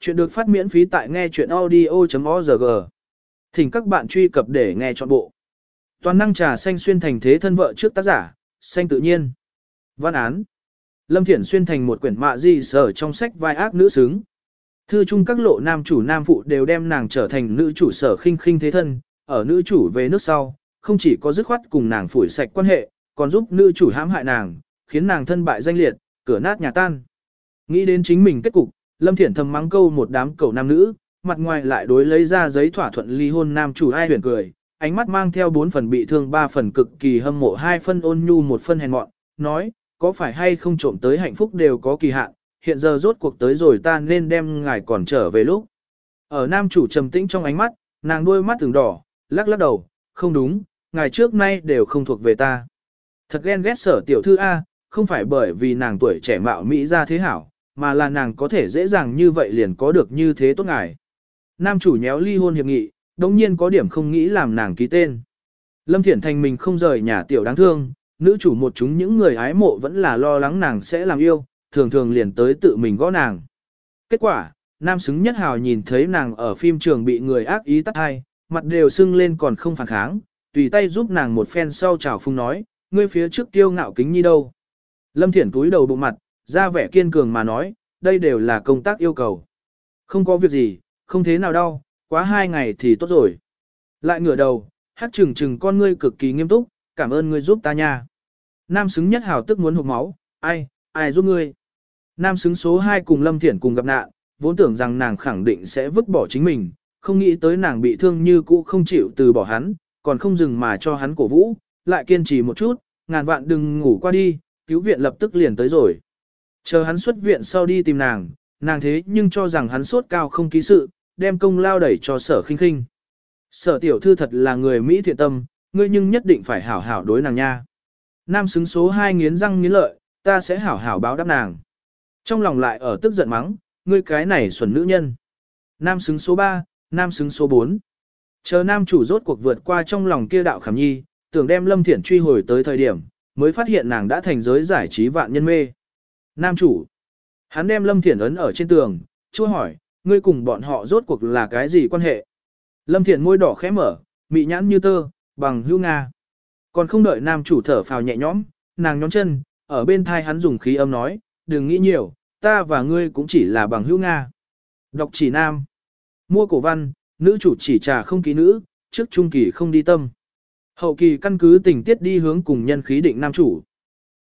Chuyện được phát miễn phí tại nghe chuyện audio.org. Thỉnh các bạn truy cập để nghe trọn bộ. Toàn năng trà xanh xuyên thành thế thân vợ trước tác giả, xanh tự nhiên. Văn án. Lâm Thiển xuyên thành một quyển mạ di sở trong sách vai ác nữ xứng. Thư chung các lộ nam chủ nam phụ đều đem nàng trở thành nữ chủ sở khinh khinh thế thân, ở nữ chủ về nước sau, không chỉ có dứt khoát cùng nàng phủi sạch quan hệ, còn giúp nữ chủ hãm hại nàng, khiến nàng thân bại danh liệt, cửa nát nhà tan. Nghĩ đến chính mình kết cục, Lâm Thiển thầm mắng câu một đám cầu nam nữ, mặt ngoài lại đối lấy ra giấy thỏa thuận ly hôn nam chủ ai huyền cười, ánh mắt mang theo bốn phần bị thương ba phần cực kỳ hâm mộ hai phân ôn nhu một phân hèn mọn, nói, có phải hay không trộm tới hạnh phúc đều có kỳ hạn, hiện giờ rốt cuộc tới rồi ta nên đem ngài còn trở về lúc. Ở nam chủ trầm tĩnh trong ánh mắt, nàng đôi mắt từng đỏ, lắc lắc đầu, không đúng, ngài trước nay đều không thuộc về ta. Thật ghen ghét sở tiểu thư A, không phải bởi vì nàng tuổi trẻ mạo Mỹ ra thế hảo, mà là nàng có thể dễ dàng như vậy liền có được như thế tốt ngài. Nam chủ nhéo ly hôn hiệp nghị, đồng nhiên có điểm không nghĩ làm nàng ký tên. Lâm Thiển Thành mình không rời nhà tiểu đáng thương, nữ chủ một chúng những người ái mộ vẫn là lo lắng nàng sẽ làm yêu, thường thường liền tới tự mình gõ nàng. Kết quả, nam xứng nhất hào nhìn thấy nàng ở phim trường bị người ác ý tắt hai, mặt đều sưng lên còn không phản kháng, tùy tay giúp nàng một phen sau chào phung nói, ngươi phía trước tiêu ngạo kính nhi đâu. Lâm Thiển túi đầu bụng mặt, ra vẻ kiên cường mà nói, đây đều là công tác yêu cầu. Không có việc gì, không thế nào đau, quá hai ngày thì tốt rồi. Lại ngửa đầu, hát trừng trừng con ngươi cực kỳ nghiêm túc, cảm ơn ngươi giúp ta nha. Nam xứng nhất hào tức muốn hụt máu, ai, ai giúp ngươi. Nam xứng số 2 cùng Lâm Thiển cùng gặp nạn, vốn tưởng rằng nàng khẳng định sẽ vứt bỏ chính mình, không nghĩ tới nàng bị thương như cũ không chịu từ bỏ hắn, còn không dừng mà cho hắn cổ vũ, lại kiên trì một chút, ngàn vạn đừng ngủ qua đi, cứu viện lập tức liền tới rồi. Chờ hắn xuất viện sau đi tìm nàng, nàng thế nhưng cho rằng hắn sốt cao không ký sự, đem công lao đẩy cho sở khinh khinh. Sở tiểu thư thật là người Mỹ thiện tâm, ngươi nhưng nhất định phải hảo hảo đối nàng nha. Nam xứng số 2 nghiến răng nghiến lợi, ta sẽ hảo hảo báo đáp nàng. Trong lòng lại ở tức giận mắng, ngươi cái này xuẩn nữ nhân. Nam xứng số 3, nam xứng số 4. Chờ nam chủ rốt cuộc vượt qua trong lòng kia đạo khảm nhi, tưởng đem Lâm Thiển truy hồi tới thời điểm, mới phát hiện nàng đã thành giới giải trí vạn nhân mê. Nam chủ. Hắn đem Lâm Thiển ấn ở trên tường, chua hỏi, ngươi cùng bọn họ rốt cuộc là cái gì quan hệ? Lâm Thiển môi đỏ khẽ mở, mị nhãn như tơ, bằng hưu Nga. Còn không đợi nam chủ thở phào nhẹ nhõm, nàng nhón chân, ở bên thai hắn dùng khí âm nói, đừng nghĩ nhiều, ta và ngươi cũng chỉ là bằng hữu Nga. Đọc chỉ nam. Mua cổ văn, nữ chủ chỉ trà không ký nữ, trước trung kỳ không đi tâm. Hậu kỳ căn cứ tình tiết đi hướng cùng nhân khí định nam chủ.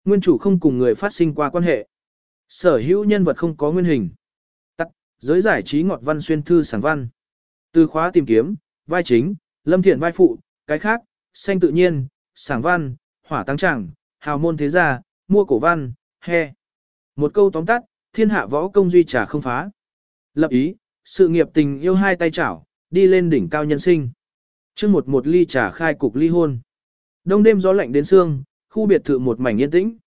Nguyên chủ không cùng người phát sinh qua quan hệ. Sở hữu nhân vật không có nguyên hình. Tắt, giới giải trí ngọt văn xuyên thư sáng văn. Từ khóa tìm kiếm, vai chính, lâm thiện vai phụ, cái khác, xanh tự nhiên, sáng văn, hỏa tăng tràng, hào môn thế gia, mua cổ văn, he. Một câu tóm tắt, thiên hạ võ công duy trà không phá. Lập ý, sự nghiệp tình yêu hai tay chảo, đi lên đỉnh cao nhân sinh. chương một một ly trà khai cục ly hôn. Đông đêm gió lạnh đến sương, khu biệt thự một mảnh yên tĩnh.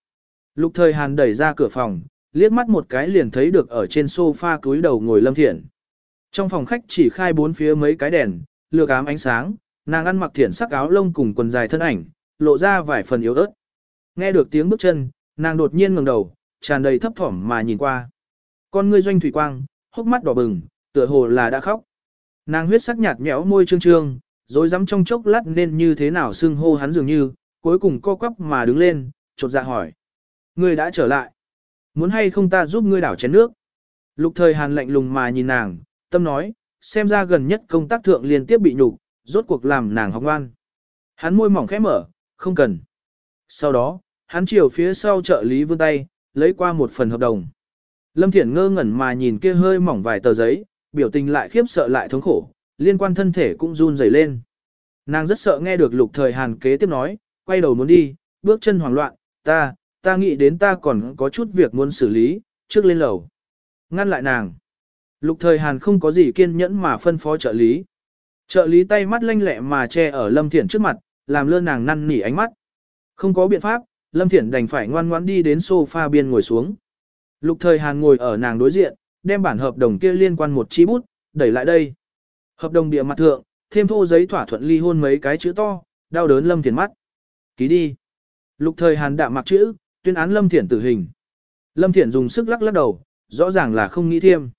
Lục thời Hàn đẩy ra cửa phòng, liếc mắt một cái liền thấy được ở trên sofa cúi đầu ngồi Lâm Thiển. Trong phòng khách chỉ khai bốn phía mấy cái đèn, lược ám ánh sáng, nàng ăn mặc thiển sắc áo lông cùng quần dài thân ảnh, lộ ra vài phần yếu ớt. Nghe được tiếng bước chân, nàng đột nhiên ngẩng đầu, tràn đầy thấp thỏm mà nhìn qua. Con ngươi doanh thủy quang, hốc mắt đỏ bừng, tựa hồ là đã khóc. Nàng huyết sắc nhạt nhẽo môi trương trương, rồi dám trong chốc lát nên như thế nào xưng hô hắn dường như, cuối cùng co quắp mà đứng lên, chột dạ hỏi. Ngươi đã trở lại. Muốn hay không ta giúp ngươi đảo chén nước? Lục thời hàn lạnh lùng mà nhìn nàng, tâm nói, xem ra gần nhất công tác thượng liên tiếp bị nhục, rốt cuộc làm nàng học ngoan. Hắn môi mỏng khẽ mở, không cần. Sau đó, hắn chiều phía sau trợ lý vươn tay, lấy qua một phần hợp đồng. Lâm Thiển ngơ ngẩn mà nhìn kia hơi mỏng vài tờ giấy, biểu tình lại khiếp sợ lại thống khổ, liên quan thân thể cũng run rẩy lên. Nàng rất sợ nghe được lục thời hàn kế tiếp nói, quay đầu muốn đi, bước chân hoảng loạn, ta, ta nghĩ đến ta còn có chút việc muốn xử lý, trước lên lầu. Ngăn lại nàng. Lục thời Hàn không có gì kiên nhẫn mà phân phó trợ lý. Trợ lý tay mắt lanh lẹ mà che ở Lâm Thiển trước mặt, làm lơ nàng năn nỉ ánh mắt. Không có biện pháp, Lâm Thiển đành phải ngoan ngoãn đi đến sofa biên ngồi xuống. Lục thời Hàn ngồi ở nàng đối diện, đem bản hợp đồng kia liên quan một chi bút, đẩy lại đây. Hợp đồng địa mặt thượng, thêm thô giấy thỏa thuận ly hôn mấy cái chữ to, đau đớn Lâm Thiển mắt. Ký đi. Lục thời Hàn đạm mặc chữ, tuyên án Lâm Thiển tử hình. Lâm Thiển dùng sức lắc lắc đầu, rõ ràng là không nghĩ thêm.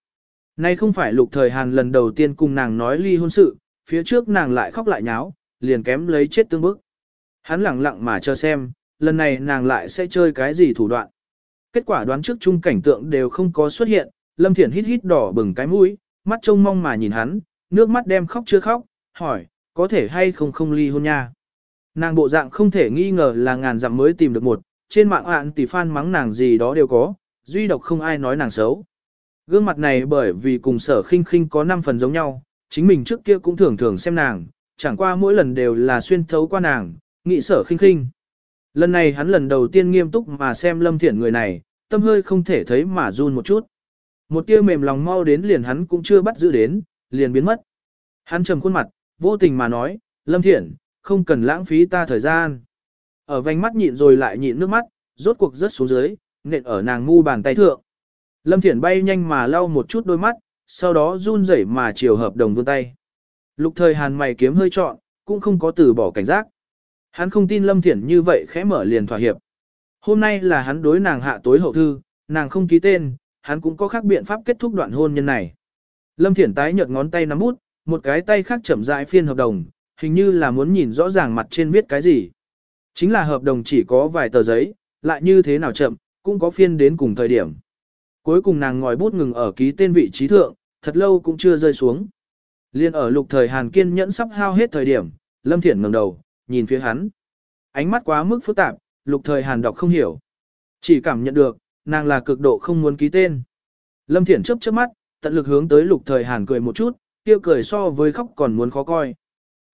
Nay không phải lục thời Hàn lần đầu tiên cùng nàng nói ly hôn sự, phía trước nàng lại khóc lại nháo, liền kém lấy chết tương bức. Hắn lặng lặng mà chờ xem, lần này nàng lại sẽ chơi cái gì thủ đoạn. Kết quả đoán trước chung cảnh tượng đều không có xuất hiện, Lâm Thiển hít hít đỏ bừng cái mũi, mắt trông mong mà nhìn hắn, nước mắt đem khóc chưa khóc, hỏi, có thể hay không không ly hôn nha. Nàng bộ dạng không thể nghi ngờ là ngàn dặm mới tìm được một, trên mạng ạn tỷ fan mắng nàng gì đó đều có, duy độc không ai nói nàng xấu. Gương mặt này bởi vì cùng sở khinh khinh có 5 phần giống nhau, chính mình trước kia cũng thường thường xem nàng, chẳng qua mỗi lần đều là xuyên thấu qua nàng, nghĩ sở khinh khinh. Lần này hắn lần đầu tiên nghiêm túc mà xem lâm thiển người này, tâm hơi không thể thấy mà run một chút. Một tia mềm lòng mau đến liền hắn cũng chưa bắt giữ đến, liền biến mất. Hắn trầm khuôn mặt, vô tình mà nói, lâm thiển, không cần lãng phí ta thời gian. Ở vành mắt nhịn rồi lại nhịn nước mắt, rốt cuộc rớt xuống dưới, nện ở nàng ngu bàn tay thượng. Lâm Thiển bay nhanh mà lau một chút đôi mắt, sau đó run rẩy mà chiều hợp đồng vươn tay. Lục thời hàn mày kiếm hơi trọn, cũng không có từ bỏ cảnh giác. Hắn không tin Lâm Thiển như vậy khẽ mở liền thỏa hiệp. Hôm nay là hắn đối nàng hạ tối hậu thư, nàng không ký tên, hắn cũng có khác biện pháp kết thúc đoạn hôn nhân này. Lâm Thiển tái nhợt ngón tay nắm bút, một cái tay khác chậm rãi phiên hợp đồng, hình như là muốn nhìn rõ ràng mặt trên viết cái gì. Chính là hợp đồng chỉ có vài tờ giấy, lại như thế nào chậm, cũng có phiên đến cùng thời điểm. Cuối cùng nàng ngòi bút ngừng ở ký tên vị trí thượng, thật lâu cũng chưa rơi xuống. Liên ở lục thời Hàn kiên nhẫn sắp hao hết thời điểm, Lâm Thiển ngẩng đầu, nhìn phía hắn. Ánh mắt quá mức phức tạp, lục thời Hàn đọc không hiểu. Chỉ cảm nhận được, nàng là cực độ không muốn ký tên. Lâm Thiển chớp chớp mắt, tận lực hướng tới lục thời Hàn cười một chút, kia cười so với khóc còn muốn khó coi.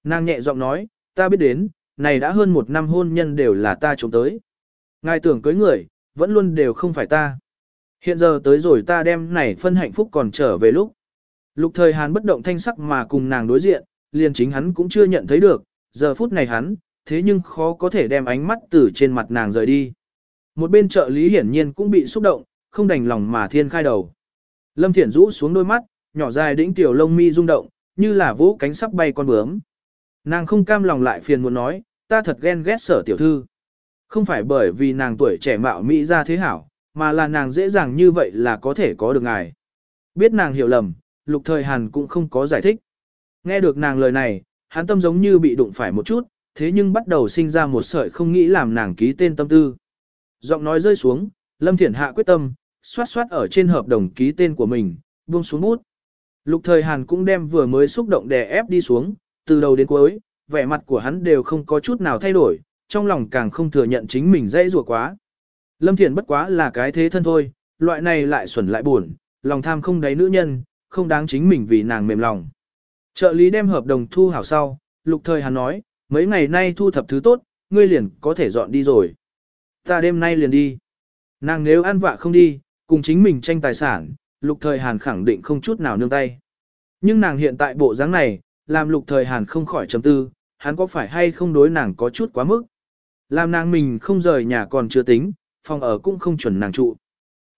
Nàng nhẹ giọng nói, ta biết đến, này đã hơn một năm hôn nhân đều là ta trộm tới. Ngài tưởng cưới người, vẫn luôn đều không phải ta. Hiện giờ tới rồi ta đem này phân hạnh phúc còn trở về lúc. Lục thời Hàn bất động thanh sắc mà cùng nàng đối diện, liền chính hắn cũng chưa nhận thấy được, giờ phút này hắn, thế nhưng khó có thể đem ánh mắt từ trên mặt nàng rời đi. Một bên trợ lý hiển nhiên cũng bị xúc động, không đành lòng mà thiên khai đầu. Lâm Thiển rũ xuống đôi mắt, nhỏ dài đĩnh tiểu lông mi rung động, như là vỗ cánh sắp bay con bướm. Nàng không cam lòng lại phiền muốn nói, ta thật ghen ghét sở tiểu thư. Không phải bởi vì nàng tuổi trẻ mạo mỹ ra thế hảo, mà là nàng dễ dàng như vậy là có thể có được ngài. Biết nàng hiểu lầm, lục thời hàn cũng không có giải thích. Nghe được nàng lời này, hắn tâm giống như bị đụng phải một chút, thế nhưng bắt đầu sinh ra một sợi không nghĩ làm nàng ký tên tâm tư. Giọng nói rơi xuống, Lâm Thiển Hạ quyết tâm, xoát xoát ở trên hợp đồng ký tên của mình, buông xuống bút. Lục thời Hàn cũng đem vừa mới xúc động đè ép đi xuống, từ đầu đến cuối, vẻ mặt của hắn đều không có chút nào thay đổi, trong lòng càng không thừa nhận chính mình dây rùa quá. Lâm Thiện bất quá là cái thế thân thôi, loại này lại xuẩn lại buồn, lòng tham không đáy nữ nhân, không đáng chính mình vì nàng mềm lòng. Trợ lý đem hợp đồng thu hảo sau, lục thời hắn nói, mấy ngày nay thu thập thứ tốt, ngươi liền có thể dọn đi rồi. Ta đêm nay liền đi. Nàng nếu ăn vạ không đi, cùng chính mình tranh tài sản, lục thời hàn khẳng định không chút nào nương tay. Nhưng nàng hiện tại bộ dáng này, làm lục thời hàn không khỏi chấm tư, hắn có phải hay không đối nàng có chút quá mức. Làm nàng mình không rời nhà còn chưa tính, phòng ở cũng không chuẩn nàng trụ.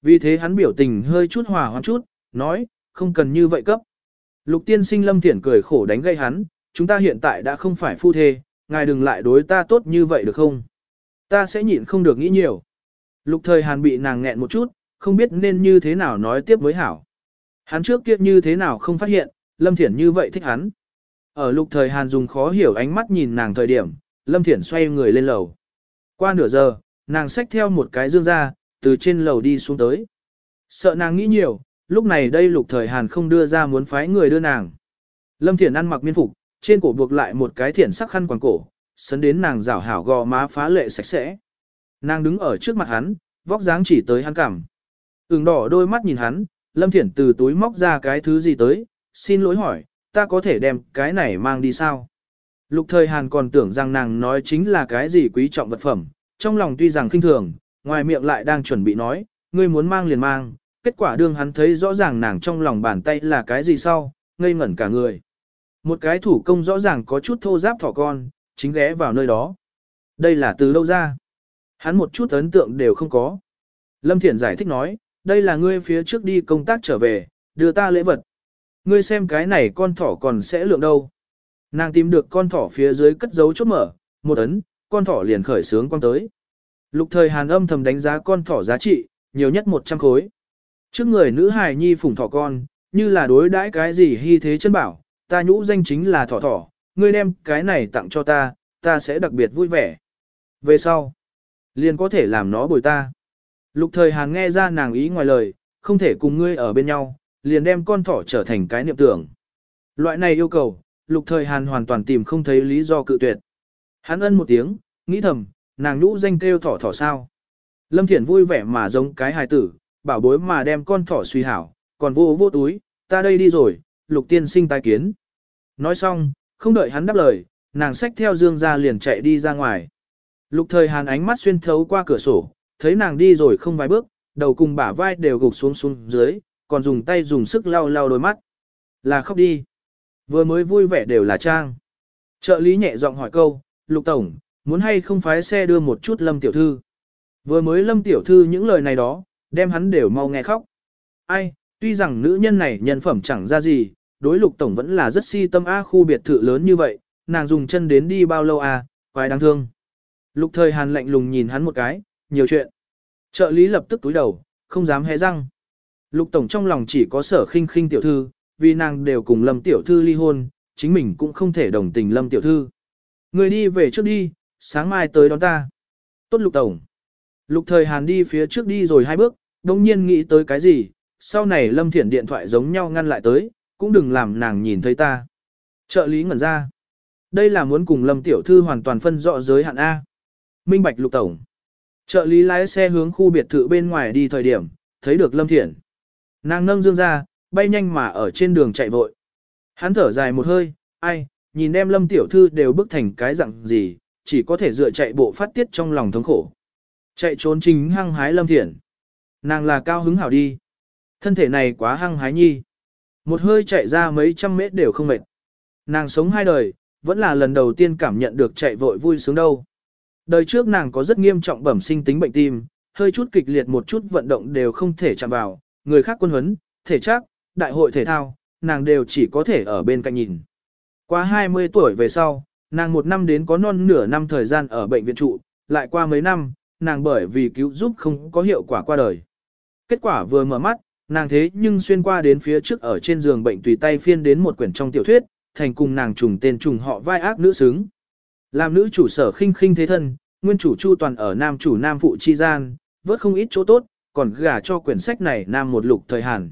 Vì thế hắn biểu tình hơi chút hòa hoãn chút, nói, không cần như vậy cấp. Lục tiên sinh lâm thiển cười khổ đánh gây hắn, chúng ta hiện tại đã không phải phu thê, ngài đừng lại đối ta tốt như vậy được không? Ta sẽ nhịn không được nghĩ nhiều. Lục thời hàn bị nàng nghẹn một chút, không biết nên như thế nào nói tiếp với hảo. Hắn trước kia như thế nào không phát hiện, lâm thiển như vậy thích hắn. Ở lục thời hàn dùng khó hiểu ánh mắt nhìn nàng thời điểm, lâm thiển xoay người lên lầu. Qua nửa giờ, nàng xách theo một cái dương ra, từ trên lầu đi xuống tới. Sợ nàng nghĩ nhiều, lúc này đây lục thời hàn không đưa ra muốn phái người đưa nàng. Lâm Thiển ăn mặc miên phục, trên cổ buộc lại một cái thiển sắc khăn quàng cổ, sấn đến nàng rảo hảo gò má phá lệ sạch sẽ. Nàng đứng ở trước mặt hắn, vóc dáng chỉ tới hắn cảm. Ứng đỏ đôi mắt nhìn hắn, Lâm Thiển từ túi móc ra cái thứ gì tới, xin lỗi hỏi, ta có thể đem cái này mang đi sao? Lục thời Hàn còn tưởng rằng nàng nói chính là cái gì quý trọng vật phẩm, trong lòng tuy rằng khinh thường, ngoài miệng lại đang chuẩn bị nói, ngươi muốn mang liền mang, kết quả đương hắn thấy rõ ràng nàng trong lòng bàn tay là cái gì sau, ngây ngẩn cả người. Một cái thủ công rõ ràng có chút thô giáp thỏ con, chính ghé vào nơi đó. Đây là từ đâu ra? Hắn một chút ấn tượng đều không có. Lâm Thiển giải thích nói, đây là ngươi phía trước đi công tác trở về, đưa ta lễ vật. Ngươi xem cái này con thỏ còn sẽ lượng đâu. Nàng tìm được con thỏ phía dưới cất dấu chốt mở, một ấn, con thỏ liền khởi sướng quăng tới. Lục thời hàn âm thầm đánh giá con thỏ giá trị, nhiều nhất 100 khối. Trước người nữ hài nhi phủng thỏ con, như là đối đãi cái gì hy thế chân bảo, ta nhũ danh chính là thỏ thỏ, ngươi đem cái này tặng cho ta, ta sẽ đặc biệt vui vẻ. Về sau, liền có thể làm nó bồi ta. Lục thời Hàn nghe ra nàng ý ngoài lời, không thể cùng ngươi ở bên nhau, liền đem con thỏ trở thành cái niệm tưởng. Loại này yêu cầu, lục thời Hàn hoàn toàn tìm không thấy lý do cự tuyệt. Hắn ân một tiếng, nghĩ thầm, nàng nhũ danh kêu thỏ thỏ sao. Lâm Thiển vui vẻ mà giống cái hài tử, bảo bối mà đem con thỏ suy hảo, còn vô vô túi, ta đây đi rồi, lục tiên sinh tai kiến. Nói xong, không đợi hắn đáp lời, nàng xách theo dương ra liền chạy đi ra ngoài. Lục thời hàn ánh mắt xuyên thấu qua cửa sổ, thấy nàng đi rồi không vài bước, đầu cùng bả vai đều gục xuống xuống dưới, còn dùng tay dùng sức lau lau đôi mắt. Là khóc đi. Vừa mới vui vẻ đều là trang. Trợ lý nhẹ giọng hỏi câu, Lục Tổng, muốn hay không phái xe đưa một chút Lâm Tiểu Thư. Vừa mới Lâm Tiểu Thư những lời này đó, đem hắn đều mau nghe khóc. Ai, tuy rằng nữ nhân này nhân phẩm chẳng ra gì, đối Lục Tổng vẫn là rất si tâm A khu biệt thự lớn như vậy, nàng dùng chân đến đi bao lâu à, quái đáng thương. Lục thời hàn lạnh lùng nhìn hắn một cái, nhiều chuyện. Trợ lý lập tức túi đầu, không dám hé răng. Lục tổng trong lòng chỉ có sở khinh khinh tiểu thư, vì nàng đều cùng lâm tiểu thư ly hôn, chính mình cũng không thể đồng tình lâm tiểu thư. Người đi về trước đi, sáng mai tới đón ta. Tốt lục tổng. Lục thời hàn đi phía trước đi rồi hai bước, đồng nhiên nghĩ tới cái gì, sau này lâm thiển điện thoại giống nhau ngăn lại tới, cũng đừng làm nàng nhìn thấy ta. Trợ lý ngẩn ra. Đây là muốn cùng lâm tiểu thư hoàn toàn phân rõ giới hạn A. Minh Bạch Lục Tổng. Trợ lý lái xe hướng khu biệt thự bên ngoài đi thời điểm, thấy được Lâm Thiển. Nàng nâng dương ra, bay nhanh mà ở trên đường chạy vội. Hắn thở dài một hơi, ai, nhìn em Lâm Tiểu Thư đều bức thành cái dạng gì, chỉ có thể dựa chạy bộ phát tiết trong lòng thống khổ. Chạy trốn chính hăng hái Lâm Thiển. Nàng là cao hứng hảo đi. Thân thể này quá hăng hái nhi. Một hơi chạy ra mấy trăm mét đều không mệt. Nàng sống hai đời, vẫn là lần đầu tiên cảm nhận được chạy vội vui sướng đâu. Đời trước nàng có rất nghiêm trọng bẩm sinh tính bệnh tim, hơi chút kịch liệt một chút vận động đều không thể chạm vào, người khác quân huấn, thể chắc, đại hội thể thao, nàng đều chỉ có thể ở bên cạnh nhìn. Qua 20 tuổi về sau, nàng một năm đến có non nửa năm thời gian ở bệnh viện trụ, lại qua mấy năm, nàng bởi vì cứu giúp không có hiệu quả qua đời. Kết quả vừa mở mắt, nàng thế nhưng xuyên qua đến phía trước ở trên giường bệnh tùy tay phiên đến một quyển trong tiểu thuyết, thành cùng nàng trùng tên trùng họ vai ác nữ xứng. Làm nữ chủ sở khinh khinh thế thân, nguyên chủ chu toàn ở nam chủ nam phụ chi gian, vớt không ít chỗ tốt, còn gả cho quyển sách này nam một lục thời hàn.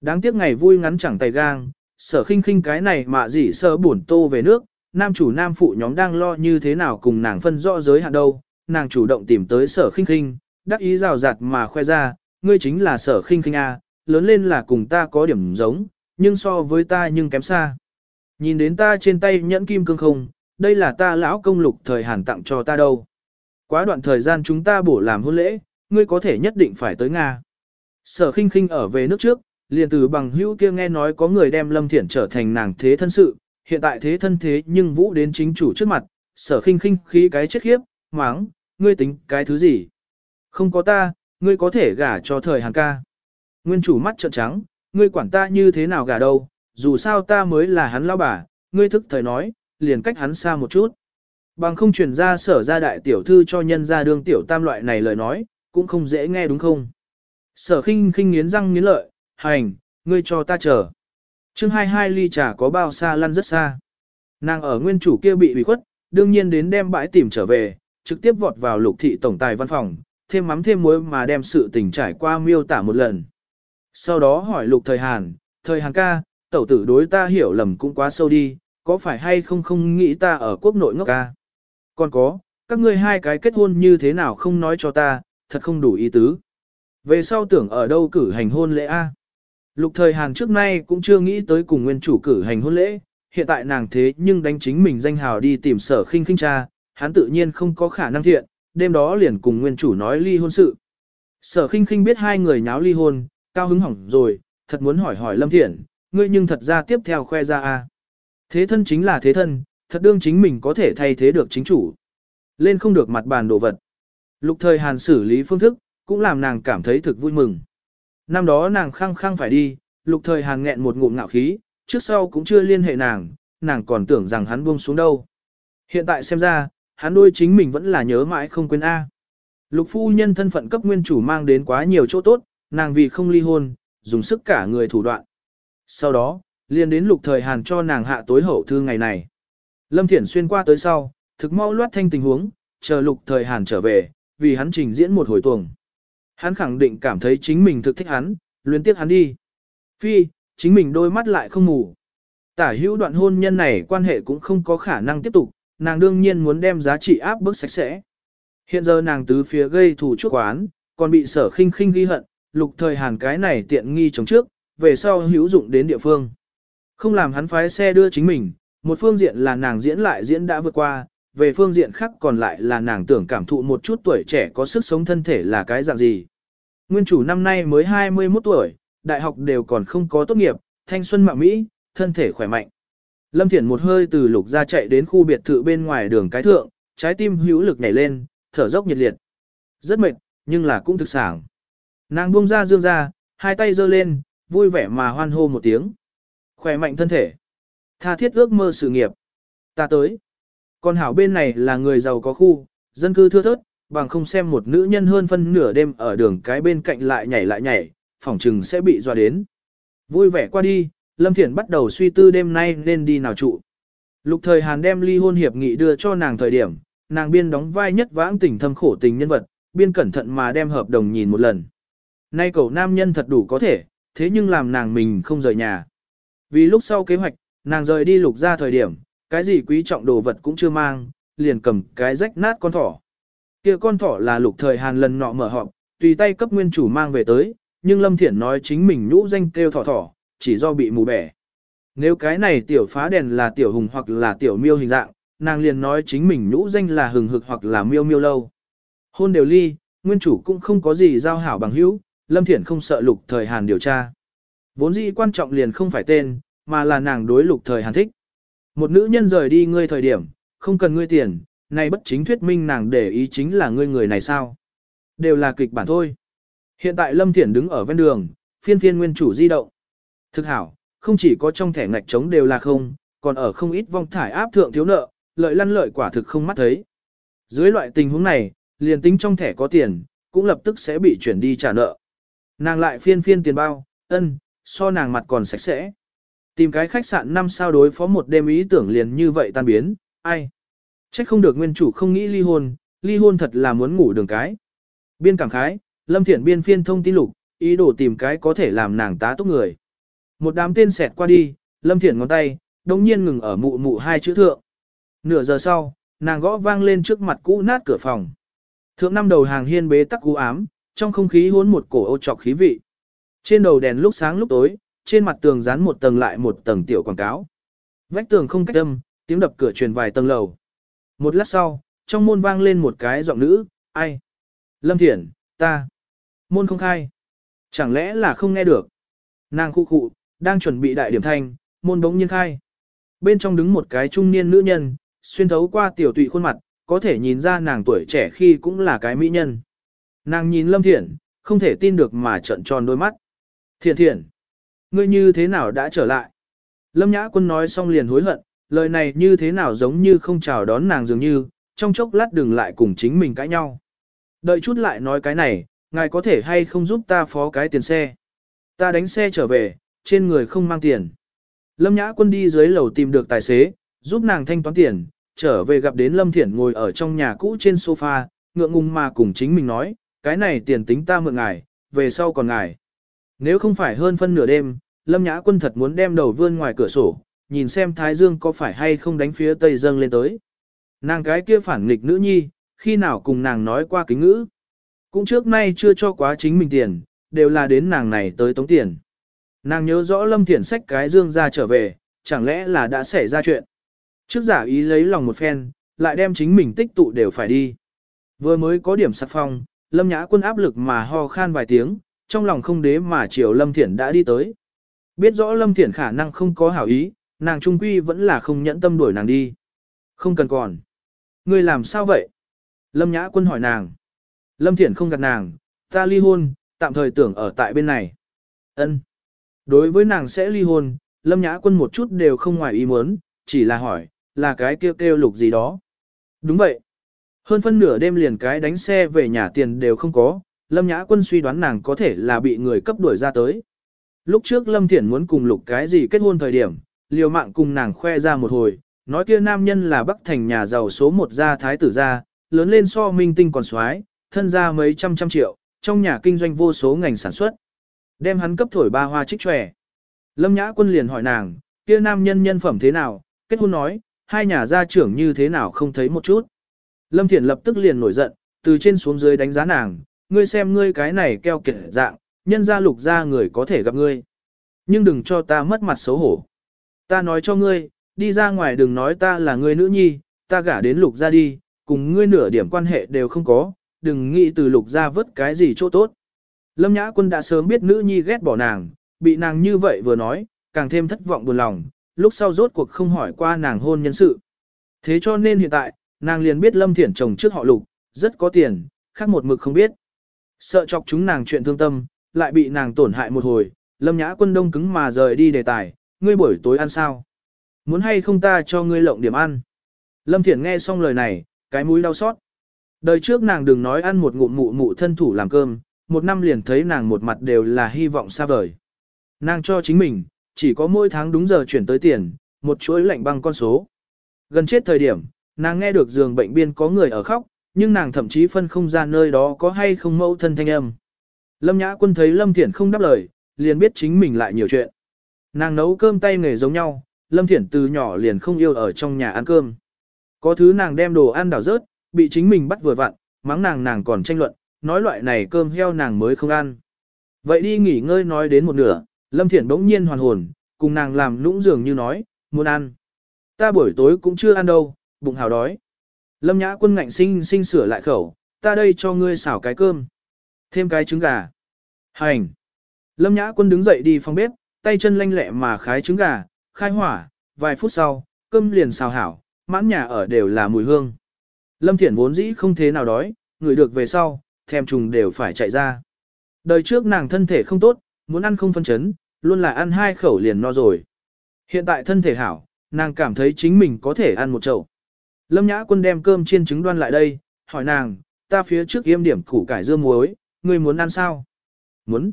Đáng tiếc ngày vui ngắn chẳng tay gang, sở khinh khinh cái này mà gì sơ buồn tô về nước, nam chủ nam phụ nhóm đang lo như thế nào cùng nàng phân rõ giới hạn đâu, nàng chủ động tìm tới sở khinh khinh, đắc ý rào rạt mà khoe ra, ngươi chính là sở khinh khinh A, lớn lên là cùng ta có điểm giống, nhưng so với ta nhưng kém xa. Nhìn đến ta trên tay nhẫn kim cương không, đây là ta lão công lục thời hàn tặng cho ta đâu. Quá đoạn thời gian chúng ta bổ làm hôn lễ, ngươi có thể nhất định phải tới Nga. Sở khinh khinh ở về nước trước, liền từ bằng hữu kia nghe nói có người đem Lâm Thiển trở thành nàng thế thân sự, hiện tại thế thân thế nhưng vũ đến chính chủ trước mặt, sở khinh khinh khí cái chết khiếp, máng, ngươi tính cái thứ gì? Không có ta, ngươi có thể gả cho thời hàng ca. Nguyên chủ mắt trợn trắng, ngươi quản ta như thế nào gả đâu, dù sao ta mới là hắn lao bà, ngươi thức thời nói, liền cách hắn xa một chút. Bằng không truyền ra sở ra đại tiểu thư cho nhân ra đương tiểu tam loại này lời nói, cũng không dễ nghe đúng không? Sở khinh khinh nghiến răng nghiến lợi, hành, ngươi cho ta chờ. chương 22 ly trà có bao xa lăn rất xa. Nàng ở nguyên chủ kia bị bị khuất, đương nhiên đến đem bãi tìm trở về, trực tiếp vọt vào lục thị tổng tài văn phòng, thêm mắm thêm muối mà đem sự tình trải qua miêu tả một lần. Sau đó hỏi lục thời Hàn, thời Hàn ca, tẩu tử đối ta hiểu lầm cũng quá sâu đi, có phải hay không không nghĩ ta ở quốc nội ngốc ca? Còn có, các ngươi hai cái kết hôn như thế nào không nói cho ta, thật không đủ ý tứ. Về sau tưởng ở đâu cử hành hôn lễ A. Lục thời Hàn trước nay cũng chưa nghĩ tới cùng nguyên chủ cử hành hôn lễ, hiện tại nàng thế nhưng đánh chính mình danh hào đi tìm sở khinh khinh cha, hắn tự nhiên không có khả năng thiện, đêm đó liền cùng nguyên chủ nói ly hôn sự. Sở khinh khinh biết hai người nháo ly hôn, cao hứng hỏng rồi, thật muốn hỏi hỏi Lâm Thiện, ngươi nhưng thật ra tiếp theo khoe ra a. Thế thân chính là thế thân, thật đương chính mình có thể thay thế được chính chủ. Lên không được mặt bàn đồ vật. Lục thời hàn xử lý phương thức, cũng làm nàng cảm thấy thực vui mừng. Năm đó nàng khăng khăng phải đi, lục thời hàn nghẹn một ngụm ngạo khí, trước sau cũng chưa liên hệ nàng, nàng còn tưởng rằng hắn buông xuống đâu. Hiện tại xem ra, hắn đôi chính mình vẫn là nhớ mãi không quên A. Lục phu nhân thân phận cấp nguyên chủ mang đến quá nhiều chỗ tốt, nàng vì không ly hôn, dùng sức cả người thủ đoạn. Sau đó, liền đến lục thời hàn cho nàng hạ tối hậu thư ngày này. Lâm Thiển xuyên qua tới sau, thực mau loát thanh tình huống, chờ lục thời hàn trở về, vì hắn trình diễn một hồi tuồng. Hắn khẳng định cảm thấy chính mình thực thích hắn, luyến tiếc hắn đi. Phi, chính mình đôi mắt lại không ngủ. Tả hữu đoạn hôn nhân này quan hệ cũng không có khả năng tiếp tục, nàng đương nhiên muốn đem giá trị áp bức sạch sẽ. Hiện giờ nàng tứ phía gây thù chuốc quán, còn bị sở khinh khinh ghi hận, lục thời hàn cái này tiện nghi chống trước, về sau hữu dụng đến địa phương. Không làm hắn phái xe đưa chính mình, một phương diện là nàng diễn lại diễn đã vượt qua, về phương diện khác còn lại là nàng tưởng cảm thụ một chút tuổi trẻ có sức sống thân thể là cái dạng gì. Nguyên chủ năm nay mới 21 tuổi, đại học đều còn không có tốt nghiệp, thanh xuân mạo Mỹ, thân thể khỏe mạnh. Lâm Thiển một hơi từ lục ra chạy đến khu biệt thự bên ngoài đường cái thượng, trái tim hữu lực nhảy lên, thở dốc nhiệt liệt. Rất mệt, nhưng là cũng thực sảng. Nàng buông ra dương ra, hai tay giơ lên, vui vẻ mà hoan hô một tiếng. Khỏe mạnh thân thể. Tha thiết ước mơ sự nghiệp. Ta tới. Còn hảo bên này là người giàu có khu, dân cư thưa thớt, bằng không xem một nữ nhân hơn phân nửa đêm ở đường cái bên cạnh lại nhảy lại nhảy, phỏng chừng sẽ bị dọa đến. Vui vẻ qua đi, Lâm Thiển bắt đầu suy tư đêm nay nên đi nào trụ. Lục thời Hàn đem ly hôn hiệp nghị đưa cho nàng thời điểm, nàng biên đóng vai nhất vãng tình thâm khổ tình nhân vật, biên cẩn thận mà đem hợp đồng nhìn một lần. Nay cậu nam nhân thật đủ có thể, thế nhưng làm nàng mình không rời nhà. Vì lúc sau kế hoạch, nàng rời đi lục ra thời điểm, cái gì quý trọng đồ vật cũng chưa mang, liền cầm cái rách nát con thỏ. kia con thỏ là lục thời Hàn lần nọ mở họp, tùy tay cấp nguyên chủ mang về tới, nhưng Lâm Thiển nói chính mình nhũ danh kêu thỏ thỏ, chỉ do bị mù bẻ. Nếu cái này tiểu phá đèn là tiểu hùng hoặc là tiểu miêu hình dạng, nàng liền nói chính mình nhũ danh là hừng hực hoặc là miêu miêu lâu. Hôn đều ly, nguyên chủ cũng không có gì giao hảo bằng hữu, Lâm Thiển không sợ lục thời Hàn điều tra. Vốn dĩ quan trọng liền không phải tên, mà là nàng đối lục thời Hàn thích. Một nữ nhân rời đi ngươi thời điểm, không cần ngươi tiền, này bất chính thuyết minh nàng để ý chính là ngươi người này sao. Đều là kịch bản thôi. Hiện tại Lâm Thiển đứng ở ven đường, phiên phiên nguyên chủ di động. Thực hảo, không chỉ có trong thẻ ngạch trống đều là không, còn ở không ít vong thải áp thượng thiếu nợ, lợi lăn lợi quả thực không mắt thấy. Dưới loại tình huống này, liền tính trong thẻ có tiền, cũng lập tức sẽ bị chuyển đi trả nợ. Nàng lại phiên phiên tiền bao, ân, so nàng mặt còn sạch sẽ. Tìm cái khách sạn năm sao đối phó một đêm ý tưởng liền như vậy tan biến, ai. Trách không được nguyên chủ không nghĩ ly hôn, ly hôn thật là muốn ngủ đường cái. Biên cảm khái, Lâm Thiện biên phiên thông tin lục, ý đồ tìm cái có thể làm nàng tá túc người. Một đám tên xẹt qua đi, Lâm Thiện ngón tay, đồng nhiên ngừng ở mụ mụ hai chữ thượng. Nửa giờ sau, nàng gõ vang lên trước mặt cũ nát cửa phòng. Thượng năm đầu hàng hiên bế tắc cú ám, trong không khí hỗn một cổ ô trọc khí vị. Trên đầu đèn lúc sáng lúc tối, trên mặt tường dán một tầng lại một tầng tiểu quảng cáo. Vách tường không cách âm, tiếng đập cửa truyền vài tầng lầu. Một lát sau, trong môn vang lên một cái giọng nữ, ai? Lâm Thiển, ta. Môn không khai. Chẳng lẽ là không nghe được? Nàng khu khụ, đang chuẩn bị đại điểm thanh, môn bỗng nhiên khai. Bên trong đứng một cái trung niên nữ nhân, xuyên thấu qua tiểu tụy khuôn mặt, có thể nhìn ra nàng tuổi trẻ khi cũng là cái mỹ nhân. Nàng nhìn Lâm Thiển, không thể tin được mà trợn tròn đôi mắt. Thiện thiện, ngươi như thế nào đã trở lại? Lâm Nhã Quân nói xong liền hối hận, lời này như thế nào giống như không chào đón nàng dường như, trong chốc lát đừng lại cùng chính mình cãi nhau. Đợi chút lại nói cái này, ngài có thể hay không giúp ta phó cái tiền xe. Ta đánh xe trở về, trên người không mang tiền. Lâm Nhã Quân đi dưới lầu tìm được tài xế, giúp nàng thanh toán tiền, trở về gặp đến Lâm Thiển ngồi ở trong nhà cũ trên sofa, ngượng ngùng mà cùng chính mình nói, cái này tiền tính ta mượn ngài, về sau còn ngài. Nếu không phải hơn phân nửa đêm, Lâm Nhã Quân thật muốn đem đầu vươn ngoài cửa sổ, nhìn xem Thái Dương có phải hay không đánh phía tây dâng lên tới. Nàng cái kia phản nghịch nữ nhi, khi nào cùng nàng nói qua kính ngữ. Cũng trước nay chưa cho quá chính mình tiền, đều là đến nàng này tới tống tiền. Nàng nhớ rõ Lâm Thiển sách cái dương ra trở về, chẳng lẽ là đã xảy ra chuyện. Trước giả ý lấy lòng một phen, lại đem chính mình tích tụ đều phải đi. Vừa mới có điểm sạc phong, Lâm Nhã quân áp lực mà ho khan vài tiếng, trong lòng không đế mà chiều Lâm Thiển đã đi tới. Biết rõ Lâm Thiển khả năng không có hảo ý, nàng trung quy vẫn là không nhẫn tâm đuổi nàng đi. Không cần còn. Ngươi làm sao vậy? Lâm Nhã quân hỏi nàng. Lâm Thiển không gạt nàng, ta ly hôn, tạm thời tưởng ở tại bên này. Ân. Đối với nàng sẽ ly hôn, Lâm Nhã Quân một chút đều không ngoài ý muốn, chỉ là hỏi, là cái kêu kêu lục gì đó. Đúng vậy. Hơn phân nửa đêm liền cái đánh xe về nhà tiền đều không có, Lâm Nhã Quân suy đoán nàng có thể là bị người cấp đuổi ra tới. Lúc trước Lâm Thiển muốn cùng lục cái gì kết hôn thời điểm, liều mạng cùng nàng khoe ra một hồi, nói kia nam nhân là Bắc Thành nhà giàu số một gia thái tử gia, lớn lên so minh tinh còn xoái, thân gia mấy trăm trăm triệu, trong nhà kinh doanh vô số ngành sản xuất. Đem hắn cấp thổi ba hoa trích tròe. Lâm Nhã Quân liền hỏi nàng, kia nam nhân nhân phẩm thế nào, kết hôn nói, hai nhà gia trưởng như thế nào không thấy một chút. Lâm Thiển lập tức liền nổi giận, từ trên xuống dưới đánh giá nàng, ngươi xem ngươi cái này keo kiệt dạng, nhân gia lục ra người có thể gặp ngươi. Nhưng đừng cho ta mất mặt xấu hổ. Ta nói cho ngươi, đi ra ngoài đừng nói ta là ngươi nữ nhi, ta gả đến lục ra đi, cùng ngươi nửa điểm quan hệ đều không có, đừng nghĩ từ lục ra vớt cái gì chỗ tốt. Lâm Nhã Quân đã sớm biết nữ nhi ghét bỏ nàng, bị nàng như vậy vừa nói, càng thêm thất vọng buồn lòng, lúc sau rốt cuộc không hỏi qua nàng hôn nhân sự. Thế cho nên hiện tại, nàng liền biết Lâm Thiển chồng trước họ lục, rất có tiền, khác một mực không biết. Sợ chọc chúng nàng chuyện thương tâm, lại bị nàng tổn hại một hồi, Lâm Nhã Quân đông cứng mà rời đi đề tài, ngươi buổi tối ăn sao? Muốn hay không ta cho ngươi lộng điểm ăn? Lâm Thiển nghe xong lời này, cái mũi đau xót. Đời trước nàng đừng nói ăn một ngụm mụ mụ thân thủ làm cơm, một năm liền thấy nàng một mặt đều là hy vọng xa vời. Nàng cho chính mình, chỉ có mỗi tháng đúng giờ chuyển tới tiền, một chuỗi lạnh băng con số. Gần chết thời điểm, nàng nghe được giường bệnh biên có người ở khóc, nhưng nàng thậm chí phân không ra nơi đó có hay không mẫu thân thanh âm. Lâm Nhã Quân thấy Lâm Thiển không đáp lời, liền biết chính mình lại nhiều chuyện. Nàng nấu cơm tay nghề giống nhau, Lâm Thiển từ nhỏ liền không yêu ở trong nhà ăn cơm. Có thứ nàng đem đồ ăn đảo rớt, bị chính mình bắt vừa vặn, mắng nàng nàng còn tranh luận, nói loại này cơm heo nàng mới không ăn. Vậy đi nghỉ ngơi nói đến một nửa, Lâm Thiển bỗng nhiên hoàn hồn, cùng nàng làm nũng dường như nói, muốn ăn. Ta buổi tối cũng chưa ăn đâu, bụng hào đói. Lâm Nhã Quân ngạnh sinh sinh sửa lại khẩu, ta đây cho ngươi xảo cái cơm. Thêm cái trứng gà. Hành. Lâm Nhã Quân đứng dậy đi phòng bếp, tay chân lanh lẹ mà khái trứng gà, khai hỏa, vài phút sau, cơm liền xào hảo, mãn nhà ở đều là mùi hương. Lâm Thiển vốn dĩ không thế nào đói, người được về sau, thèm trùng đều phải chạy ra. Đời trước nàng thân thể không tốt, muốn ăn không phân chấn, luôn là ăn hai khẩu liền no rồi. Hiện tại thân thể hảo, nàng cảm thấy chính mình có thể ăn một chậu. Lâm Nhã Quân đem cơm chiên trứng đoan lại đây, hỏi nàng, ta phía trước yêm điểm củ cải dưa muối, ngươi muốn ăn sao? Muốn.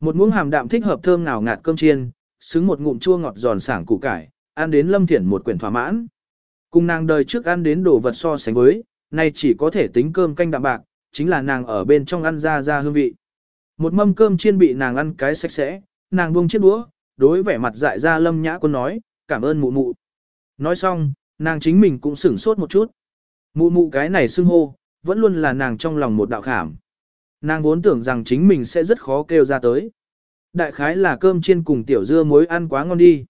Một muỗng hàm đạm thích hợp thơm ngào ngạt cơm chiên, xứng một ngụm chua ngọt giòn sảng củ cải, ăn đến Lâm Thiển một quyển thỏa mãn. Cùng nàng đời trước ăn đến đồ vật so sánh với, nay chỉ có thể tính cơm canh đạm bạc, chính là nàng ở bên trong ăn ra ra hương vị. Một mâm cơm chiên bị nàng ăn cái sạch sẽ, nàng buông chiếc đũa, đối vẻ mặt dại ra Lâm Nhã Quân nói, cảm ơn mụ mụ. Nói xong, nàng chính mình cũng sửng sốt một chút. Mụ mụ cái này xưng hô, vẫn luôn là nàng trong lòng một đạo khảm. Nàng vốn tưởng rằng chính mình sẽ rất khó kêu ra tới. Đại khái là cơm chiên cùng tiểu dưa muối ăn quá ngon đi.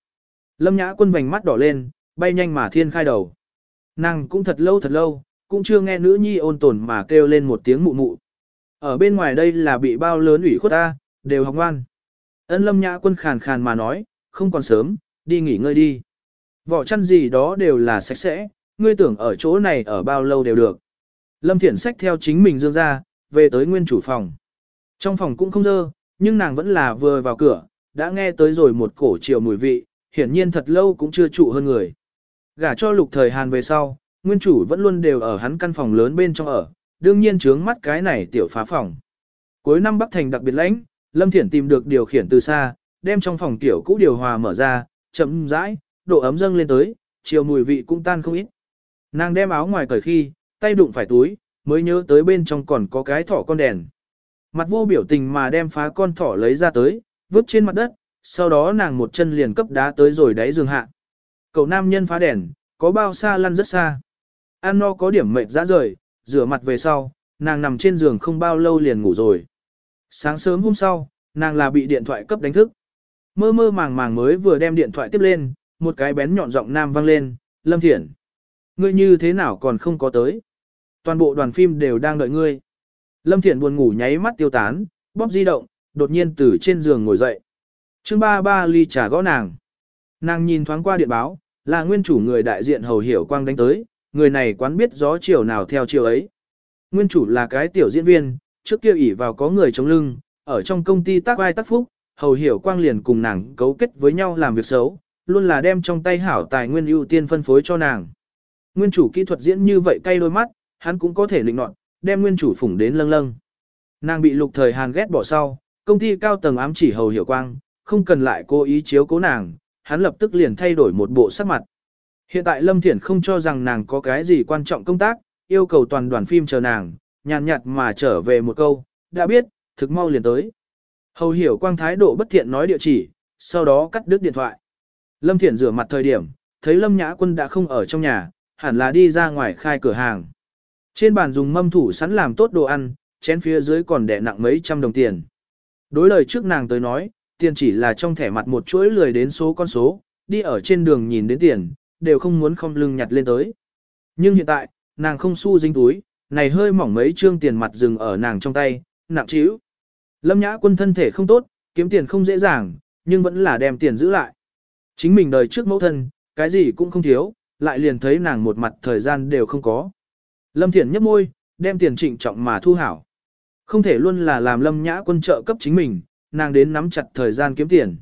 Lâm Nhã Quân vành mắt đỏ lên, bay nhanh mà thiên khai đầu. Nàng cũng thật lâu thật lâu, cũng chưa nghe nữ nhi ôn tồn mà kêu lên một tiếng mụ mụ. Ở bên ngoài đây là bị bao lớn ủy khuất ta, đều học ngoan. Ân lâm nhã quân khàn khàn mà nói, không còn sớm, đi nghỉ ngơi đi. Vỏ chăn gì đó đều là sạch sẽ, ngươi tưởng ở chỗ này ở bao lâu đều được. Lâm Thiển sách theo chính mình dương ra, về tới nguyên chủ phòng. Trong phòng cũng không dơ, nhưng nàng vẫn là vừa vào cửa, đã nghe tới rồi một cổ chiều mùi vị, hiển nhiên thật lâu cũng chưa trụ hơn người. Gả cho lục thời Hàn về sau, nguyên chủ vẫn luôn đều ở hắn căn phòng lớn bên trong ở, đương nhiên trướng mắt cái này tiểu phá phòng. Cuối năm Bắc Thành đặc biệt lãnh, Lâm Thiển tìm được điều khiển từ xa, đem trong phòng tiểu cũ điều hòa mở ra, chậm rãi, độ ấm dâng lên tới, chiều mùi vị cũng tan không ít. Nàng đem áo ngoài cởi khi, tay đụng phải túi, mới nhớ tới bên trong còn có cái thỏ con đèn. Mặt vô biểu tình mà đem phá con thỏ lấy ra tới, vứt trên mặt đất, sau đó nàng một chân liền cấp đá tới rồi đáy giường hạ. Cậu nam nhân phá đèn, có bao xa lăn rất xa. An no có điểm mệt ra rời, rửa mặt về sau, nàng nằm trên giường không bao lâu liền ngủ rồi. Sáng sớm hôm sau, nàng là bị điện thoại cấp đánh thức. Mơ mơ màng màng mới vừa đem điện thoại tiếp lên, một cái bén nhọn giọng nam vang lên, Lâm Thiển. Ngươi như thế nào còn không có tới? Toàn bộ đoàn phim đều đang đợi ngươi. Lâm Thiển buồn ngủ nháy mắt tiêu tán, bóp di động, đột nhiên từ trên giường ngồi dậy. chương ba ba ly trà gõ nàng. Nàng nhìn thoáng qua điện báo, là nguyên chủ người đại diện hầu hiểu quang đánh tới, người này quán biết gió chiều nào theo chiều ấy. Nguyên chủ là cái tiểu diễn viên, trước kia ỷ vào có người chống lưng, ở trong công ty tác vai tác phúc, hầu hiểu quang liền cùng nàng cấu kết với nhau làm việc xấu, luôn là đem trong tay hảo tài nguyên ưu tiên phân phối cho nàng. Nguyên chủ kỹ thuật diễn như vậy cay đôi mắt, hắn cũng có thể lịnh nọt, đem nguyên chủ phủng đến lâng lâng. Nàng bị lục thời Hàn ghét bỏ sau, công ty cao tầng ám chỉ hầu hiểu quang, không cần lại cố ý chiếu cố nàng, hắn lập tức liền thay đổi một bộ sắc mặt. Hiện tại Lâm Thiển không cho rằng nàng có cái gì quan trọng công tác, yêu cầu toàn đoàn phim chờ nàng, nhàn nhạt mà trở về một câu, đã biết, thực mau liền tới. Hầu hiểu quang thái độ bất thiện nói địa chỉ, sau đó cắt đứt điện thoại. Lâm Thiển rửa mặt thời điểm, thấy Lâm Nhã Quân đã không ở trong nhà, hẳn là đi ra ngoài khai cửa hàng. Trên bàn dùng mâm thủ sẵn làm tốt đồ ăn, chén phía dưới còn đẻ nặng mấy trăm đồng tiền. Đối lời trước nàng tới nói, tiền chỉ là trong thẻ mặt một chuỗi lười đến số con số, đi ở trên đường nhìn đến tiền, đều không muốn không lưng nhặt lên tới. Nhưng hiện tại, nàng không xu dính túi, này hơi mỏng mấy trương tiền mặt dừng ở nàng trong tay, nặng trĩu. Lâm Nhã Quân thân thể không tốt, kiếm tiền không dễ dàng, nhưng vẫn là đem tiền giữ lại. Chính mình đời trước mẫu thân, cái gì cũng không thiếu, lại liền thấy nàng một mặt thời gian đều không có. Lâm Thiển nhấp môi, đem tiền trịnh trọng mà thu hảo. Không thể luôn là làm Lâm Nhã Quân trợ cấp chính mình, nàng đến nắm chặt thời gian kiếm tiền.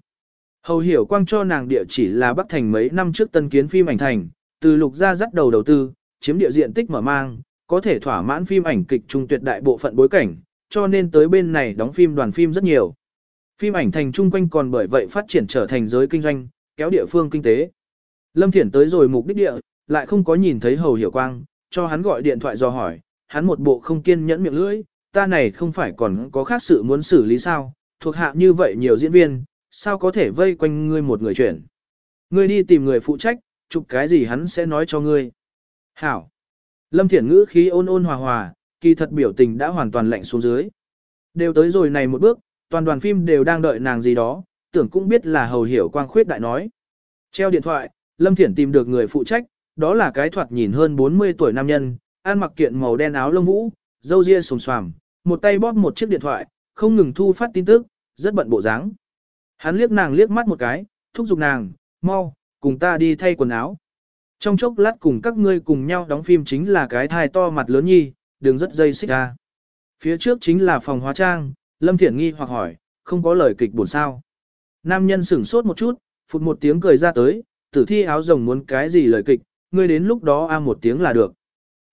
Hầu hiểu quang cho nàng địa chỉ là Bắc Thành mấy năm trước tân kiến phim ảnh thành, từ lục gia dắt đầu đầu tư, chiếm địa diện tích mở mang, có thể thỏa mãn phim ảnh kịch trung tuyệt đại bộ phận bối cảnh, cho nên tới bên này đóng phim đoàn phim rất nhiều. Phim ảnh thành trung quanh còn bởi vậy phát triển trở thành giới kinh doanh, kéo địa phương kinh tế. Lâm Thiển tới rồi mục đích địa, lại không có nhìn thấy Hầu Hiểu Quang, cho hắn gọi điện thoại do hỏi, hắn một bộ không kiên nhẫn miệng lưỡi, ta này không phải còn có khác sự muốn xử lý sao, thuộc hạ như vậy nhiều diễn viên, sao có thể vây quanh ngươi một người chuyển. Ngươi đi tìm người phụ trách, chụp cái gì hắn sẽ nói cho ngươi. Hảo. Lâm Thiển ngữ khí ôn ôn hòa hòa, kỳ thật biểu tình đã hoàn toàn lạnh xuống dưới. Đều tới rồi này một bước, toàn đoàn phim đều đang đợi nàng gì đó, tưởng cũng biết là hầu hiểu quang khuyết đại nói. Treo điện thoại, Lâm Thiển tìm được người phụ trách, đó là cái thoạt nhìn hơn 40 tuổi nam nhân, ăn mặc kiện màu đen áo lông vũ, dâu ria sồm xoàm, một tay bóp một chiếc điện thoại, không ngừng thu phát tin tức, rất bận bộ dáng. Hắn liếc nàng liếc mắt một cái, thúc giục nàng, mau, cùng ta đi thay quần áo. Trong chốc lát cùng các ngươi cùng nhau đóng phim chính là cái thai to mặt lớn nhi, đường rất dây xích ra. Phía trước chính là phòng hóa trang, Lâm Thiển nghi hoặc hỏi, không có lời kịch buồn sao. Nam nhân sửng sốt một chút, phụt một tiếng cười ra tới, tử thi áo rồng muốn cái gì lời kịch, ngươi đến lúc đó a một tiếng là được.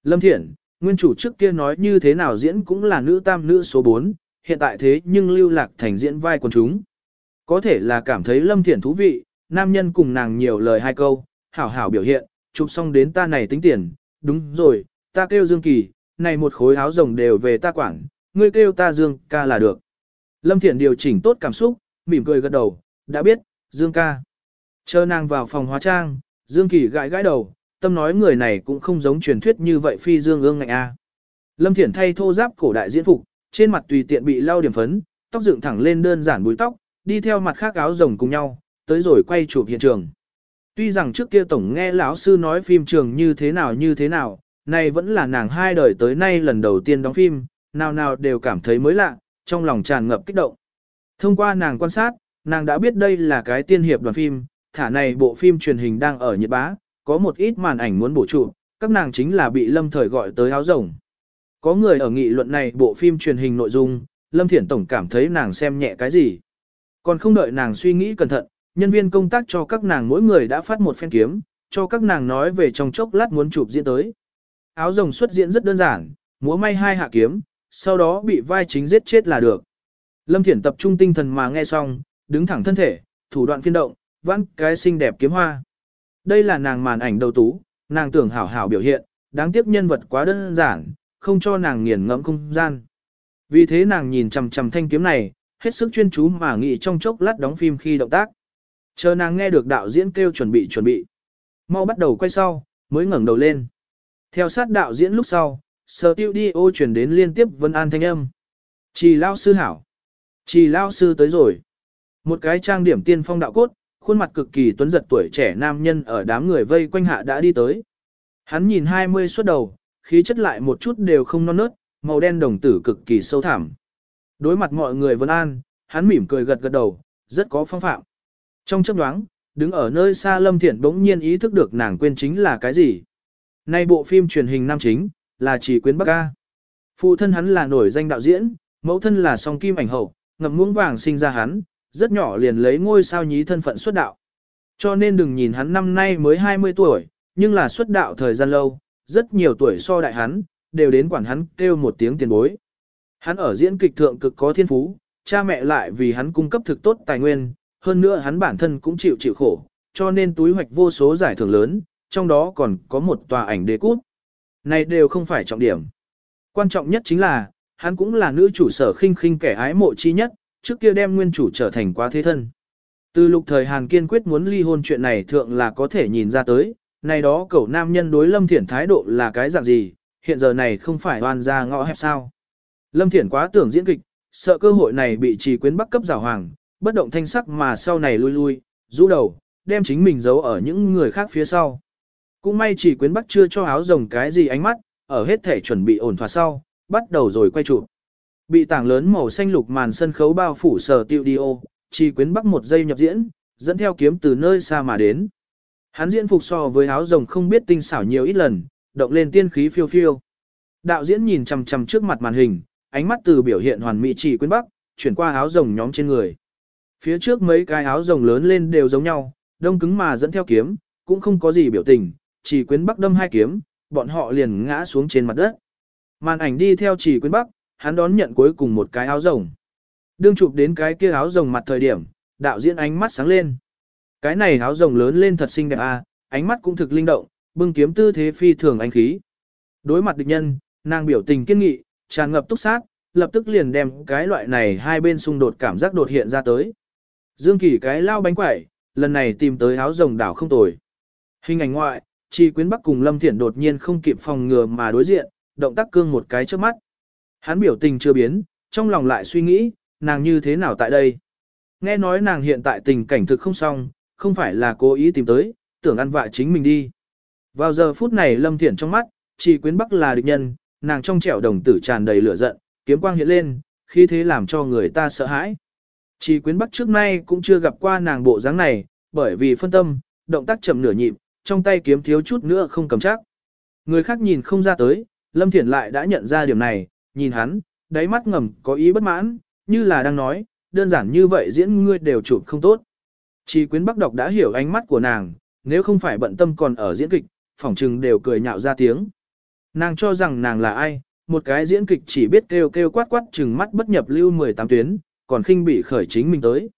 Lâm Thiển, nguyên chủ trước kia nói như thế nào diễn cũng là nữ tam nữ số 4, hiện tại thế nhưng lưu lạc thành diễn vai quần chúng. Có thể là cảm thấy Lâm Thiển thú vị, nam nhân cùng nàng nhiều lời hai câu, hảo hảo biểu hiện, chụp xong đến ta này tính tiền, đúng rồi, ta kêu Dương Kỳ, này một khối áo rồng đều về ta quản, ngươi kêu ta Dương ca là được. Lâm Thiển điều chỉnh tốt cảm xúc, mỉm cười gật đầu, đã biết, Dương ca. Chờ nàng vào phòng hóa trang, Dương Kỳ gãi gãi đầu, tâm nói người này cũng không giống truyền thuyết như vậy phi Dương ương ngạnh a. Lâm Thiển thay thô giáp cổ đại diễn phục, trên mặt tùy tiện bị lau điểm phấn, tóc dựng thẳng lên đơn giản búi tóc, đi theo mặt khác áo rồng cùng nhau, tới rồi quay chụp hiện trường. Tuy rằng trước kia tổng nghe lão sư nói phim trường như thế nào như thế nào, này vẫn là nàng hai đời tới nay lần đầu tiên đóng phim, nào nào đều cảm thấy mới lạ, trong lòng tràn ngập kích động. Thông qua nàng quan sát, nàng đã biết đây là cái tiên hiệp đoàn phim, thả này bộ phim truyền hình đang ở Nhật Bá, có một ít màn ảnh muốn bổ trụ, các nàng chính là bị Lâm Thời gọi tới áo rồng. Có người ở nghị luận này bộ phim truyền hình nội dung, Lâm Thiển Tổng cảm thấy nàng xem nhẹ cái gì. Còn không đợi nàng suy nghĩ cẩn thận, nhân viên công tác cho các nàng mỗi người đã phát một phen kiếm, cho các nàng nói về trong chốc lát muốn chụp diễn tới. Áo rồng xuất diễn rất đơn giản, múa may hai hạ kiếm, sau đó bị vai chính giết chết là được. Lâm Thiển tập trung tinh thần mà nghe xong, đứng thẳng thân thể, thủ đoạn phiên động, vãn cái xinh đẹp kiếm hoa. Đây là nàng màn ảnh đầu tú, nàng tưởng hảo hảo biểu hiện, đáng tiếc nhân vật quá đơn giản, không cho nàng nghiền ngẫm không gian. Vì thế nàng nhìn chằm chằm thanh kiếm này, hết sức chuyên chú mà nghĩ trong chốc lát đóng phim khi động tác. Chờ nàng nghe được đạo diễn kêu chuẩn bị chuẩn bị. Mau bắt đầu quay sau, mới ngẩng đầu lên. Theo sát đạo diễn lúc sau, sở tiêu đi ô chuyển đến liên tiếp vân an thanh âm. Chỉ lao sư hảo. Chỉ lao sư tới rồi. Một cái trang điểm tiên phong đạo cốt, khuôn mặt cực kỳ tuấn giật tuổi trẻ nam nhân ở đám người vây quanh hạ đã đi tới. Hắn nhìn 20 suốt đầu, khí chất lại một chút đều không non nớt, màu đen đồng tử cực kỳ sâu thẳm. Đối mặt mọi người vân an, hắn mỉm cười gật gật đầu, rất có phong phạm. Trong chấp đoáng, đứng ở nơi xa Lâm thiện bỗng nhiên ý thức được nàng quên chính là cái gì. Nay bộ phim truyền hình nam chính, là chỉ quyến Bắc Ca. Phụ thân hắn là nổi danh đạo diễn, mẫu thân là song kim ảnh hậu, ngậm muỗng vàng sinh ra hắn, rất nhỏ liền lấy ngôi sao nhí thân phận xuất đạo. Cho nên đừng nhìn hắn năm nay mới 20 tuổi, nhưng là xuất đạo thời gian lâu, rất nhiều tuổi so đại hắn, đều đến quản hắn kêu một tiếng tiền bối. Hắn ở diễn kịch thượng cực có thiên phú, cha mẹ lại vì hắn cung cấp thực tốt tài nguyên, hơn nữa hắn bản thân cũng chịu chịu khổ, cho nên túi hoạch vô số giải thưởng lớn, trong đó còn có một tòa ảnh đế cút. Này đều không phải trọng điểm. Quan trọng nhất chính là, hắn cũng là nữ chủ sở khinh khinh kẻ ái mộ chi nhất, trước kia đem nguyên chủ trở thành quá thế thân. Từ lục thời Hàn kiên quyết muốn ly hôn chuyện này thượng là có thể nhìn ra tới, này đó cậu nam nhân đối Lâm Thiển thái độ là cái dạng gì, hiện giờ này không phải oan ra ngõ hẹp sao. Lâm Thiển quá tưởng diễn kịch, sợ cơ hội này bị trì quyến bắc cấp rào hoàng, bất động thanh sắc mà sau này lui lui, rũ đầu, đem chính mình giấu ở những người khác phía sau. Cũng may chỉ quyến bắc chưa cho áo rồng cái gì ánh mắt, ở hết thể chuẩn bị ổn thỏa sau, bắt đầu rồi quay chụp. Bị tảng lớn màu xanh lục màn sân khấu bao phủ sở tiêu đi ô, chỉ quyến bắc một giây nhập diễn, dẫn theo kiếm từ nơi xa mà đến. Hắn diễn phục so với áo rồng không biết tinh xảo nhiều ít lần, động lên tiên khí phiêu phiêu. Đạo diễn nhìn chằm chằm trước mặt màn hình, ánh mắt từ biểu hiện hoàn mỹ chỉ quyến bắc, chuyển qua áo rồng nhóm trên người. Phía trước mấy cái áo rồng lớn lên đều giống nhau, đông cứng mà dẫn theo kiếm, cũng không có gì biểu tình, chỉ quyến bắc đâm hai kiếm, bọn họ liền ngã xuống trên mặt đất. Màn ảnh đi theo chỉ quyến bắc, hắn đón nhận cuối cùng một cái áo rồng. Đương chụp đến cái kia áo rồng mặt thời điểm, đạo diễn ánh mắt sáng lên. Cái này áo rồng lớn lên thật xinh đẹp à, ánh mắt cũng thực linh động, bưng kiếm tư thế phi thường anh khí. Đối mặt địch nhân, nàng biểu tình kiên nghị, tràn ngập túc sát, lập tức liền đem cái loại này hai bên xung đột cảm giác đột hiện ra tới. Dương Kỳ cái lao bánh quẩy, lần này tìm tới áo rồng đảo không tồi. Hình ảnh ngoại, chỉ Quyến Bắc cùng Lâm Thiển đột nhiên không kịp phòng ngừa mà đối diện, động tác cương một cái trước mắt. Hắn biểu tình chưa biến, trong lòng lại suy nghĩ, nàng như thế nào tại đây. Nghe nói nàng hiện tại tình cảnh thực không xong, không phải là cố ý tìm tới, tưởng ăn vạ chính mình đi. Vào giờ phút này Lâm Thiển trong mắt, chỉ Quyến Bắc là địch nhân, nàng trong trẻo đồng tử tràn đầy lửa giận, kiếm quang hiện lên, khi thế làm cho người ta sợ hãi. Chỉ Quyến Bắc trước nay cũng chưa gặp qua nàng bộ dáng này, bởi vì phân tâm, động tác chậm nửa nhịp, trong tay kiếm thiếu chút nữa không cầm chắc. Người khác nhìn không ra tới, Lâm Thiển lại đã nhận ra điểm này, nhìn hắn, đáy mắt ngầm có ý bất mãn, như là đang nói, đơn giản như vậy diễn ngươi đều chụp không tốt. Chỉ quyến bắc đọc đã hiểu ánh mắt của nàng, nếu không phải bận tâm còn ở diễn kịch, phỏng trừng đều cười nhạo ra tiếng. Nàng cho rằng nàng là ai, một cái diễn kịch chỉ biết kêu kêu quát quát chừng mắt bất nhập lưu 18 tuyến, còn khinh bị khởi chính mình tới.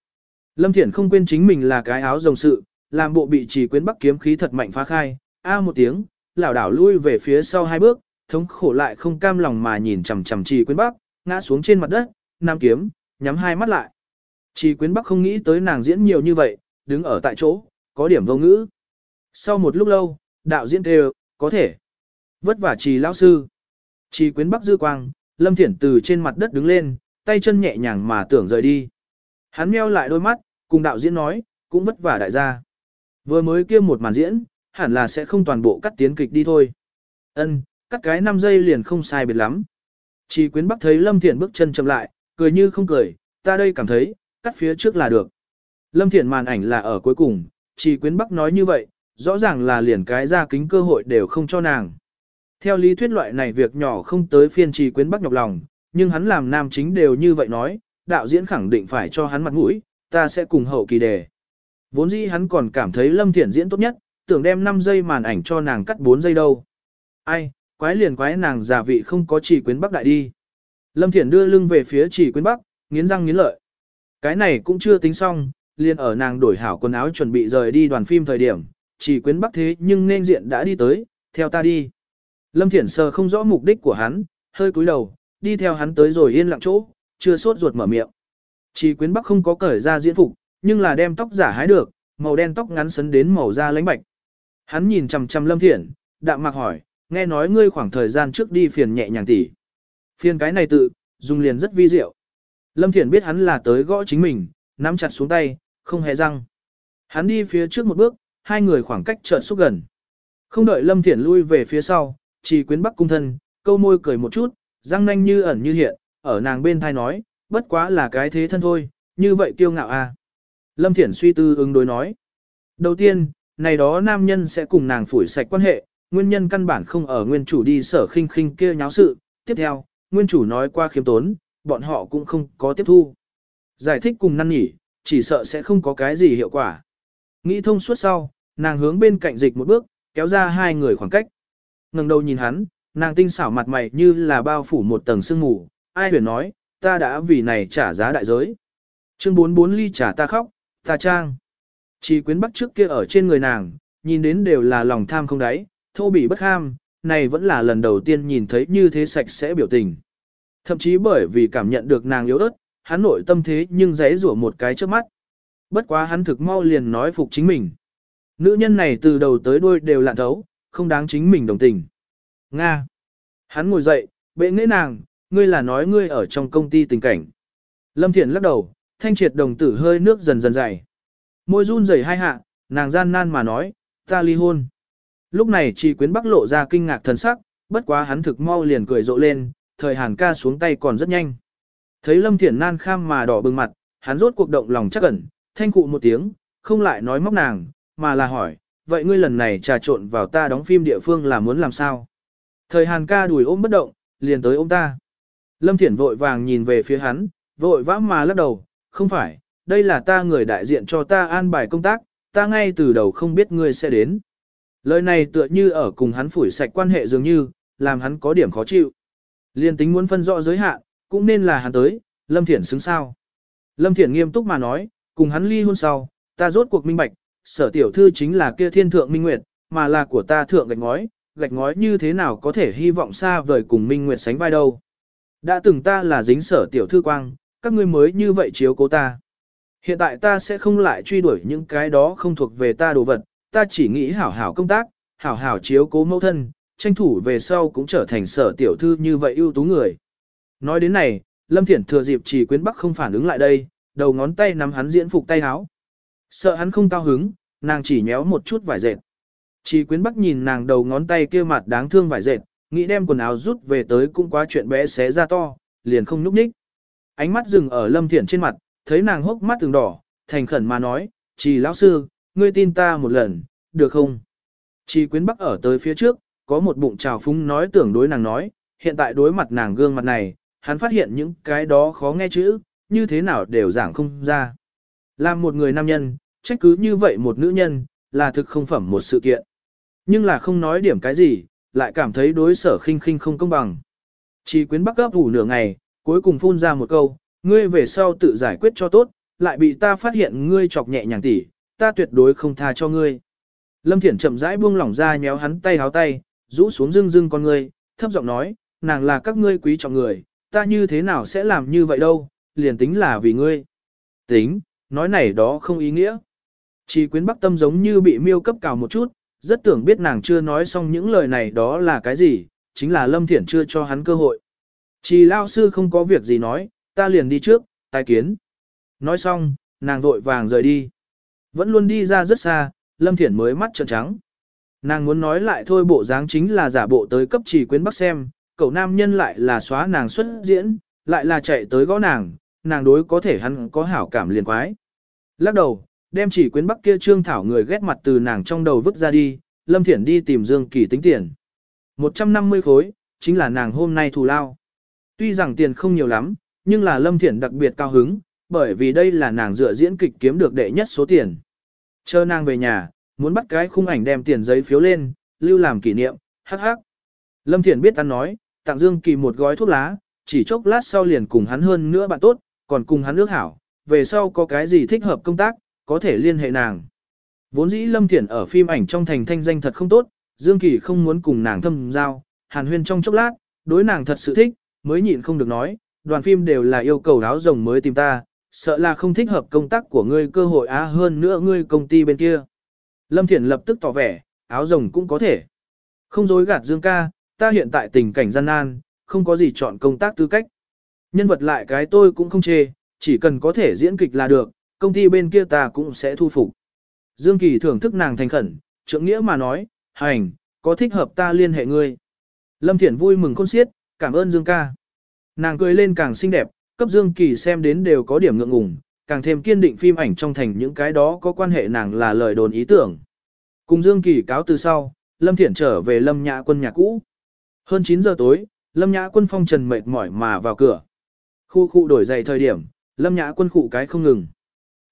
Lâm Thiển không quên chính mình là cái áo rồng sự, làm bộ bị Chỉ quyến bắc kiếm khí thật mạnh phá khai, a một tiếng, lảo đảo lui về phía sau hai bước, thống khổ lại không cam lòng mà nhìn chằm chằm trì quyến bắc, ngã xuống trên mặt đất, nam kiếm, nhắm hai mắt lại. Trì quyến bắc không nghĩ tới nàng diễn nhiều như vậy, đứng ở tại chỗ, có điểm vô ngữ. Sau một lúc lâu, đạo diễn đều, có thể. Vất vả trì lão sư. Trì quyến bắc dư quang, lâm thiển từ trên mặt đất đứng lên, tay chân nhẹ nhàng mà tưởng rời đi. Hắn meo lại đôi mắt, cùng đạo diễn nói, cũng vất vả đại gia. Vừa mới kia một màn diễn, hẳn là sẽ không toàn bộ cắt tiến kịch đi thôi. Ân, cắt cái 5 giây liền không sai biệt lắm. Chỉ quyến bắc thấy Lâm Thiển bước chân chậm lại, cười như không cười, ta đây cảm thấy, cắt phía trước là được. Lâm Thiển màn ảnh là ở cuối cùng, chỉ quyến bắc nói như vậy, rõ ràng là liền cái ra kính cơ hội đều không cho nàng. Theo lý thuyết loại này việc nhỏ không tới phiên trì quyến bắc nhọc lòng, nhưng hắn làm nam chính đều như vậy nói, đạo diễn khẳng định phải cho hắn mặt mũi, ta sẽ cùng hậu kỳ đề. Vốn dĩ hắn còn cảm thấy Lâm Thiển diễn tốt nhất, tưởng đem 5 giây màn ảnh cho nàng cắt 4 giây đâu. Ai, quái liền quái nàng giả vị không có chỉ quyến bắc đại đi. Lâm Thiển đưa lưng về phía chỉ quyến bắc, nghiến răng nghiến lợi. Cái này cũng chưa tính xong, liền ở nàng đổi hảo quần áo chuẩn bị rời đi đoàn phim thời điểm, chỉ quyến bắc thế nhưng nên diện đã đi tới, theo ta đi. Lâm Thiển sờ không rõ mục đích của hắn, hơi cúi đầu, đi theo hắn tới rồi yên lặng chỗ, chưa sốt ruột mở miệng. Chỉ quyến bắc không có cởi ra diễn phục, nhưng là đem tóc giả hái được, màu đen tóc ngắn sấn đến màu da lãnh bạch. Hắn nhìn chằm chằm Lâm Thiển, đạm mạc hỏi, nghe nói ngươi khoảng thời gian trước đi phiền nhẹ nhàng tỉ. Phiền cái này tự, dùng liền rất vi diệu. Lâm Thiển biết hắn là tới gõ chính mình, nắm chặt xuống tay, không hề răng. Hắn đi phía trước một bước, hai người khoảng cách chợt xúc gần. Không đợi Lâm Thiển lui về phía sau, chỉ quyến bắc cung thân, câu môi cười một chút, răng nanh như ẩn như hiện, ở nàng bên thai nói, bất quá là cái thế thân thôi, như vậy kiêu ngạo à. Lâm Thiển suy tư ứng đối nói. Đầu tiên, này đó nam nhân sẽ cùng nàng phủi sạch quan hệ, nguyên nhân căn bản không ở nguyên chủ đi sở khinh khinh kia nháo sự. Tiếp theo, nguyên chủ nói qua khiếm tốn, bọn họ cũng không có tiếp thu. Giải thích cùng năn nhỉ, chỉ sợ sẽ không có cái gì hiệu quả. Nghĩ thông suốt sau, nàng hướng bên cạnh dịch một bước, kéo ra hai người khoảng cách. ngẩng đầu nhìn hắn, nàng tinh xảo mặt mày như là bao phủ một tầng sương mù, ai huyền nói, ta đã vì này trả giá đại giới. Chương 44 ly trả ta khóc, ta trang. Chỉ quyến bắc trước kia ở trên người nàng, nhìn đến đều là lòng tham không đáy, thô bỉ bất ham, này vẫn là lần đầu tiên nhìn thấy như thế sạch sẽ biểu tình. Thậm chí bởi vì cảm nhận được nàng yếu ớt, hắn nội tâm thế nhưng giấy rủa một cái trước mắt. Bất quá hắn thực mau liền nói phục chính mình. Nữ nhân này từ đầu tới đuôi đều lạn thấu, không đáng chính mình đồng tình. Nga. Hắn ngồi dậy, bệ nghệ nàng, ngươi là nói ngươi ở trong công ty tình cảnh. Lâm Thiện lắc đầu, thanh triệt đồng tử hơi nước dần dần dày. Môi run rẩy hai hạ, nàng gian nan mà nói, ta ly hôn. Lúc này chỉ quyến bắc lộ ra kinh ngạc thần sắc, bất quá hắn thực mau liền cười rộ lên, thời hàn ca xuống tay còn rất nhanh. Thấy Lâm Thiển nan kham mà đỏ bừng mặt, hắn rốt cuộc động lòng chắc ẩn, thanh cụ một tiếng, không lại nói móc nàng, mà là hỏi, vậy ngươi lần này trà trộn vào ta đóng phim địa phương là muốn làm sao? Thời hàn ca đùi ôm bất động, liền tới ôm ta. Lâm Thiển vội vàng nhìn về phía hắn, vội vã mà lắc đầu, không phải, đây là ta người đại diện cho ta an bài công tác, ta ngay từ đầu không biết ngươi sẽ đến. Lời này tựa như ở cùng hắn phủi sạch quan hệ dường như, làm hắn có điểm khó chịu. Liên tính muốn phân rõ giới hạn, cũng nên là hắn tới, Lâm Thiển xứng sao. Lâm Thiển nghiêm túc mà nói, cùng hắn ly hôn sau, ta rốt cuộc minh bạch, sở tiểu thư chính là kia thiên thượng minh nguyệt, mà là của ta thượng gạch ngói, gạch ngói như thế nào có thể hy vọng xa vời cùng minh nguyệt sánh vai đâu. Đã từng ta là dính sở tiểu thư quang, các ngươi mới như vậy chiếu cố ta. Hiện tại ta sẽ không lại truy đuổi những cái đó không thuộc về ta đồ vật, ta chỉ nghĩ hảo hảo công tác, hảo hảo chiếu cố mẫu thân, tranh thủ về sau cũng trở thành sở tiểu thư như vậy ưu tú người. Nói đến này, Lâm Thiển thừa dịp chỉ quyến bắc không phản ứng lại đây, đầu ngón tay nắm hắn diễn phục tay áo. Sợ hắn không cao hứng, nàng chỉ nhéo một chút vải dệt. Chỉ quyến bắc nhìn nàng đầu ngón tay kia mặt đáng thương vải dệt, nghĩ đem quần áo rút về tới cũng quá chuyện bé xé ra to, liền không núp ních. Ánh mắt dừng ở Lâm Thiển trên mặt, thấy nàng hốc mắt từng đỏ, thành khẩn mà nói, chỉ lão sư, ngươi tin ta một lần, được không? Chỉ quyến bắc ở tới phía trước, có một bụng trào phúng nói tưởng đối nàng nói, hiện tại đối mặt nàng gương mặt này, hắn phát hiện những cái đó khó nghe chữ, như thế nào đều giảng không ra. Làm một người nam nhân, trách cứ như vậy một nữ nhân, là thực không phẩm một sự kiện. Nhưng là không nói điểm cái gì, lại cảm thấy đối sở khinh khinh không công bằng. Chỉ quyến bắc gấp ủ nửa ngày, cuối cùng phun ra một câu, ngươi về sau tự giải quyết cho tốt, lại bị ta phát hiện ngươi chọc nhẹ nhàng tỉ, ta tuyệt đối không tha cho ngươi. Lâm Thiển chậm rãi buông lỏng ra nhéo hắn tay háo tay, rũ xuống dưng dưng con ngươi, thấp giọng nói, nàng là các ngươi quý trọng người, ta như thế nào sẽ làm như vậy đâu, liền tính là vì ngươi. Tính, nói này đó không ý nghĩa. Chỉ quyến bắc tâm giống như bị miêu cấp cào một chút, rất tưởng biết nàng chưa nói xong những lời này đó là cái gì, chính là Lâm Thiển chưa cho hắn cơ hội. Chỉ lao sư không có việc gì nói, ta liền đi trước, tai kiến. Nói xong, nàng vội vàng rời đi. Vẫn luôn đi ra rất xa, Lâm Thiển mới mắt trợn trắng. Nàng muốn nói lại thôi bộ dáng chính là giả bộ tới cấp chỉ quyến bắc xem, cậu nam nhân lại là xóa nàng xuất diễn, lại là chạy tới gõ nàng, nàng đối có thể hắn có hảo cảm liền quái. Lắc đầu, đem chỉ quyến bắc kia trương thảo người ghét mặt từ nàng trong đầu vứt ra đi, Lâm Thiển đi tìm Dương Kỳ tính tiền. 150 khối, chính là nàng hôm nay thù lao. Tuy rằng tiền không nhiều lắm, nhưng là Lâm Thiển đặc biệt cao hứng, bởi vì đây là nàng dựa diễn kịch kiếm được đệ nhất số tiền. Chờ nàng về nhà, muốn bắt cái khung ảnh đem tiền giấy phiếu lên, lưu làm kỷ niệm, hắc hắc. Lâm Thiển biết ăn nói, tặng Dương Kỳ một gói thuốc lá, chỉ chốc lát sau liền cùng hắn hơn nữa bạn tốt, còn cùng hắn ước hảo, về sau có cái gì thích hợp công tác, có thể liên hệ nàng. Vốn dĩ Lâm Thiển ở phim ảnh trong thành thanh danh thật không tốt, Dương Kỳ không muốn cùng nàng thâm giao, hàn huyên trong chốc lát, đối nàng thật sự thích, mới nhịn không được nói, đoàn phim đều là yêu cầu áo rồng mới tìm ta, sợ là không thích hợp công tác của ngươi cơ hội á hơn nữa ngươi công ty bên kia. Lâm Thiển lập tức tỏ vẻ, áo rồng cũng có thể. Không dối gạt Dương ca, ta hiện tại tình cảnh gian nan, không có gì chọn công tác tư cách. Nhân vật lại cái tôi cũng không chê, chỉ cần có thể diễn kịch là được, công ty bên kia ta cũng sẽ thu phục. Dương Kỳ thưởng thức nàng thành khẩn, trưởng nghĩa mà nói, hành, có thích hợp ta liên hệ ngươi. Lâm Thiển vui mừng khôn xiết, cảm ơn Dương ca. Nàng cười lên càng xinh đẹp, cấp Dương Kỳ xem đến đều có điểm ngượng ngùng, càng thêm kiên định phim ảnh trong thành những cái đó có quan hệ nàng là lời đồn ý tưởng. Cùng Dương Kỳ cáo từ sau, Lâm Thiển trở về Lâm Nhã quân nhà cũ. Hơn 9 giờ tối, Lâm Nhã quân phong trần mệt mỏi mà vào cửa. Khu khu đổi giày thời điểm, Lâm Nhã quân cụ cái không ngừng.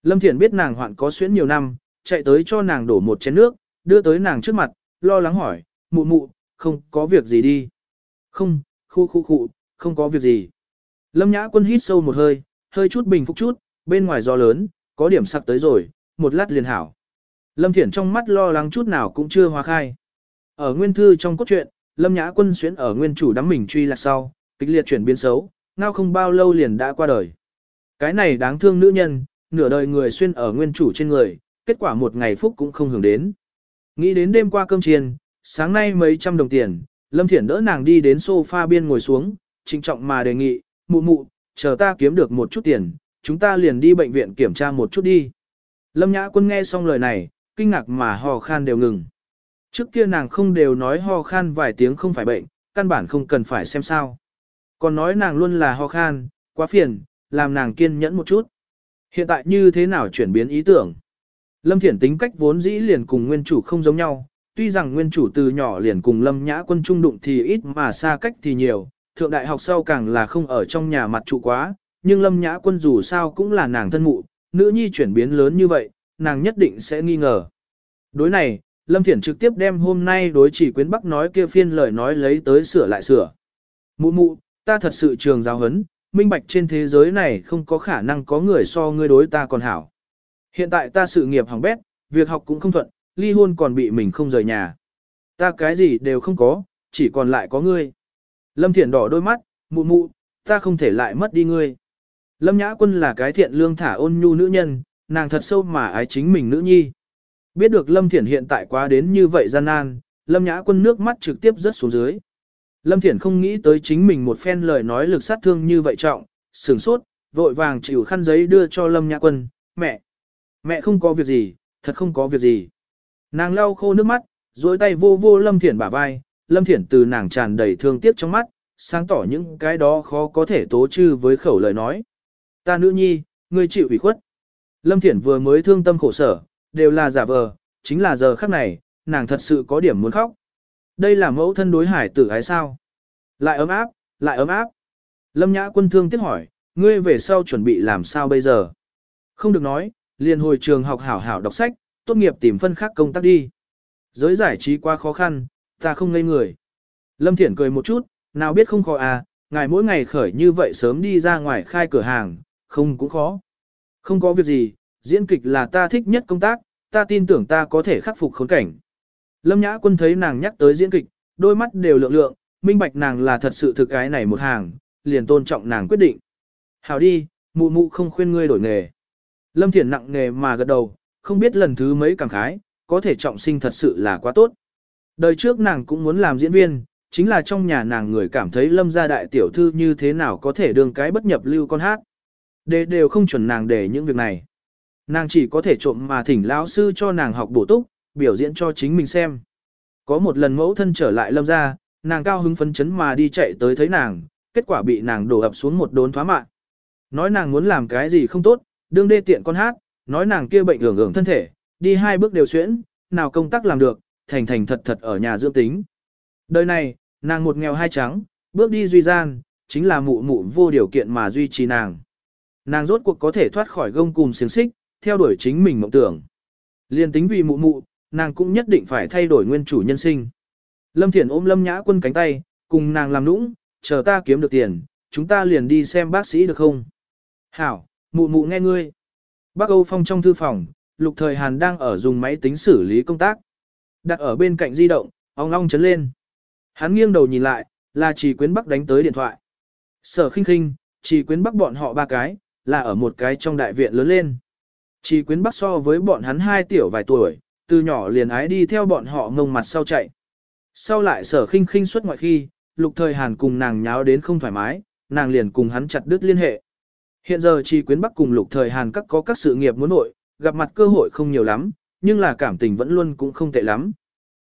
Lâm Thiển biết nàng hoạn có xuyến nhiều năm, chạy tới cho nàng đổ một chén nước, đưa tới nàng trước mặt, lo lắng hỏi, mụ mụ, không có việc gì đi. Không, khu khu khu, không có việc gì. Lâm Nhã quân hít sâu một hơi, hơi chút bình phục chút, bên ngoài gió lớn, có điểm sặc tới rồi, một lát liền hảo. Lâm Thiển trong mắt lo lắng chút nào cũng chưa hóa khai. Ở nguyên thư trong cốt truyện, Lâm Nhã Quân xuyến ở nguyên chủ đắm mình truy lạc sau, kịch liệt chuyển biến xấu, ngao không bao lâu liền đã qua đời. Cái này đáng thương nữ nhân, nửa đời người xuyên ở nguyên chủ trên người, kết quả một ngày phúc cũng không hưởng đến. Nghĩ đến đêm qua cơm chiên, sáng nay mấy trăm đồng tiền, Lâm Thiển đỡ nàng đi đến sofa biên ngồi xuống, trịnh trọng mà đề nghị, mụ mụ, chờ ta kiếm được một chút tiền, chúng ta liền đi bệnh viện kiểm tra một chút đi. Lâm Nhã Quân nghe xong lời này, kinh ngạc mà ho khan đều ngừng. Trước kia nàng không đều nói ho khan vài tiếng không phải bệnh, căn bản không cần phải xem sao. Còn nói nàng luôn là ho khan, quá phiền, làm nàng kiên nhẫn một chút. Hiện tại như thế nào chuyển biến ý tưởng? Lâm Thiển tính cách vốn dĩ liền cùng nguyên chủ không giống nhau, tuy rằng nguyên chủ từ nhỏ liền cùng Lâm Nhã Quân trung đụng thì ít mà xa cách thì nhiều, thượng đại học sau càng là không ở trong nhà mặt trụ quá, nhưng Lâm Nhã Quân dù sao cũng là nàng thân mụ, nữ nhi chuyển biến lớn như vậy, nàng nhất định sẽ nghi ngờ. Đối này, Lâm Thiển trực tiếp đem hôm nay đối chỉ quyến bắc nói kia phiên lời nói lấy tới sửa lại sửa. Mụ mụ, ta thật sự trường giáo hấn, minh bạch trên thế giới này không có khả năng có người so ngươi đối ta còn hảo. Hiện tại ta sự nghiệp hỏng bét, việc học cũng không thuận, ly hôn còn bị mình không rời nhà. Ta cái gì đều không có, chỉ còn lại có ngươi. Lâm Thiện đỏ đôi mắt, mụ mụ, ta không thể lại mất đi ngươi. Lâm Nhã Quân là cái thiện lương thả ôn nhu nữ nhân, nàng thật sâu mà ái chính mình nữ nhi. Biết được Lâm Thiển hiện tại quá đến như vậy gian nan, Lâm Nhã Quân nước mắt trực tiếp rớt xuống dưới. Lâm Thiển không nghĩ tới chính mình một phen lời nói lực sát thương như vậy trọng, sửng sốt, vội vàng chịu khăn giấy đưa cho Lâm Nhã Quân, mẹ. Mẹ không có việc gì, thật không có việc gì. Nàng lau khô nước mắt, duỗi tay vô vô Lâm Thiển bả vai, Lâm Thiển từ nàng tràn đầy thương tiếc trong mắt, sáng tỏ những cái đó khó có thể tố chư với khẩu lời nói. Ta nữ nhi, ngươi chịu ủy khuất. Lâm Thiển vừa mới thương tâm khổ sở, đều là giả vờ, chính là giờ khắc này, nàng thật sự có điểm muốn khóc. Đây là mẫu thân đối hải tử ái sao? Lại ấm áp, lại ấm áp. Lâm Nhã quân thương tiếc hỏi, ngươi về sau chuẩn bị làm sao bây giờ? Không được nói, liền hồi trường học hảo hảo đọc sách, tốt nghiệp tìm phân khác công tác đi. Giới giải trí quá khó khăn, ta không ngây người. Lâm Thiển cười một chút, nào biết không khó à, ngài mỗi ngày khởi như vậy sớm đi ra ngoài khai cửa hàng, không cũng khó. Không có việc gì, diễn kịch là ta thích nhất công tác, ta tin tưởng ta có thể khắc phục khốn cảnh. Lâm Nhã Quân thấy nàng nhắc tới diễn kịch, đôi mắt đều lượng lượng, minh bạch nàng là thật sự thực cái này một hàng, liền tôn trọng nàng quyết định. Hảo đi, mụ mụ không khuyên ngươi đổi nghề. Lâm Thiển nặng nghề mà gật đầu, không biết lần thứ mấy cảm khái, có thể trọng sinh thật sự là quá tốt. Đời trước nàng cũng muốn làm diễn viên, chính là trong nhà nàng người cảm thấy lâm gia đại tiểu thư như thế nào có thể đương cái bất nhập lưu con hát. Đề đều không chuẩn nàng để những việc này. Nàng chỉ có thể trộm mà thỉnh lão sư cho nàng học bổ túc, biểu diễn cho chính mình xem. Có một lần mẫu thân trở lại lâm gia, nàng cao hứng phấn chấn mà đi chạy tới thấy nàng, kết quả bị nàng đổ ập xuống một đốn thoá mạng. Nói nàng muốn làm cái gì không tốt, đương đê tiện con hát, nói nàng kia bệnh hưởng hưởng thân thể, đi hai bước đều xuyễn, nào công tác làm được, thành thành thật thật ở nhà dưỡng tính. Đời này, nàng một nghèo hai trắng, bước đi duy gian, chính là mụ mụ vô điều kiện mà duy trì nàng. Nàng rốt cuộc có thể thoát khỏi gông cùm xiềng xích, theo đuổi chính mình mộng tưởng. Liên tính vì mụ mụ, nàng cũng nhất định phải thay đổi nguyên chủ nhân sinh. Lâm Thiển ôm Lâm Nhã Quân cánh tay, cùng nàng làm nũng, chờ ta kiếm được tiền, chúng ta liền đi xem bác sĩ được không? Hảo, mụ mụ nghe ngươi. Bác Âu Phong trong thư phòng, Lục Thời Hàn đang ở dùng máy tính xử lý công tác. Đặt ở bên cạnh di động, ong ong chấn lên. Hắn nghiêng đầu nhìn lại, là chỉ Quyến Bắc đánh tới điện thoại. Sở khinh khinh, Chỉ Quyến Bắc bọn họ ba cái, là ở một cái trong đại viện lớn lên. Chỉ Quyến Bắc so với bọn hắn hai tiểu vài tuổi, từ nhỏ liền ái đi theo bọn họ ngông mặt sau chạy. Sau lại sở khinh khinh xuất ngoại khi, lục thời hàn cùng nàng nháo đến không thoải mái, nàng liền cùng hắn chặt đứt liên hệ. Hiện giờ Chỉ Quyến Bắc cùng lục thời hàn các có các sự nghiệp muốn nội, gặp mặt cơ hội không nhiều lắm, nhưng là cảm tình vẫn luôn cũng không tệ lắm.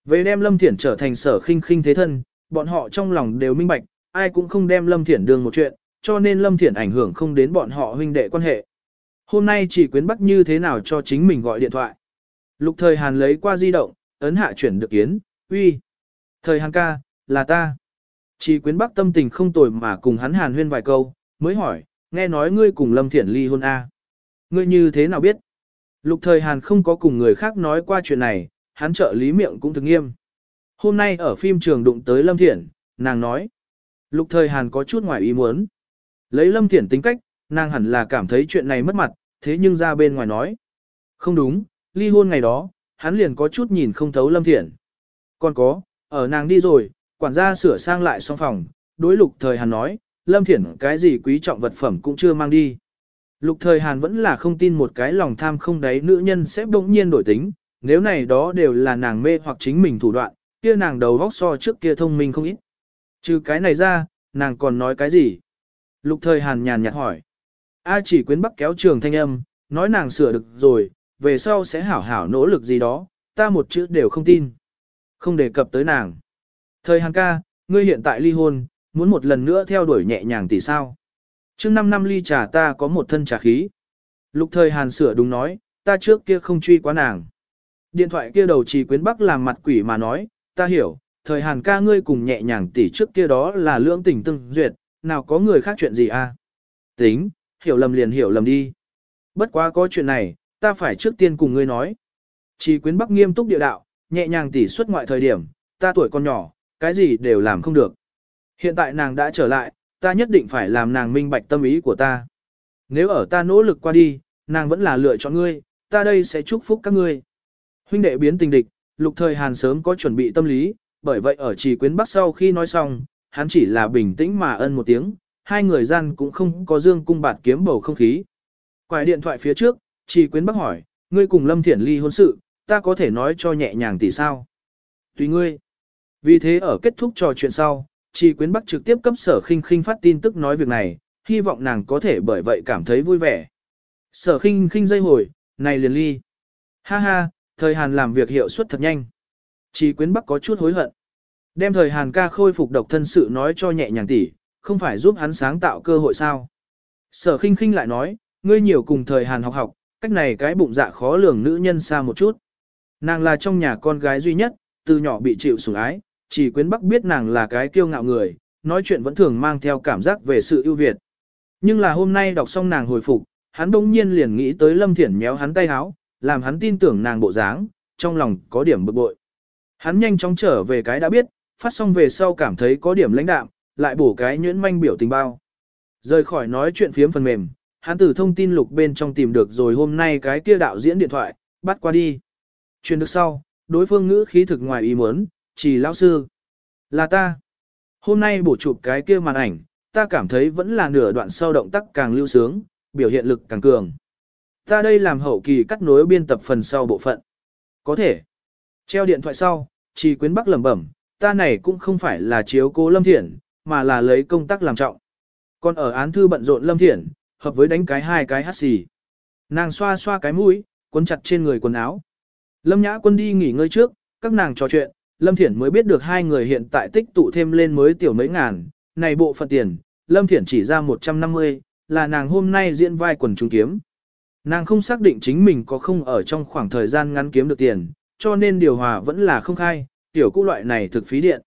Về đem Lâm Thiển trở thành sở khinh khinh thế thân, bọn họ trong lòng đều minh bạch, ai cũng không đem Lâm Thiển đường một chuyện, cho nên Lâm Thiển ảnh hưởng không đến bọn họ huynh đệ quan hệ. Hôm nay chỉ quyến bắc như thế nào cho chính mình gọi điện thoại. Lục thời Hàn lấy qua di động, ấn hạ chuyển được kiến, uy. Thời Hàn ca, là ta. Chỉ quyến bắc tâm tình không tồi mà cùng hắn Hàn huyên vài câu, mới hỏi, nghe nói ngươi cùng Lâm Thiển ly hôn A. Ngươi như thế nào biết? Lục thời Hàn không có cùng người khác nói qua chuyện này, hắn trợ lý miệng cũng thực nghiêm. Hôm nay ở phim trường đụng tới Lâm Thiển, nàng nói. Lục thời Hàn có chút ngoài ý muốn. Lấy Lâm Thiển tính cách, nàng hẳn là cảm thấy chuyện này mất mặt, thế nhưng ra bên ngoài nói. Không đúng, ly hôn ngày đó, hắn liền có chút nhìn không thấu Lâm Thiển. Còn có, ở nàng đi rồi, quản gia sửa sang lại xong phòng, đối lục thời hàn nói, Lâm Thiển cái gì quý trọng vật phẩm cũng chưa mang đi. Lục thời Hàn vẫn là không tin một cái lòng tham không đáy nữ nhân sẽ bỗng nhiên đổi tính, nếu này đó đều là nàng mê hoặc chính mình thủ đoạn, kia nàng đầu vóc so trước kia thông minh không ít. Trừ cái này ra, nàng còn nói cái gì? Lục thời Hàn nhàn nhạt hỏi. A chỉ quyến bắc kéo trường thanh âm, nói nàng sửa được rồi, về sau sẽ hảo hảo nỗ lực gì đó, ta một chữ đều không tin. Không đề cập tới nàng. Thời Hàn ca, ngươi hiện tại ly hôn, muốn một lần nữa theo đuổi nhẹ nhàng tỷ sao? Trước 5 năm ly trà ta có một thân trà khí. Lục thời hàn sửa đúng nói, ta trước kia không truy quá nàng. Điện thoại kia đầu trì quyến bắc làm mặt quỷ mà nói, ta hiểu, thời hàn ca ngươi cùng nhẹ nhàng tỉ trước kia đó là lưỡng tình tương duyệt, nào có người khác chuyện gì à? Tính, hiểu lầm liền hiểu lầm đi. Bất quá có chuyện này, ta phải trước tiên cùng ngươi nói. Trì quyến bắc nghiêm túc địa đạo, nhẹ nhàng tỉ xuất ngoại thời điểm, ta tuổi còn nhỏ, cái gì đều làm không được. Hiện tại nàng đã trở lại, ta nhất định phải làm nàng minh bạch tâm ý của ta. Nếu ở ta nỗ lực qua đi, nàng vẫn là lựa chọn ngươi, ta đây sẽ chúc phúc các ngươi. Huynh đệ biến tình địch, lục thời hàn sớm có chuẩn bị tâm lý, bởi vậy ở Chỉ quyến bắc sau khi nói xong, hắn chỉ là bình tĩnh mà ân một tiếng, hai người gian cũng không có dương cung bạt kiếm bầu không khí. Quài điện thoại phía trước, Chỉ quyến bắc hỏi, ngươi cùng Lâm Thiển ly hôn sự, ta có thể nói cho nhẹ nhàng tỷ sao? Tùy ngươi. Vì thế ở kết thúc trò chuyện sau, Chi Quyến Bắc trực tiếp cấp sở khinh khinh phát tin tức nói việc này, hy vọng nàng có thể bởi vậy cảm thấy vui vẻ. Sở khinh khinh dây hồi, này liền ly. Ha ha, thời Hàn làm việc hiệu suất thật nhanh. Chi Quyến Bắc có chút hối hận. Đem thời Hàn ca khôi phục độc thân sự nói cho nhẹ nhàng tỉ, không phải giúp hắn sáng tạo cơ hội sao. Sở khinh khinh lại nói, ngươi nhiều cùng thời Hàn học học, cách này cái bụng dạ khó lường nữ nhân xa một chút. Nàng là trong nhà con gái duy nhất, từ nhỏ bị chịu sủng ái, chỉ quyến bắc biết nàng là cái kiêu ngạo người, nói chuyện vẫn thường mang theo cảm giác về sự ưu việt. Nhưng là hôm nay đọc xong nàng hồi phục, hắn bỗng nhiên liền nghĩ tới Lâm Thiển méo hắn tay háo, làm hắn tin tưởng nàng bộ dáng, trong lòng có điểm bực bội. Hắn nhanh chóng trở về cái đã biết, phát xong về sau cảm thấy có điểm lãnh đạm, lại bổ cái nhuyễn manh biểu tình bao. Rời khỏi nói chuyện phiếm phần mềm, hắn từ thông tin lục bên trong tìm được rồi hôm nay cái kia đạo diễn điện thoại, bắt qua đi. Truyền được sau, đối phương ngữ khí thực ngoài ý muốn, chỉ lão sư. Là ta. Hôm nay bổ chụp cái kia màn ảnh, ta cảm thấy vẫn là nửa đoạn sau động tác càng lưu sướng, biểu hiện lực càng cường. Ta đây làm hậu kỳ cắt nối biên tập phần sau bộ phận. Có thể. Treo điện thoại sau, chỉ quyến bắc lẩm bẩm, ta này cũng không phải là chiếu cố Lâm Thiển, mà là lấy công tác làm trọng. Còn ở án thư bận rộn Lâm Thiển, hợp với đánh cái hai cái hát xì. Nàng xoa xoa cái mũi, quấn chặt trên người quần áo. Lâm Nhã Quân đi nghỉ ngơi trước, các nàng trò chuyện, Lâm Thiển mới biết được hai người hiện tại tích tụ thêm lên mới tiểu mấy ngàn, này bộ phận tiền, Lâm Thiển chỉ ra 150, là nàng hôm nay diễn vai quần trung kiếm. Nàng không xác định chính mình có không ở trong khoảng thời gian ngắn kiếm được tiền, cho nên điều hòa vẫn là không khai, tiểu cũ loại này thực phí điện.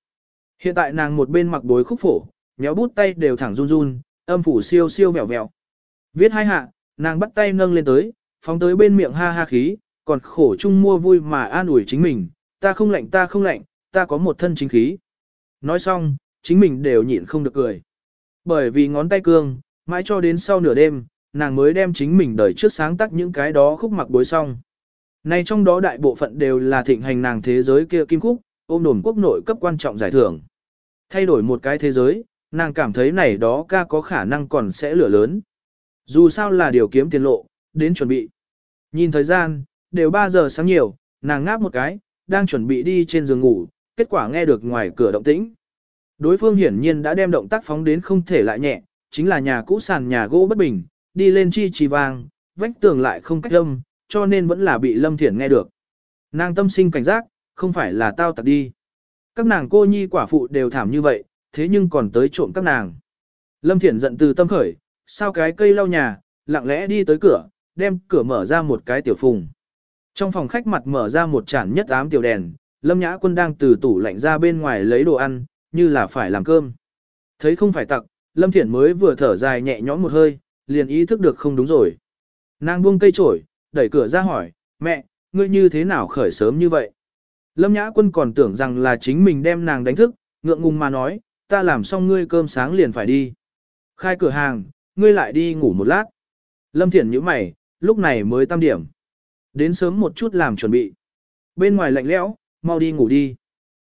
Hiện tại nàng một bên mặc bối khúc phổ, nhéo bút tay đều thẳng run run, âm phủ siêu siêu vẹo vẹo. Viết hai hạ, nàng bắt tay nâng lên tới, phóng tới bên miệng ha ha khí, còn khổ chung mua vui mà an ủi chính mình, ta không lạnh ta không lạnh, ta có một thân chính khí. Nói xong, chính mình đều nhịn không được cười. Bởi vì ngón tay cương, mãi cho đến sau nửa đêm, nàng mới đem chính mình đời trước sáng tác những cái đó khúc mặc bối xong. Này trong đó đại bộ phận đều là thịnh hành nàng thế giới kia kim khúc, ôm đồn quốc nội cấp quan trọng giải thưởng. Thay đổi một cái thế giới, nàng cảm thấy này đó ca có khả năng còn sẽ lửa lớn. Dù sao là điều kiếm tiền lộ, đến chuẩn bị. Nhìn thời gian, đều 3 giờ sáng nhiều, nàng ngáp một cái, đang chuẩn bị đi trên giường ngủ, kết quả nghe được ngoài cửa động tĩnh. Đối phương hiển nhiên đã đem động tác phóng đến không thể lại nhẹ, chính là nhà cũ sàn nhà gỗ bất bình, đi lên chi trì vang, vách tường lại không cách âm, cho nên vẫn là bị Lâm Thiển nghe được. Nàng tâm sinh cảnh giác, không phải là tao tặc đi. Các nàng cô nhi quả phụ đều thảm như vậy, thế nhưng còn tới trộm các nàng. Lâm Thiển giận từ tâm khởi, sao cái cây lau nhà, lặng lẽ đi tới cửa, đem cửa mở ra một cái tiểu phùng. Trong phòng khách mặt mở ra một chản nhất ám tiểu đèn, Lâm Nhã Quân đang từ tủ lạnh ra bên ngoài lấy đồ ăn, như là phải làm cơm. Thấy không phải tặc, Lâm Thiển mới vừa thở dài nhẹ nhõm một hơi, liền ý thức được không đúng rồi. Nàng buông cây trổi, đẩy cửa ra hỏi, mẹ, ngươi như thế nào khởi sớm như vậy? Lâm Nhã Quân còn tưởng rằng là chính mình đem nàng đánh thức, ngượng ngùng mà nói, ta làm xong ngươi cơm sáng liền phải đi. Khai cửa hàng, ngươi lại đi ngủ một lát. Lâm Thiển nhíu mày, lúc này mới tam điểm. Đến sớm một chút làm chuẩn bị. Bên ngoài lạnh lẽo, mau đi ngủ đi.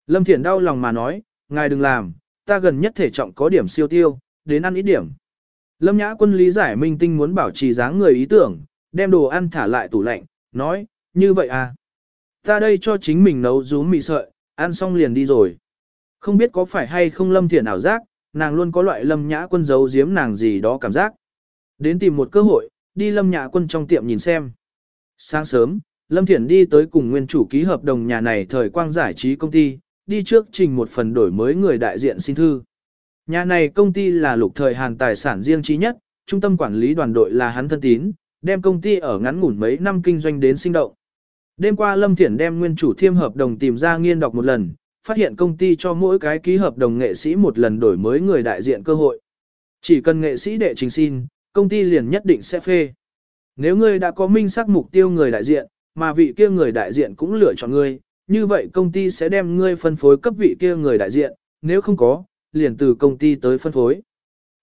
Lâm Thiển đau lòng mà nói, ngài đừng làm, ta gần nhất thể trọng có điểm siêu tiêu, đến ăn ít điểm. Lâm Nhã Quân lý giải minh tinh muốn bảo trì dáng người ý tưởng, đem đồ ăn thả lại tủ lạnh, nói, như vậy à. Ta đây cho chính mình nấu rúm mì sợi, ăn xong liền đi rồi. Không biết có phải hay không Lâm Thiển ảo giác, nàng luôn có loại Lâm Nhã Quân giấu giếm nàng gì đó cảm giác. Đến tìm một cơ hội, đi Lâm Nhã Quân trong tiệm nhìn xem. Sáng sớm, Lâm Thiển đi tới cùng nguyên chủ ký hợp đồng nhà này thời quang giải trí công ty, đi trước trình một phần đổi mới người đại diện xin thư. Nhà này công ty là lục thời hàn tài sản riêng trí nhất, trung tâm quản lý đoàn đội là hắn thân tín, đem công ty ở ngắn ngủn mấy năm kinh doanh đến sinh động. Đêm qua Lâm Thiển đem nguyên chủ thiêm hợp đồng tìm ra nghiên đọc một lần, phát hiện công ty cho mỗi cái ký hợp đồng nghệ sĩ một lần đổi mới người đại diện cơ hội. Chỉ cần nghệ sĩ đệ trình xin, công ty liền nhất định sẽ phê. Nếu ngươi đã có minh xác mục tiêu người đại diện, mà vị kia người đại diện cũng lựa chọn ngươi, như vậy công ty sẽ đem ngươi phân phối cấp vị kia người đại diện, nếu không có, liền từ công ty tới phân phối.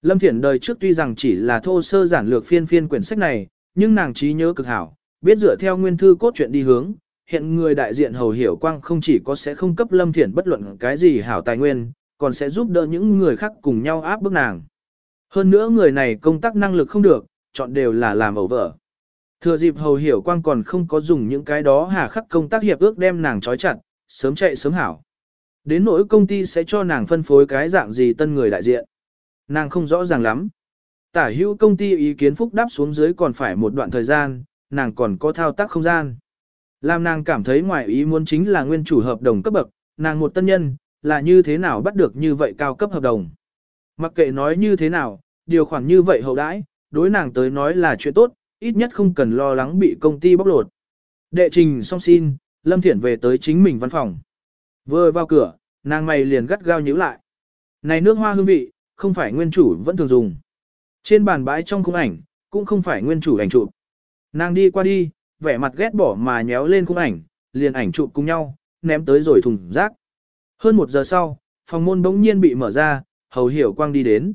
Lâm Thiển đời trước tuy rằng chỉ là thô sơ giản lược phiên phiên quyển sách này, nhưng nàng trí nhớ cực hảo, biết dựa theo nguyên thư cốt truyện đi hướng, hiện người đại diện hầu hiểu quang không chỉ có sẽ không cấp Lâm Thiển bất luận cái gì hảo tài nguyên, còn sẽ giúp đỡ những người khác cùng nhau áp bức nàng. Hơn nữa người này công tác năng lực không được, chọn đều là làm ẩu vợ. Thừa dịp hầu hiểu quang còn không có dùng những cái đó hà khắc công tác hiệp ước đem nàng trói chặt, sớm chạy sớm hảo. Đến nỗi công ty sẽ cho nàng phân phối cái dạng gì tân người đại diện. Nàng không rõ ràng lắm. Tả hữu công ty ý kiến phúc đáp xuống dưới còn phải một đoạn thời gian, nàng còn có thao tác không gian. Làm nàng cảm thấy ngoài ý muốn chính là nguyên chủ hợp đồng cấp bậc, nàng một tân nhân, là như thế nào bắt được như vậy cao cấp hợp đồng. Mặc kệ nói như thế nào, điều khoản như vậy hậu đãi, đối nàng tới nói là chuyện tốt, ít nhất không cần lo lắng bị công ty bóc lột. Đệ trình xong xin, Lâm Thiển về tới chính mình văn phòng. Vừa vào cửa, nàng mày liền gắt gao nhíu lại. Này nước hoa hương vị, không phải nguyên chủ vẫn thường dùng. Trên bàn bãi trong khung ảnh, cũng không phải nguyên chủ ảnh chụp. Nàng đi qua đi, vẻ mặt ghét bỏ mà nhéo lên khung ảnh, liền ảnh chụp cùng nhau, ném tới rồi thùng rác. Hơn một giờ sau, phòng môn bỗng nhiên bị mở ra, hầu hiểu quang đi đến.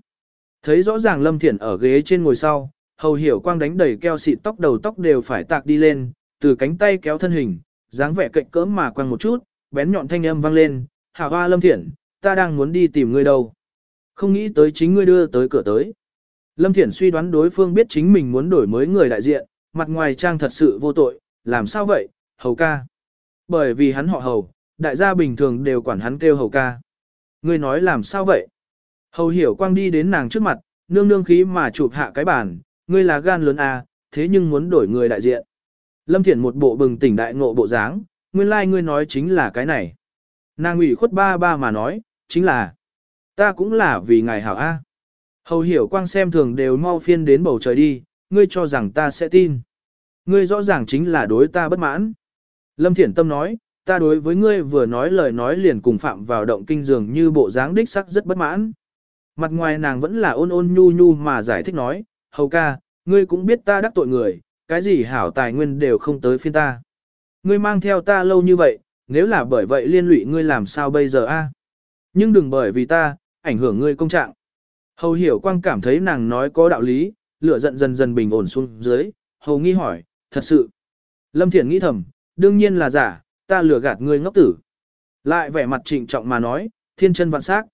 Thấy rõ ràng Lâm Thiển ở ghế trên ngồi sau, hầu hiểu quang đánh đầy keo xịt tóc đầu tóc đều phải tạc đi lên, từ cánh tay kéo thân hình, dáng vẻ cạnh cỡm mà quăng một chút, bén nhọn thanh âm vang lên, hảo hoa Lâm Thiển, ta đang muốn đi tìm ngươi đâu. Không nghĩ tới chính ngươi đưa tới cửa tới. Lâm Thiển suy đoán đối phương biết chính mình muốn đổi mới người đại diện, mặt ngoài trang thật sự vô tội, làm sao vậy, hầu ca. Bởi vì hắn họ hầu, đại gia bình thường đều quản hắn kêu hầu ca. Ngươi nói làm sao vậy? Hầu hiểu quang đi đến nàng trước mặt, nương nương khí mà chụp hạ cái bàn, ngươi là gan lớn à, thế nhưng muốn đổi người đại diện. Lâm Thiển một bộ bừng tỉnh đại ngộ bộ dáng, nguyên lai like ngươi nói chính là cái này. Nàng ủy khuất ba ba mà nói, chính là, ta cũng là vì ngài hảo A. Hầu hiểu quang xem thường đều mau phiên đến bầu trời đi, ngươi cho rằng ta sẽ tin. Ngươi rõ ràng chính là đối ta bất mãn. Lâm Thiển Tâm nói, ta đối với ngươi vừa nói lời nói liền cùng phạm vào động kinh dường như bộ dáng đích sắc rất bất mãn. Mặt ngoài nàng vẫn là ôn ôn nhu nhu mà giải thích nói, hầu ca, ngươi cũng biết ta đắc tội người, cái gì hảo tài nguyên đều không tới phiên ta. Ngươi mang theo ta lâu như vậy, nếu là bởi vậy liên lụy ngươi làm sao bây giờ a? Nhưng đừng bởi vì ta, ảnh hưởng ngươi công trạng. Hầu hiểu quang cảm thấy nàng nói có đạo lý, lửa giận dần dần bình ổn xuống dưới, hầu nghi hỏi, thật sự. Lâm Thiển nghĩ thầm, đương nhiên là giả, ta lừa gạt ngươi ngốc tử. Lại vẻ mặt trịnh trọng mà nói, thiên chân vạn sắc.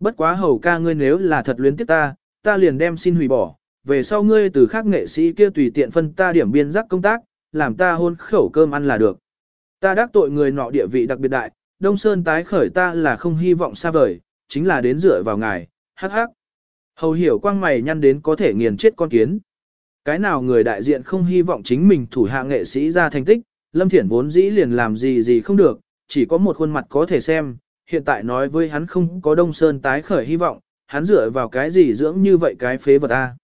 Bất quá hầu ca ngươi nếu là thật luyến tiếc ta, ta liền đem xin hủy bỏ, về sau ngươi từ khác nghệ sĩ kia tùy tiện phân ta điểm biên giác công tác, làm ta hôn khẩu cơm ăn là được. Ta đắc tội người nọ địa vị đặc biệt đại, Đông Sơn tái khởi ta là không hy vọng xa vời, chính là đến dựa vào ngài, hắc hắc. Hầu hiểu quang mày nhăn đến có thể nghiền chết con kiến. Cái nào người đại diện không hy vọng chính mình thủ hạ nghệ sĩ ra thành tích, Lâm Thiển vốn dĩ liền làm gì gì không được, chỉ có một khuôn mặt có thể xem, hiện tại nói với hắn không có Đông Sơn tái khởi hy vọng, hắn dựa vào cái gì dưỡng như vậy cái phế vật a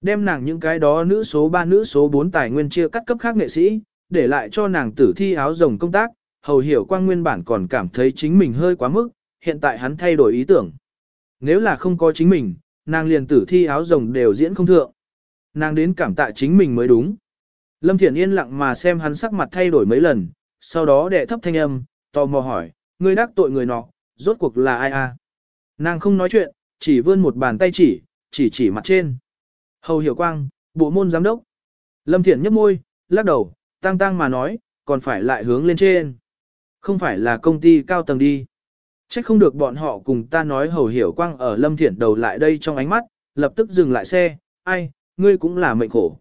Đem nàng những cái đó nữ số 3 nữ số 4 tài nguyên chia cắt cấp khác nghệ sĩ, để lại cho nàng tử thi áo rồng công tác, hầu hiểu quang nguyên bản còn cảm thấy chính mình hơi quá mức, hiện tại hắn thay đổi ý tưởng. Nếu là không có chính mình, nàng liền tử thi áo rồng đều diễn không thượng. Nàng đến cảm tạ chính mình mới đúng. Lâm Thiển yên lặng mà xem hắn sắc mặt thay đổi mấy lần, sau đó đệ thấp thanh âm, tò mò hỏi, ngươi đắc tội người nọ, rốt cuộc là ai a? Nàng không nói chuyện, chỉ vươn một bàn tay chỉ, chỉ chỉ mặt trên. Hầu hiểu quang, bộ môn giám đốc. Lâm Thiển nhấp môi, lắc đầu, tang tang mà nói, còn phải lại hướng lên trên. Không phải là công ty cao tầng đi. Chắc không được bọn họ cùng ta nói hầu hiểu quang ở Lâm Thiển đầu lại đây trong ánh mắt, lập tức dừng lại xe, ai, ngươi cũng là mệnh khổ.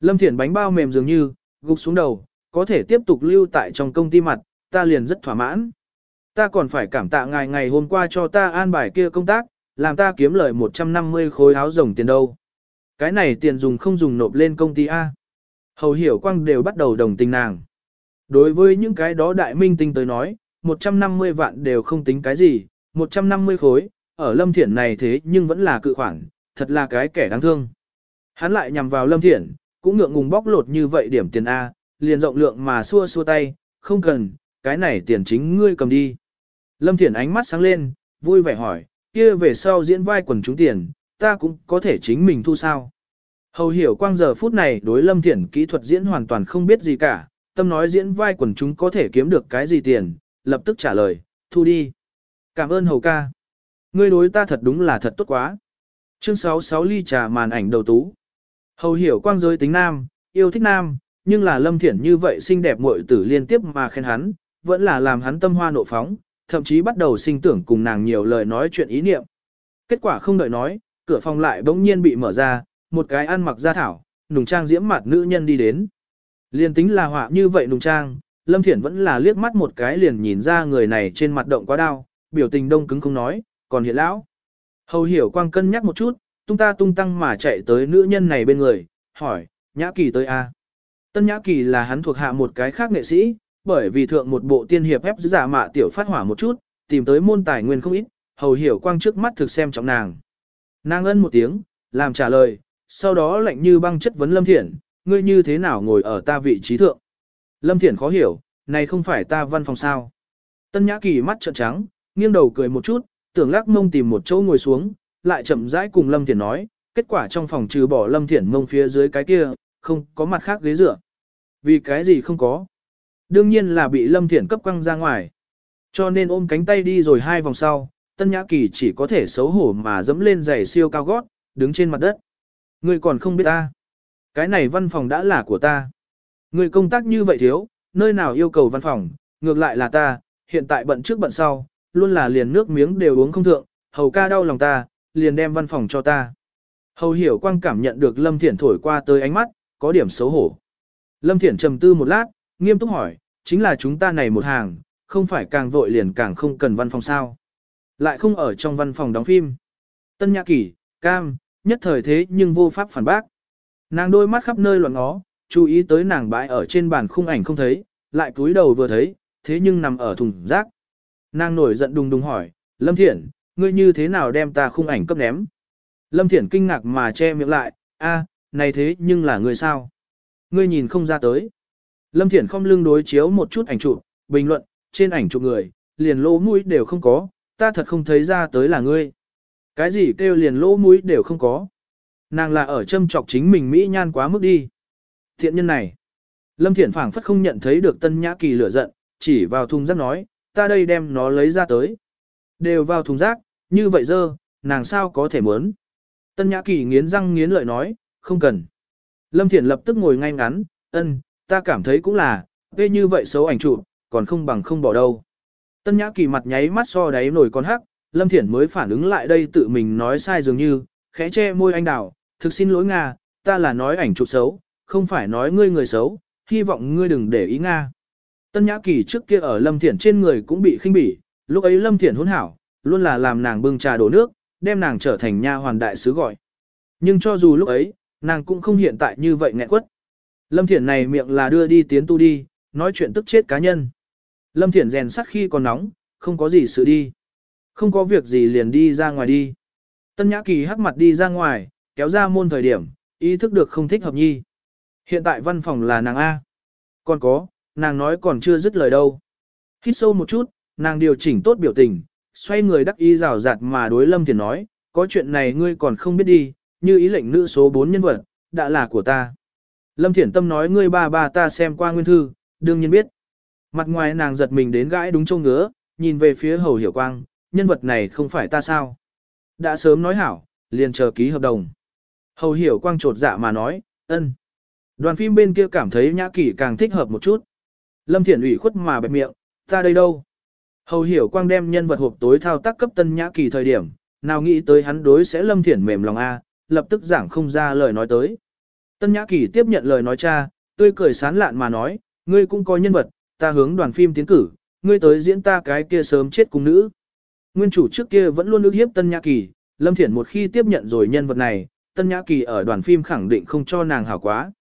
Lâm Thiển bánh bao mềm dường như, gục xuống đầu, có thể tiếp tục lưu tại trong công ty mặt, ta liền rất thỏa mãn. Ta còn phải cảm tạ ngài ngày hôm qua cho ta an bài kia công tác, làm ta kiếm lời 150 khối áo rồng tiền đâu. Cái này tiền dùng không dùng nộp lên công ty A. Hầu hiểu quang đều bắt đầu đồng tình nàng. Đối với những cái đó đại minh tinh tới nói, 150 vạn đều không tính cái gì, 150 khối, ở lâm thiển này thế nhưng vẫn là cự khoản, thật là cái kẻ đáng thương. Hắn lại nhằm vào lâm thiển, cũng ngượng ngùng bóc lột như vậy điểm tiền A, liền rộng lượng mà xua xua tay, không cần, cái này tiền chính ngươi cầm đi. Lâm thiển ánh mắt sáng lên, vui vẻ hỏi, kia về sau diễn vai quần chúng tiền, ta cũng có thể chính mình thu sao. Hầu hiểu quang giờ phút này đối lâm thiển kỹ thuật diễn hoàn toàn không biết gì cả, tâm nói diễn vai quần chúng có thể kiếm được cái gì tiền, lập tức trả lời, thu đi. Cảm ơn hầu ca. Ngươi đối ta thật đúng là thật tốt quá. Chương 66 ly trà màn ảnh đầu tú. Hầu hiểu quang giới tính nam, yêu thích nam, nhưng là lâm thiển như vậy xinh đẹp muội tử liên tiếp mà khen hắn, vẫn là làm hắn tâm hoa nộ phóng, thậm chí bắt đầu sinh tưởng cùng nàng nhiều lời nói chuyện ý niệm. Kết quả không đợi nói, cửa phòng lại bỗng nhiên bị mở ra, một cái ăn mặc da thảo, nùng trang diễm mặt nữ nhân đi đến. Liên tính là họa như vậy nùng trang, Lâm Thiển vẫn là liếc mắt một cái liền nhìn ra người này trên mặt động quá đau, biểu tình đông cứng không nói, còn hiện lão. Hầu hiểu quang cân nhắc một chút, tung ta tung tăng mà chạy tới nữ nhân này bên người, hỏi, nhã kỳ tới a Tân nhã kỳ là hắn thuộc hạ một cái khác nghệ sĩ, bởi vì thượng một bộ tiên hiệp ép giả mạ tiểu phát hỏa một chút, tìm tới môn tài nguyên không ít, hầu hiểu quang trước mắt thực xem trọng nàng. Nàng ân một tiếng, làm trả lời, sau đó lạnh như băng chất vấn Lâm Thiển, ngươi như thế nào ngồi ở ta vị trí thượng. Lâm Thiển khó hiểu, này không phải ta văn phòng sao. Tân Nhã Kỳ mắt trợn trắng, nghiêng đầu cười một chút, tưởng lắc mông tìm một chỗ ngồi xuống, lại chậm rãi cùng Lâm Thiển nói, kết quả trong phòng trừ bỏ Lâm Thiển mông phía dưới cái kia, không có mặt khác ghế dựa. Vì cái gì không có? Đương nhiên là bị Lâm Thiển cấp quăng ra ngoài. Cho nên ôm cánh tay đi rồi hai vòng sau, Tân Nhã Kỳ chỉ có thể xấu hổ mà dẫm lên giày siêu cao gót, đứng trên mặt đất. Ngươi còn không biết ta. Cái này văn phòng đã là của ta. Ngươi công tác như vậy thiếu, nơi nào yêu cầu văn phòng, ngược lại là ta, hiện tại bận trước bận sau, luôn là liền nước miếng đều uống không thượng, hầu ca đau lòng ta, liền đem văn phòng cho ta. Hầu hiểu quang cảm nhận được Lâm Thiển thổi qua tới ánh mắt, có điểm xấu hổ. Lâm Thiển trầm tư một lát, nghiêm túc hỏi, chính là chúng ta này một hàng, không phải càng vội liền càng không cần văn phòng sao. Lại không ở trong văn phòng đóng phim. Tân Nhã Kỳ, Cam, nhất thời thế nhưng vô pháp phản bác. Nàng đôi mắt khắp nơi loạn ngó, chú ý tới nàng bãi ở trên bàn khung ảnh không thấy, lại cúi đầu vừa thấy, thế nhưng nằm ở thùng rác. Nàng nổi giận đùng đùng hỏi, Lâm Thiển, ngươi như thế nào đem ta khung ảnh cấp ném? Lâm Thiển kinh ngạc mà che miệng lại, a, này thế nhưng là ngươi sao? Ngươi nhìn không ra tới. Lâm Thiển không lưng đối chiếu một chút ảnh chụp, bình luận, trên ảnh chụp người, liền lỗ mũi đều không có, ta thật không thấy ra tới là ngươi. Cái gì kêu liền lỗ mũi đều không có. Nàng là ở châm trọc chính mình Mỹ nhan quá mức đi. Thiện nhân này. Lâm Thiển phảng phất không nhận thấy được Tân Nhã Kỳ lửa giận, chỉ vào thùng rác nói, ta đây đem nó lấy ra tới. Đều vào thùng rác, như vậy dơ, nàng sao có thể muốn. Tân Nhã Kỳ nghiến răng nghiến lợi nói, không cần. Lâm Thiển lập tức ngồi ngay ngắn, ân, ta cảm thấy cũng là, vê như vậy xấu ảnh chụp, còn không bằng không bỏ đâu. Tân Nhã Kỳ mặt nháy mắt so đáy nổi con hắc, Lâm Thiển mới phản ứng lại đây tự mình nói sai dường như, khẽ che môi anh đào, thực xin lỗi Nga, ta là nói ảnh chụp xấu, không phải nói ngươi người xấu, hy vọng ngươi đừng để ý Nga. Tân Nhã Kỳ trước kia ở Lâm Thiển trên người cũng bị khinh bỉ, lúc ấy Lâm Thiển hỗn hảo, luôn là làm nàng bưng trà đổ nước, đem nàng trở thành nha hoàn đại sứ gọi. Nhưng cho dù lúc ấy, nàng cũng không hiện tại như vậy nghẹn quất. Lâm Thiển này miệng là đưa đi tiến tu đi, nói chuyện tức chết cá nhân. Lâm Thiển rèn sắt khi còn nóng, không có gì sự đi. Không có việc gì liền đi ra ngoài đi. Tân Nhã Kỳ hắc mặt đi ra ngoài, kéo ra môn thời điểm, ý thức được không thích hợp nhi. Hiện tại văn phòng là nàng A. Còn có, nàng nói còn chưa dứt lời đâu. Hít sâu một chút, nàng điều chỉnh tốt biểu tình, xoay người đắc ý rào rạt mà đối Lâm Thiển nói, có chuyện này ngươi còn không biết đi, như ý lệnh nữ số 4 nhân vật, đã là của ta. Lâm Thiển Tâm nói ngươi ba ba ta xem qua nguyên thư, đương nhiên biết. Mặt ngoài nàng giật mình đến gãi đúng châu ngứa, nhìn về phía hầu hiểu quang, nhân vật này không phải ta sao. Đã sớm nói hảo, liền chờ ký hợp đồng. Hầu hiểu quang trột dạ mà nói, ân. Đoàn phim bên kia cảm thấy Nhã Kỳ càng thích hợp một chút. Lâm Thiển ủy khuất mà bẹp miệng, ta đây đâu? Hầu hiểu quang đem nhân vật hộp tối thao tác cấp tân Nhã Kỳ thời điểm, nào nghĩ tới hắn đối sẽ Lâm Thiển mềm lòng A, lập tức giảng không ra lời nói tới. Tân Nhã Kỳ tiếp nhận lời nói cha, tươi cười sán lạn mà nói, ngươi cũng có nhân vật, ta hướng đoàn phim tiến cử, ngươi tới diễn ta cái kia sớm chết cùng nữ. Nguyên chủ trước kia vẫn luôn ước hiếp Tân Nhã Kỳ, Lâm Thiển một khi tiếp nhận rồi nhân vật này, Tân Nhã Kỳ ở đoàn phim khẳng định không cho nàng hảo quá.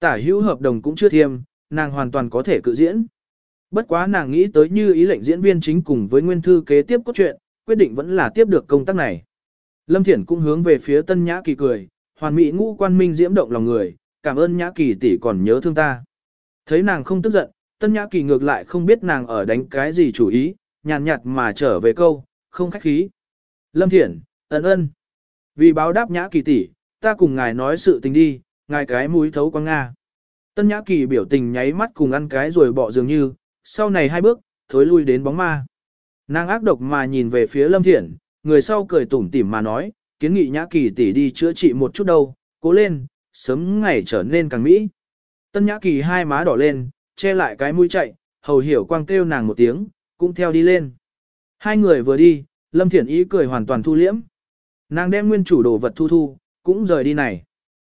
Tả hữu hợp đồng cũng chưa thiêm, nàng hoàn toàn có thể cự diễn. Bất quá nàng nghĩ tới như ý lệnh diễn viên chính cùng với nguyên thư kế tiếp cốt truyện, quyết định vẫn là tiếp được công tác này. Lâm Thiển cũng hướng về phía Tân Nhã Kỳ cười, hoàn mỹ ngũ quan minh diễm động lòng người, cảm ơn Nhã Kỳ tỷ còn nhớ thương ta. Thấy nàng không tức giận, Tân Nhã Kỳ ngược lại không biết nàng ở đánh cái gì chủ ý, nhàn nhạt mà trở về câu, không khách khí. Lâm Thiển, ấn ơn. Vì báo đáp Nhã Kỳ tỷ, ta cùng ngài nói sự tình đi, ngài cái mũi thấu quang Nga. Tân Nhã Kỳ biểu tình nháy mắt cùng ăn cái rồi bỏ dường như, sau này hai bước, thối lui đến bóng ma. Nàng ác độc mà nhìn về phía Lâm Thiển, người sau cười tủm tỉm mà nói, kiến nghị Nhã Kỳ tỷ đi chữa trị một chút đâu, cố lên, sớm ngày trở nên càng mỹ. Tân Nhã Kỳ hai má đỏ lên, che lại cái mũi chạy, hầu hiểu quang kêu nàng một tiếng, cũng theo đi lên. Hai người vừa đi, Lâm Thiển ý cười hoàn toàn thu liễm. Nàng đem nguyên chủ đồ vật thu thu, cũng rời đi này.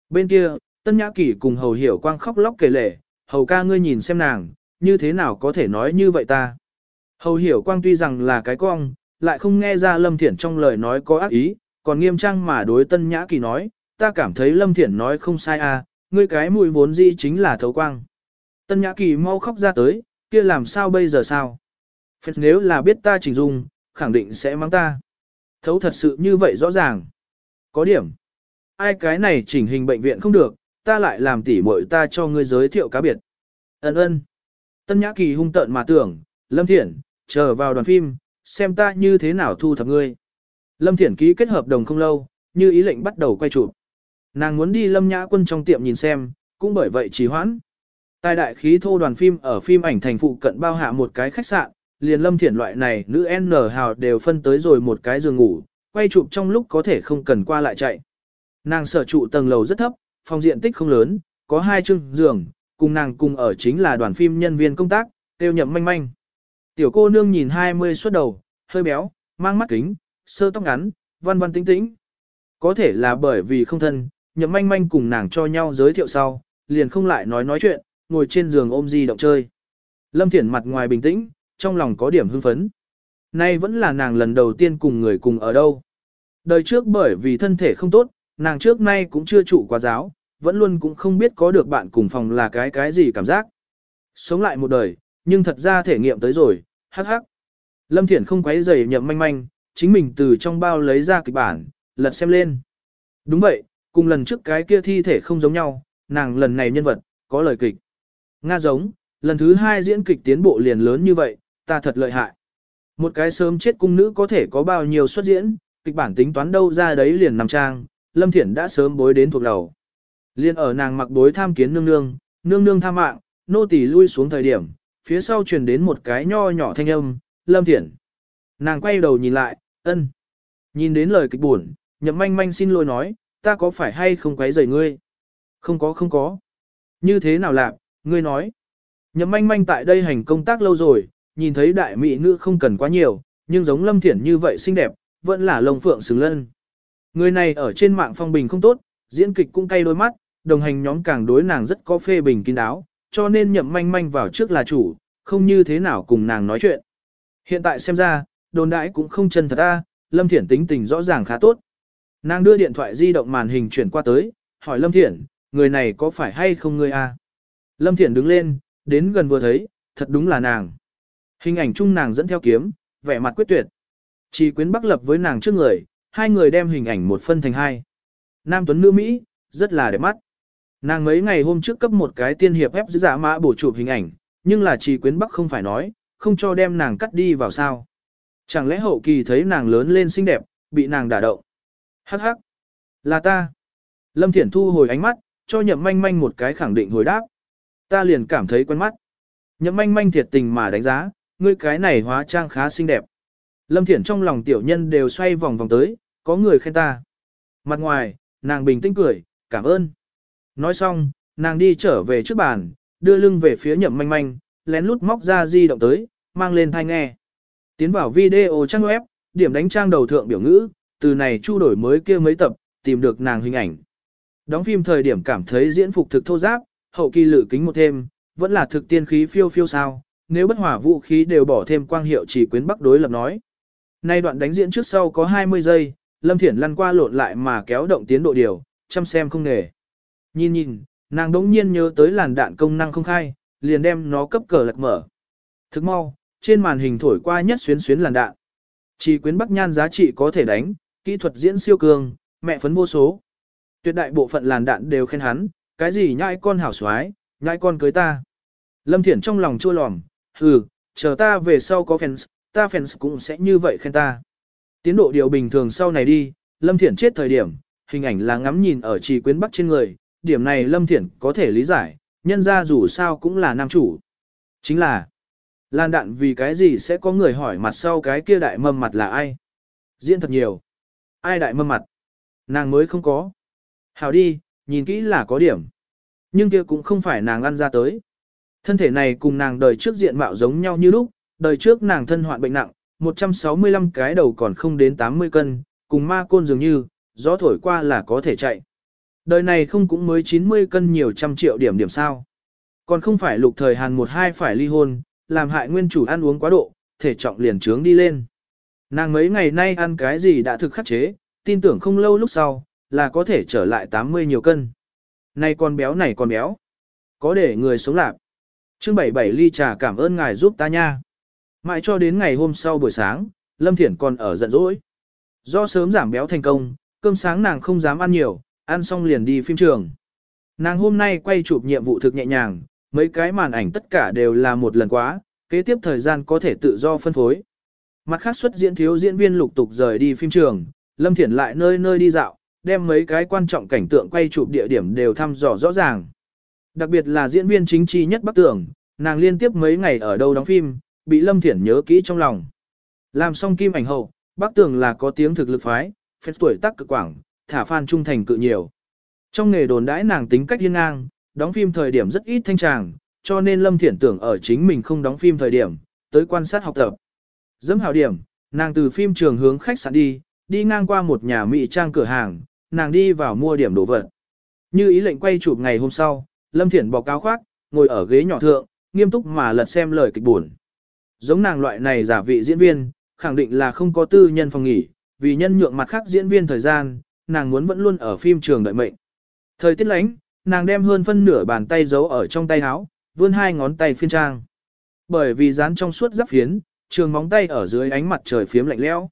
Bên kia, Tân Nhã Kỳ cùng hầu hiểu quang khóc lóc kể lể, hầu ca ngươi nhìn xem nàng, như thế nào có thể nói như vậy ta. Hầu hiểu quang tuy rằng là cái cong, lại không nghe ra Lâm Thiển trong lời nói có ác ý, còn nghiêm trang mà đối Tân Nhã Kỳ nói, ta cảm thấy Lâm Thiển nói không sai à, ngươi cái mùi vốn dĩ chính là thấu quang. Tân Nhã Kỳ mau khóc ra tới, kia làm sao bây giờ sao? Phép nếu là biết ta chỉnh dung, khẳng định sẽ mắng ta. Thấu thật sự như vậy rõ ràng. Có điểm. Ai cái này chỉnh hình bệnh viện không được, ta lại làm tỉ muội ta cho ngươi giới thiệu cá biệt. Ấn ơn. Tân Nhã Kỳ hung tợn mà tưởng, Lâm Thiển, chờ vào đoàn phim, xem ta như thế nào thu thập ngươi. Lâm Thiển ký kết hợp đồng không lâu, như ý lệnh bắt đầu quay chụp. Nàng muốn đi Lâm Nhã Quân trong tiệm nhìn xem, cũng bởi vậy trì hoãn. Tài đại khí thô đoàn phim ở phim ảnh thành phụ cận bao hạ một cái khách sạn, liền Lâm Thiển loại này nữ N hào đều phân tới rồi một cái giường ngủ, quay chụp trong lúc có thể không cần qua lại chạy. Nàng sở trụ tầng lầu rất thấp, phòng diện tích không lớn, có hai chương giường, cùng nàng cùng ở chính là đoàn phim nhân viên công tác, tiêu nhậm manh manh. Tiểu cô nương nhìn 20 suốt đầu, hơi béo, mang mắt kính, sơ tóc ngắn, văn văn tĩnh tĩnh. Có thể là bởi vì không thân, nhậm manh manh cùng nàng cho nhau giới thiệu sau, liền không lại nói nói chuyện, ngồi trên giường ôm di động chơi. Lâm Thiển mặt ngoài bình tĩnh, trong lòng có điểm hưng phấn. Nay vẫn là nàng lần đầu tiên cùng người cùng ở đâu. Đời trước bởi vì thân thể không tốt, nàng trước nay cũng chưa trụ quá giáo, vẫn luôn cũng không biết có được bạn cùng phòng là cái cái gì cảm giác. Sống lại một đời, nhưng thật ra thể nghiệm tới rồi, hắc hắc. Lâm Thiển không quấy rầy nhậm manh manh, chính mình từ trong bao lấy ra kịch bản, lật xem lên. Đúng vậy, cùng lần trước cái kia thi thể không giống nhau, nàng lần này nhân vật, có lời kịch. Nga giống, lần thứ hai diễn kịch tiến bộ liền lớn như vậy, ta thật lợi hại. Một cái sớm chết cung nữ có thể có bao nhiêu xuất diễn, kịch bản tính toán đâu ra đấy liền nằm trang, Lâm Thiển đã sớm bối đến thuộc đầu. Liên ở nàng mặc bối tham kiến nương nương, nương nương tham mạng, nô tỳ lui xuống thời điểm, phía sau truyền đến một cái nho nhỏ thanh âm, Lâm Thiển. Nàng quay đầu nhìn lại, ân. Nhìn đến lời kịch buồn, nhậm manh manh xin lỗi nói, ta có phải hay không quấy rầy ngươi? Không có không có. Như thế nào lạc, ngươi nói. Nhậm manh manh tại đây hành công tác lâu rồi, nhìn thấy đại mỹ nữ không cần quá nhiều, nhưng giống Lâm Thiển như vậy xinh đẹp, vẫn là lông phượng xứng lân. Người này ở trên mạng phong bình không tốt, diễn kịch cũng cay đôi mắt, đồng hành nhóm càng đối nàng rất có phê bình kín đáo, cho nên nhậm manh manh vào trước là chủ, không như thế nào cùng nàng nói chuyện. Hiện tại xem ra, đồn đãi cũng không chân thật ta, Lâm Thiển tính tình rõ ràng khá tốt. Nàng đưa điện thoại di động màn hình chuyển qua tới, hỏi Lâm Thiển, người này có phải hay không ngươi a? Lâm Thiển đứng lên, đến gần vừa thấy, thật đúng là nàng. Hình ảnh chung nàng dẫn theo kiếm, vẻ mặt quyết tuyệt. Chỉ quyến bắc lập với nàng trước người, hai người đem hình ảnh một phân thành hai. Nam Tuấn nữ Mỹ, rất là đẹp mắt. Nàng mấy ngày hôm trước cấp một cái tiên hiệp ép giả mã bổ chụp hình ảnh, nhưng là chỉ quyến bắc không phải nói, không cho đem nàng cắt đi vào sao. Chẳng lẽ hậu kỳ thấy nàng lớn lên xinh đẹp, bị nàng đả động. Hắc hắc, là ta. Lâm Thiển thu hồi ánh mắt, cho nhậm manh manh một cái khẳng định hồi đáp. Ta liền cảm thấy quen mắt. Nhậm manh manh thiệt tình mà đánh giá, ngươi cái này hóa trang khá xinh đẹp. Lâm Thiển trong lòng tiểu nhân đều xoay vòng vòng tới, có người khen ta. Mặt ngoài, nàng bình tĩnh cười, cảm ơn. Nói xong, Nàng đi trở về trước bàn, đưa lưng về phía nhậm manh manh, lén lút móc ra di động tới, mang lên thai nghe. Tiến vào video trang web, điểm đánh trang đầu thượng biểu ngữ, từ này chu đổi mới kia mấy tập, tìm được nàng hình ảnh. Đóng phim thời điểm cảm thấy diễn phục thực thô giáp, hậu kỳ lự kính một thêm, vẫn là thực tiên khí phiêu phiêu sao, nếu bất hỏa vũ khí đều bỏ thêm quang hiệu chỉ quyến bắc đối lập nói. Nay đoạn đánh diễn trước sau có 20 giây, Lâm Thiển lăn qua lộn lại mà kéo động tiến độ điều, chăm xem không nghề. Nhìn nhìn, nàng đống nhiên nhớ tới làn đạn công năng không khai, liền đem nó cấp cờ lật mở. Thức mau, trên màn hình thổi qua nhất xuyến xuyến làn đạn. Chỉ quyến bắc nhan giá trị có thể đánh, kỹ thuật diễn siêu cường, mẹ phấn vô số. Tuyệt đại bộ phận làn đạn đều khen hắn, cái gì nhãi con hảo xoái, nhãi con cưới ta. Lâm Thiển trong lòng chua lòm, hừ, chờ ta về sau có fans, ta fans cũng sẽ như vậy khen ta. Tiến độ điều bình thường sau này đi, Lâm Thiển chết thời điểm, hình ảnh là ngắm nhìn ở trì quyến bắc trên người, điểm này Lâm Thiển có thể lý giải, nhân ra dù sao cũng là nam chủ. Chính là, Lan đạn vì cái gì sẽ có người hỏi mặt sau cái kia đại mâm mặt là ai? Diễn thật nhiều. Ai đại mâm mặt? Nàng mới không có. Hào đi, nhìn kỹ là có điểm. Nhưng kia cũng không phải nàng ăn ra tới. Thân thể này cùng nàng đời trước diện mạo giống nhau như lúc, đời trước nàng thân hoạn bệnh nặng, 165 cái đầu còn không đến 80 cân, cùng ma côn dường như, gió thổi qua là có thể chạy. Đời này không cũng mới 90 cân nhiều trăm triệu điểm điểm sao. Còn không phải lục thời hàn một hai phải ly hôn, làm hại nguyên chủ ăn uống quá độ, thể trọng liền trướng đi lên. Nàng mấy ngày nay ăn cái gì đã thực khắc chế, tin tưởng không lâu lúc sau, là có thể trở lại 80 nhiều cân. Này con béo này con béo. Có để người sống lạc. Chương 77 ly trà cảm ơn ngài giúp ta nha. Mãi cho đến ngày hôm sau buổi sáng, Lâm Thiển còn ở giận dỗi. Do sớm giảm béo thành công, cơm sáng nàng không dám ăn nhiều, ăn xong liền đi phim trường. Nàng hôm nay quay chụp nhiệm vụ thực nhẹ nhàng, mấy cái màn ảnh tất cả đều là một lần quá, kế tiếp thời gian có thể tự do phân phối. Mặt khác xuất diễn thiếu diễn viên lục tục rời đi phim trường, Lâm Thiển lại nơi nơi đi dạo, đem mấy cái quan trọng cảnh tượng quay chụp địa điểm đều thăm dò rõ ràng. Đặc biệt là diễn viên chính trị nhất Bắc tường nàng liên tiếp mấy ngày ở đâu đóng phim, bị Lâm Thiển nhớ kỹ trong lòng. Làm xong kim ảnh hậu, Bắc tường là có tiếng thực lực phái, phép tuổi tác cực quảng, thả fan trung thành cự nhiều. Trong nghề đồn đãi nàng tính cách hiên ngang, đóng phim thời điểm rất ít thanh tràng, cho nên Lâm Thiển tưởng ở chính mình không đóng phim thời điểm, tới quan sát học tập. Dẫm hảo điểm, nàng từ phim trường hướng khách sạn đi, đi ngang qua một nhà mỹ trang cửa hàng, nàng đi vào mua điểm đồ vật. Như ý lệnh quay chụp ngày hôm sau, Lâm Thiển bọc áo khoác, ngồi ở ghế nhỏ thượng, nghiêm túc mà lật xem lời kịch buồn. Giống nàng loại này giả vị diễn viên, khẳng định là không có tư nhân phòng nghỉ, vì nhân nhượng mặt khác diễn viên thời gian, nàng muốn vẫn luôn ở phim trường đợi mệnh. Thời tiết lánh, nàng đem hơn phân nửa bàn tay giấu ở trong tay áo, vươn hai ngón tay phiên trang. Bởi vì dán trong suốt giáp phiến, trường móng tay ở dưới ánh mặt trời phiếm lạnh lẽo.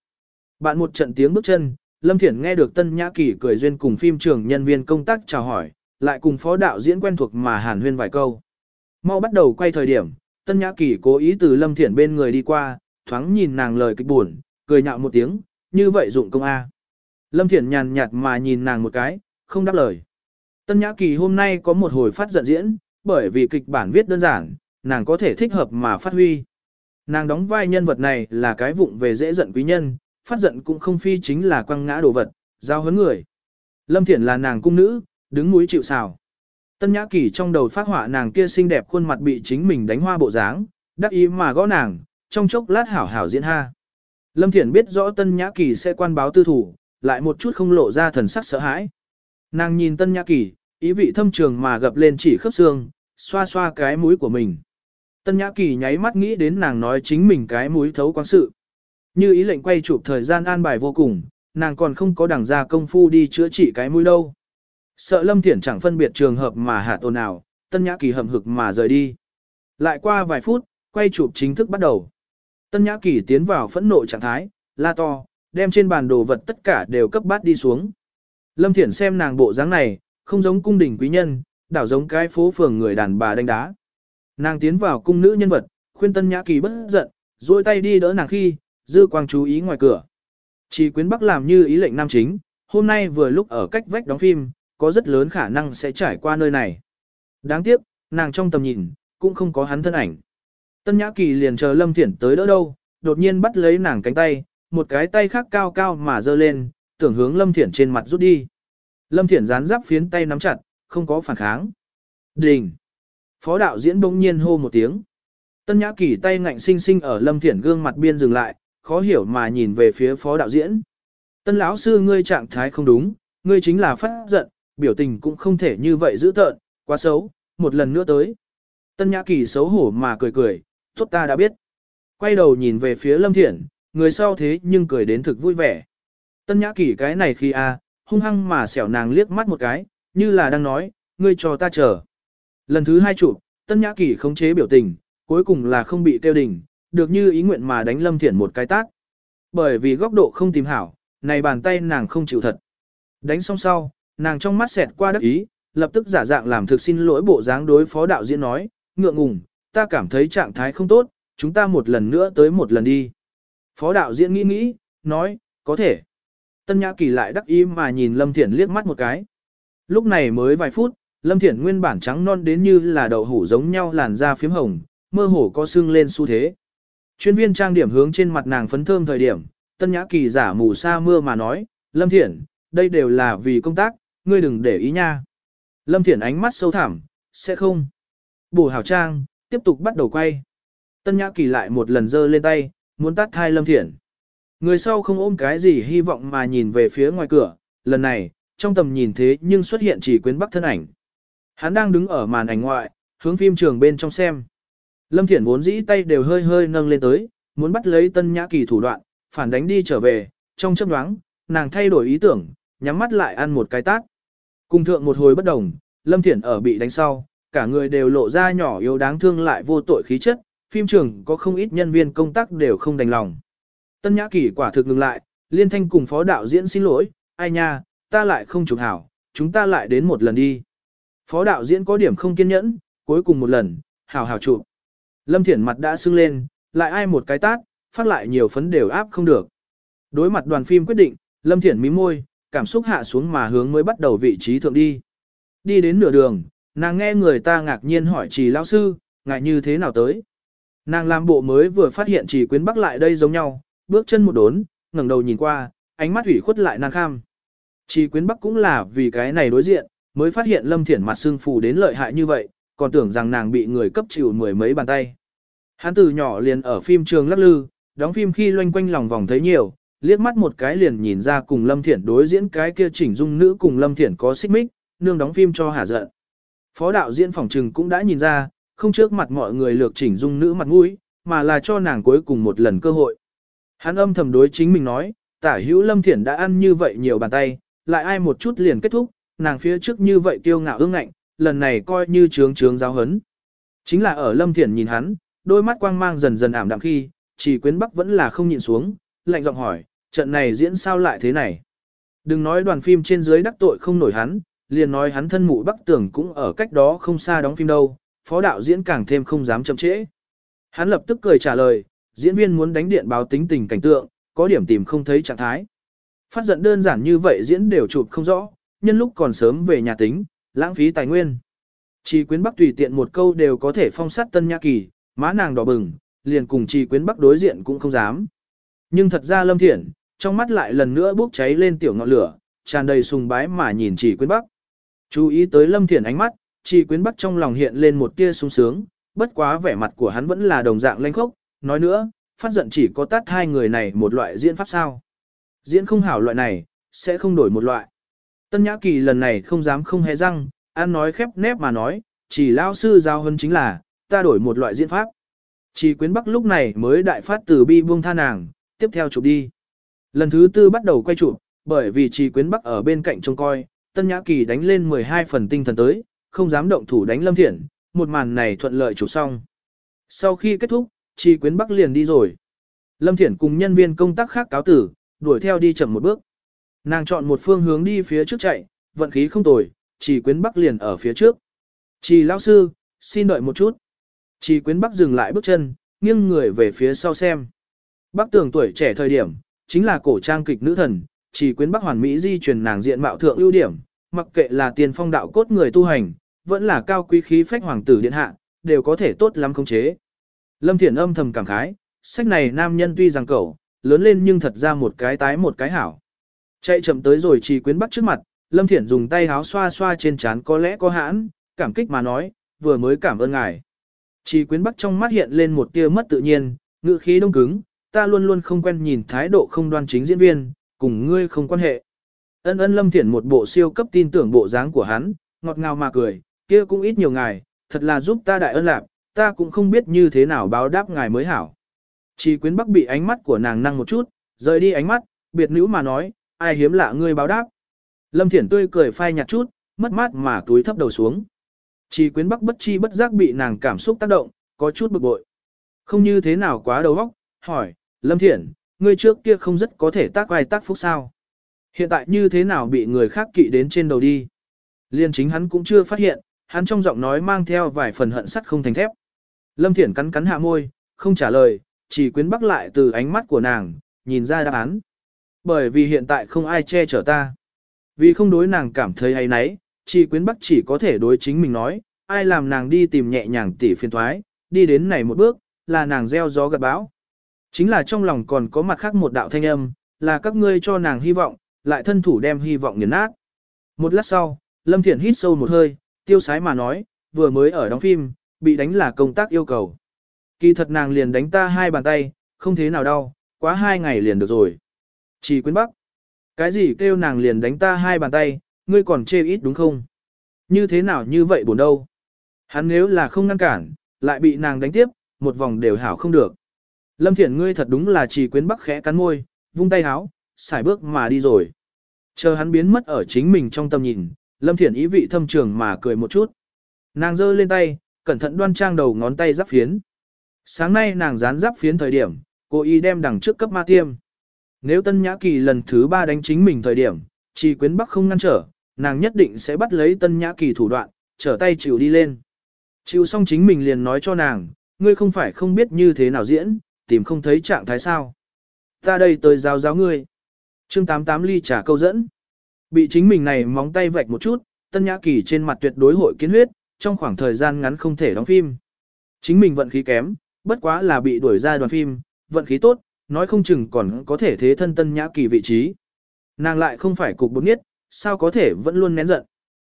Bạn một trận tiếng bước chân, Lâm Thiển nghe được Tân Nhã Kỳ cười duyên cùng phim trường nhân viên công tác chào hỏi, lại cùng phó đạo diễn quen thuộc mà hàn huyên vài câu. Mau bắt đầu quay thời điểm, Tân Nhã Kỳ cố ý từ Lâm Thiển bên người đi qua, thoáng nhìn nàng lời kịch buồn, cười nhạo một tiếng, như vậy dụng công A. Lâm Thiển nhàn nhạt mà nhìn nàng một cái, không đáp lời. Tân Nhã Kỳ hôm nay có một hồi phát giận diễn, bởi vì kịch bản viết đơn giản, nàng có thể thích hợp mà phát huy. Nàng đóng vai nhân vật này là cái vụng về dễ giận quý nhân, phát giận cũng không phi chính là quăng ngã đồ vật, giao hấn người. Lâm Thiển là nàng cung nữ, đứng núi chịu xào. Tân Nhã Kỳ trong đầu phát họa nàng kia xinh đẹp khuôn mặt bị chính mình đánh hoa bộ dáng, đắc ý mà gõ nàng, trong chốc lát hảo hảo diễn ha. Lâm Thiển biết rõ Tân Nhã Kỳ sẽ quan báo tư thủ, lại một chút không lộ ra thần sắc sợ hãi. Nàng nhìn Tân Nhã Kỳ, ý vị thâm trường mà gập lên chỉ khớp xương, xoa xoa cái mũi của mình. Tân Nhã Kỳ nháy mắt nghĩ đến nàng nói chính mình cái mũi thấu quang sự. Như ý lệnh quay chụp thời gian an bài vô cùng, nàng còn không có đẳng ra công phu đi chữa trị cái mũi đâu. Sợ Lâm Thiển chẳng phân biệt trường hợp mà hạ ồn nào, Tân Nhã Kỳ hầm hực mà rời đi. Lại qua vài phút, quay chụp chính thức bắt đầu. Tân Nhã Kỳ tiến vào phẫn nộ trạng thái, la to, đem trên bàn đồ vật tất cả đều cấp bát đi xuống. Lâm Thiển xem nàng bộ dáng này, không giống cung đình quý nhân, đảo giống cái phố phường người đàn bà đánh đá. Nàng tiến vào cung nữ nhân vật, khuyên Tân Nhã Kỳ bất giận, duỗi tay đi đỡ nàng khi, dư quang chú ý ngoài cửa. Chỉ quyến bắc làm như ý lệnh nam chính, hôm nay vừa lúc ở cách vách đóng phim, có rất lớn khả năng sẽ trải qua nơi này. Đáng tiếc, nàng trong tầm nhìn, cũng không có hắn thân ảnh. Tân Nhã Kỳ liền chờ Lâm Thiển tới đỡ đâu, đột nhiên bắt lấy nàng cánh tay, một cái tay khác cao cao mà giơ lên, tưởng hướng Lâm Thiển trên mặt rút đi. Lâm Thiển dán giáp phiến tay nắm chặt, không có phản kháng. Đình. Phó đạo diễn bỗng nhiên hô một tiếng. Tân Nhã Kỳ tay ngạnh sinh sinh ở Lâm Thiển gương mặt biên dừng lại, khó hiểu mà nhìn về phía phó đạo diễn. Tân lão sư ngươi trạng thái không đúng, ngươi chính là phát giận, biểu tình cũng không thể như vậy giữ tợn, quá xấu, một lần nữa tới. Tân Nhã Kỳ xấu hổ mà cười cười, tốt ta đã biết. Quay đầu nhìn về phía Lâm Thiển, người sau thế nhưng cười đến thực vui vẻ. Tân Nhã Kỳ cái này khi a hung hăng mà xẻo nàng liếc mắt một cái, như là đang nói, ngươi cho ta chờ. Lần thứ hai chụp, Tân Nhã Kỳ khống chế biểu tình, cuối cùng là không bị tiêu đỉnh, được như ý nguyện mà đánh Lâm Thiển một cái tác. Bởi vì góc độ không tìm hảo, này bàn tay nàng không chịu thật. Đánh xong sau, nàng trong mắt xẹt qua đắc ý, lập tức giả dạng làm thực xin lỗi bộ dáng đối phó đạo diễn nói, ngượng ngùng, ta cảm thấy trạng thái không tốt, chúng ta một lần nữa tới một lần đi. Phó đạo diễn nghĩ nghĩ, nói, có thể. Tân Nhã Kỳ lại đắc ý mà nhìn Lâm Thiển liếc mắt một cái. Lúc này mới vài phút, Lâm Thiển nguyên bản trắng non đến như là đậu hủ giống nhau làn da phím hồng, mơ hồ có sưng lên xu thế. Chuyên viên trang điểm hướng trên mặt nàng phấn thơm thời điểm, Tân Nhã Kỳ giả mù sa mưa mà nói, Lâm Thiển, đây đều là vì công tác, ngươi đừng để ý nha. Lâm Thiển ánh mắt sâu thẳm, sẽ không. Bổ hảo trang, tiếp tục bắt đầu quay. Tân Nhã Kỳ lại một lần giơ lên tay, muốn tắt thai Lâm Thiển. Người sau không ôm cái gì hy vọng mà nhìn về phía ngoài cửa, lần này, trong tầm nhìn thế nhưng xuất hiện chỉ quyến bắc thân ảnh. Hắn đang đứng ở màn ảnh ngoại, hướng phim trường bên trong xem. Lâm Thiển vốn dĩ tay đều hơi hơi nâng lên tới, muốn bắt lấy Tân Nhã Kỳ thủ đoạn, phản đánh đi trở về, trong chấp đoáng, nàng thay đổi ý tưởng, nhắm mắt lại ăn một cái tát. Cùng thượng một hồi bất đồng, Lâm Thiển ở bị đánh sau, cả người đều lộ ra nhỏ yếu đáng thương lại vô tội khí chất, phim trường có không ít nhân viên công tác đều không đành lòng. Tân Nhã Kỳ quả thực ngừng lại, liên thanh cùng phó đạo diễn xin lỗi, ai nha, ta lại không chụp hảo, chúng ta lại đến một lần đi. Phó đạo diễn có điểm không kiên nhẫn, cuối cùng một lần, hảo hảo chụp. Lâm Thiển mặt đã sưng lên, lại ai một cái tát, phát lại nhiều phấn đều áp không được. Đối mặt đoàn phim quyết định, Lâm Thiển mím môi, cảm xúc hạ xuống mà hướng mới bắt đầu vị trí thượng đi. Đi đến nửa đường, nàng nghe người ta ngạc nhiên hỏi trì lão sư, ngại như thế nào tới. Nàng làm bộ mới vừa phát hiện chỉ quyến bắc lại đây giống nhau, bước chân một đốn, ngẩng đầu nhìn qua, ánh mắt ủy khuất lại nàng kham. Chỉ quyến bắc cũng là vì cái này đối diện, mới phát hiện lâm thiển mặt sưng phù đến lợi hại như vậy, còn tưởng rằng nàng bị người cấp chịu mười mấy bàn tay. Hắn từ nhỏ liền ở phim trường lắc lư, đóng phim khi loanh quanh lòng vòng thấy nhiều, liếc mắt một cái liền nhìn ra cùng Lâm Thiển đối diễn cái kia chỉnh dung nữ cùng Lâm Thiển có xích mích, nương đóng phim cho hả giận. Phó đạo diễn phòng trừng cũng đã nhìn ra, không trước mặt mọi người lược chỉnh dung nữ mặt mũi, mà là cho nàng cuối cùng một lần cơ hội. Hắn âm thầm đối chính mình nói, tả hữu Lâm Thiển đã ăn như vậy nhiều bàn tay, lại ai một chút liền kết thúc, nàng phía trước như vậy kiêu ngạo ương ngạnh, lần này coi như trướng trướng giáo hấn. Chính là ở Lâm Thiển nhìn hắn, đôi mắt quang mang dần dần ảm đạm khi, chỉ quyến bắc vẫn là không nhịn xuống, lạnh giọng hỏi, trận này diễn sao lại thế này? Đừng nói đoàn phim trên dưới đắc tội không nổi hắn, liền nói hắn thân mụ bắc tưởng cũng ở cách đó không xa đóng phim đâu, phó đạo diễn càng thêm không dám chậm trễ. Hắn lập tức cười trả lời, diễn viên muốn đánh điện báo tính tình cảnh tượng, có điểm tìm không thấy trạng thái. Phát giận đơn giản như vậy diễn đều chụp không rõ, nhân lúc còn sớm về nhà tính, lãng phí tài nguyên. Chỉ quyến bắc tùy tiện một câu đều có thể phong sát tân nhã kỳ, má nàng đỏ bừng, liền cùng chỉ quyến bắc đối diện cũng không dám. Nhưng thật ra lâm thiện, trong mắt lại lần nữa bốc cháy lên tiểu ngọn lửa, tràn đầy sùng bái mà nhìn chỉ quyến bắc. Chú ý tới lâm thiện ánh mắt, chỉ quyến bắc trong lòng hiện lên một tia sung sướng, bất quá vẻ mặt của hắn vẫn là đồng dạng lanh khốc, nói nữa, phát giận chỉ có tắt hai người này một loại diễn pháp sao. Diễn không hảo loại này, sẽ không đổi một loại. Tân Nhã Kỳ lần này không dám không hé răng, ăn nói khép nép mà nói, chỉ lao sư giao hơn chính là, ta đổi một loại diễn pháp. Chỉ quyến bắc lúc này mới đại phát từ bi buông tha nàng, tiếp theo chụp đi. Lần thứ tư bắt đầu quay chụp, bởi vì chỉ quyến bắc ở bên cạnh trông coi, Tân Nhã Kỳ đánh lên 12 phần tinh thần tới, không dám động thủ đánh Lâm Thiển, một màn này thuận lợi chụp xong. Sau khi kết thúc, Chi quyến bắc liền đi rồi. Lâm Thiển cùng nhân viên công tác khác cáo tử, đuổi theo đi chậm một bước. Nàng chọn một phương hướng đi phía trước chạy, vận khí không tồi, chỉ quyến bắc liền ở phía trước. Chỉ lão sư, xin đợi một chút. Chỉ quyến bắc dừng lại bước chân, nghiêng người về phía sau xem. Bắc tưởng tuổi trẻ thời điểm, chính là cổ trang kịch nữ thần, chỉ quyến bắc hoàn mỹ di truyền nàng diện mạo thượng ưu điểm, mặc kệ là tiền phong đạo cốt người tu hành, vẫn là cao quý khí phách hoàng tử điện hạ, đều có thể tốt lắm khống chế. Lâm Thiển âm thầm cảm khái, sách này nam nhân tuy rằng cẩu, lớn lên nhưng thật ra một cái tái một cái hảo. Chạy chậm tới rồi chỉ quyến bắc trước mặt, Lâm Thiển dùng tay háo xoa xoa trên trán có lẽ có hãn, cảm kích mà nói, vừa mới cảm ơn ngài. Chỉ quyến bắc trong mắt hiện lên một tia mất tự nhiên, ngữ khí đông cứng, ta luôn luôn không quen nhìn thái độ không đoan chính diễn viên, cùng ngươi không quan hệ. Ân ân lâm thiển một bộ siêu cấp tin tưởng bộ dáng của hắn, ngọt ngào mà cười, kia cũng ít nhiều ngài, thật là giúp ta đại ân lạc, ta cũng không biết như thế nào báo đáp ngài mới hảo. Chỉ quyến bắc bị ánh mắt của nàng năng một chút, rời đi ánh mắt, biệt nữ mà nói, ai hiếm lạ ngươi báo đáp. Lâm Thiển tươi cười phai nhạt chút, mất mát mà túi thấp đầu xuống. Chỉ quyến bắc bất chi bất giác bị nàng cảm xúc tác động, có chút bực bội. Không như thế nào quá đầu óc, hỏi, Lâm Thiển, ngươi trước kia không rất có thể tác vai tác phúc sao. Hiện tại như thế nào bị người khác kỵ đến trên đầu đi. Liên chính hắn cũng chưa phát hiện, hắn trong giọng nói mang theo vài phần hận sắt không thành thép. Lâm Thiển cắn cắn hạ môi, không trả lời, chỉ quyến bắc lại từ ánh mắt của nàng, nhìn ra đáp án. Bởi vì hiện tại không ai che chở ta. Vì không đối nàng cảm thấy hay nấy, chỉ quyến bắc chỉ có thể đối chính mình nói, ai làm nàng đi tìm nhẹ nhàng tỉ phiền thoái, đi đến này một bước, là nàng gieo gió gặt bão. Chính là trong lòng còn có mặt khác một đạo thanh âm, là các ngươi cho nàng hy vọng, lại thân thủ đem hy vọng nghiền nát. Một lát sau, Lâm Thiển hít sâu một hơi, tiêu sái mà nói, vừa mới ở đóng phim, bị đánh là công tác yêu cầu. Kỳ thật nàng liền đánh ta hai bàn tay, không thế nào đau, quá hai ngày liền được rồi. Chỉ quyến bắc. Cái gì kêu nàng liền đánh ta hai bàn tay, ngươi còn chê ít đúng không? Như thế nào như vậy buồn đâu? Hắn nếu là không ngăn cản, lại bị nàng đánh tiếp, một vòng đều hảo không được. Lâm Thiển ngươi thật đúng là chỉ quyến bắc khẽ cắn môi, vung tay háo, xài bước mà đi rồi. Chờ hắn biến mất ở chính mình trong tầm nhìn, Lâm Thiển ý vị thâm trường mà cười một chút. Nàng giơ lên tay, cẩn thận đoan trang đầu ngón tay giáp phiến. Sáng nay nàng dán giáp phiến thời điểm, cô y đem đằng trước cấp ma tiêm. Nếu Tân Nhã Kỳ lần thứ ba đánh chính mình thời điểm, chỉ quyến bắc không ngăn trở, nàng nhất định sẽ bắt lấy Tân Nhã Kỳ thủ đoạn, trở tay chịu đi lên. Chịu xong chính mình liền nói cho nàng, ngươi không phải không biết như thế nào diễn, tìm không thấy trạng thái sao. Ta đây tới giáo giáo ngươi. chương 88 ly trả câu dẫn. Bị chính mình này móng tay vạch một chút, Tân Nhã Kỳ trên mặt tuyệt đối hội kiến huyết, trong khoảng thời gian ngắn không thể đóng phim. Chính mình vận khí kém, bất quá là bị đuổi ra đoàn phim, vận khí tốt, nói không chừng còn có thể thế thân Tân Nhã Kỳ vị trí. Nàng lại không phải cục bốn nhất, sao có thể vẫn luôn nén giận.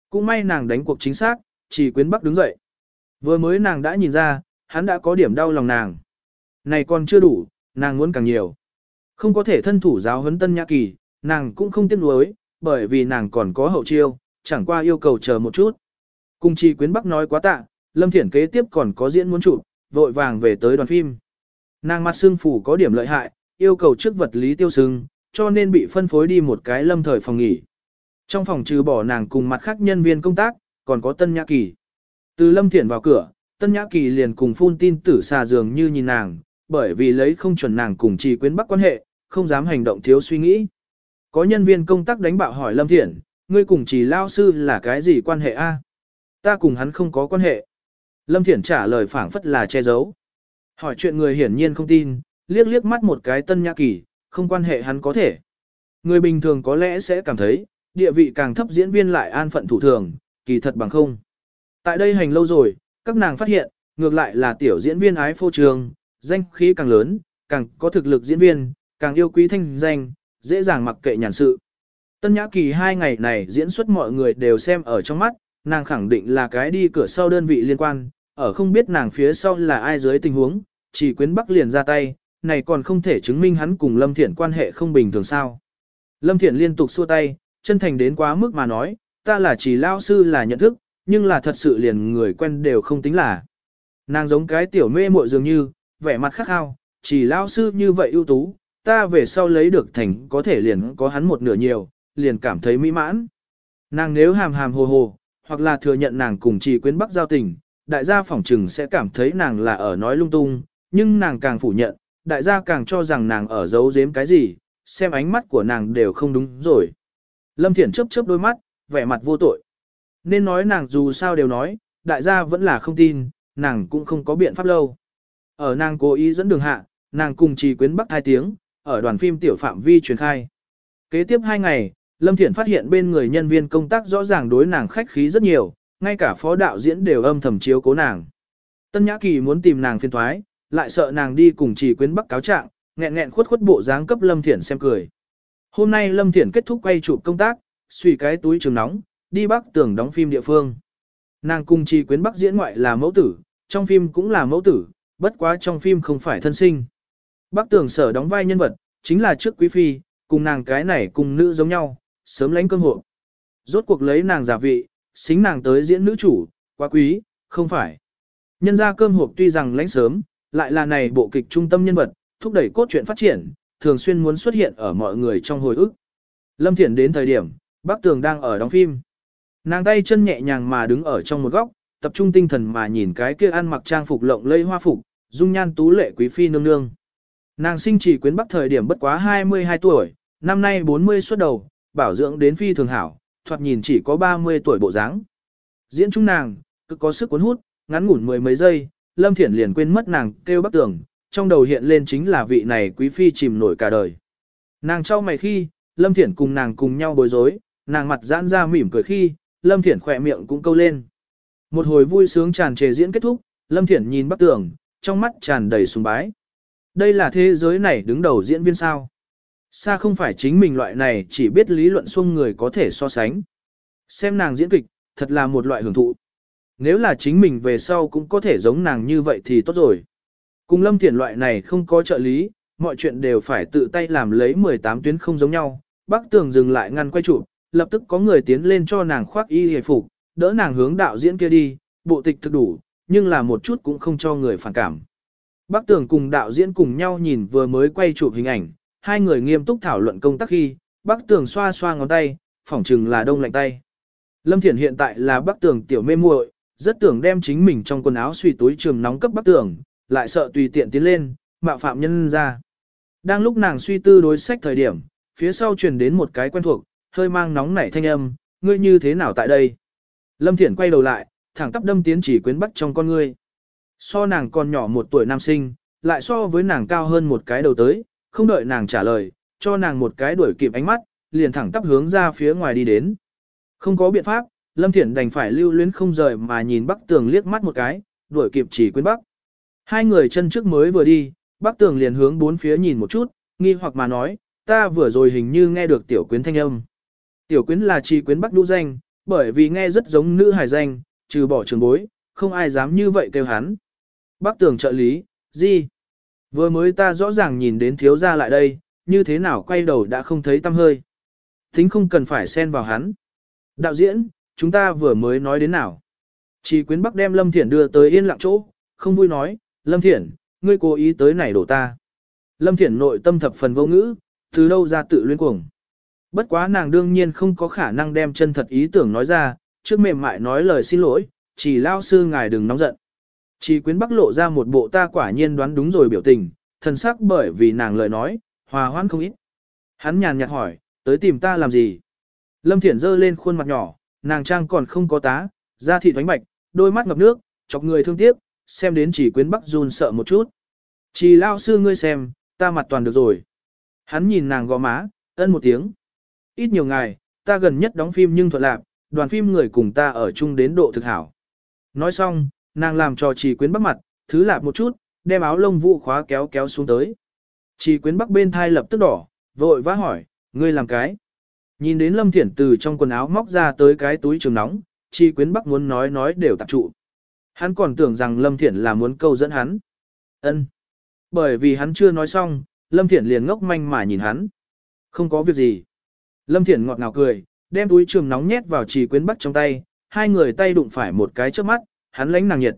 Cũng may nàng đánh cuộc chính xác, chỉ quyến bắc đứng dậy. Vừa mới nàng đã nhìn ra, hắn đã có điểm đau lòng nàng. Này còn chưa đủ, nàng muốn càng nhiều. Không có thể thân thủ giáo huấn Tân Nhã Kỳ, nàng cũng không tiếc nuối, bởi vì nàng còn có hậu chiêu, chẳng qua yêu cầu chờ một chút. Cùng chi quyến bắc nói quá tạ, Lâm Thiển kế tiếp còn có diễn muốn chụp, vội vàng về tới đoàn phim. Nàng mặt xương phủ có điểm lợi hại, yêu cầu trước vật lý tiêu sưng, cho nên bị phân phối đi một cái lâm thời phòng nghỉ. Trong phòng trừ bỏ nàng cùng mặt khác nhân viên công tác, còn có Tân Nhã Kỳ. Từ Lâm Thiển vào cửa, Tân Nhã Kỳ liền cùng phun tin tử xà dường như nhìn nàng, bởi vì lấy không chuẩn nàng cùng trì quyến bắc quan hệ, không dám hành động thiếu suy nghĩ. Có nhân viên công tác đánh bạo hỏi Lâm Thiển, ngươi cùng trì lao sư là cái gì quan hệ a? Ta cùng hắn không có quan hệ. Lâm Thiển trả lời phảng phất là che giấu. Hỏi chuyện người hiển nhiên không tin, liếc liếc mắt một cái Tân Nhã Kỳ, không quan hệ hắn có thể. Người bình thường có lẽ sẽ cảm thấy, địa vị càng thấp diễn viên lại an phận thủ thường, kỳ thật bằng không. Tại đây hành lâu rồi, các nàng phát hiện, ngược lại là tiểu diễn viên ái phô trường, danh khí càng lớn, càng có thực lực diễn viên, càng yêu quý thanh danh, dễ dàng mặc kệ nhàn sự. Tân Nhã Kỳ hai ngày này diễn xuất mọi người đều xem ở trong mắt, nàng khẳng định là cái đi cửa sau đơn vị liên quan, ở không biết nàng phía sau là ai dưới tình huống, chỉ quyến bắc liền ra tay, này còn không thể chứng minh hắn cùng Lâm Thiển quan hệ không bình thường sao. Lâm Thiển liên tục xua tay, chân thành đến quá mức mà nói, ta là chỉ lao sư là nhận thức, nhưng là thật sự liền người quen đều không tính là. Nàng giống cái tiểu mê muội dường như, vẻ mặt khắc khao, chỉ lao sư như vậy ưu tú, ta về sau lấy được thành có thể liền có hắn một nửa nhiều, liền cảm thấy mỹ mãn. Nàng nếu hàm hàm hồ hồ, hoặc là thừa nhận nàng cùng trì quyến bắc giao tình, đại gia phỏng trừng sẽ cảm thấy nàng là ở nói lung tung, nhưng nàng càng phủ nhận, đại gia càng cho rằng nàng ở giấu giếm cái gì, xem ánh mắt của nàng đều không đúng rồi. Lâm Thiển chớp chớp đôi mắt, vẻ mặt vô tội. Nên nói nàng dù sao đều nói, đại gia vẫn là không tin, nàng cũng không có biện pháp lâu. Ở nàng cố ý dẫn đường hạ, nàng cùng trì quyến bắc hai tiếng, ở đoàn phim tiểu phạm vi truyền khai. Kế tiếp hai ngày, Lâm Thiển phát hiện bên người nhân viên công tác rõ ràng đối nàng khách khí rất nhiều, ngay cả phó đạo diễn đều âm thầm chiếu cố nàng. Tân Nhã Kỳ muốn tìm nàng phiên thoái, lại sợ nàng đi cùng Chỉ quyến bắc cáo trạng, nghẹn nghẹn khuất khuất bộ dáng cấp Lâm Thiển xem cười. Hôm nay Lâm Thiển kết thúc quay chụp công tác, suy cái túi trường nóng, đi bắc tưởng đóng phim địa phương. Nàng cùng Chỉ Quyến Bắc diễn ngoại là mẫu tử, trong phim cũng là mẫu tử, bất quá trong phim không phải thân sinh. Bắc tưởng Sở đóng vai nhân vật, chính là trước quý phi, cùng nàng cái này cùng nữ giống nhau, sớm lánh cơm hộ. Rốt cuộc lấy nàng giả vị, xính nàng tới diễn nữ chủ, quá quý, không phải. Nhân ra cơm hộp tuy rằng lãnh sớm, lại là này bộ kịch trung tâm nhân vật, thúc đẩy cốt truyện phát triển, thường xuyên muốn xuất hiện ở mọi người trong hồi ức. Lâm Thiển đến thời điểm, Bác Tường đang ở đóng phim. Nàng tay chân nhẹ nhàng mà đứng ở trong một góc, tập trung tinh thần mà nhìn cái kia ăn mặc trang phục lộng lây hoa phục, dung nhan tú lệ quý phi nương nương. Nàng sinh chỉ quyến bắc thời điểm bất quá 22 tuổi, năm nay 40 xuất đầu, bảo dưỡng đến phi thường hảo, thoạt nhìn chỉ có 30 tuổi bộ dáng. Diễn chúng nàng, cứ có sức cuốn hút, ngắn ngủn mười mấy giây, Lâm Thiển liền quên mất nàng kêu bắc tường, trong đầu hiện lên chính là vị này quý phi chìm nổi cả đời. Nàng trao mày khi, Lâm Thiển cùng nàng cùng nhau bối rối, nàng mặt giãn ra mỉm cười khi, Lâm Thiển khỏe miệng cũng câu lên. Một hồi vui sướng tràn trề diễn kết thúc, Lâm Thiển nhìn bắc tường, trong mắt tràn đầy sùng bái. Đây là thế giới này đứng đầu diễn viên sao. Xa không phải chính mình loại này chỉ biết lý luận xuông người có thể so sánh. Xem nàng diễn kịch, thật là một loại hưởng thụ. Nếu là chính mình về sau cũng có thể giống nàng như vậy thì tốt rồi. Cùng lâm thiển loại này không có trợ lý, mọi chuyện đều phải tự tay làm lấy 18 tuyến không giống nhau. Bác tường dừng lại ngăn quay chụp, lập tức có người tiến lên cho nàng khoác y hề phục, đỡ nàng hướng đạo diễn kia đi, bộ tịch thực đủ, nhưng là một chút cũng không cho người phản cảm. Bác tường cùng đạo diễn cùng nhau nhìn vừa mới quay chụp hình ảnh, hai người nghiêm túc thảo luận công tác khi, bác tường xoa xoa ngón tay, phỏng chừng là đông lạnh tay. Lâm Thiển hiện tại là bác tường tiểu mê muội, rất tưởng đem chính mình trong quần áo suy túi trường nóng cấp bác tường, lại sợ tùy tiện tiến lên, mạo phạm nhân ra. Đang lúc nàng suy tư đối sách thời điểm, phía sau truyền đến một cái quen thuộc, hơi mang nóng nảy thanh âm, ngươi như thế nào tại đây? Lâm Thiển quay đầu lại, thẳng tắp đâm tiến chỉ quyến bắt trong con ngươi. So nàng còn nhỏ một tuổi nam sinh, lại so với nàng cao hơn một cái đầu tới, không đợi nàng trả lời, cho nàng một cái đuổi kịp ánh mắt, liền thẳng tắp hướng ra phía ngoài đi đến. Không có biện pháp, Lâm Thiển đành phải lưu luyến không rời mà nhìn Bắc Tường liếc mắt một cái, đuổi kịp chỉ quyến Bắc. Hai người chân trước mới vừa đi, Bắc Tường liền hướng bốn phía nhìn một chút, nghi hoặc mà nói, ta vừa rồi hình như nghe được tiểu quyến thanh âm. Tiểu quyến là chỉ quyến Bắc đu danh, bởi vì nghe rất giống nữ hài danh, trừ bỏ trường bối, không ai dám như vậy kêu hắn. Bắc Tường trợ lý, gì? Vừa mới ta rõ ràng nhìn đến thiếu gia lại đây, như thế nào quay đầu đã không thấy tâm hơi. thính không cần phải xen vào hắn. Đạo diễn, chúng ta vừa mới nói đến nào. Chỉ quyến bắc đem Lâm Thiển đưa tới yên lặng chỗ, không vui nói, Lâm Thiển, ngươi cố ý tới này đổ ta. Lâm Thiển nội tâm thập phần vô ngữ, từ đâu ra tự luyên cuồng. Bất quá nàng đương nhiên không có khả năng đem chân thật ý tưởng nói ra, trước mềm mại nói lời xin lỗi, chỉ lao sư ngài đừng nóng giận. Chỉ quyến bắc lộ ra một bộ ta quả nhiên đoán đúng rồi biểu tình, thần sắc bởi vì nàng lời nói, hòa hoãn không ít. Hắn nhàn nhạt hỏi, tới tìm ta làm gì? Lâm Thiển giơ lên khuôn mặt nhỏ, nàng trang còn không có tá, da thịt thoánh bạch, đôi mắt ngập nước, chọc người thương tiếc, xem đến chỉ quyến bắc run sợ một chút. Chỉ lao sư ngươi xem, ta mặt toàn được rồi. Hắn nhìn nàng gò má, ân một tiếng. Ít nhiều ngày, ta gần nhất đóng phim nhưng thuận lạc, đoàn phim người cùng ta ở chung đến độ thực hảo. Nói xong, nàng làm cho chỉ quyến bắc mặt, thứ lạp một chút, đem áo lông vũ khóa kéo kéo xuống tới. Chỉ quyến bắc bên thai lập tức đỏ, vội vã hỏi, ngươi làm cái. Nhìn đến Lâm Thiển từ trong quần áo móc ra tới cái túi trường nóng, chỉ quyến bắc muốn nói nói đều tạp trụ. Hắn còn tưởng rằng Lâm Thiển là muốn câu dẫn hắn. ân Bởi vì hắn chưa nói xong, Lâm Thiển liền ngốc manh mà nhìn hắn. Không có việc gì. Lâm Thiển ngọt ngào cười, đem túi trường nóng nhét vào trì quyến bắc trong tay, hai người tay đụng phải một cái trước mắt, hắn lãnh nàng nhiệt.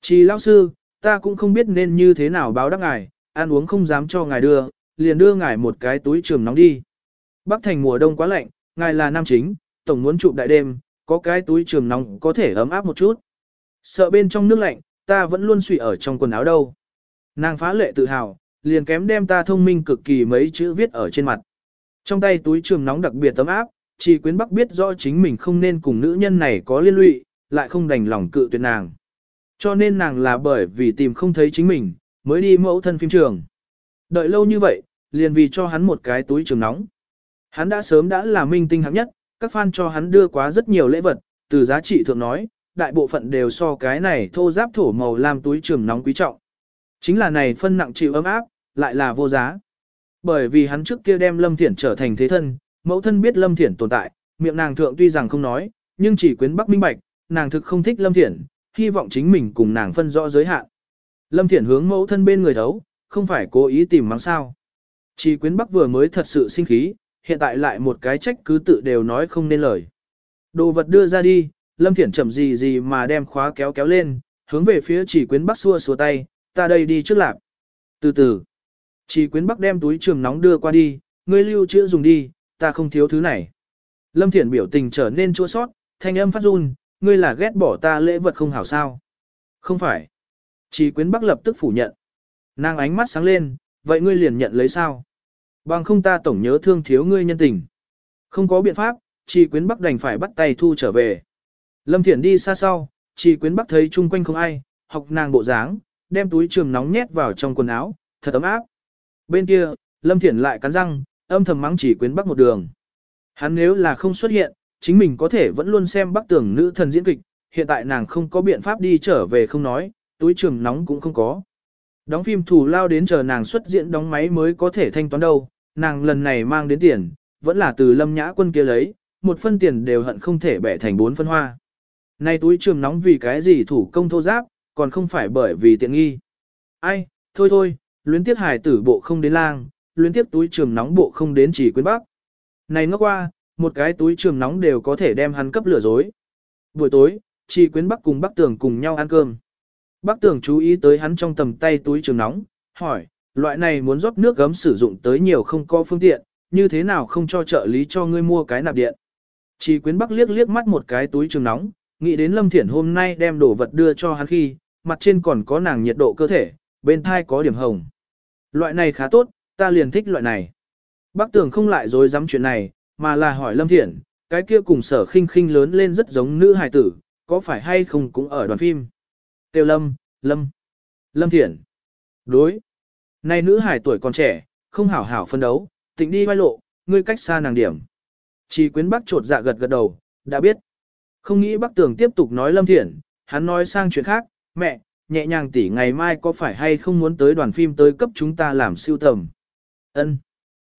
Trì lão sư, ta cũng không biết nên như thế nào báo đáp ngài, ăn uống không dám cho ngài đưa, liền đưa ngài một cái túi trường nóng đi. Bắc thành mùa đông quá lạnh, ngài là nam chính, tổng muốn chụp đại đêm, có cái túi trường nóng có thể ấm áp một chút. Sợ bên trong nước lạnh, ta vẫn luôn suy ở trong quần áo đâu. Nàng phá lệ tự hào, liền kém đem ta thông minh cực kỳ mấy chữ viết ở trên mặt. Trong tay túi trường nóng đặc biệt ấm áp, chỉ quyến bắc biết rõ chính mình không nên cùng nữ nhân này có liên lụy, lại không đành lòng cự tuyệt nàng. Cho nên nàng là bởi vì tìm không thấy chính mình, mới đi mẫu thân phim trường. Đợi lâu như vậy, liền vì cho hắn một cái túi trường nóng. Hắn đã sớm đã là minh tinh hạng nhất, các fan cho hắn đưa quá rất nhiều lễ vật, từ giá trị thượng nói, đại bộ phận đều so cái này thô giáp thổ màu làm túi trường nóng quý trọng. Chính là này phân nặng chịu ấm áp, lại là vô giá. Bởi vì hắn trước kia đem Lâm Thiển trở thành thế thân, mẫu thân biết Lâm Thiển tồn tại, miệng nàng thượng tuy rằng không nói, nhưng chỉ quyến bắc minh bạch, nàng thực không thích Lâm Thiển, hy vọng chính mình cùng nàng phân rõ giới hạn. Lâm Thiển hướng mẫu thân bên người thấu, không phải cố ý tìm mắng sao. Chỉ quyến bắc vừa mới thật sự sinh khí, hiện tại lại một cái trách cứ tự đều nói không nên lời. Đồ vật đưa ra đi, Lâm Thiển chậm gì gì mà đem khóa kéo kéo lên, hướng về phía chỉ quyến bắc xua xua tay, ta đây đi trước lạc. Từ từ, chỉ quyến bắc đem túi trường nóng đưa qua đi, ngươi lưu chữa dùng đi, ta không thiếu thứ này. Lâm Thiển biểu tình trở nên chua sót, thanh âm phát run, ngươi là ghét bỏ ta lễ vật không hảo sao. Không phải. Chỉ quyến bắc lập tức phủ nhận. Nàng ánh mắt sáng lên, vậy ngươi liền nhận lấy sao? Bằng không ta tổng nhớ thương thiếu ngươi nhân tình. Không có biện pháp, chỉ quyến bắc đành phải bắt tay thu trở về. Lâm Thiển đi xa sau, chỉ quyến bắc thấy chung quanh không ai, học nàng bộ dáng, đem túi trường nóng nhét vào trong quần áo, thật ấm áp. Bên kia, Lâm Thiển lại cắn răng, âm thầm mắng chỉ quyến bắc một đường. Hắn nếu là không xuất hiện, chính mình có thể vẫn luôn xem bắc tưởng nữ thần diễn kịch, hiện tại nàng không có biện pháp đi trở về không nói, túi trường nóng cũng không có. Đóng phim thủ lao đến chờ nàng xuất diễn đóng máy mới có thể thanh toán đâu, nàng lần này mang đến tiền, vẫn là từ lâm nhã quân kia lấy, một phân tiền đều hận không thể bẻ thành bốn phân hoa. Này túi trường nóng vì cái gì thủ công thô giáp, còn không phải bởi vì tiện nghi. Ai, thôi thôi, luyến tiếc hải tử bộ không đến lang, luyến tiếc túi trường nóng bộ không đến chỉ quyến bắc. Này ngốc qua, một cái túi trường nóng đều có thể đem hắn cấp lửa dối. Buổi tối, Tri quyến bắc cùng bắc tường cùng nhau ăn cơm. bắc tường chú ý tới hắn trong tầm tay túi trường nóng, hỏi, loại này muốn rót nước gấm sử dụng tới nhiều không có phương tiện, như thế nào không cho trợ lý cho ngươi mua cái nạp điện. Chỉ quyến bắc liếc liếc mắt một cái túi trường nóng, nghĩ đến Lâm Thiển hôm nay đem đồ vật đưa cho hắn khi, mặt trên còn có nàng nhiệt độ cơ thể, bên thai có điểm hồng. Loại này khá tốt, ta liền thích loại này. Bác Tường không lại dối dám chuyện này, mà là hỏi Lâm Thiển, cái kia cùng sở khinh khinh lớn lên rất giống nữ hài tử, có phải hay không cũng ở đoàn phim. Tiêu Lâm, Lâm, Lâm Thiển. Đối. Này nữ hài tuổi còn trẻ, không hảo hảo phân đấu, tỉnh đi vai lộ, ngươi cách xa nàng điểm. Chỉ quyến bác trột dạ gật gật đầu, đã biết. Không nghĩ bác tường tiếp tục nói Lâm Thiển, hắn nói sang chuyện khác, mẹ, nhẹ nhàng tỷ ngày mai có phải hay không muốn tới đoàn phim tới cấp chúng ta làm siêu tầm. Ân.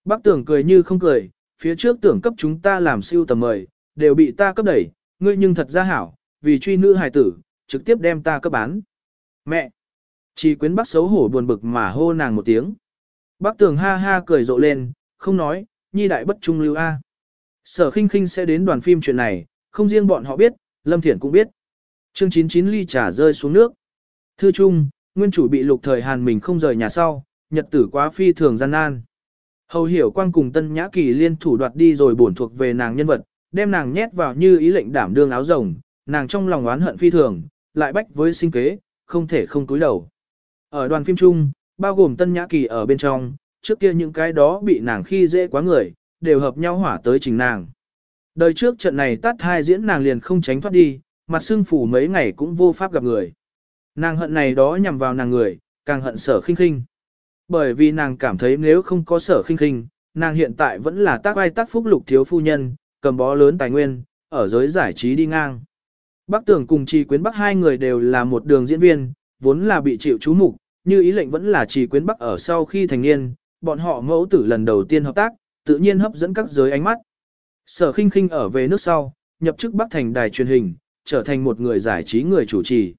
Bác tưởng cười như không cười, phía trước tưởng cấp chúng ta làm siêu tầm mời, đều bị ta cấp đẩy, ngươi nhưng thật ra hảo, vì truy nữ hài tử, trực tiếp đem ta cấp bán. Mẹ! Chỉ quyến bác xấu hổ buồn bực mà hô nàng một tiếng. Bác tường ha ha cười rộ lên, không nói, nhi đại bất trung lưu A. Sở khinh khinh sẽ đến đoàn phim chuyện này, không riêng bọn họ biết, Lâm Thiển cũng biết. Chương 99 ly trà rơi xuống nước. Thư chung, nguyên chủ bị lục thời Hàn mình không rời nhà sau, nhật tử quá phi thường gian nan. Hầu hiểu quang cùng tân nhã kỳ liên thủ đoạt đi rồi bổn thuộc về nàng nhân vật, đem nàng nhét vào như ý lệnh đảm đương áo rồng, nàng trong lòng oán hận phi thường, lại bách với sinh kế, không thể không túi đầu. Ở đoàn phim chung, bao gồm tân nhã kỳ ở bên trong, trước kia những cái đó bị nàng khi dễ quá người, đều hợp nhau hỏa tới trình nàng. Đời trước trận này tắt hai diễn nàng liền không tránh thoát đi, mặt xương phủ mấy ngày cũng vô pháp gặp người. Nàng hận này đó nhằm vào nàng người, càng hận sở khinh khinh. Bởi vì nàng cảm thấy nếu không có sở khinh khinh, nàng hiện tại vẫn là tác ai tác phúc lục thiếu phu nhân, cầm bó lớn tài nguyên, ở giới giải trí đi ngang. Bác tưởng cùng trì quyến bắc hai người đều là một đường diễn viên, vốn là bị chịu chú mục, như ý lệnh vẫn là trì quyến bắc ở sau khi thành niên, bọn họ mẫu tử lần đầu tiên hợp tác, tự nhiên hấp dẫn các giới ánh mắt. Sở khinh khinh ở về nước sau, nhập chức bắc thành đài truyền hình, trở thành một người giải trí người chủ trì.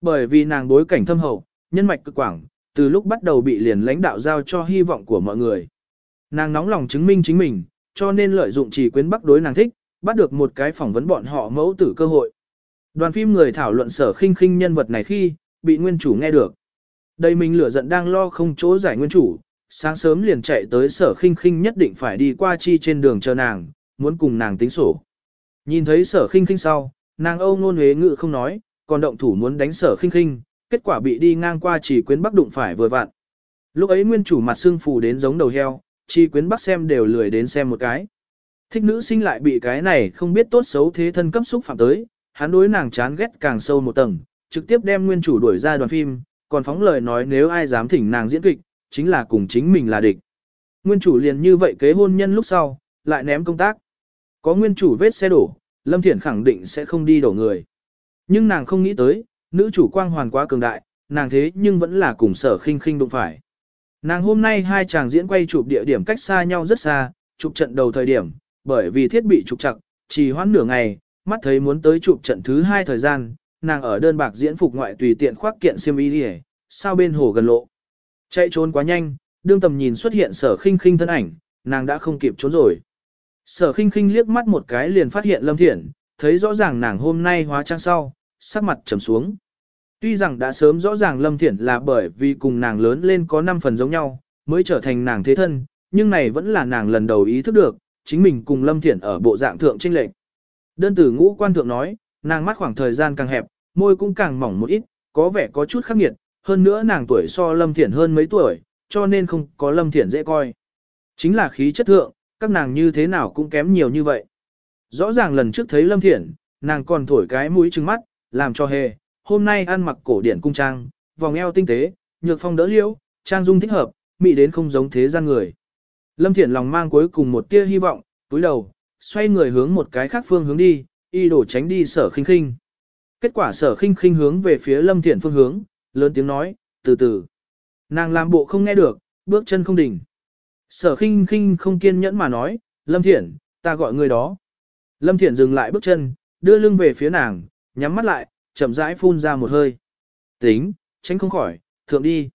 Bởi vì nàng bối cảnh thâm hậu, nhân mạch cực quảng, từ lúc bắt đầu bị liền lãnh đạo giao cho hy vọng của mọi người. Nàng nóng lòng chứng minh chính mình, cho nên lợi dụng chỉ quyến bắc đối nàng thích, bắt được một cái phỏng vấn bọn họ mẫu tử cơ hội. Đoàn phim người thảo luận sở khinh khinh nhân vật này khi, bị nguyên chủ nghe được. Đây mình lửa giận đang lo không chỗ giải nguyên chủ, sáng sớm liền chạy tới sở khinh khinh nhất định phải đi qua chi trên đường chờ nàng, muốn cùng nàng tính sổ. Nhìn thấy sở khinh khinh sau, nàng âu ngôn huế ngự không nói, còn động thủ muốn đánh sở khinh khinh, kết quả bị đi ngang qua chỉ quyến bắc đụng phải vừa vặn. Lúc ấy nguyên chủ mặt xương phù đến giống đầu heo, chỉ quyến bắc xem đều lười đến xem một cái. Thích nữ sinh lại bị cái này không biết tốt xấu thế thân cấp xúc phạm tới, hắn đối nàng chán ghét càng sâu một tầng, trực tiếp đem nguyên chủ đuổi ra đoàn phim, còn phóng lời nói nếu ai dám thỉnh nàng diễn kịch, chính là cùng chính mình là địch. Nguyên chủ liền như vậy kế hôn nhân lúc sau, lại ném công tác. Có nguyên chủ vết xe đổ, Lâm Thiển khẳng định sẽ không đi đổ người. Nhưng nàng không nghĩ tới, nữ chủ quang hoàn quá cường đại, nàng thế nhưng vẫn là cùng sở khinh khinh đụng phải. Nàng hôm nay hai chàng diễn quay chụp địa điểm cách xa nhau rất xa, chụp trận đầu thời điểm, bởi vì thiết bị trục chặt, chỉ hoãn nửa ngày, mắt thấy muốn tới chụp trận thứ hai thời gian, nàng ở đơn bạc diễn phục ngoại tùy tiện khoác kiện xiêm y đi sao bên hồ gần lộ. Chạy trốn quá nhanh, đương tầm nhìn xuất hiện sở khinh khinh thân ảnh, nàng đã không kịp trốn rồi. Sở khinh khinh liếc mắt một cái liền phát hiện Lâm Thiển, thấy rõ ràng nàng hôm nay hóa trang sau, sắc mặt trầm xuống. Tuy rằng đã sớm rõ ràng Lâm Thiển là bởi vì cùng nàng lớn lên có 5 phần giống nhau, mới trở thành nàng thế thân, nhưng này vẫn là nàng lần đầu ý thức được, chính mình cùng Lâm Thiển ở bộ dạng thượng trinh lệch. Đơn tử ngũ quan thượng nói, nàng mắt khoảng thời gian càng hẹp, môi cũng càng mỏng một ít, có vẻ có chút khắc nghiệt, hơn nữa nàng tuổi so Lâm Thiển hơn mấy tuổi, cho nên không có Lâm Thiển dễ coi. Chính là khí chất thượng, các nàng như thế nào cũng kém nhiều như vậy. Rõ ràng lần trước thấy Lâm Thiển, nàng còn thổi cái mũi trừng mắt, làm cho hề, hôm nay ăn mặc cổ điển cung trang, vòng eo tinh tế, nhược phong đỡ liễu, trang dung thích hợp, mỹ đến không giống thế gian người. Lâm Thiển lòng mang cuối cùng một tia hy vọng, túi đầu, xoay người hướng một cái khác phương hướng đi, y đổ tránh đi sở khinh khinh. Kết quả sở khinh khinh hướng về phía Lâm Thiển phương hướng, lớn tiếng nói, từ từ. Nàng làm bộ không nghe được, bước chân không đỉnh. Sở khinh khinh không kiên nhẫn mà nói, Lâm Thiển, ta gọi người đó. Lâm Thiển dừng lại bước chân, đưa lưng về phía nàng, nhắm mắt lại, chậm rãi phun ra một hơi. Tính, tránh không khỏi, thượng đi.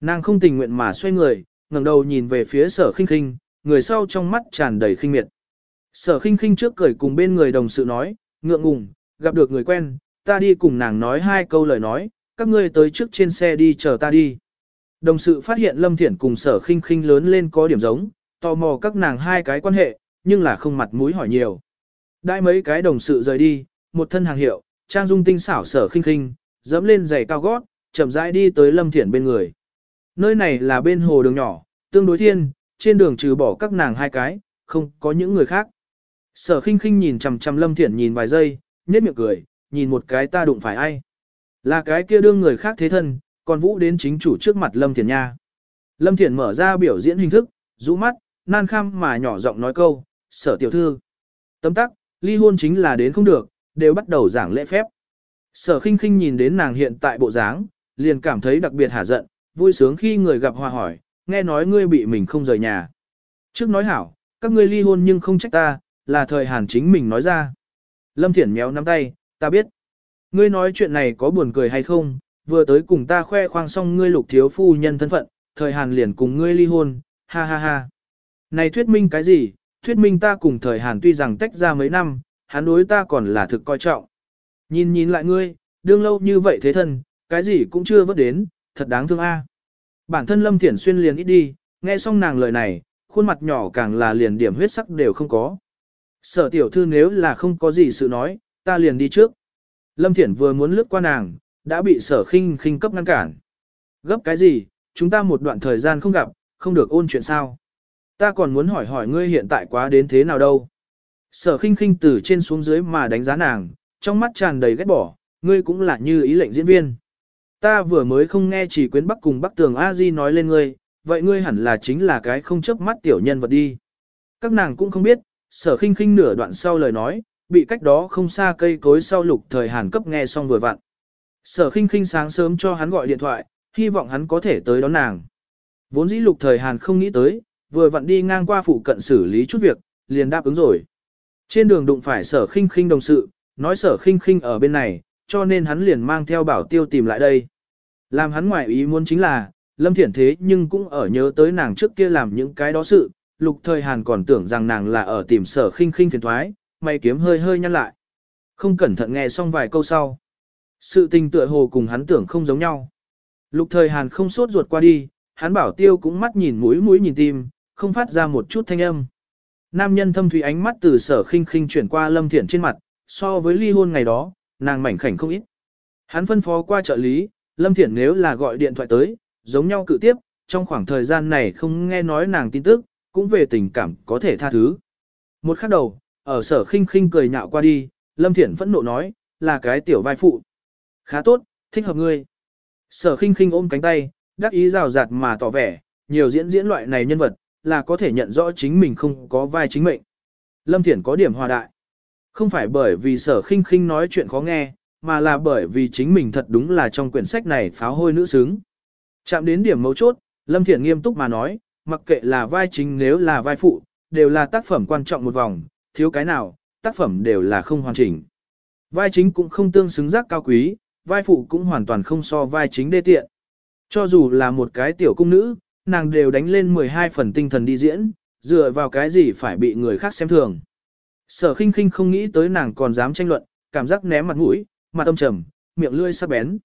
Nàng không tình nguyện mà xoay người, ngẩng đầu nhìn về phía sở khinh khinh, người sau trong mắt tràn đầy khinh miệt. Sở khinh khinh trước cười cùng bên người đồng sự nói, ngượng ngùng, gặp được người quen, ta đi cùng nàng nói hai câu lời nói, các ngươi tới trước trên xe đi chờ ta đi. Đồng sự phát hiện Lâm Thiển cùng sở khinh khinh lớn lên có điểm giống, tò mò các nàng hai cái quan hệ, nhưng là không mặt mũi hỏi nhiều. Đại mấy cái đồng sự rời đi, một thân hàng hiệu, trang dung tinh xảo sở khinh khinh, dẫm lên giày cao gót, chậm rãi đi tới Lâm Thiển bên người. Nơi này là bên hồ đường nhỏ, tương đối thiên, trên đường trừ bỏ các nàng hai cái, không có những người khác. Sở khinh khinh nhìn chằm chằm Lâm Thiển nhìn vài giây, nhếch miệng cười, nhìn một cái ta đụng phải ai. Là cái kia đương người khác thế thân, còn vũ đến chính chủ trước mặt Lâm Thiển nha. Lâm Thiển mở ra biểu diễn hình thức, rũ mắt, nan kham mà nhỏ giọng nói câu, sở tiểu thư. Tấm tắc, ly hôn chính là đến không được, đều bắt đầu giảng lễ phép. Sở khinh khinh nhìn đến nàng hiện tại bộ dáng, liền cảm thấy đặc biệt hả giận, vui sướng khi người gặp hòa hỏi, nghe nói ngươi bị mình không rời nhà. Trước nói hảo, các ngươi ly hôn nhưng không trách ta, là thời hàn chính mình nói ra. Lâm Thiển méo nắm tay, ta biết. Ngươi nói chuyện này có buồn cười hay không, vừa tới cùng ta khoe khoang xong ngươi lục thiếu phu nhân thân phận, thời hàn liền cùng ngươi ly hôn, ha ha ha. Này thuyết minh cái gì, thuyết minh ta cùng thời hàn tuy rằng tách ra mấy năm, hắn đối ta còn là thực coi trọng. Nhìn nhìn lại ngươi, đương lâu như vậy thế thân, cái gì cũng chưa vớt đến, thật đáng thương a. Bản thân Lâm Thiển Xuyên liền ít đi, nghe xong nàng lời này, khuôn mặt nhỏ càng là liền điểm huyết sắc đều không có. Sở tiểu thư nếu là không có gì sự nói, ta liền đi trước. Lâm Thiển vừa muốn lướt qua nàng, đã bị sở khinh khinh cấp ngăn cản. Gấp cái gì, chúng ta một đoạn thời gian không gặp, không được ôn chuyện sao. Ta còn muốn hỏi hỏi ngươi hiện tại quá đến thế nào đâu. Sở khinh khinh từ trên xuống dưới mà đánh giá nàng, trong mắt tràn đầy ghét bỏ, ngươi cũng là như ý lệnh diễn viên. Ta vừa mới không nghe chỉ quyến bắc cùng bắc tường A-di nói lên ngươi, vậy ngươi hẳn là chính là cái không chấp mắt tiểu nhân vật đi. Các nàng cũng không biết, sở khinh khinh nửa đoạn sau lời nói, bị cách đó không xa cây cối sau lục thời hàn cấp nghe xong vừa vặn. Sở khinh khinh sáng sớm cho hắn gọi điện thoại, hy vọng hắn có thể tới đón nàng. Vốn dĩ lục thời hàn không nghĩ tới, vừa vặn đi ngang qua phụ cận xử lý chút việc, liền đáp ứng rồi. Trên đường đụng phải sở khinh khinh đồng sự, nói sở khinh khinh ở bên này, cho nên hắn liền mang theo bảo tiêu tìm lại đây. Làm hắn ngoại ý muốn chính là, Lâm Thiển thế nhưng cũng ở nhớ tới nàng trước kia làm những cái đó sự, lục thời hàn còn tưởng rằng nàng là ở tìm sở khinh khinh phiền thoái, mày kiếm hơi hơi nhăn lại. Không cẩn thận nghe xong vài câu sau. Sự tình tựa hồ cùng hắn tưởng không giống nhau. Lục thời hàn không sốt ruột qua đi, hắn bảo tiêu cũng mắt nhìn mũi mũi nhìn tim, không phát ra một chút thanh âm. Nam nhân thâm thủy ánh mắt từ sở khinh khinh chuyển qua lâm thiện trên mặt, so với ly hôn ngày đó, nàng mảnh khảnh không ít. Hắn phân phó qua trợ lý, lâm thiện nếu là gọi điện thoại tới, giống nhau cự tiếp, trong khoảng thời gian này không nghe nói nàng tin tức, cũng về tình cảm có thể tha thứ. Một khắc đầu, ở sở khinh khinh cười nhạo qua đi, lâm thiện phẫn nộ nói, là cái tiểu vai phụ. Khá tốt, thích hợp ngươi. Sở khinh khinh ôm cánh tay, đắc ý rào rạt mà tỏ vẻ, nhiều diễn diễn loại này nhân vật, là có thể nhận rõ chính mình không có vai chính mệnh. Lâm Thiển có điểm hòa đại. Không phải bởi vì sở khinh khinh nói chuyện khó nghe, mà là bởi vì chính mình thật đúng là trong quyển sách này pháo hôi nữ xứng. Chạm đến điểm mấu chốt, Lâm Thiển nghiêm túc mà nói, mặc kệ là vai chính nếu là vai phụ, đều là tác phẩm quan trọng một vòng, thiếu cái nào, tác phẩm đều là không hoàn chỉnh. Vai chính cũng không tương xứng giác cao quý, vai phụ cũng hoàn toàn không so vai chính đê tiện. Cho dù là một cái tiểu cung nữ, nàng đều đánh lên 12 phần tinh thần đi diễn, dựa vào cái gì phải bị người khác xem thường. Sở khinh khinh không nghĩ tới nàng còn dám tranh luận, cảm giác ném mặt mũi, mặt âm trầm, miệng lươi sắc bén.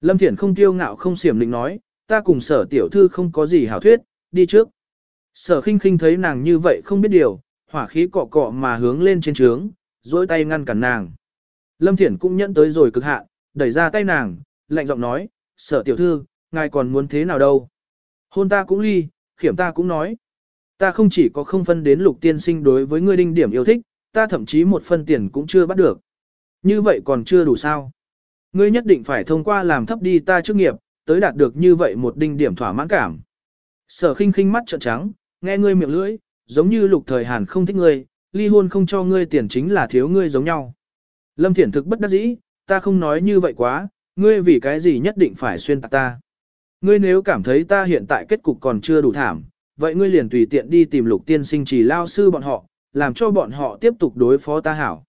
Lâm Thiển không kiêu ngạo không xiểm định nói, ta cùng sở tiểu thư không có gì hảo thuyết, đi trước. Sở khinh khinh thấy nàng như vậy không biết điều, hỏa khí cọ cọ mà hướng lên trên trướng, dối tay ngăn cản nàng. Lâm Thiển cũng nhẫn tới rồi cực hạn, đẩy ra tay nàng, lạnh giọng nói, sở tiểu thư, ngài còn muốn thế nào đâu. Hôn ta cũng ly, khiểm ta cũng nói. Ta không chỉ có không phân đến lục tiên sinh đối với ngươi đinh điểm yêu thích, ta thậm chí một phân tiền cũng chưa bắt được. Như vậy còn chưa đủ sao. Ngươi nhất định phải thông qua làm thấp đi ta chức nghiệp, tới đạt được như vậy một đinh điểm thỏa mãn cảm. Sở khinh khinh mắt trợn trắng, nghe ngươi miệng lưỡi, giống như lục thời hàn không thích ngươi, ly hôn không cho ngươi tiền chính là thiếu ngươi giống nhau. Lâm Thiển thực bất đắc dĩ, ta không nói như vậy quá, ngươi vì cái gì nhất định phải xuyên tạc ta. Ngươi nếu cảm thấy ta hiện tại kết cục còn chưa đủ thảm, vậy ngươi liền tùy tiện đi tìm lục tiên sinh chỉ lao sư bọn họ, làm cho bọn họ tiếp tục đối phó ta hảo.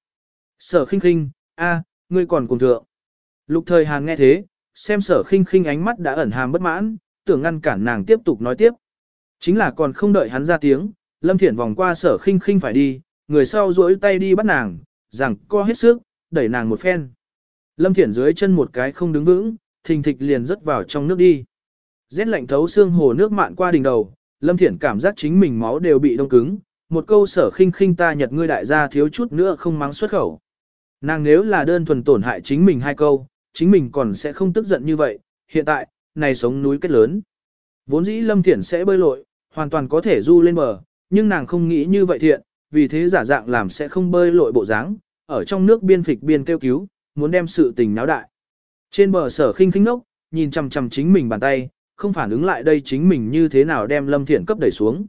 Sở khinh khinh, a, ngươi còn cùng thượng. Lục thời Hàn nghe thế, xem sở khinh khinh ánh mắt đã ẩn hàm bất mãn, tưởng ngăn cản nàng tiếp tục nói tiếp. Chính là còn không đợi hắn ra tiếng, Lâm Thiển vòng qua sở khinh khinh phải đi, người sau duỗi tay đi bắt nàng, rằng co hết sức, đẩy nàng một phen. Lâm Thiển dưới chân một cái không đứng vững, thình thịch liền rớt vào trong nước đi. Rét lạnh thấu xương hồ nước mạn qua đỉnh đầu, Lâm Thiển cảm giác chính mình máu đều bị đông cứng, một câu sở khinh khinh ta nhật ngươi đại gia thiếu chút nữa không mắng xuất khẩu. Nàng nếu là đơn thuần tổn hại chính mình hai câu, chính mình còn sẽ không tức giận như vậy, hiện tại, này sống núi kết lớn. Vốn dĩ Lâm Thiển sẽ bơi lội, hoàn toàn có thể du lên bờ, nhưng nàng không nghĩ như vậy thiện, vì thế giả dạng làm sẽ không bơi lội bộ dáng, ở trong nước biên phịch biên kêu cứu, muốn đem sự tình náo đại. Trên bờ sở khinh khinh nốc, nhìn chằm chằm chính mình bàn tay, không phản ứng lại đây chính mình như thế nào đem Lâm Thiển cấp đẩy xuống.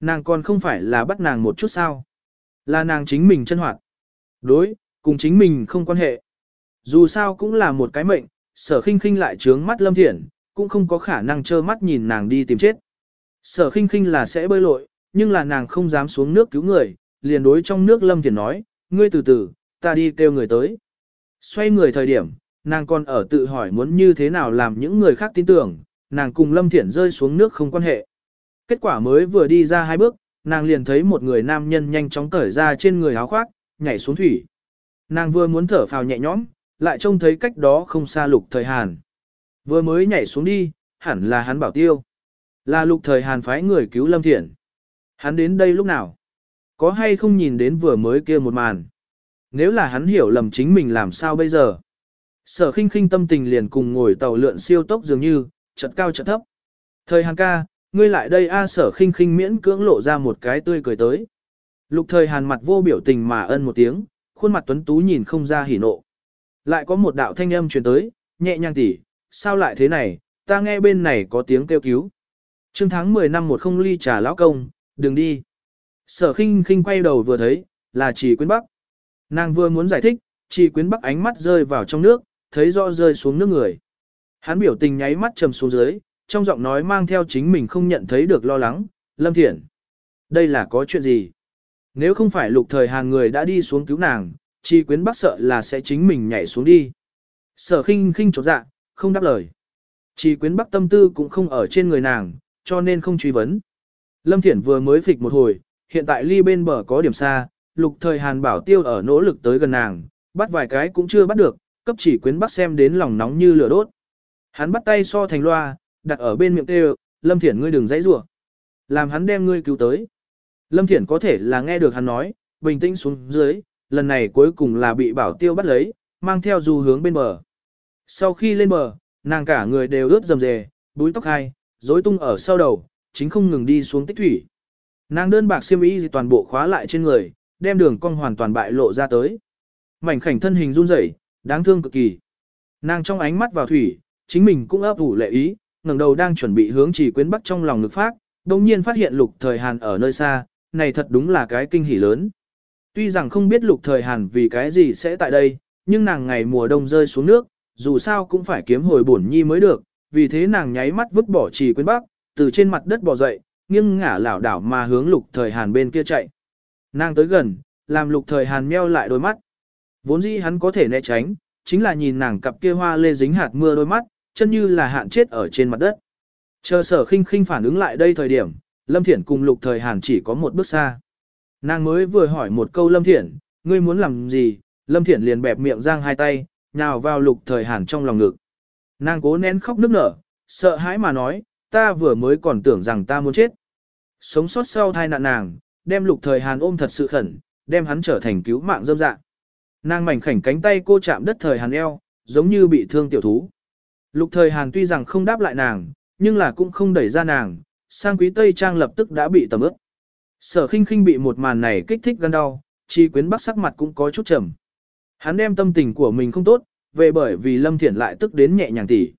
Nàng còn không phải là bắt nàng một chút sao. Là nàng chính mình chân hoạt. Đối, cùng chính mình không quan hệ. Dù sao cũng là một cái mệnh, sở khinh khinh lại trướng mắt Lâm Thiển, cũng không có khả năng trơ mắt nhìn nàng đi tìm chết. Sở khinh khinh là sẽ bơi lội, nhưng là nàng không dám xuống nước cứu người, liền đối trong nước Lâm Thiển nói, ngươi từ từ, ta đi kêu người tới. Xoay người thời điểm, nàng còn ở tự hỏi muốn như thế nào làm những người khác tin tưởng, nàng cùng Lâm Thiển rơi xuống nước không quan hệ. Kết quả mới vừa đi ra hai bước, nàng liền thấy một người nam nhân nhanh chóng cởi ra trên người áo khoác, nhảy xuống thủy. Nàng vừa muốn thở phào nhẹ nhõm, lại trông thấy cách đó không xa lục thời Hàn. Vừa mới nhảy xuống đi, hẳn là hắn bảo tiêu. Là lục thời Hàn phái người cứu Lâm Thiển. Hắn đến đây lúc nào? Có hay không nhìn đến vừa mới kia một màn? Nếu là hắn hiểu lầm chính mình làm sao bây giờ? Sở khinh khinh tâm tình liền cùng ngồi tàu lượn siêu tốc dường như, chật cao chật thấp. Thời Hàn ca, ngươi lại đây a sở khinh khinh miễn cưỡng lộ ra một cái tươi cười tới. Lục thời Hàn mặt vô biểu tình mà ân một tiếng, khuôn mặt tuấn tú nhìn không ra hỉ nộ. Lại có một đạo thanh âm truyền tới, nhẹ nhàng tỉ, sao lại thế này, ta nghe bên này có tiếng kêu cứu. Trương tháng 10 năm một không ly trà lão công, đừng đi. Sở khinh khinh quay đầu vừa thấy, là chỉ quyến bắc. Nàng vừa muốn giải thích, chỉ quyến bắc ánh mắt rơi vào trong nước, thấy rõ rơi xuống nước người. Hắn biểu tình nháy mắt trầm xuống dưới, trong giọng nói mang theo chính mình không nhận thấy được lo lắng, Lâm Thiển. Đây là có chuyện gì? Nếu không phải lục thời hàng người đã đi xuống cứu nàng, chi quyến bắc sợ là sẽ chính mình nhảy xuống đi. Sở khinh khinh chột dạ, không đáp lời. Chi quyến bắc tâm tư cũng không ở trên người nàng, cho nên không truy vấn. Lâm Thiển vừa mới phịch một hồi, hiện tại ly bên bờ có điểm xa, lục thời hàn bảo tiêu ở nỗ lực tới gần nàng, bắt vài cái cũng chưa bắt được, cấp chỉ quyến bắc xem đến lòng nóng như lửa đốt. Hắn bắt tay so thành loa, đặt ở bên miệng kêu, Lâm Thiển ngươi đừng dãy rủa Làm hắn đem ngươi cứu tới. Lâm Thiển có thể là nghe được hắn nói, bình tĩnh xuống dưới, lần này cuối cùng là bị bảo tiêu bắt lấy, mang theo du hướng bên bờ. Sau khi lên bờ, nàng cả người đều ướt dầm dề, búi tóc hai, rối tung ở sau đầu, chính không ngừng đi xuống tích thủy. Nàng đơn bạc xiêm y toàn bộ khóa lại trên người, đem đường cong hoàn toàn bại lộ ra tới. Mảnh khảnh thân hình run rẩy, đáng thương cực kỳ. Nàng trong ánh mắt vào thủy, chính mình cũng ấp ủ lệ ý, ngẩng đầu đang chuẩn bị hướng chỉ quyến bắc trong lòng ngực phát, đồng nhiên phát hiện lục thời hàn ở nơi xa, này thật đúng là cái kinh hỉ lớn. Tuy rằng không biết lục thời hàn vì cái gì sẽ tại đây, nhưng nàng ngày mùa đông rơi xuống nước, dù sao cũng phải kiếm hồi bổn nhi mới được, vì thế nàng nháy mắt vứt bỏ chỉ quyến bắc, từ trên mặt đất bò dậy, nghiêng ngả lảo đảo mà hướng lục thời hàn bên kia chạy. Nàng tới gần, làm lục thời hàn meo lại đôi mắt. Vốn dĩ hắn có thể né tránh, chính là nhìn nàng cặp kia hoa lê dính hạt mưa đôi mắt, chân như là hạn chết ở trên mặt đất. Chờ sở khinh khinh phản ứng lại đây thời điểm, Lâm Thiển cùng lục thời hàn chỉ có một bước xa. Nàng mới vừa hỏi một câu Lâm Thiển, ngươi muốn làm gì, Lâm Thiển liền bẹp miệng giang hai tay, nhào vào lục thời hàn trong lòng ngực. Nàng cố nén khóc nức nở, sợ hãi mà nói, ta vừa mới còn tưởng rằng ta muốn chết. Sống sót sau thai nạn nàng, đem lục thời hàn ôm thật sự khẩn, đem hắn trở thành cứu mạng dâm dạng. Nàng mảnh khảnh cánh tay cô chạm đất thời hàn eo, giống như bị thương tiểu thú. Lục thời hàn tuy rằng không đáp lại nàng, nhưng là cũng không đẩy ra nàng, sang quý tây trang lập tức đã bị tầm ướp. Sở khinh khinh bị một màn này kích thích gan đau, chi quyến bắc sắc mặt cũng có chút trầm. Hắn đem tâm tình của mình không tốt, về bởi vì Lâm Thiển lại tức đến nhẹ nhàng tỉ.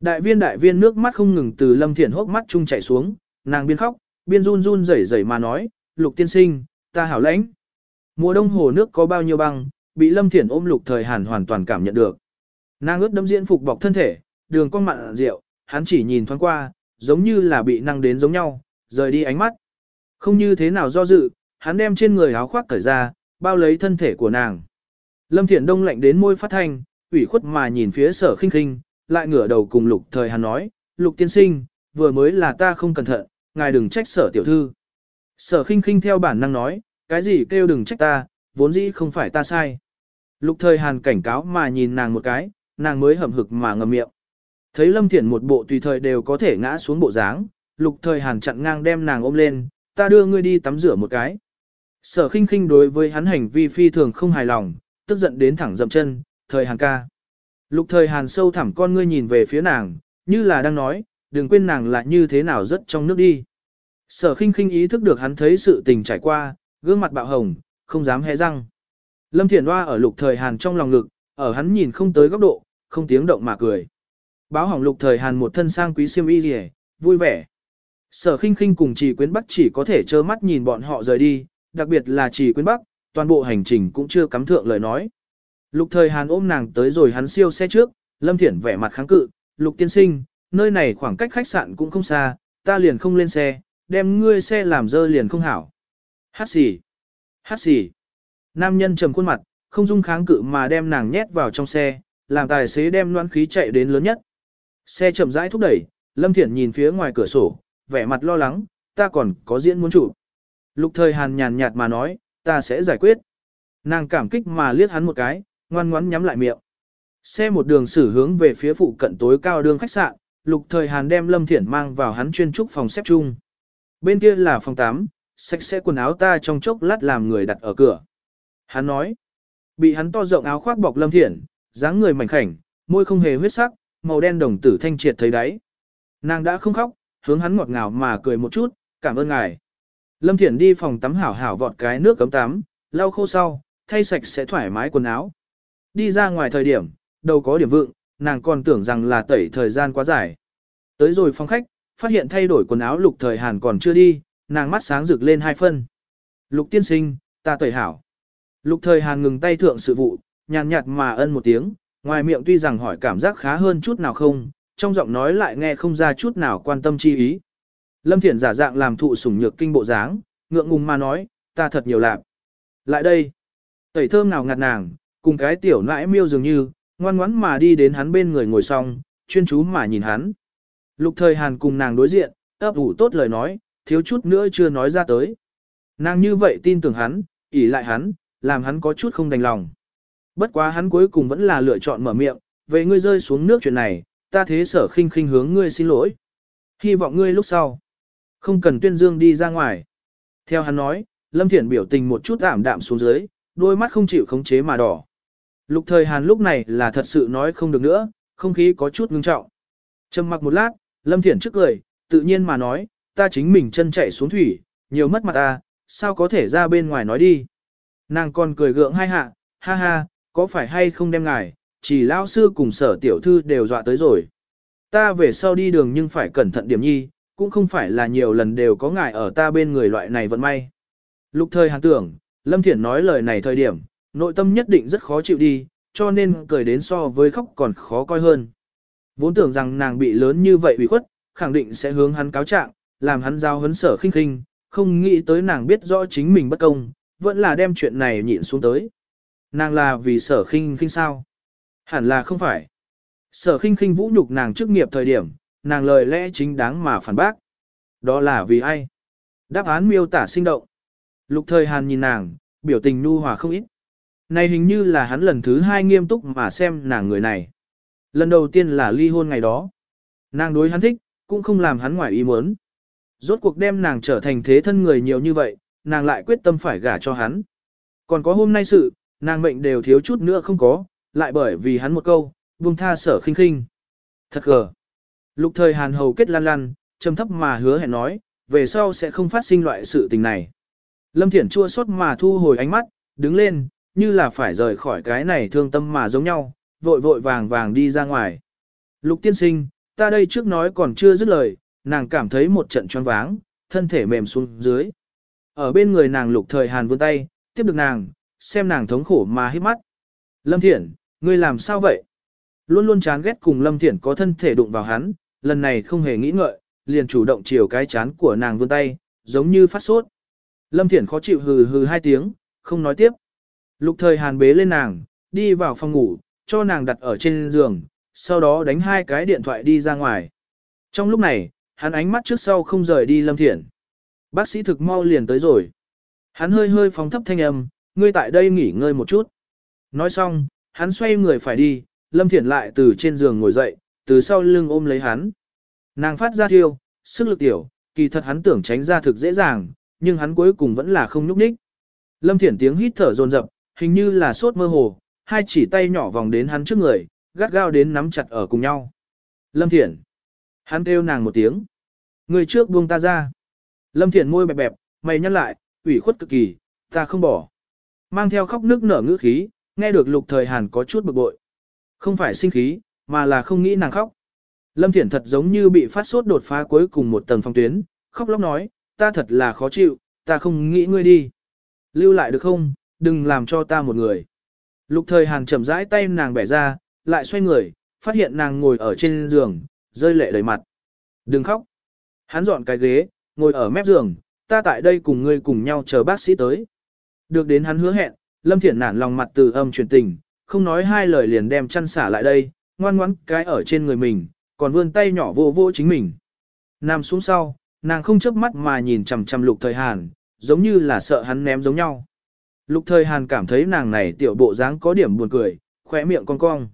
Đại viên đại viên nước mắt không ngừng từ Lâm Thiển hốc mắt chung chảy xuống, nàng biên khóc, biên run run rẩy rẩy mà nói, lục tiên sinh, ta hảo lãnh. Mùa đông hồ nước có bao nhiêu băng, bị Lâm Thiển ôm lục thời hàn hoàn toàn cảm nhận được. Nàng ướt đâm diễn phục bọc thân thể, đường con mặn rượu, hắn chỉ nhìn thoáng qua, giống như là bị năng đến giống nhau, rời đi ánh mắt. Không như thế nào do dự, hắn đem trên người áo khoác cởi ra, bao lấy thân thể của nàng. Lâm Thiển Đông lạnh đến môi phát thanh, ủy khuất mà nhìn phía sở khinh khinh, lại ngửa đầu cùng lục thời hắn nói, lục tiên sinh, vừa mới là ta không cẩn thận, ngài đừng trách sở tiểu thư. Sở khinh khinh theo bản năng nói, cái gì kêu đừng trách ta, vốn dĩ không phải ta sai. Lục thời hàn cảnh cáo mà nhìn nàng một cái, nàng mới hầm hực mà ngậm miệng. Thấy Lâm Thiển một bộ tùy thời đều có thể ngã xuống bộ dáng, lục thời hàn chặn ngang đem nàng ôm lên, ta đưa ngươi đi tắm rửa một cái. Sở khinh khinh đối với hắn hành vi phi thường không hài lòng, tức giận đến thẳng dậm chân, thời hàn ca. Lục thời hàn sâu thẳm con ngươi nhìn về phía nàng, như là đang nói, đừng quên nàng là như thế nào rất trong nước đi. Sở khinh khinh ý thức được hắn thấy sự tình trải qua, gương mặt bạo hồng, không dám hé răng. Lâm Thiển Hoa ở lục thời hàn trong lòng ngực, ở hắn nhìn không tới góc độ, không tiếng động mà cười. Báo hỏng lục thời hàn một thân sang quý siêm y rỉ, vui vẻ. Sở khinh khinh cùng chỉ quyến bắc chỉ có thể trơ mắt nhìn bọn họ rời đi, đặc biệt là chỉ quyến bắc, toàn bộ hành trình cũng chưa cắm thượng lời nói. Lục thời Hàn ôm nàng tới rồi hắn siêu xe trước, Lâm Thiển vẻ mặt kháng cự, Lục tiên sinh, nơi này khoảng cách khách sạn cũng không xa, ta liền không lên xe, đem ngươi xe làm dơ liền không hảo. Hát xì, hát xì. Nam nhân trầm khuôn mặt, không dung kháng cự mà đem nàng nhét vào trong xe, làm tài xế đem loan khí chạy đến lớn nhất. Xe chậm rãi thúc đẩy, Lâm Thiển nhìn phía ngoài cửa sổ, vẻ mặt lo lắng, ta còn có diễn muốn chủ. Lục thời Hàn nhàn nhạt mà nói, ta sẽ giải quyết. Nàng cảm kích mà liếc hắn một cái, ngoan ngoắn nhắm lại miệng. Xe một đường xử hướng về phía phụ cận tối cao đường khách sạn, lục thời Hàn đem Lâm Thiển mang vào hắn chuyên trúc phòng xếp chung. Bên kia là phòng 8, sạch sẽ quần áo ta trong chốc lát làm người đặt ở cửa. Hắn nói, bị hắn to rộng áo khoác bọc Lâm Thiển, dáng người mảnh khảnh, môi không hề huyết sắc, màu đen đồng tử thanh triệt thấy đáy. Nàng đã không khóc, hướng hắn ngọt ngào mà cười một chút, cảm ơn ngài. Lâm Thiển đi phòng tắm hảo hảo vọt cái nước cấm tắm, lau khô sau, thay sạch sẽ thoải mái quần áo. Đi ra ngoài thời điểm, đâu có điểm vượng, nàng còn tưởng rằng là tẩy thời gian quá dài. Tới rồi phòng khách, phát hiện thay đổi quần áo lục thời hàn còn chưa đi, nàng mắt sáng rực lên hai phân. Lục tiên sinh, ta tẩy hảo. Lục thời hàn ngừng tay thượng sự vụ, nhàn nhạt mà ân một tiếng, ngoài miệng tuy rằng hỏi cảm giác khá hơn chút nào không, trong giọng nói lại nghe không ra chút nào quan tâm chi ý. Lâm Thiển giả dạng làm thụ sủng nhược kinh bộ dáng, ngượng ngùng mà nói, ta thật nhiều lạc. Lại đây, tẩy thơm nào ngạt nàng, cùng cái tiểu nãi miêu dường như, ngoan ngoắn mà đi đến hắn bên người ngồi xong, chuyên chú mà nhìn hắn. Lục thời Hàn cùng nàng đối diện, ấp ủ tốt lời nói, thiếu chút nữa chưa nói ra tới. Nàng như vậy tin tưởng hắn, ỉ lại hắn, làm hắn có chút không đành lòng. Bất quá hắn cuối cùng vẫn là lựa chọn mở miệng, về ngươi rơi xuống nước chuyện này, ta thế sở khinh khinh hướng ngươi xin lỗi. Hy vọng ngươi lúc sau, không cần tuyên dương đi ra ngoài. Theo hắn nói, Lâm Thiển biểu tình một chút ảm đạm xuống dưới, đôi mắt không chịu khống chế mà đỏ. Lục thời Hàn lúc này là thật sự nói không được nữa, không khí có chút ngưng trọng. Trầm mặc một lát, Lâm Thiển trước cười, tự nhiên mà nói, ta chính mình chân chạy xuống thủy, nhiều mất mặt ta, sao có thể ra bên ngoài nói đi. Nàng còn cười gượng hai hạ, ha ha, có phải hay không đem ngài, chỉ lao sư cùng sở tiểu thư đều dọa tới rồi. Ta về sau đi đường nhưng phải cẩn thận điểm nhi, cũng không phải là nhiều lần đều có ngài ở ta bên người loại này vận may. Lục thời hàn tưởng, Lâm Thiển nói lời này thời điểm, nội tâm nhất định rất khó chịu đi, cho nên cười đến so với khóc còn khó coi hơn. Vốn tưởng rằng nàng bị lớn như vậy bị khuất, khẳng định sẽ hướng hắn cáo trạng, làm hắn giao hấn sở khinh khinh, không nghĩ tới nàng biết rõ chính mình bất công, vẫn là đem chuyện này nhịn xuống tới. Nàng là vì sở khinh khinh sao? Hẳn là không phải. Sở khinh khinh vũ nhục nàng chức nghiệp thời điểm, nàng lời lẽ chính đáng mà phản bác. Đó là vì ai? Đáp án miêu tả sinh động. Lục thời Hàn nhìn nàng, biểu tình nu hòa không ít. Này hình như là hắn lần thứ hai nghiêm túc mà xem nàng người này. Lần đầu tiên là ly hôn ngày đó. Nàng đối hắn thích, cũng không làm hắn ngoài ý muốn. Rốt cuộc đem nàng trở thành thế thân người nhiều như vậy, nàng lại quyết tâm phải gả cho hắn. Còn có hôm nay sự, nàng mệnh đều thiếu chút nữa không có, lại bởi vì hắn một câu, buông tha sở khinh khinh. Thật gờ. Lục thời hàn hầu kết lan lan, trầm thấp mà hứa hẹn nói, về sau sẽ không phát sinh loại sự tình này. Lâm Thiển chua xót mà thu hồi ánh mắt, đứng lên, như là phải rời khỏi cái này thương tâm mà giống nhau, vội vội vàng vàng đi ra ngoài. Lục tiên sinh, ta đây trước nói còn chưa dứt lời, nàng cảm thấy một trận choáng váng, thân thể mềm xuống dưới. Ở bên người nàng lục thời hàn vươn tay, tiếp được nàng, xem nàng thống khổ mà hít mắt. Lâm Thiển, ngươi làm sao vậy? Luôn luôn chán ghét cùng Lâm Thiển có thân thể đụng vào hắn, lần này không hề nghĩ ngợi, liền chủ động chiều cái chán của nàng vươn tay, giống như phát sốt. Lâm Thiển khó chịu hừ hừ hai tiếng, không nói tiếp. Lục thời hàn bế lên nàng, đi vào phòng ngủ, cho nàng đặt ở trên giường, sau đó đánh hai cái điện thoại đi ra ngoài. Trong lúc này, hắn ánh mắt trước sau không rời đi Lâm Thiển. Bác sĩ thực mau liền tới rồi. Hắn hơi hơi phóng thấp thanh âm, ngươi tại đây nghỉ ngơi một chút. Nói xong, hắn xoay người phải đi, Lâm Thiển lại từ trên giường ngồi dậy, từ sau lưng ôm lấy hắn. Nàng phát ra thiêu, sức lực tiểu, kỳ thật hắn tưởng tránh ra thực dễ dàng, nhưng hắn cuối cùng vẫn là không nhúc nhích. Lâm Thiển tiếng hít thở dồn dập, hình như là sốt mơ hồ, hai chỉ tay nhỏ vòng đến hắn trước người, gắt gao đến nắm chặt ở cùng nhau. Lâm Thiển. Hắn kêu nàng một tiếng. Người trước buông ta ra. Lâm Thiển môi bẹp bẹp, mày nhăn lại, ủy khuất cực kỳ, ta không bỏ. Mang theo khóc nước nở ngữ khí, nghe được lục thời hàn có chút bực bội. Không phải sinh khí, mà là không nghĩ nàng khóc. Lâm Thiển thật giống như bị phát sốt đột phá cuối cùng một tầng phong tuyến, khóc lóc nói, ta thật là khó chịu, ta không nghĩ ngươi đi. Lưu lại được không, đừng làm cho ta một người. Lục thời hàn chậm rãi tay nàng bẻ ra, lại xoay người, phát hiện nàng ngồi ở trên giường, rơi lệ đầy mặt. Đừng khóc. Hắn dọn cái ghế, ngồi ở mép giường, ta tại đây cùng ngươi cùng nhau chờ bác sĩ tới. Được đến hắn hứa hẹn, Lâm Thiển nản lòng mặt từ âm chuyển tình, không nói hai lời liền đem chăn xả lại đây, ngoan ngoãn cái ở trên người mình, còn vươn tay nhỏ vô vô chính mình. Nằm xuống sau, nàng không chớp mắt mà nhìn chằm chằm lục thời hàn, giống như là sợ hắn ném giống nhau. Lục thời hàn cảm thấy nàng này tiểu bộ dáng có điểm buồn cười, khỏe miệng cong cong.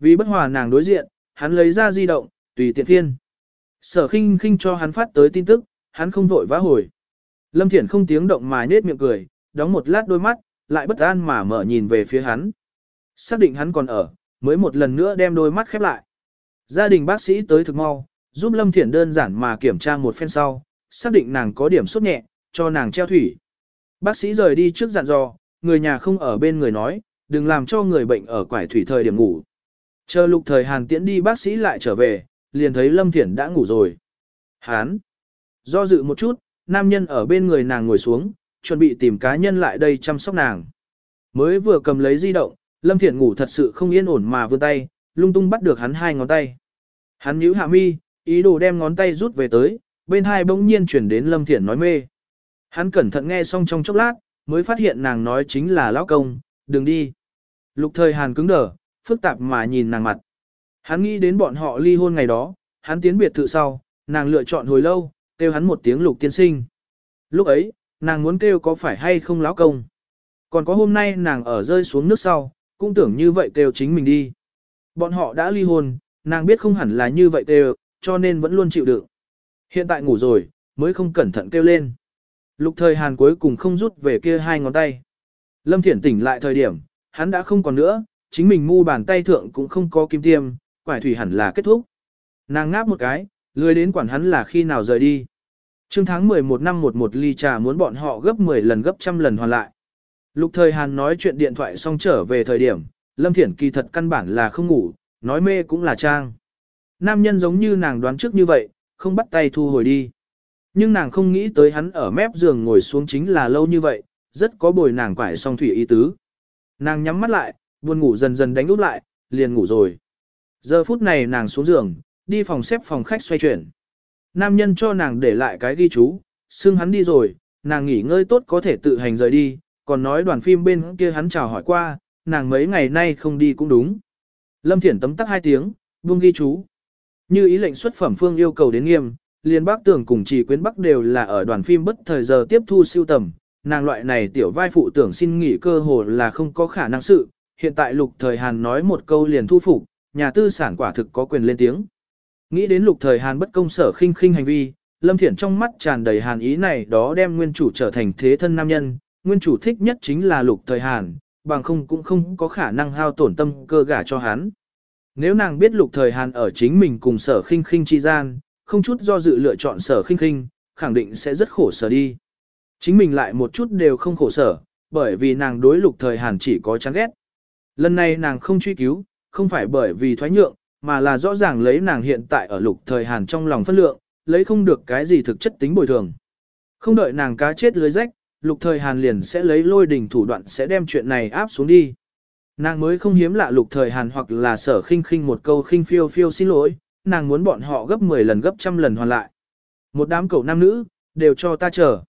Vì bất hòa nàng đối diện, hắn lấy ra di động, tùy tiện thiên. Sở khinh khinh cho hắn phát tới tin tức, hắn không vội vã hồi. Lâm Thiển không tiếng động mà nết miệng cười, đóng một lát đôi mắt, lại bất an mà mở nhìn về phía hắn. Xác định hắn còn ở, mới một lần nữa đem đôi mắt khép lại. Gia đình bác sĩ tới thực mau, giúp Lâm Thiển đơn giản mà kiểm tra một phen sau, xác định nàng có điểm sốt nhẹ, cho nàng treo thủy. Bác sĩ rời đi trước dặn dò, người nhà không ở bên người nói, đừng làm cho người bệnh ở quải thủy thời điểm ngủ. Chờ lục thời Hàn tiễn đi bác sĩ lại trở về, liền thấy Lâm Thiển đã ngủ rồi. Hán! Do dự một chút, nam nhân ở bên người nàng ngồi xuống, chuẩn bị tìm cá nhân lại đây chăm sóc nàng. Mới vừa cầm lấy di động, Lâm thiện ngủ thật sự không yên ổn mà vươn tay, lung tung bắt được hắn hai ngón tay. Hắn nhíu hạ mi, ý đồ đem ngón tay rút về tới, bên hai bỗng nhiên chuyển đến Lâm thiện nói mê. Hắn cẩn thận nghe xong trong chốc lát, mới phát hiện nàng nói chính là lão công, đừng đi. Lục thời Hàn cứng đờ, phức tạp mà nhìn nàng mặt. Hắn nghĩ đến bọn họ ly hôn ngày đó, hắn tiến biệt thự sau, nàng lựa chọn hồi lâu, kêu hắn một tiếng lục tiên sinh. Lúc ấy, nàng muốn kêu có phải hay không lão công. Còn có hôm nay nàng ở rơi xuống nước sau, cũng tưởng như vậy kêu chính mình đi. Bọn họ đã ly hôn, nàng biết không hẳn là như vậy kêu, cho nên vẫn luôn chịu đựng. Hiện tại ngủ rồi, mới không cẩn thận kêu lên. Lục thời hàn cuối cùng không rút về kia hai ngón tay. Lâm Thiển tỉnh lại thời điểm, hắn đã không còn nữa, chính mình mu bàn tay thượng cũng không có kim tiêm, quải thủy hẳn là kết thúc. Nàng ngáp một cái, lười đến quản hắn là khi nào rời đi. Trương tháng 11 năm một một ly trà muốn bọn họ gấp 10 lần gấp trăm lần hoàn lại. Lục thời Hàn nói chuyện điện thoại xong trở về thời điểm, Lâm Thiển kỳ thật căn bản là không ngủ, nói mê cũng là trang. Nam nhân giống như nàng đoán trước như vậy, không bắt tay thu hồi đi. Nhưng nàng không nghĩ tới hắn ở mép giường ngồi xuống chính là lâu như vậy, rất có bồi nàng quải song thủy ý tứ. Nàng nhắm mắt lại, buồn ngủ dần dần đánh úp lại, liền ngủ rồi. Giờ phút này nàng xuống giường, đi phòng xếp phòng khách xoay chuyển. Nam nhân cho nàng để lại cái ghi chú, xưng hắn đi rồi, nàng nghỉ ngơi tốt có thể tự hành rời đi, còn nói đoàn phim bên kia hắn chào hỏi qua, nàng mấy ngày nay không đi cũng đúng. Lâm Thiển tấm tắc hai tiếng, buông ghi chú. Như ý lệnh xuất phẩm phương yêu cầu đến nghiêm, liền bác tưởng cùng chỉ quyến bắc đều là ở đoàn phim bất thời giờ tiếp thu siêu tầm, nàng loại này tiểu vai phụ tưởng xin nghỉ cơ hồ là không có khả năng sự, hiện tại lục thời Hàn nói một câu liền thu phục, nhà tư sản quả thực có quyền lên tiếng. Nghĩ đến lục thời Hàn bất công sở khinh khinh hành vi, Lâm Thiển trong mắt tràn đầy hàn ý này đó đem nguyên chủ trở thành thế thân nam nhân, nguyên chủ thích nhất chính là lục thời Hàn, bằng không cũng không có khả năng hao tổn tâm cơ gả cho hắn. Nếu nàng biết lục thời Hàn ở chính mình cùng sở khinh khinh chi gian, không chút do dự lựa chọn sở khinh khinh, khẳng định sẽ rất khổ sở đi. Chính mình lại một chút đều không khổ sở, bởi vì nàng đối lục thời Hàn chỉ có chán ghét. Lần này nàng không truy cứu, không phải bởi vì thoái nhượng, mà là rõ ràng lấy nàng hiện tại ở lục thời Hàn trong lòng phân lượng, lấy không được cái gì thực chất tính bồi thường. Không đợi nàng cá chết lưới rách, lục thời Hàn liền sẽ lấy lôi đình thủ đoạn sẽ đem chuyện này áp xuống đi. Nàng mới không hiếm lạ lục thời Hàn hoặc là sở khinh khinh một câu khinh phiêu phiêu xin lỗi, nàng muốn bọn họ gấp 10 lần gấp trăm lần hoàn lại. Một đám cậu nam nữ, đều cho ta chờ.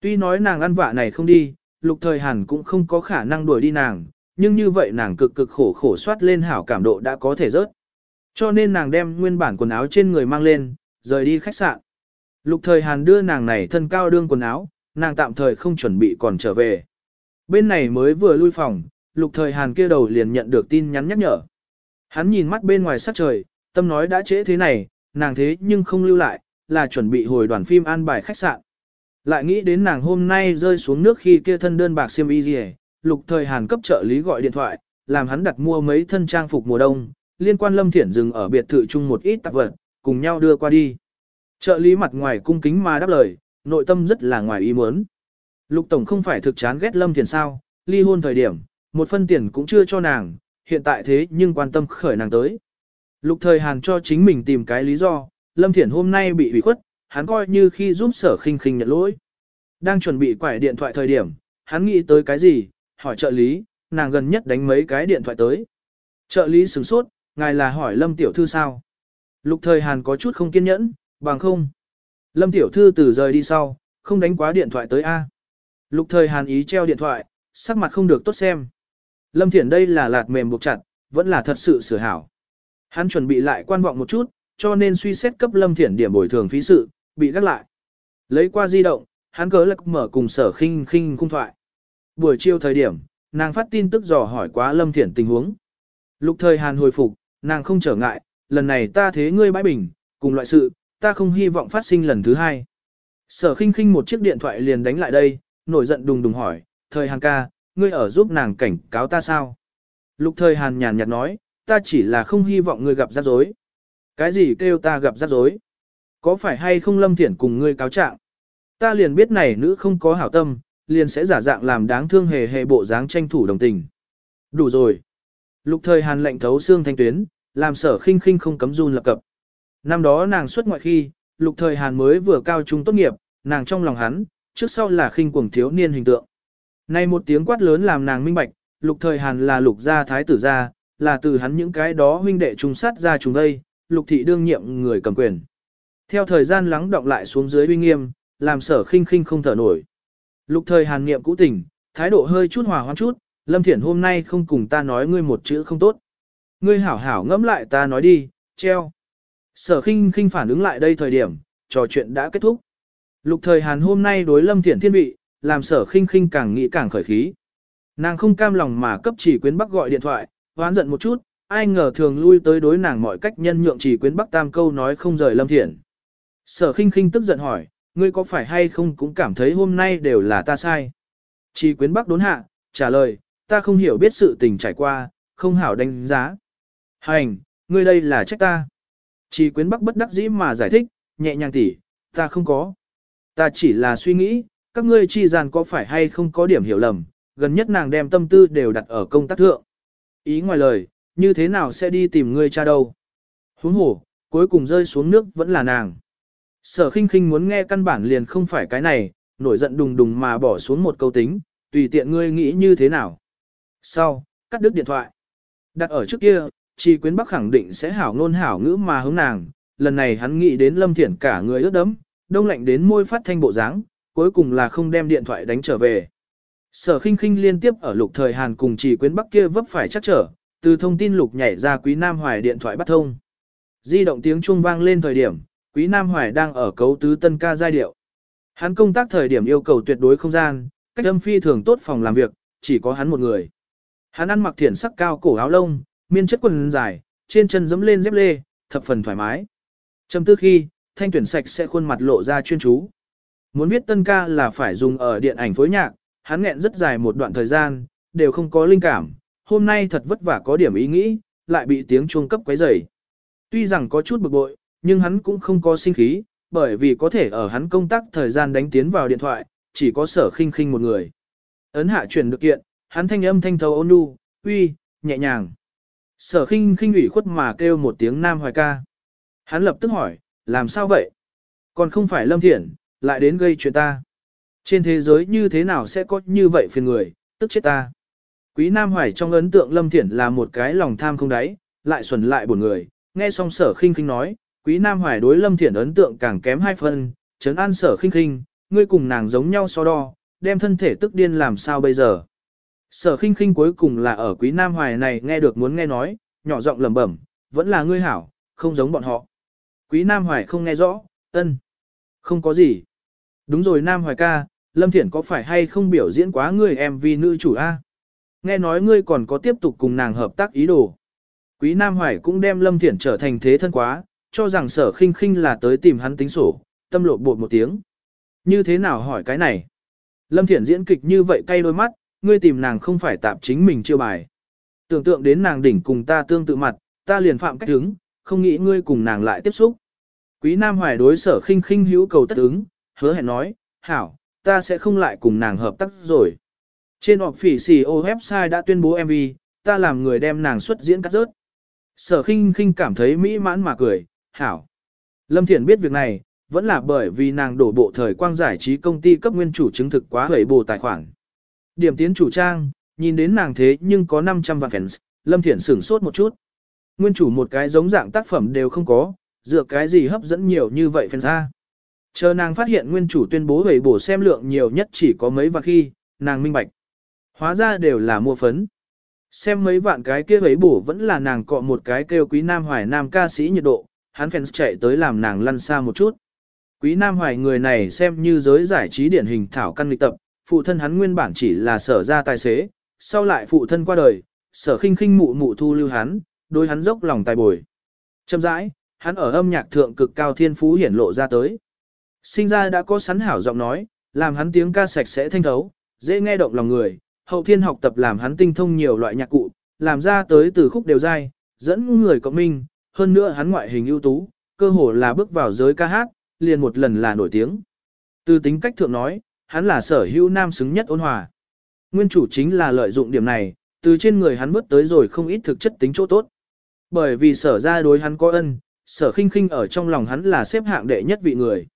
Tuy nói nàng ăn vạ này không đi, lục thời Hàn cũng không có khả năng đuổi đi nàng, nhưng như vậy nàng cực cực khổ khổ soát lên hảo cảm độ đã có thể rớt. Cho nên nàng đem nguyên bản quần áo trên người mang lên, rời đi khách sạn. Lục thời Hàn đưa nàng này thân cao đương quần áo, nàng tạm thời không chuẩn bị còn trở về. Bên này mới vừa lui phòng, lục thời Hàn kia đầu liền nhận được tin nhắn nhắc nhở. Hắn nhìn mắt bên ngoài sắc trời, tâm nói đã trễ thế này, nàng thế nhưng không lưu lại, là chuẩn bị hồi đoàn phim an bài khách sạn. Lại nghĩ đến nàng hôm nay rơi xuống nước khi kia thân đơn bạc xiêm y gì lục thời Hàn cấp trợ lý gọi điện thoại, làm hắn đặt mua mấy thân trang phục mùa đông, liên quan Lâm Thiển dừng ở biệt thự chung một ít tạp vật, cùng nhau đưa qua đi. Trợ lý mặt ngoài cung kính mà đáp lời, nội tâm rất là ngoài ý muốn. Lục Tổng không phải thực chán ghét Lâm Thiển sao, ly hôn thời điểm, một phân tiền cũng chưa cho nàng, hiện tại thế nhưng quan tâm khởi nàng tới. Lục thời Hàn cho chính mình tìm cái lý do, Lâm Thiển hôm nay bị ủy khuất, hắn coi như khi giúp sở khinh khinh nhận lỗi. Đang chuẩn bị quải điện thoại thời điểm, hắn nghĩ tới cái gì, hỏi trợ lý, nàng gần nhất đánh mấy cái điện thoại tới. Trợ lý sửng sốt, ngài là hỏi Lâm Tiểu Thư sao? Lục thời Hàn có chút không kiên nhẫn, bằng không. Lâm Tiểu Thư từ rời đi sau, không đánh quá điện thoại tới A. Lục thời Hàn ý treo điện thoại, sắc mặt không được tốt xem. Lâm Thiển đây là lạt mềm buộc chặt, vẫn là thật sự sửa hảo. Hắn chuẩn bị lại quan vọng một chút, cho nên suy xét cấp Lâm Thiển điểm bồi thường phí sự, bị gác lại. Lấy qua di động, hắn cớ lạc mở cùng sở khinh khinh cung thoại. Buổi chiều thời điểm, nàng phát tin tức dò hỏi quá Lâm Thiển tình huống. Lục thời Hàn hồi phục, nàng không trở ngại, lần này ta thế ngươi bãi bình, cùng loại sự, ta không hy vọng phát sinh lần thứ hai. Sở khinh khinh một chiếc điện thoại liền đánh lại đây, nổi giận đùng đùng hỏi, thời hàng ca, ngươi ở giúp nàng cảnh cáo ta sao? Lục thời Hàn nhàn nhạt nói, ta chỉ là không hy vọng ngươi gặp rắc rối. Cái gì kêu ta gặp rắc rối? Có phải hay không lâm thiển cùng ngươi cáo trạng? Ta liền biết này nữ không có hảo tâm, liền sẽ giả dạng làm đáng thương hề hề bộ dáng tranh thủ đồng tình. Đủ rồi. Lục thời hàn lệnh thấu xương thanh tuyến, làm sở khinh khinh không cấm run lập cập. Năm đó nàng xuất ngoại khi, lục thời hàn mới vừa cao trung tốt nghiệp, nàng trong lòng hắn, trước sau là khinh cuồng thiếu niên hình tượng. Nay một tiếng quát lớn làm nàng minh bạch, lục thời hàn là lục gia thái tử gia, là từ hắn những cái đó huynh đệ trung sát ra trùng đây, lục thị đương nhiệm người cầm quyền. Theo thời gian lắng động lại xuống dưới uy nghiêm, làm sở khinh khinh không thở nổi. Lục thời hàn niệm cũ tỉnh, thái độ hơi chút hòa hoãn chút, Lâm Thiển hôm nay không cùng ta nói ngươi một chữ không tốt. Ngươi hảo hảo ngẫm lại ta nói đi, treo. Sở khinh khinh phản ứng lại đây thời điểm, trò chuyện đã kết thúc. Lục thời hàn hôm nay đối Lâm Thiển thiên vị, làm sở khinh khinh càng nghĩ càng khởi khí. Nàng không cam lòng mà cấp chỉ quyến bắc gọi điện thoại, hoán giận một chút, ai ngờ thường lui tới đối nàng mọi cách nhân nhượng chỉ quyến bắc tam câu nói không rời Lâm Thiển. Sở khinh khinh tức giận hỏi, ngươi có phải hay không cũng cảm thấy hôm nay đều là ta sai. Chỉ quyến bắc đốn hạ, trả lời, ta không hiểu biết sự tình trải qua, không hảo đánh giá. Hành, ngươi đây là trách ta. Chỉ quyến bắc bất đắc dĩ mà giải thích, nhẹ nhàng tỉ, ta không có. Ta chỉ là suy nghĩ, các ngươi chi gian có phải hay không có điểm hiểu lầm, gần nhất nàng đem tâm tư đều đặt ở công tác thượng. Ý ngoài lời, như thế nào sẽ đi tìm ngươi cha đâu. Huống hổ, cuối cùng rơi xuống nước vẫn là nàng. Sở khinh khinh muốn nghe căn bản liền không phải cái này, nổi giận đùng đùng mà bỏ xuống một câu tính, tùy tiện ngươi nghĩ như thế nào. Sau, cắt đứt điện thoại. Đặt ở trước kia, Chi Quyến Bắc khẳng định sẽ hảo ngôn hảo ngữ mà hướng nàng, lần này hắn nghĩ đến Lâm Thiển cả người ướt đẫm, đông lạnh đến môi phát thanh bộ dáng, cuối cùng là không đem điện thoại đánh trở về. Sở khinh khinh liên tiếp ở lục thời Hàn cùng chỉ quyến bắc kia vấp phải chắc trở, từ thông tin lục nhảy ra quý Nam Hoài điện thoại bắt thông. Di động tiếng chuông vang lên thời điểm, quý Nam Hoài đang ở cấu tứ tân ca giai điệu. Hắn công tác thời điểm yêu cầu tuyệt đối không gian, cách âm phi thường tốt phòng làm việc, chỉ có hắn một người. Hắn ăn mặc thiển sắc cao cổ áo lông, miên chất quần dài, trên chân giẫm lên dép lê, thập phần thoải mái. Trầm tư khi, thanh tuyển sạch sẽ khuôn mặt lộ ra chuyên chú. Muốn viết tân ca là phải dùng ở điện ảnh phối nhạc, hắn nghẹn rất dài một đoạn thời gian, đều không có linh cảm, hôm nay thật vất vả có điểm ý nghĩ, lại bị tiếng chuông cấp quấy rầy. Tuy rằng có chút bực bội, nhưng hắn cũng không có sinh khí, bởi vì có thể ở hắn công tác thời gian đánh tiến vào điện thoại, chỉ có sở khinh khinh một người. Ấn hạ chuyển được kiện, hắn thanh âm thanh thấu ôn nhu, uy, nhẹ nhàng. Sở khinh khinh ủy khuất mà kêu một tiếng nam hoài ca. Hắn lập tức hỏi, làm sao vậy? Còn không phải lâm thiện, lại đến gây chuyện ta. Trên thế giới như thế nào sẽ có như vậy phiền người, tức chết ta. Quý Nam Hoài trong ấn tượng Lâm Thiển là một cái lòng tham không đáy, lại xuẩn lại buồn người, nghe xong sở khinh khinh nói, Quý Nam Hoài đối Lâm Thiển ấn tượng càng kém hai phân, chấn an sở khinh khinh, ngươi cùng nàng giống nhau so đo, đem thân thể tức điên làm sao bây giờ. Sở khinh khinh cuối cùng là ở Quý Nam Hoài này nghe được muốn nghe nói, nhỏ giọng lẩm bẩm, vẫn là ngươi hảo, không giống bọn họ. Quý Nam Hoài không nghe rõ, ân, không có gì. Đúng rồi Nam Hoài ca, Lâm Thiển có phải hay không biểu diễn quá người vì nữ chủ A? Nghe nói ngươi còn có tiếp tục cùng nàng hợp tác ý đồ. Quý Nam Hoài cũng đem Lâm Thiển trở thành thế thân quá, cho rằng sở khinh khinh là tới tìm hắn tính sổ, tâm lộ bột một tiếng. Như thế nào hỏi cái này? Lâm Thiển diễn kịch như vậy cay đôi mắt, ngươi tìm nàng không phải tạp chính mình chiêu bài. Tưởng tượng đến nàng đỉnh cùng ta tương tự mặt, ta liền phạm cách ứng, không nghĩ ngươi cùng nàng lại tiếp xúc. Quý Nam Hoài đối sở khinh khinh hữu cầu tất ứng, hứa hẹn nói, hảo, ta sẽ không lại cùng nàng hợp tác rồi. Trên họp phỉ xì ô website đã tuyên bố MV, ta làm người đem nàng xuất diễn cắt rớt. Sở khinh khinh cảm thấy mỹ mãn mà cười, hảo. Lâm Thiển biết việc này, vẫn là bởi vì nàng đổ bộ thời quang giải trí công ty cấp nguyên chủ chứng thực quá hủy bồ tài khoản. Điểm tiến chủ trang, nhìn đến nàng thế nhưng có 500 vạn fans, Lâm Thiển sửng sốt một chút. Nguyên chủ một cái giống dạng tác phẩm đều không có, dựa cái gì hấp dẫn nhiều như vậy fans ra. Chờ nàng phát hiện nguyên chủ tuyên bố hủy bổ xem lượng nhiều nhất chỉ có mấy vạn khi, nàng minh bạch. Hóa ra đều là mua phấn. Xem mấy vạn cái kia ấy bổ vẫn là nàng cọ một cái kêu quý nam hoài nam ca sĩ nhiệt độ, hắn fans chạy tới làm nàng lăn xa một chút. Quý nam hoài người này xem như giới giải trí điển hình thảo căn lịch tập, phụ thân hắn nguyên bản chỉ là sở ra tài xế, sau lại phụ thân qua đời, sở khinh khinh mụ mụ thu lưu hắn, đối hắn dốc lòng tài bồi. Châm rãi, hắn ở âm nhạc thượng cực cao thiên phú hiển lộ ra tới. Sinh ra đã có sắn hảo giọng nói, làm hắn tiếng ca sạch sẽ thanh thấu, dễ nghe động lòng người, hậu thiên học tập làm hắn tinh thông nhiều loại nhạc cụ, làm ra tới từ khúc đều dai, dẫn người có minh, hơn nữa hắn ngoại hình ưu tú, cơ hồ là bước vào giới ca hát, liền một lần là nổi tiếng. Từ tính cách thượng nói, hắn là sở hữu nam xứng nhất ôn hòa. Nguyên chủ chính là lợi dụng điểm này, từ trên người hắn bước tới rồi không ít thực chất tính chỗ tốt. Bởi vì sở ra đối hắn có ân, sở khinh khinh ở trong lòng hắn là xếp hạng đệ nhất vị người.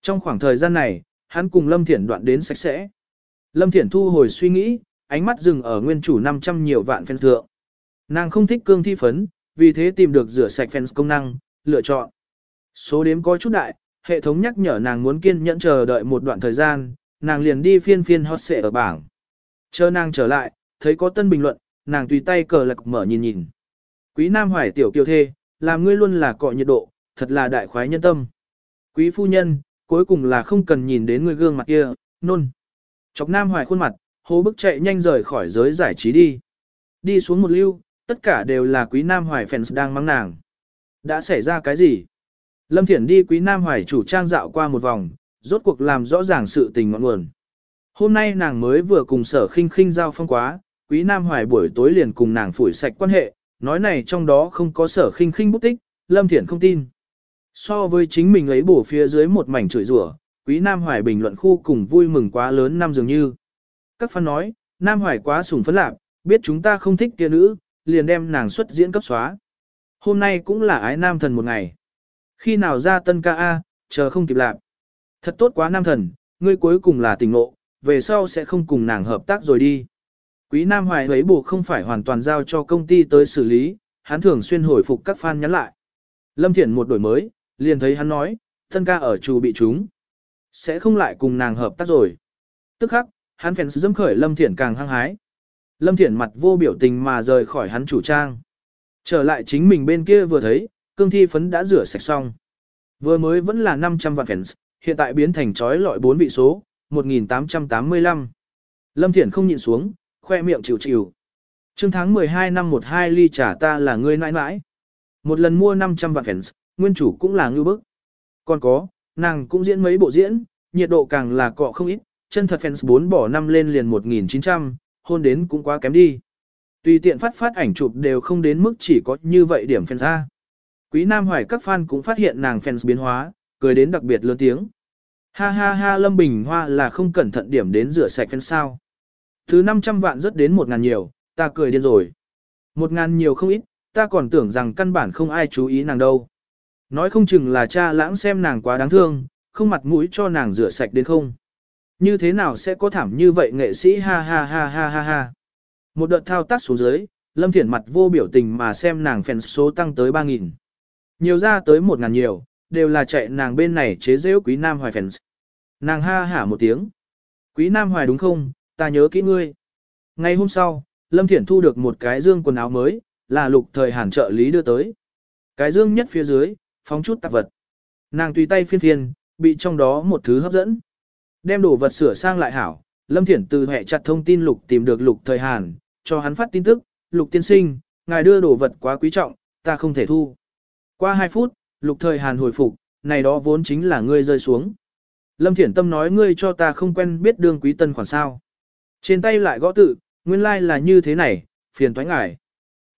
Trong khoảng thời gian này, hắn cùng Lâm Thiển đoạn đến sạch sẽ. Lâm Thiển thu hồi suy nghĩ, ánh mắt dừng ở nguyên chủ 500 nhiều vạn fan thượng. Nàng không thích cương thi phấn, vì thế tìm được rửa sạch fans công năng, lựa chọn. Số đếm có chút đại, hệ thống nhắc nhở nàng muốn kiên nhẫn chờ đợi một đoạn thời gian, nàng liền đi phiên phiên hot xệ ở bảng. Chờ nàng trở lại, thấy có tân bình luận, nàng tùy tay cờ lạc mở nhìn nhìn. Quý Nam Hoài tiểu kiều thê, làm ngươi luôn là cọ nhiệt độ, thật là đại khoái nhân tâm. Quý phu nhân, cuối cùng là không cần nhìn đến người gương mặt kia, nôn. Chọc Nam Hoài khuôn mặt, hố bức chạy nhanh rời khỏi giới giải trí đi. Đi xuống một lưu, tất cả đều là quý Nam Hoài fans đang mắng nàng. Đã xảy ra cái gì? Lâm Thiển đi quý Nam Hoài chủ trang dạo qua một vòng, rốt cuộc làm rõ ràng sự tình ngọn nguồn. Hôm nay nàng mới vừa cùng sở khinh khinh giao phong quá, quý Nam Hoài buổi tối liền cùng nàng phủi sạch quan hệ, nói này trong đó không có sở khinh khinh bút tích, Lâm Thiển không tin. So với chính mình ấy bổ phía dưới một mảnh chửi rủa, quý Nam Hoài bình luận khu cùng vui mừng quá lớn năm dường như. Các fan nói, Nam Hoài quá sùng phấn lạc, biết chúng ta không thích kia nữ, liền đem nàng xuất diễn cấp xóa. Hôm nay cũng là ái nam thần một ngày. Khi nào ra tân ca A, chờ không kịp lạc. Thật tốt quá nam thần, ngươi cuối cùng là tình ngộ, về sau sẽ không cùng nàng hợp tác rồi đi. Quý Nam Hoài ấy bù không phải hoàn toàn giao cho công ty tới xử lý, hắn thường xuyên hồi phục các fan nhắn lại. Lâm Thiển một đổi mới, liền thấy hắn nói, thân ca ở trù bị chúng. Sẽ không lại cùng nàng hợp tác rồi. Tức khắc, Hắn fans dâm khởi Lâm Thiển càng hăng hái. Lâm Thiển mặt vô biểu tình mà rời khỏi hắn chủ trang. Trở lại chính mình bên kia vừa thấy, cương thi phấn đã rửa sạch xong. Vừa mới vẫn là 500 vạn fans, hiện tại biến thành trói lọi bốn vị số, 1885. Lâm Thiển không nhịn xuống, khoe miệng chịu chịu. Trương tháng 12 năm 12 ly trả ta là người nãi nãi. Một lần mua 500 vạn fans, nguyên chủ cũng là ngư bức. Còn có, nàng cũng diễn mấy bộ diễn, nhiệt độ càng là cọ không ít, chân thật fans 4 bỏ năm lên liền 1900, hôn đến cũng quá kém đi. Tùy tiện phát phát ảnh chụp đều không đến mức chỉ có như vậy điểm fans ra. Quý Nam Hoài các fan cũng phát hiện nàng fans biến hóa, cười đến đặc biệt lớn tiếng. Ha ha ha Lâm Bình Hoa là không cẩn thận điểm đến rửa sạch phân sao. Thứ 500 vạn rất đến 1 ngàn nhiều, ta cười điên rồi. 1 ngàn nhiều không ít, ta còn tưởng rằng căn bản không ai chú ý nàng đâu. Nói không chừng là cha lãng xem nàng quá đáng thương, không mặt mũi cho nàng rửa sạch đến không. Như thế nào sẽ có thảm như vậy nghệ sĩ ha ha ha ha ha ha. Một đợt thao tác xuống dưới, Lâm Thiển mặt vô biểu tình mà xem nàng phèn số tăng tới 3.000. Nhiều ra tới 1.000 nhiều, đều là chạy nàng bên này chế giễu quý nam hoài fans. Nàng ha hả một tiếng. Quý nam hoài đúng không, ta nhớ kỹ ngươi. Ngày hôm sau, Lâm Thiển thu được một cái dương quần áo mới, là lục thời hàn trợ lý đưa tới. Cái dương nhất phía dưới, phóng chút tạp vật. Nàng tùy tay phiên phiên, bị trong đó một thứ hấp dẫn. Đem đồ vật sửa sang lại hảo, Lâm Thiển từ hệ chặt thông tin lục tìm được lục thời Hàn, cho hắn phát tin tức, lục tiên sinh, ngài đưa đồ vật quá quý trọng, ta không thể thu. Qua 2 phút, lục thời Hàn hồi phục, này đó vốn chính là ngươi rơi xuống. Lâm Thiển Tâm nói ngươi cho ta không quen biết đương quý tân khoản sao. Trên tay lại gõ tự, nguyên lai like là như thế này, phiền toái ngại.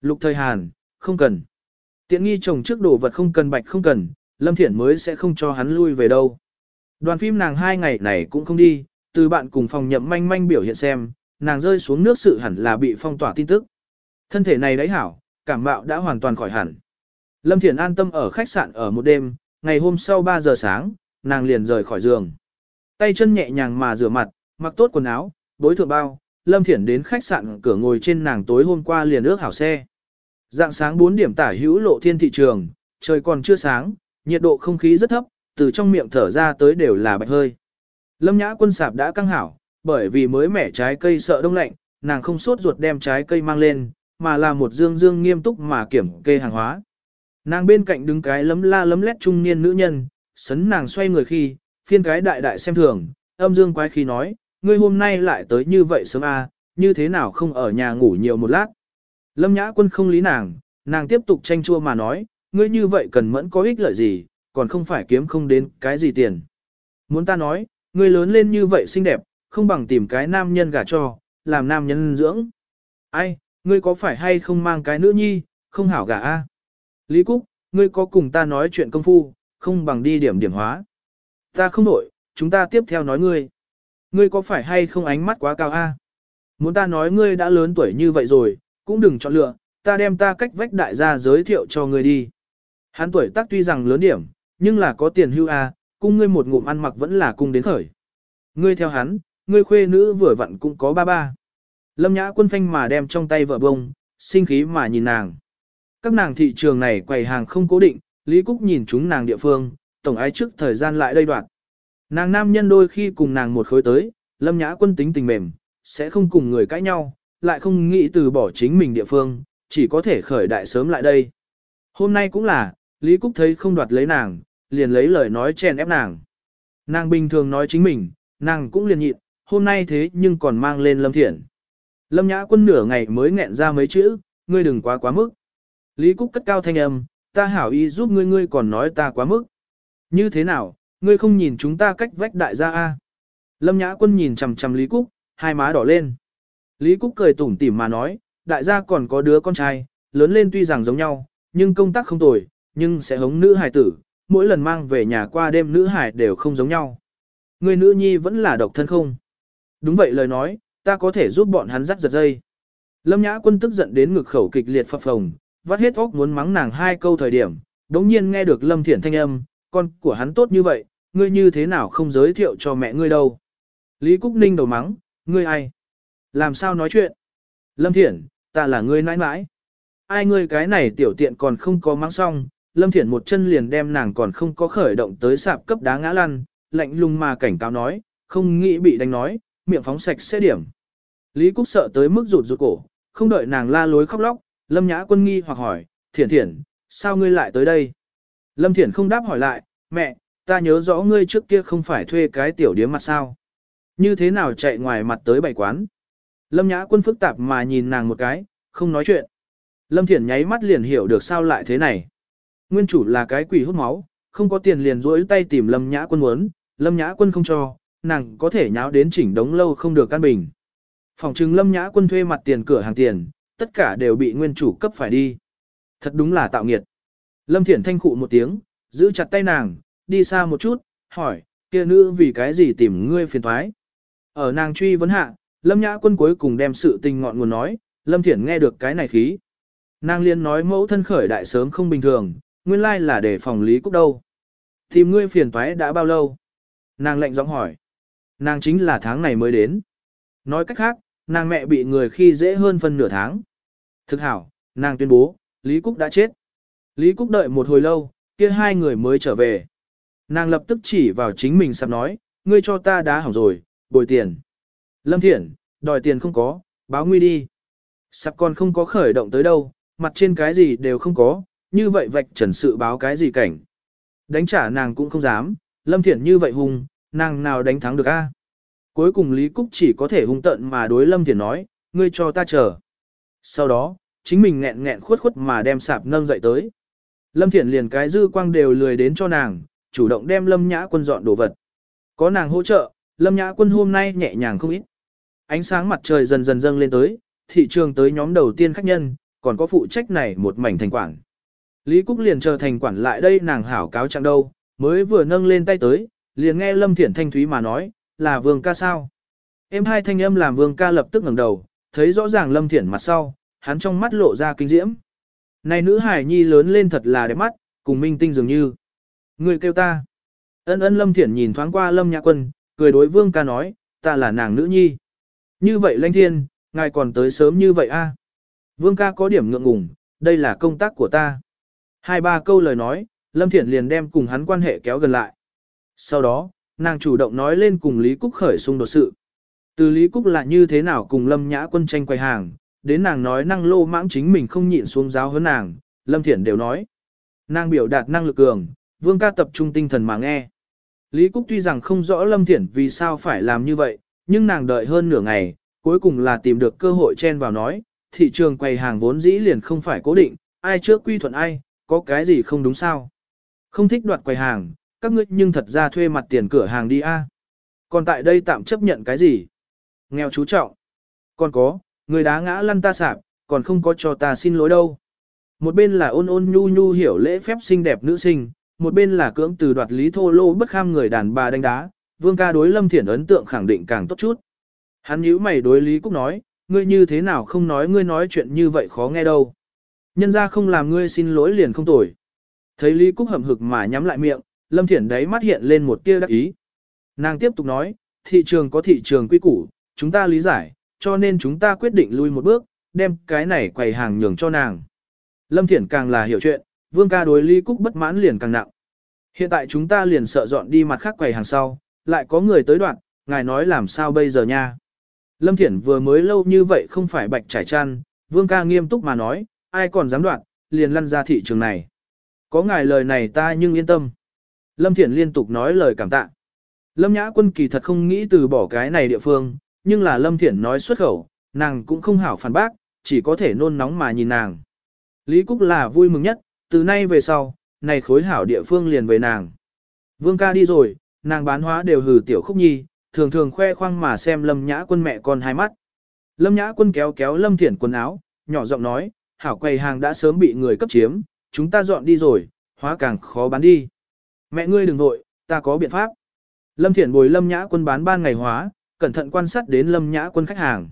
Lục thời Hàn, không cần. Tiện nghi chồng trước đồ vật không cần bạch không cần, Lâm Thiển mới sẽ không cho hắn lui về đâu. Đoàn phim nàng hai ngày này cũng không đi, từ bạn cùng phòng nhậm manh manh biểu hiện xem, nàng rơi xuống nước sự hẳn là bị phong tỏa tin tức. Thân thể này đấy hảo, cảm mạo đã hoàn toàn khỏi hẳn. Lâm Thiển an tâm ở khách sạn ở một đêm, ngày hôm sau 3 giờ sáng, nàng liền rời khỏi giường. Tay chân nhẹ nhàng mà rửa mặt, mặc tốt quần áo, bối thượng bao, Lâm Thiển đến khách sạn cửa ngồi trên nàng tối hôm qua liền ước hảo xe. Dạng sáng 4 điểm tả hữu lộ thiên thị trường, trời còn chưa sáng, nhiệt độ không khí rất thấp, từ trong miệng thở ra tới đều là bạch hơi. Lâm nhã quân sạp đã căng hảo, bởi vì mới mẻ trái cây sợ đông lạnh, nàng không sốt ruột đem trái cây mang lên, mà là một dương dương nghiêm túc mà kiểm kê hàng hóa. Nàng bên cạnh đứng cái lấm la lấm lét trung niên nữ nhân, sấn nàng xoay người khi, phiên cái đại đại xem thường, âm dương quái khi nói, ngươi hôm nay lại tới như vậy sớm à, như thế nào không ở nhà ngủ nhiều một lát. Lâm nhã quân không lý nàng, nàng tiếp tục tranh chua mà nói, ngươi như vậy cần mẫn có ích lợi gì, còn không phải kiếm không đến cái gì tiền. Muốn ta nói, ngươi lớn lên như vậy xinh đẹp, không bằng tìm cái nam nhân gả cho, làm nam nhân dưỡng. Ai, ngươi có phải hay không mang cái nữ nhi, không hảo gả a? Lý Cúc, ngươi có cùng ta nói chuyện công phu, không bằng đi điểm điểm hóa. Ta không nổi, chúng ta tiếp theo nói ngươi. Ngươi có phải hay không ánh mắt quá cao a? Muốn ta nói ngươi đã lớn tuổi như vậy rồi, cũng đừng chọn lựa, ta đem ta cách vách đại gia giới thiệu cho ngươi đi. Hắn tuổi tác tuy rằng lớn điểm, nhưng là có tiền hưu a, cung ngươi một ngụm ăn mặc vẫn là cung đến khởi. Ngươi theo hắn, ngươi khuê nữ vừa vặn cũng có ba ba. Lâm nhã quân phanh mà đem trong tay vợ bông, sinh khí mà nhìn nàng. Các nàng thị trường này quầy hàng không cố định, Lý Cúc nhìn chúng nàng địa phương, tổng ái trước thời gian lại đây đoạn. Nàng nam nhân đôi khi cùng nàng một khối tới, lâm nhã quân tính tình mềm, sẽ không cùng người cãi nhau, lại không nghĩ từ bỏ chính mình địa phương, chỉ có thể khởi đại sớm lại đây. Hôm nay cũng là, Lý Cúc thấy không đoạt lấy nàng, liền lấy lời nói chèn ép nàng. Nàng bình thường nói chính mình, nàng cũng liền nhịn, hôm nay thế nhưng còn mang lên Lâm Thiển. Lâm Nhã Quân nửa ngày mới nghẹn ra mấy chữ, ngươi đừng quá quá mức. Lý Cúc cất cao thanh âm, ta hảo ý giúp ngươi ngươi còn nói ta quá mức. Như thế nào, ngươi không nhìn chúng ta cách vách đại gia a? Lâm Nhã Quân nhìn chằm chằm Lý Cúc, hai má đỏ lên. Lý Cúc cười tủm tỉm mà nói, đại gia còn có đứa con trai, lớn lên tuy rằng giống nhau, nhưng công tác không tồi, nhưng sẽ hống nữ hài tử, mỗi lần mang về nhà qua đêm nữ hài đều không giống nhau. Người nữ nhi vẫn là độc thân không? Đúng vậy lời nói, ta có thể giúp bọn hắn dắt giật dây. Lâm Nhã Quân tức giận đến ngực khẩu kịch liệt phập phồng, vắt hết óc muốn mắng nàng hai câu thời điểm, đống nhiên nghe được Lâm Thiển thanh âm, con của hắn tốt như vậy, ngươi như thế nào không giới thiệu cho mẹ ngươi đâu. Lý Cúc Ninh đầu mắng, ngươi ai? Làm sao nói chuyện? Lâm Thiển, ta là ngươi nãi nãi. Ai ngươi cái này tiểu tiện còn không có mắng xong, Lâm Thiển một chân liền đem nàng còn không có khởi động tới sạp cấp đá ngã lăn, lạnh lùng mà cảnh cáo nói, không nghĩ bị đánh nói, miệng phóng sạch sẽ điểm. Lý Cúc sợ tới mức rụt rụt cổ, không đợi nàng la lối khóc lóc, Lâm Nhã Quân nghi hoặc hỏi, Thiển Thiển, sao ngươi lại tới đây? Lâm Thiển không đáp hỏi lại, mẹ, ta nhớ rõ ngươi trước kia không phải thuê cái tiểu điếm mặt sao? Như thế nào chạy ngoài mặt tới bảy quán? Lâm Nhã Quân phức tạp mà nhìn nàng một cái, không nói chuyện. Lâm Thiển nháy mắt liền hiểu được sao lại thế này. Nguyên chủ là cái quỷ hút máu, không có tiền liền rỗi tay tìm Lâm Nhã Quân muốn, Lâm Nhã Quân không cho, nàng có thể nháo đến chỉnh đống lâu không được căn bình. Phòng trừng Lâm Nhã Quân thuê mặt tiền cửa hàng tiền, tất cả đều bị nguyên chủ cấp phải đi. Thật đúng là tạo nghiệt. Lâm Thiển thanh khụ một tiếng, giữ chặt tay nàng, đi xa một chút, hỏi, kia nữ vì cái gì tìm ngươi phiền thoái. Ở nàng truy vấn hạ, Lâm Nhã Quân cuối cùng đem sự tình ngọn nguồn nói, Lâm Thiển nghe được cái này khí. Nàng liên nói mẫu thân khởi đại sớm không bình thường, nguyên lai là để phòng Lý Cúc đâu. Tìm ngươi phiền toái đã bao lâu? Nàng lệnh giọng hỏi. Nàng chính là tháng này mới đến. Nói cách khác, nàng mẹ bị người khi dễ hơn phân nửa tháng. Thực hảo, nàng tuyên bố, Lý Cúc đã chết. Lý Cúc đợi một hồi lâu, kia hai người mới trở về. Nàng lập tức chỉ vào chính mình sắp nói, ngươi cho ta đá hỏng rồi, bồi tiền. Lâm Thiển, đòi tiền không có, báo nguy đi. Sắp còn không có khởi động tới đâu, mặt trên cái gì đều không có, như vậy vạch trần sự báo cái gì cảnh. Đánh trả nàng cũng không dám, Lâm Thiển như vậy hùng, nàng nào đánh thắng được a? Cuối cùng Lý Cúc chỉ có thể hung tận mà đối Lâm Thiển nói, ngươi cho ta chờ. Sau đó, chính mình nghẹn nghẹn khuất khuất mà đem sạp nâng dậy tới. Lâm Thiển liền cái dư quang đều lười đến cho nàng, chủ động đem Lâm Nhã Quân dọn đồ vật. Có nàng hỗ trợ, Lâm Nhã Quân hôm nay nhẹ nhàng không ít. Ánh sáng mặt trời dần dần dâng lên tới, thị trường tới nhóm đầu tiên khách nhân, còn có phụ trách này một mảnh thành quản. Lý Cúc liền chờ thành quản lại đây nàng hảo cáo chẳng đâu, mới vừa nâng lên tay tới, liền nghe Lâm Thiển Thanh Thúy mà nói, là vương ca sao. Em hai thanh âm làm vương ca lập tức ngẩng đầu, thấy rõ ràng Lâm Thiển mặt sau, hắn trong mắt lộ ra kinh diễm. Này nữ hải nhi lớn lên thật là đẹp mắt, cùng minh tinh dường như. Người kêu ta. Ân ân Lâm Thiển nhìn thoáng qua Lâm Nhã Quân, cười đối vương ca nói, ta là nàng nữ nhi. Như vậy lãnh thiên, ngài còn tới sớm như vậy a? Vương ca có điểm ngượng ngùng, đây là công tác của ta. Hai ba câu lời nói, Lâm Thiển liền đem cùng hắn quan hệ kéo gần lại. Sau đó, nàng chủ động nói lên cùng Lý Cúc khởi xung đột sự. Từ Lý Cúc là như thế nào cùng Lâm Nhã quân tranh quay hàng, đến nàng nói năng lô mãng chính mình không nhịn xuống giáo hơn nàng, Lâm Thiển đều nói. Nàng biểu đạt năng lực cường, vương ca tập trung tinh thần mà nghe. Lý Cúc tuy rằng không rõ Lâm Thiển vì sao phải làm như vậy, nhưng nàng đợi hơn nửa ngày, cuối cùng là tìm được cơ hội chen vào nói, thị trường quầy hàng vốn dĩ liền không phải cố định, ai trước quy thuận ai, có cái gì không đúng sao. Không thích đoạt quầy hàng, các ngươi nhưng thật ra thuê mặt tiền cửa hàng đi a. Còn tại đây tạm chấp nhận cái gì? Nghèo chú trọng. Còn có, người đá ngã lăn ta sạp, còn không có cho ta xin lỗi đâu. Một bên là ôn ôn nhu nhu hiểu lễ phép xinh đẹp nữ sinh, một bên là cưỡng từ đoạt lý thô lô bất kham người đàn bà đánh đá, vương ca đối lâm thiển ấn tượng khẳng định càng tốt chút. Hắn nhíu mày đối lý cúc nói, ngươi như thế nào không nói ngươi nói chuyện như vậy khó nghe đâu. Nhân ra không làm ngươi xin lỗi liền không tội. Thấy Lý Cúc hậm hực mà nhắm lại miệng, Lâm Thiển đấy mắt hiện lên một tia đắc ý. Nàng tiếp tục nói, thị trường có thị trường quy củ, chúng ta lý giải, cho nên chúng ta quyết định lui một bước, đem cái này quầy hàng nhường cho nàng. Lâm Thiển càng là hiểu chuyện, Vương ca đối Lý Cúc bất mãn liền càng nặng. Hiện tại chúng ta liền sợ dọn đi mặt khác quầy hàng sau, lại có người tới đoạn, ngài nói làm sao bây giờ nha. Lâm Thiển vừa mới lâu như vậy không phải bạch trải chăn, Vương ca nghiêm túc mà nói, ai còn dám đoạn, liền lăn ra thị trường này. Có ngài lời này ta nhưng yên tâm. Lâm Thiển liên tục nói lời cảm tạ. Lâm Nhã Quân kỳ thật không nghĩ từ bỏ cái này địa phương, nhưng là Lâm Thiển nói xuất khẩu, nàng cũng không hảo phản bác, chỉ có thể nôn nóng mà nhìn nàng. Lý Cúc là vui mừng nhất, từ nay về sau, này khối hảo địa phương liền về nàng. Vương ca đi rồi, nàng bán hóa đều hừ tiểu khúc nhi, thường thường khoe khoang mà xem Lâm Nhã Quân mẹ con hai mắt. Lâm Nhã Quân kéo kéo Lâm Thiển quần áo, nhỏ giọng nói, hảo quầy hàng đã sớm bị người cấp chiếm, chúng ta dọn đi rồi, hóa càng khó bán đi. Mẹ ngươi đừng vội, ta có biện pháp. Lâm Thiển bồi Lâm Nhã quân bán ban ngày hóa, cẩn thận quan sát đến Lâm Nhã quân khách hàng.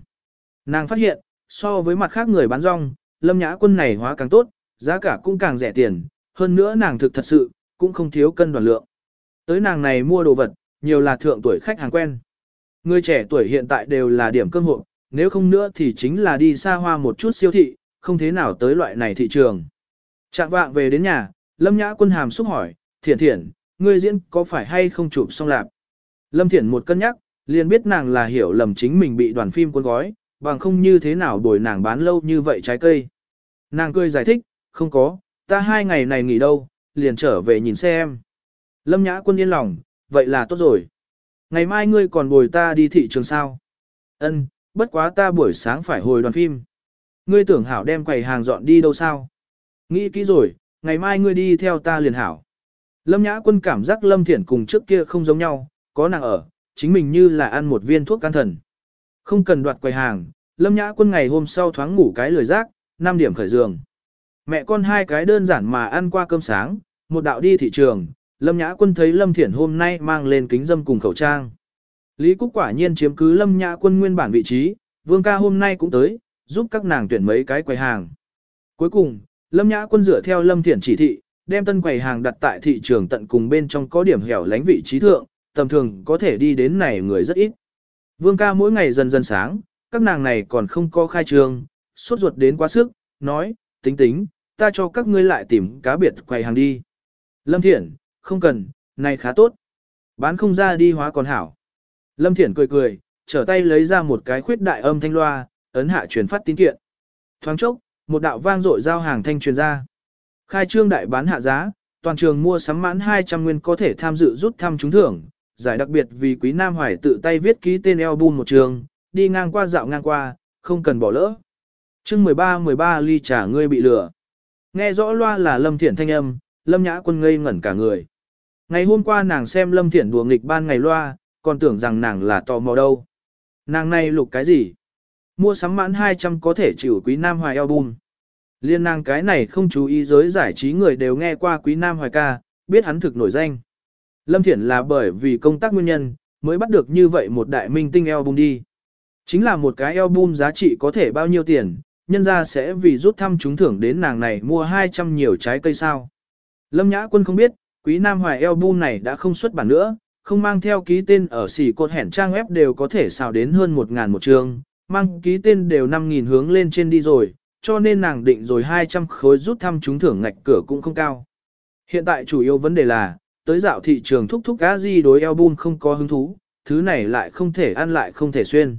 Nàng phát hiện, so với mặt khác người bán rong, Lâm Nhã quân này hóa càng tốt, giá cả cũng càng rẻ tiền, hơn nữa nàng thực thật sự, cũng không thiếu cân đoàn lượng. Tới nàng này mua đồ vật, nhiều là thượng tuổi khách hàng quen. Người trẻ tuổi hiện tại đều là điểm cơ hội, nếu không nữa thì chính là đi xa hoa một chút siêu thị, không thế nào tới loại này thị trường. Trạng vạng về đến nhà, Lâm Nhã quân hàm xúc hỏi, thiển thiển, ngươi diễn có phải hay không chụp xong lạp? Lâm Thiển một cân nhắc, liền biết nàng là hiểu lầm chính mình bị đoàn phim cuốn gói, bằng không như thế nào đổi nàng bán lâu như vậy trái cây. Nàng cười giải thích, không có, ta hai ngày này nghỉ đâu, liền trở về nhìn xem. Lâm Nhã Quân yên lòng, vậy là tốt rồi. Ngày mai ngươi còn bồi ta đi thị trường sao? Ân, bất quá ta buổi sáng phải hồi đoàn phim. Ngươi tưởng hảo đem quầy hàng dọn đi đâu sao? Nghĩ kỹ rồi, ngày mai ngươi đi theo ta liền hảo. Lâm Nhã Quân cảm giác Lâm Thiển cùng trước kia không giống nhau, có nàng ở, chính mình như là ăn một viên thuốc can thần. Không cần đoạt quầy hàng, Lâm Nhã Quân ngày hôm sau thoáng ngủ cái lười rác, 5 điểm khởi giường. Mẹ con hai cái đơn giản mà ăn qua cơm sáng, một đạo đi thị trường, Lâm Nhã Quân thấy Lâm Thiển hôm nay mang lên kính dâm cùng khẩu trang. Lý Cúc quả nhiên chiếm cứ Lâm Nhã Quân nguyên bản vị trí, Vương ca hôm nay cũng tới, giúp các nàng tuyển mấy cái quầy hàng. Cuối cùng, Lâm Nhã Quân dựa theo Lâm Thiển chỉ thị, đem tân quầy hàng đặt tại thị trường tận cùng bên trong có điểm hẻo lánh vị trí thượng, tầm thường có thể đi đến này người rất ít. Vương ca mỗi ngày dần dần sáng, các nàng này còn không có khai trương, sốt ruột đến quá sức, nói, tính tính, ta cho các ngươi lại tìm cá biệt quầy hàng đi. Lâm Thiển, không cần, này khá tốt. Bán không ra đi hóa còn hảo. Lâm Thiển cười cười, trở tay lấy ra một cái khuyết đại âm thanh loa, ấn hạ truyền phát tín kiện. Thoáng chốc, một đạo vang dội giao hàng thanh truyền ra. Khai trương đại bán hạ giá, toàn trường mua sắm mãn 200 nguyên có thể tham dự rút thăm trúng thưởng, giải đặc biệt vì Quý Nam Hoài tự tay viết ký tên album một trường, đi ngang qua dạo ngang qua, không cần bỏ lỡ. chương 13-13 ly trà ngươi bị lừa. Nghe rõ loa là Lâm Thiển thanh âm, Lâm Nhã Quân ngây ngẩn cả người. Ngày hôm qua nàng xem Lâm Thiển đùa nghịch ban ngày loa, còn tưởng rằng nàng là tò mò đâu. Nàng này lục cái gì? Mua sắm mãn 200 có thể chịu Quý Nam Hoài album. Liên nàng cái này không chú ý giới giải trí người đều nghe qua Quý Nam Hoài ca, biết hắn thực nổi danh. Lâm Thiển là bởi vì công tác nguyên nhân, mới bắt được như vậy một đại minh tinh album đi. Chính là một cái album giá trị có thể bao nhiêu tiền, nhân ra sẽ vì rút thăm trúng thưởng đến nàng này mua 200 nhiều trái cây sao. Lâm Nhã Quân không biết, Quý Nam Hoài album này đã không xuất bản nữa, không mang theo ký tên ở xỉ cột hẻn trang web đều có thể xào đến hơn 1.000 một trường, mang ký tên đều 5.000 hướng lên trên đi rồi, cho nên nàng định rồi 200 khối rút thăm trúng thưởng ngạch cửa cũng không cao. Hiện tại chủ yếu vấn đề là, tới dạo thị trường thúc thúc cá di đối album không có hứng thú, thứ này lại không thể ăn lại không thể xuyên.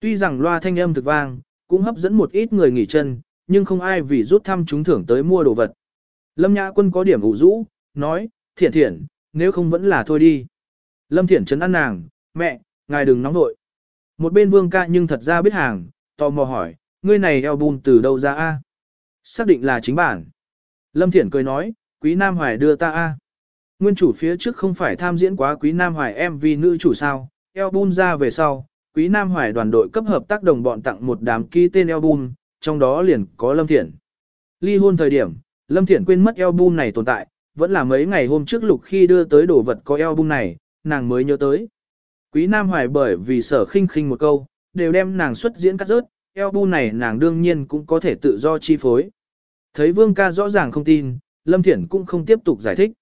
Tuy rằng loa thanh âm thực vang, cũng hấp dẫn một ít người nghỉ chân, nhưng không ai vì rút thăm trúng thưởng tới mua đồ vật. Lâm Nhã Quân có điểm ủ rũ, nói, thiện thiện, nếu không vẫn là thôi đi. Lâm Thiển chấn ăn nàng, mẹ, ngài đừng nóng vội. Một bên vương ca nhưng thật ra biết hàng, tò mò hỏi, ngươi này album từ đâu ra a? Xác định là chính bản. Lâm Thiển cười nói, Quý Nam Hoài đưa ta a. Nguyên chủ phía trước không phải tham diễn quá Quý Nam Hoài MV nữ chủ sao, album ra về sau, Quý Nam Hoài đoàn đội cấp hợp tác đồng bọn tặng một đám ký tên album, trong đó liền có Lâm Thiển. Ly hôn thời điểm, Lâm Thiển quên mất album này tồn tại, vẫn là mấy ngày hôm trước lục khi đưa tới đồ vật có album này, nàng mới nhớ tới. Quý Nam Hoài bởi vì sở khinh khinh một câu, đều đem nàng xuất diễn cắt rớt, album này nàng đương nhiên cũng có thể tự do chi phối. Thấy Vương ca rõ ràng không tin, Lâm Thiển cũng không tiếp tục giải thích.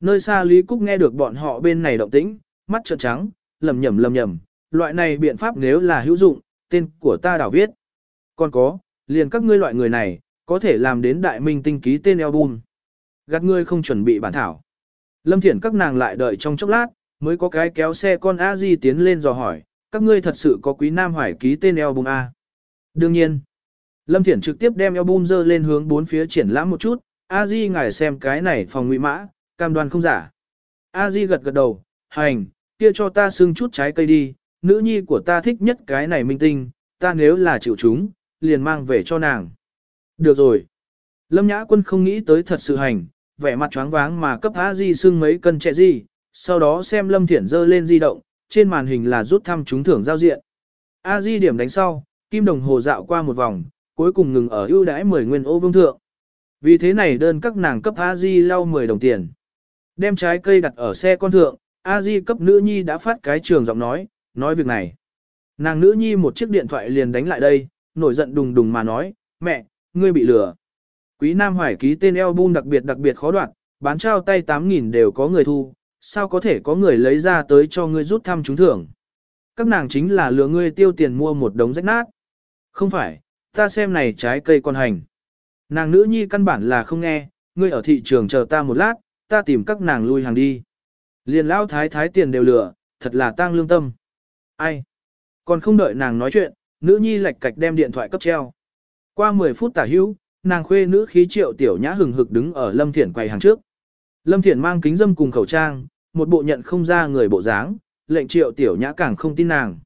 Nơi xa Lý Cúc nghe được bọn họ bên này động tĩnh, mắt trợn trắng, lầm nhầm lầm nhầm, loại này biện pháp nếu là hữu dụng, tên của ta đảo viết. Còn có, liền các ngươi loại người này, có thể làm đến đại minh tinh ký tên album. Gạt ngươi không chuẩn bị bản thảo. Lâm Thiển các nàng lại đợi trong chốc lát, mới có cái kéo xe con a di tiến lên dò hỏi, các ngươi thật sự có quý nam hoài ký tên album A. Đương nhiên, Lâm Thiển trực tiếp đem album dơ lên hướng bốn phía triển lãm một chút, a di ngài xem cái này phòng ngụy mã, cam đoan không giả. a di gật gật đầu, hành, kia cho ta xưng chút trái cây đi, nữ nhi của ta thích nhất cái này minh tinh, ta nếu là chịu chúng, liền mang về cho nàng. Được rồi. Lâm Nhã Quân không nghĩ tới thật sự hành, vẻ mặt choáng váng mà cấp A Di xưng mấy cân trẻ gì, sau đó xem Lâm Thiển dơ lên di động, trên màn hình là rút thăm trúng thưởng giao diện. A Di điểm đánh sau, kim đồng hồ dạo qua một vòng, cuối cùng ngừng ở ưu đãi 10 nguyên ô vương thượng. Vì thế này đơn các nàng cấp A Di lau 10 đồng tiền. Đem trái cây đặt ở xe con thượng, A Di cấp nữ nhi đã phát cái trường giọng nói, nói việc này. Nàng nữ nhi một chiếc điện thoại liền đánh lại đây, nổi giận đùng đùng mà nói, mẹ, ngươi bị lừa. Quý Nam Hoài ký tên album đặc biệt đặc biệt khó đoạt, bán trao tay 8.000 đều có người thu, sao có thể có người lấy ra tới cho ngươi rút thăm trúng thưởng. Các nàng chính là lừa ngươi tiêu tiền mua một đống rách nát. Không phải, ta xem này trái cây con hành. Nàng nữ nhi căn bản là không nghe, ngươi ở thị trường chờ ta một lát, ta tìm các nàng lui hàng đi. Liền lao thái thái tiền đều lừa, thật là tang lương tâm. Ai? Còn không đợi nàng nói chuyện, nữ nhi lạch cạch đem điện thoại cấp treo. Qua 10 phút tả hữu, nàng khuê nữ khí triệu tiểu nhã hừng hực đứng ở Lâm Thiển quầy hàng trước. Lâm Thiển mang kính dâm cùng khẩu trang, một bộ nhận không ra người bộ dáng, lệnh triệu tiểu nhã càng không tin nàng.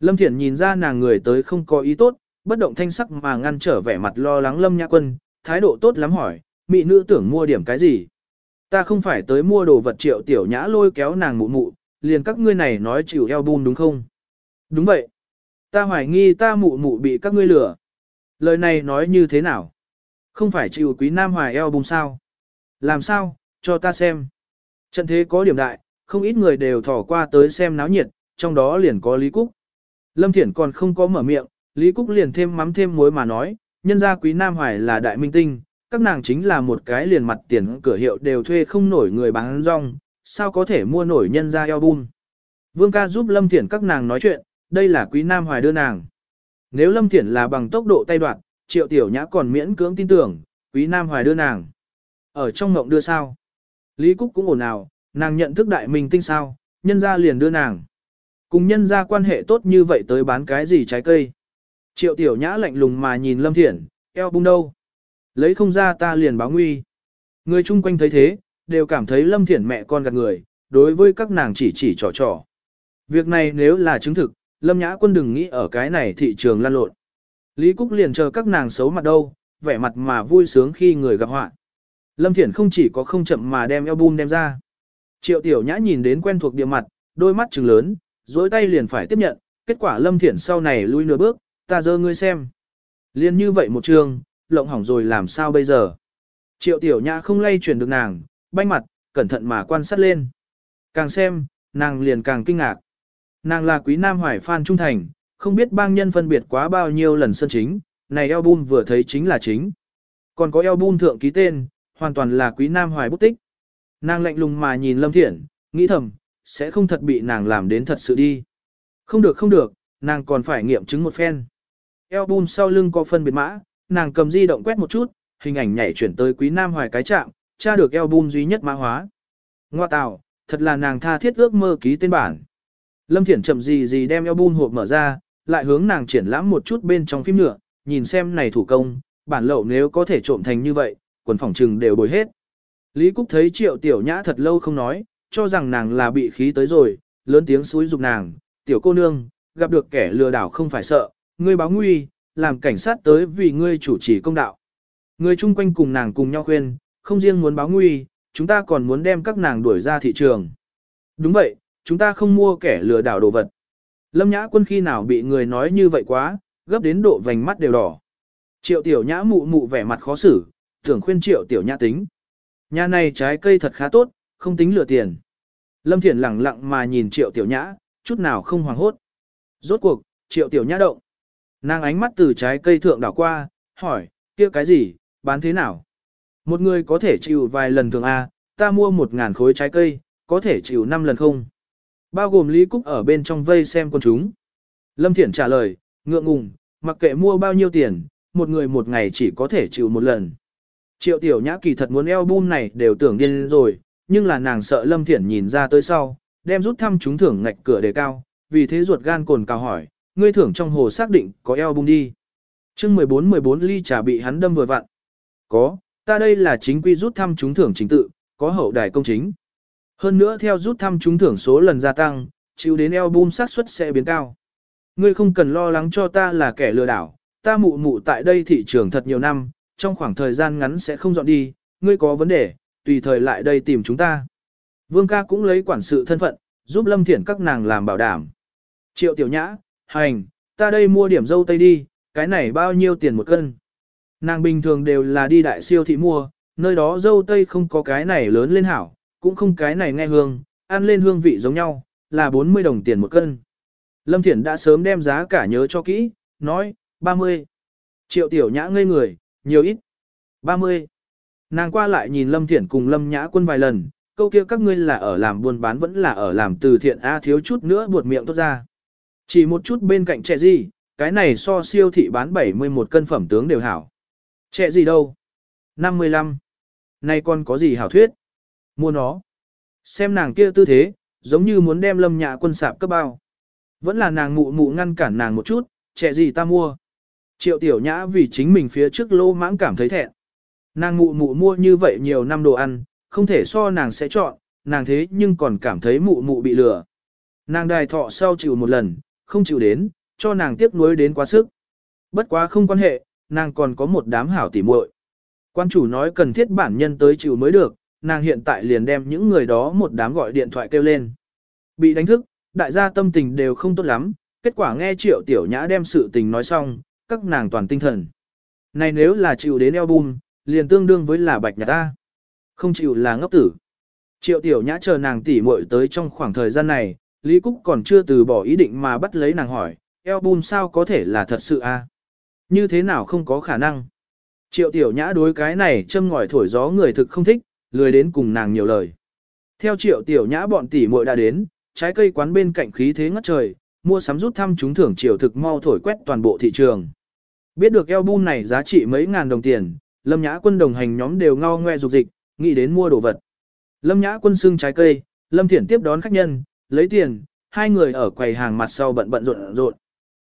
Lâm Thiển nhìn ra nàng người tới không có ý tốt, bất động thanh sắc mà ngăn trở vẻ mặt lo lắng Lâm Nhã Quân, thái độ tốt lắm hỏi, mỹ nữ tưởng mua điểm cái gì? Ta không phải tới mua đồ vật triệu tiểu nhã lôi kéo nàng mụ mụ, liền các ngươi này nói chịu eo đúng không? Đúng vậy. Ta hoài nghi ta mụ mụ bị các ngươi lừa. Lời này nói như thế nào? Không phải chịu quý nam hoài eo sao? Làm sao? Cho ta xem. Trận thế có điểm đại, không ít người đều thỏ qua tới xem náo nhiệt, trong đó liền có Lý Cúc. Lâm Thiển còn không có mở miệng, Lý Cúc liền thêm mắm thêm muối mà nói, nhân gia quý nam hoài là đại minh tinh, các nàng chính là một cái liền mặt tiền cửa hiệu đều thuê không nổi người bán rong, sao có thể mua nổi nhân gia album. Vương ca giúp Lâm Thiển các nàng nói chuyện, đây là quý nam hoài đưa nàng. Nếu Lâm Thiển là bằng tốc độ tay đoạt, triệu tiểu nhã còn miễn cưỡng tin tưởng, quý nam hoài đưa nàng. Ở trong ngộng đưa sao? Lý Cúc cũng ổn nào, nàng nhận thức đại minh tinh sao, nhân gia liền đưa nàng. Cùng nhân gia quan hệ tốt như vậy tới bán cái gì trái cây. Triệu tiểu nhã lạnh lùng mà nhìn Lâm Thiển, eo bung đâu. Lấy không ra ta liền báo nguy. Người chung quanh thấy thế, đều cảm thấy Lâm Thiển mẹ con gạt người, đối với các nàng chỉ chỉ trò trò. Việc này nếu là chứng thực, Lâm Nhã Quân đừng nghĩ ở cái này thị trường lan lộn. Lý Cúc liền chờ các nàng xấu mặt đâu, vẻ mặt mà vui sướng khi người gặp họa. Lâm Thiển không chỉ có không chậm mà đem album đem ra. Triệu Tiểu Nhã nhìn đến quen thuộc địa mặt, đôi mắt trừng lớn, dối tay liền phải tiếp nhận, kết quả Lâm Thiển sau này lui nửa bước, ta dơ ngươi xem. Liên như vậy một trường, lộng hỏng rồi làm sao bây giờ. Triệu Tiểu Nhã không lay chuyển được nàng, banh mặt, cẩn thận mà quan sát lên. Càng xem, nàng liền càng kinh ngạc. Nàng là quý nam hoài phan trung thành, không biết bang nhân phân biệt quá bao nhiêu lần sân chính, này album vừa thấy chính là chính. Còn có album thượng ký tên, hoàn toàn là quý nam hoài bút tích. Nàng lạnh lùng mà nhìn Lâm Thiển, nghĩ thầm, sẽ không thật bị nàng làm đến thật sự đi. Không được không được, nàng còn phải nghiệm chứng một phen. Album sau lưng có phân biệt mã, nàng cầm di động quét một chút, hình ảnh nhảy chuyển tới quý nam hoài cái trạng, tra được album duy nhất mã hóa. Ngoa tạo, thật là nàng tha thiết ước mơ ký tên bản. Lâm Thiển chậm gì gì đem album hộp mở ra, lại hướng nàng triển lãm một chút bên trong phim nhựa, nhìn xem này thủ công, bản lậu nếu có thể trộm thành như vậy, quần phòng trừng đều bồi hết. Lý Cúc thấy triệu tiểu nhã thật lâu không nói, cho rằng nàng là bị khí tới rồi, lớn tiếng xúi dục nàng, tiểu cô nương, gặp được kẻ lừa đảo không phải sợ, ngươi báo nguy, làm cảnh sát tới vì ngươi chủ trì công đạo. Người chung quanh cùng nàng cùng nhau khuyên, không riêng muốn báo nguy, chúng ta còn muốn đem các nàng đuổi ra thị trường. Đúng vậy, chúng ta không mua kẻ lừa đảo đồ vật. Lâm Nhã Quân khi nào bị người nói như vậy quá, gấp đến độ vành mắt đều đỏ. Triệu Tiểu Nhã mụ mụ vẻ mặt khó xử, tưởng khuyên Triệu Tiểu Nhã tính. Nhà này trái cây thật khá tốt, không tính lừa tiền. Lâm Thiển lặng lặng mà nhìn Triệu Tiểu Nhã, chút nào không hoảng hốt. Rốt cuộc, Triệu Tiểu Nhã động. Nàng ánh mắt từ trái cây thượng đảo qua, hỏi, kia cái gì, bán thế nào? Một người có thể chịu vài lần thường A, ta mua một ngàn khối trái cây, có thể chịu năm lần không? Bao gồm Lý Cúc ở bên trong vây xem con chúng. Lâm Thiển trả lời, ngượng ngùng, mặc kệ mua bao nhiêu tiền, một người một ngày chỉ có thể chịu một lần. Triệu tiểu nhã kỳ thật muốn album này đều tưởng điên rồi, nhưng là nàng sợ Lâm Thiển nhìn ra tới sau, đem rút thăm trúng thưởng ngạch cửa đề cao, vì thế ruột gan cồn cao hỏi, ngươi thưởng trong hồ xác định có album đi. chương 14-14 ly trà bị hắn đâm vừa vặn. Có, ta đây là chính quy rút thăm trúng thưởng chính tự, có hậu đài công chính. Hơn nữa theo rút thăm trúng thưởng số lần gia tăng, chịu đến album xác suất sẽ biến cao. Ngươi không cần lo lắng cho ta là kẻ lừa đảo, ta mụ mụ tại đây thị trường thật nhiều năm, trong khoảng thời gian ngắn sẽ không dọn đi, ngươi có vấn đề, tùy thời lại đây tìm chúng ta. Vương ca cũng lấy quản sự thân phận, giúp Lâm Thiển các nàng làm bảo đảm. Triệu tiểu nhã, hành, ta đây mua điểm dâu tây đi, cái này bao nhiêu tiền một cân. Nàng bình thường đều là đi đại siêu thị mua, nơi đó dâu tây không có cái này lớn lên hảo, cũng không cái này nghe hương, ăn lên hương vị giống nhau, là 40 đồng tiền một cân. Lâm Thiển đã sớm đem giá cả nhớ cho kỹ, nói, 30. Triệu tiểu nhã ngây người, nhiều ít. 30. Nàng qua lại nhìn Lâm Thiển cùng Lâm Nhã quân vài lần, câu kia các ngươi là ở làm buôn bán vẫn là ở làm từ thiện A thiếu chút nữa buột miệng tốt ra. Chỉ một chút bên cạnh trẻ gì, cái này so siêu thị bán 71 cân phẩm tướng đều hảo. Trẻ gì đâu? 55. Này còn có gì hảo thuyết? Mua nó. Xem nàng kia tư thế, giống như muốn đem lâm nhã quân sạp cấp bao. Vẫn là nàng mụ mụ ngăn cản nàng một chút, trẻ gì ta mua. Triệu tiểu nhã vì chính mình phía trước lô mãng cảm thấy thẹn. Nàng mụ mụ mua như vậy nhiều năm đồ ăn, không thể so nàng sẽ chọn, nàng thế nhưng còn cảm thấy mụ mụ bị lừa. Nàng đài thọ sau chịu một lần, không chịu đến, cho nàng tiếc nuối đến quá sức. Bất quá không quan hệ, nàng còn có một đám hảo tỉ muội. Quan chủ nói cần thiết bản nhân tới chịu mới được, nàng hiện tại liền đem những người đó một đám gọi điện thoại kêu lên. Bị đánh thức, đại gia tâm tình đều không tốt lắm, kết quả nghe triệu tiểu nhã đem sự tình nói xong, các nàng toàn tinh thần. Này nếu là chịu đến album, liền tương đương với là bạch nhà ta. Không chịu là ngốc tử. Triệu tiểu nhã chờ nàng tỉ muội tới trong khoảng thời gian này, Lý Cúc còn chưa từ bỏ ý định mà bắt lấy nàng hỏi, album sao có thể là thật sự a? Như thế nào không có khả năng? Triệu tiểu nhã đối cái này châm ngòi thổi gió người thực không thích, lười đến cùng nàng nhiều lời. Theo triệu tiểu nhã bọn tỷ muội đã đến, trái cây quán bên cạnh khí thế ngất trời, mua sắm rút thăm chúng thưởng triệu thực mau thổi quét toàn bộ thị trường. Biết được album này giá trị mấy ngàn đồng tiền, Lâm Nhã Quân đồng hành nhóm đều ngao ngoe dục dịch, nghĩ đến mua đồ vật. Lâm Nhã Quân xưng trái cây, Lâm Thiển tiếp đón khách nhân, lấy tiền, hai người ở quầy hàng mặt sau bận bận rộn rộn.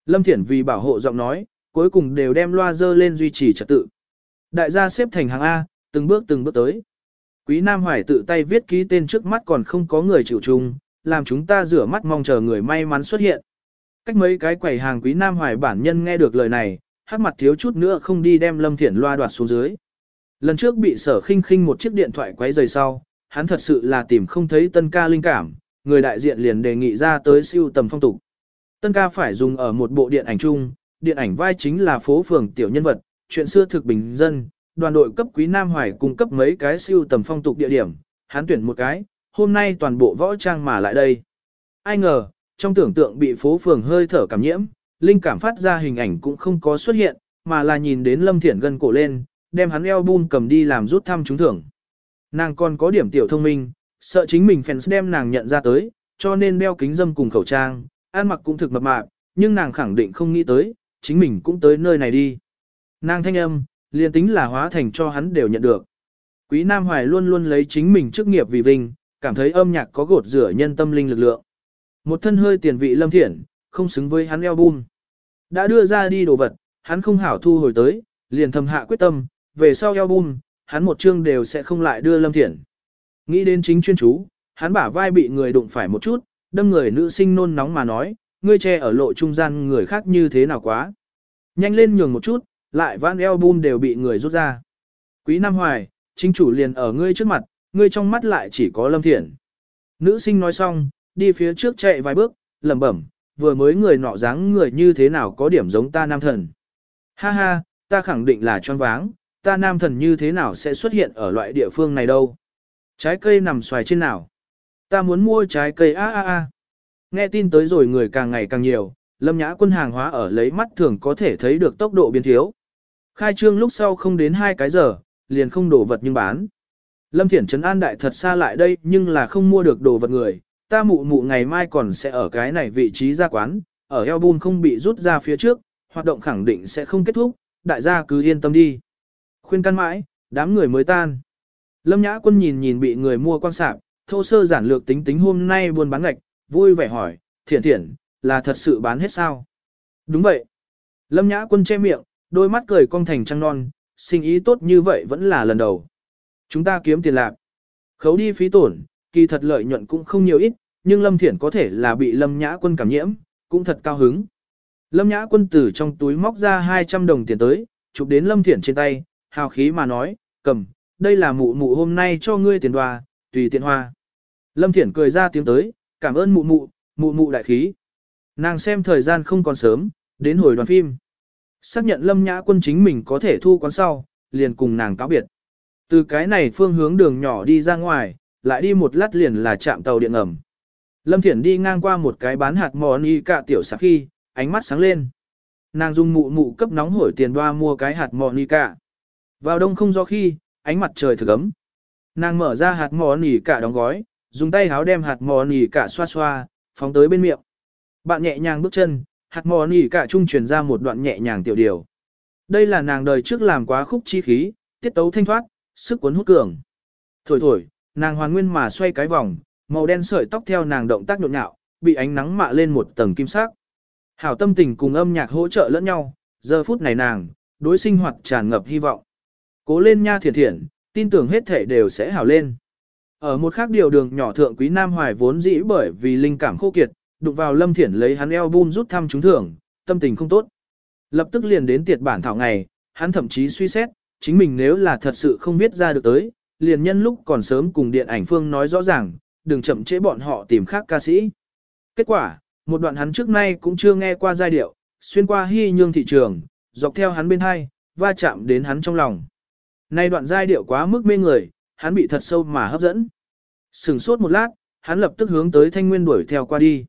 Lâm Thiển vì bảo hộ giọng nói, cuối cùng đều đem loa dơ lên duy trì trật tự. Đại gia xếp thành hàng A, từng bước từng bước tới. Quý Nam Hoài tự tay viết ký tên trước mắt còn không có người chịu chung, làm chúng ta rửa mắt mong chờ người may mắn xuất hiện. Cách mấy cái quầy hàng Quý Nam Hoài bản nhân nghe được lời này, hắc mặt thiếu chút nữa không đi đem Lâm Thiển loa đoạt xuống dưới. Lần trước bị sở khinh khinh một chiếc điện thoại quấy rời sau, hắn thật sự là tìm không thấy tân ca linh cảm, người đại diện liền đề nghị ra tới siêu tầm phong tục. Tân ca phải dùng ở một bộ điện ảnh chung, điện ảnh vai chính là phố phường tiểu nhân vật, chuyện xưa thực bình dân, đoàn đội cấp quý Nam Hoài cung cấp mấy cái siêu tầm phong tục địa điểm, hắn tuyển một cái, hôm nay toàn bộ võ trang mà lại đây. Ai ngờ, trong tưởng tượng bị phố phường hơi thở cảm nhiễm, linh cảm phát ra hình ảnh cũng không có xuất hiện, mà là nhìn đến Lâm Thiển gần cổ lên, đem hắn album cầm đi làm rút thăm trúng thưởng. Nàng còn có điểm tiểu thông minh, sợ chính mình fans đem nàng nhận ra tới, cho nên đeo kính dâm cùng khẩu trang, ăn mặc cũng thực mập mạp, nhưng nàng khẳng định không nghĩ tới, chính mình cũng tới nơi này đi. Nàng thanh âm, liền tính là hóa thành cho hắn đều nhận được. Quý Nam Hoài luôn luôn lấy chính mình chức nghiệp vì vinh, cảm thấy âm nhạc có gột rửa nhân tâm linh lực lượng. Một thân hơi tiền vị lâm thiện, không xứng với hắn album. Đã đưa ra đi đồ vật, hắn không hảo thu hồi tới, liền thầm hạ quyết tâm, về sau album, hắn một chương đều sẽ không lại đưa lâm thiện. Nghĩ đến chính chuyên chú, hắn bả vai bị người đụng phải một chút, đâm người nữ sinh nôn nóng mà nói, ngươi che ở lộ trung gian người khác như thế nào quá. Nhanh lên nhường một chút, lại van album đều bị người rút ra. Quý Nam Hoài, chính chủ liền ở ngươi trước mặt, ngươi trong mắt lại chỉ có lâm thiện. Nữ sinh nói xong, đi phía trước chạy vài bước, lẩm bẩm, vừa mới người nọ dáng người như thế nào có điểm giống ta nam thần. Ha ha, ta khẳng định là choáng váng, ta nam thần như thế nào sẽ xuất hiện ở loại địa phương này đâu. Trái cây nằm xoài trên nào. Ta muốn mua trái cây a a a. Nghe tin tới rồi người càng ngày càng nhiều, lâm nhã quân hàng hóa ở lấy mắt thường có thể thấy được tốc độ biến thiếu. Khai trương lúc sau không đến hai cái giờ, liền không đổ vật nhưng bán. Lâm Thiển Trấn An Đại thật xa lại đây nhưng là không mua được đồ vật người, ta mụ mụ ngày mai còn sẽ ở cái này vị trí ra quán, ở album không bị rút ra phía trước, hoạt động khẳng định sẽ không kết thúc, đại gia cứ yên tâm đi. Khuyên can mãi, đám người mới tan. Lâm Nhã Quân nhìn nhìn bị người mua quan sạp, thô sơ giản lược tính tính hôm nay buôn bán ngạch, vui vẻ hỏi, thiện thiện, là thật sự bán hết sao? Đúng vậy. Lâm Nhã Quân che miệng, đôi mắt cười cong thành trăng non, sinh ý tốt như vậy vẫn là lần đầu. Chúng ta kiếm tiền lạc. Khấu đi phí tổn, kỳ thật lợi nhuận cũng không nhiều ít, nhưng Lâm Thiển có thể là bị Lâm Nhã Quân cảm nhiễm, cũng thật cao hứng. Lâm Nhã Quân từ trong túi móc ra 200 đồng tiền tới, chụp đến Lâm Thiển trên tay, hào khí mà nói, cầm, đây là mụ mụ hôm nay cho ngươi tiền đoà, tùy tiện hoa. Lâm Thiển cười ra tiếng tới, cảm ơn mụ mụ, mụ mụ đại khí. Nàng xem thời gian không còn sớm, đến hồi đoàn phim. Xác nhận Lâm Nhã Quân chính mình có thể thu quán sau, liền cùng nàng cáo biệt. Từ cái này phương hướng đường nhỏ đi ra ngoài, lại đi một lát liền là chạm tàu điện ngầm. Lâm Thiển đi ngang qua một cái bán hạt mò ni cạ tiểu sạc khi, ánh mắt sáng lên. Nàng dùng mụ mụ cấp nóng hổi tiền đoa mua cái hạt mò ni cạ. Vào đông không do khi, ánh mặt trời thực ấm. Nàng mở ra hạt mò nỉ cạ đóng gói, dùng tay háo đem hạt mò nỉ cạ xoa xoa, phóng tới bên miệng. Bạn nhẹ nhàng bước chân, hạt mò nỉ cạ trung truyền ra một đoạn nhẹ nhàng tiểu điều. Đây là nàng đời trước làm quá khúc chi khí, tiết tấu thanh thoát, sức cuốn hút cường. Thổi thổi, nàng hoàn nguyên mà xoay cái vòng, màu đen sợi tóc theo nàng động tác nhộn nhạo, bị ánh nắng mạ lên một tầng kim sắc. Hảo tâm tình cùng âm nhạc hỗ trợ lẫn nhau, giờ phút này nàng, đối sinh hoạt tràn ngập hy vọng. Cố lên nha Thiệt thiện, tin tưởng hết thể đều sẽ hảo lên. Ở một khác điều đường nhỏ thượng quý Nam Hoài vốn dĩ bởi vì linh cảm khô kiệt, đụng vào Lâm Thiển lấy hắn album rút thăm trúng thưởng, tâm tình không tốt. Lập tức liền đến tiệt bản thảo ngày, hắn thậm chí suy xét, chính mình nếu là thật sự không viết ra được tới, liền nhân lúc còn sớm cùng điện ảnh phương nói rõ ràng, đừng chậm trễ bọn họ tìm khác ca sĩ. Kết quả, một đoạn hắn trước nay cũng chưa nghe qua giai điệu, xuyên qua hy nhương thị trường, dọc theo hắn bên hai, va chạm đến hắn trong lòng. Nay đoạn giai điệu quá mức mê người, hắn bị thật sâu mà hấp dẫn. Sừng sốt một lát, hắn lập tức hướng tới thanh nguyên đuổi theo qua đi.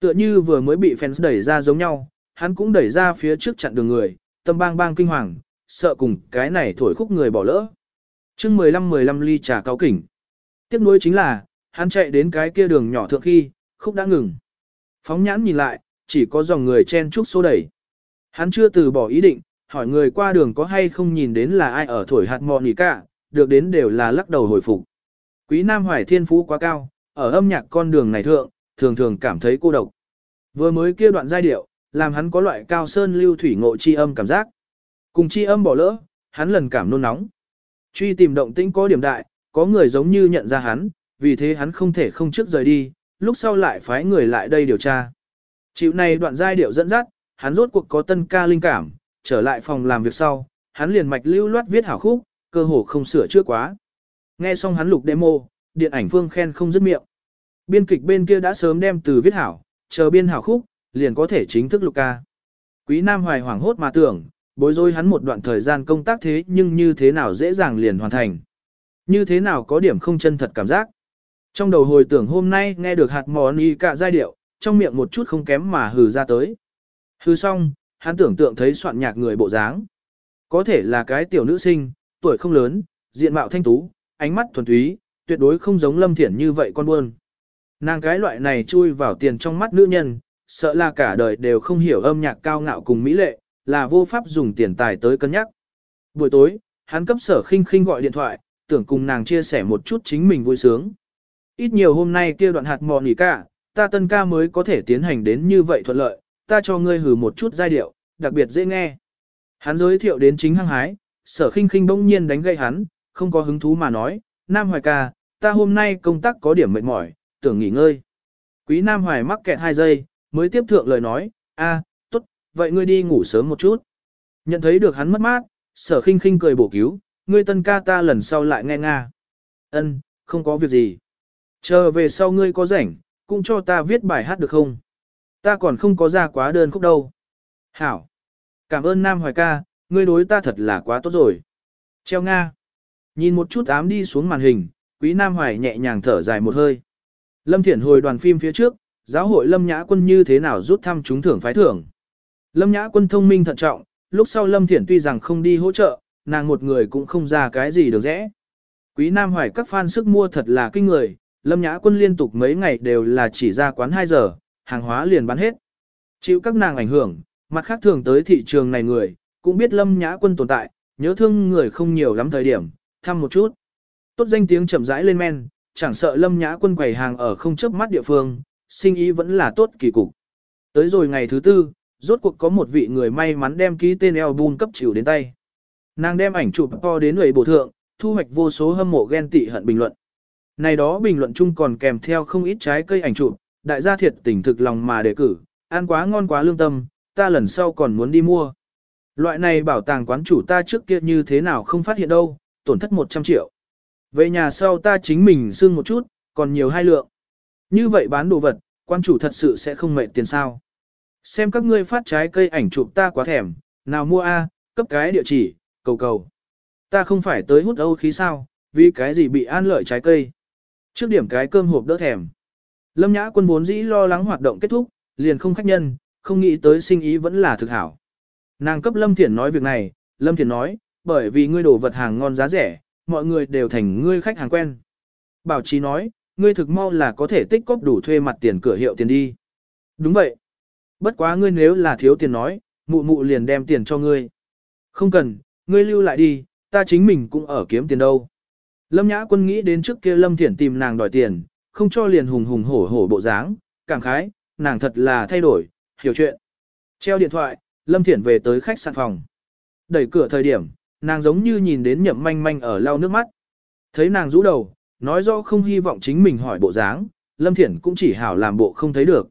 Tựa như vừa mới bị fans đẩy ra giống nhau, hắn cũng đẩy ra phía trước chặn đường người, tâm bang bang kinh hoàng, sợ cùng cái này thổi khúc người bỏ lỡ. chương 15-15 ly trà cao kỉnh. Tiếp nối chính là, hắn chạy đến cái kia đường nhỏ thượng khi, khúc đã ngừng. Phóng nhãn nhìn lại, chỉ có dòng người chen chúc xô đẩy. Hắn chưa từ bỏ ý định, hỏi người qua đường có hay không nhìn đến là ai ở thổi hạt mò nỉ cả, được đến đều là lắc đầu hồi phục. Quý Nam Hoài thiên phú quá cao, ở âm nhạc con đường này thượng, thường thường cảm thấy cô độc. Vừa mới kia đoạn giai điệu, làm hắn có loại cao sơn lưu thủy ngộ chi âm cảm giác. Cùng chi âm bỏ lỡ, hắn lần cảm nôn nóng. Truy tìm động tĩnh có điểm đại, có người giống như nhận ra hắn, vì thế hắn không thể không trước rời đi, lúc sau lại phái người lại đây điều tra. Chịu này đoạn giai điệu dẫn dắt, hắn rốt cuộc có tân ca linh cảm, trở lại phòng làm việc sau, hắn liền mạch lưu loát viết hảo khúc, cơ hồ không sửa chữa quá. Nghe xong hắn lục demo, điện ảnh phương khen không dứt miệng. Biên kịch bên kia đã sớm đem từ viết hảo, chờ biên hảo khúc, liền có thể chính thức lục ca. Quý Nam Hoài hoảng hốt mà tưởng, bối rối hắn một đoạn thời gian công tác thế nhưng như thế nào dễ dàng liền hoàn thành. Như thế nào có điểm không chân thật cảm giác. Trong đầu hồi tưởng hôm nay nghe được hạt mò ni cả giai điệu, trong miệng một chút không kém mà hừ ra tới. Hừ xong, hắn tưởng tượng thấy soạn nhạc người bộ dáng. Có thể là cái tiểu nữ sinh, tuổi không lớn, diện mạo thanh tú, ánh mắt thuần túy, tuyệt đối không giống lâm thiển như vậy con buôn. Nàng cái loại này chui vào tiền trong mắt nữ nhân, sợ là cả đời đều không hiểu âm nhạc cao ngạo cùng mỹ lệ, là vô pháp dùng tiền tài tới cân nhắc. Buổi tối, hắn cấp sở khinh khinh gọi điện thoại, tưởng cùng nàng chia sẻ một chút chính mình vui sướng. Ít nhiều hôm nay kia đoạn hạt mò nỉ cả, ta tân ca mới có thể tiến hành đến như vậy thuận lợi, ta cho ngươi hử một chút giai điệu, đặc biệt dễ nghe. Hắn giới thiệu đến chính hăng hái, sở khinh khinh bỗng nhiên đánh gây hắn, không có hứng thú mà nói, Nam Hoài ca, ta hôm nay công tác có điểm mệt mỏi, tưởng nghỉ ngơi. Quý Nam Hoài mắc kẹt 2 giây, mới tiếp thượng lời nói, a, tốt, vậy ngươi đi ngủ sớm một chút. Nhận thấy được hắn mất mát, sở khinh khinh cười bổ cứu, ngươi tân ca ta lần sau lại nghe nga. Ân, không có việc gì. Chờ về sau ngươi có rảnh, cũng cho ta viết bài hát được không? Ta còn không có ra quá đơn khúc đâu. Hảo. Cảm ơn Nam Hoài ca, ngươi đối ta thật là quá tốt rồi. Treo Nga. Nhìn một chút ám đi xuống màn hình, quý Nam Hoài nhẹ nhàng thở dài một hơi. Lâm Thiển hồi đoàn phim phía trước, giáo hội Lâm Nhã Quân như thế nào rút thăm trúng thưởng phái thưởng. Lâm Nhã Quân thông minh thận trọng, lúc sau Lâm Thiển tuy rằng không đi hỗ trợ, nàng một người cũng không ra cái gì được rẽ. Quý Nam Hoài các fan sức mua thật là kinh người, Lâm Nhã Quân liên tục mấy ngày đều là chỉ ra quán 2 giờ, hàng hóa liền bán hết. Chịu các nàng ảnh hưởng, mặt khác thường tới thị trường này người, cũng biết Lâm Nhã Quân tồn tại, nhớ thương người không nhiều lắm thời điểm, thăm một chút. Tốt danh tiếng chậm rãi lên men, chẳng sợ Lâm Nhã Quân quầy hàng ở không chớp mắt địa phương, sinh ý vẫn là tốt kỳ cục. Tới rồi ngày thứ tư, rốt cuộc có một vị người may mắn đem ký tên album cấp chịu đến tay. Nàng đem ảnh chụp to đến người bổ thượng, thu hoạch vô số hâm mộ ghen tị hận bình luận. Này đó bình luận chung còn kèm theo không ít trái cây ảnh chụp, đại gia thiệt tình thực lòng mà đề cử, ăn quá ngon quá lương tâm, ta lần sau còn muốn đi mua. Loại này bảo tàng quán chủ ta trước kia như thế nào không phát hiện đâu, tổn thất 100 triệu. Về nhà sau ta chính mình xương một chút, còn nhiều hai lượng. Như vậy bán đồ vật, quan chủ thật sự sẽ không mệt tiền sao. Xem các ngươi phát trái cây ảnh chụp ta quá thèm, nào mua A, cấp cái địa chỉ, cầu cầu. Ta không phải tới hút âu khí sao, vì cái gì bị an lợi trái cây. Trước điểm cái cơm hộp đỡ thèm. Lâm Nhã quân vốn dĩ lo lắng hoạt động kết thúc, liền không khách nhân, không nghĩ tới sinh ý vẫn là thực hảo. Nàng cấp Lâm Thiển nói việc này, Lâm Thiển nói, bởi vì ngươi đổ vật hàng ngon giá rẻ, mọi người đều thành ngươi khách hàng quen. Bảo Trí nói, ngươi thực mau là có thể tích cóp đủ thuê mặt tiền cửa hiệu tiền đi. Đúng vậy. Bất quá ngươi nếu là thiếu tiền nói, mụ mụ liền đem tiền cho ngươi. Không cần, ngươi lưu lại đi, ta chính mình cũng ở kiếm tiền đâu. Lâm Nhã Quân nghĩ đến trước kia Lâm Thiển tìm nàng đòi tiền, không cho liền hùng hùng hổ hổ bộ dáng, cảm khái, nàng thật là thay đổi, hiểu chuyện. Treo điện thoại, Lâm Thiển về tới khách sạn phòng. Đẩy cửa thời điểm, nàng giống như nhìn đến nhậm manh manh ở lau nước mắt. Thấy nàng rũ đầu, nói rõ không hy vọng chính mình hỏi bộ dáng, Lâm Thiển cũng chỉ hảo làm bộ không thấy được.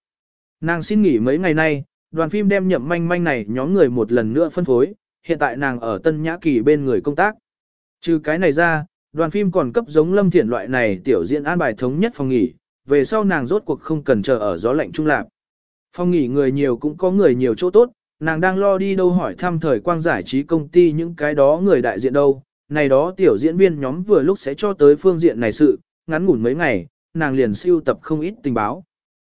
Nàng xin nghỉ mấy ngày nay, đoàn phim đem nhậm manh manh này nhóm người một lần nữa phân phối, hiện tại nàng ở Tân Nhã Kỳ bên người công tác. Trừ cái này ra, đoàn phim còn cấp giống Lâm Thiển loại này tiểu diễn an bài thống nhất phòng nghỉ, về sau nàng rốt cuộc không cần chờ ở gió lạnh trung lạc. Phòng nghỉ người nhiều cũng có người nhiều chỗ tốt, nàng đang lo đi đâu hỏi thăm thời quang giải trí công ty những cái đó người đại diện đâu, này đó tiểu diễn viên nhóm vừa lúc sẽ cho tới phương diện này sự, ngắn ngủn mấy ngày, nàng liền siêu tập không ít tình báo.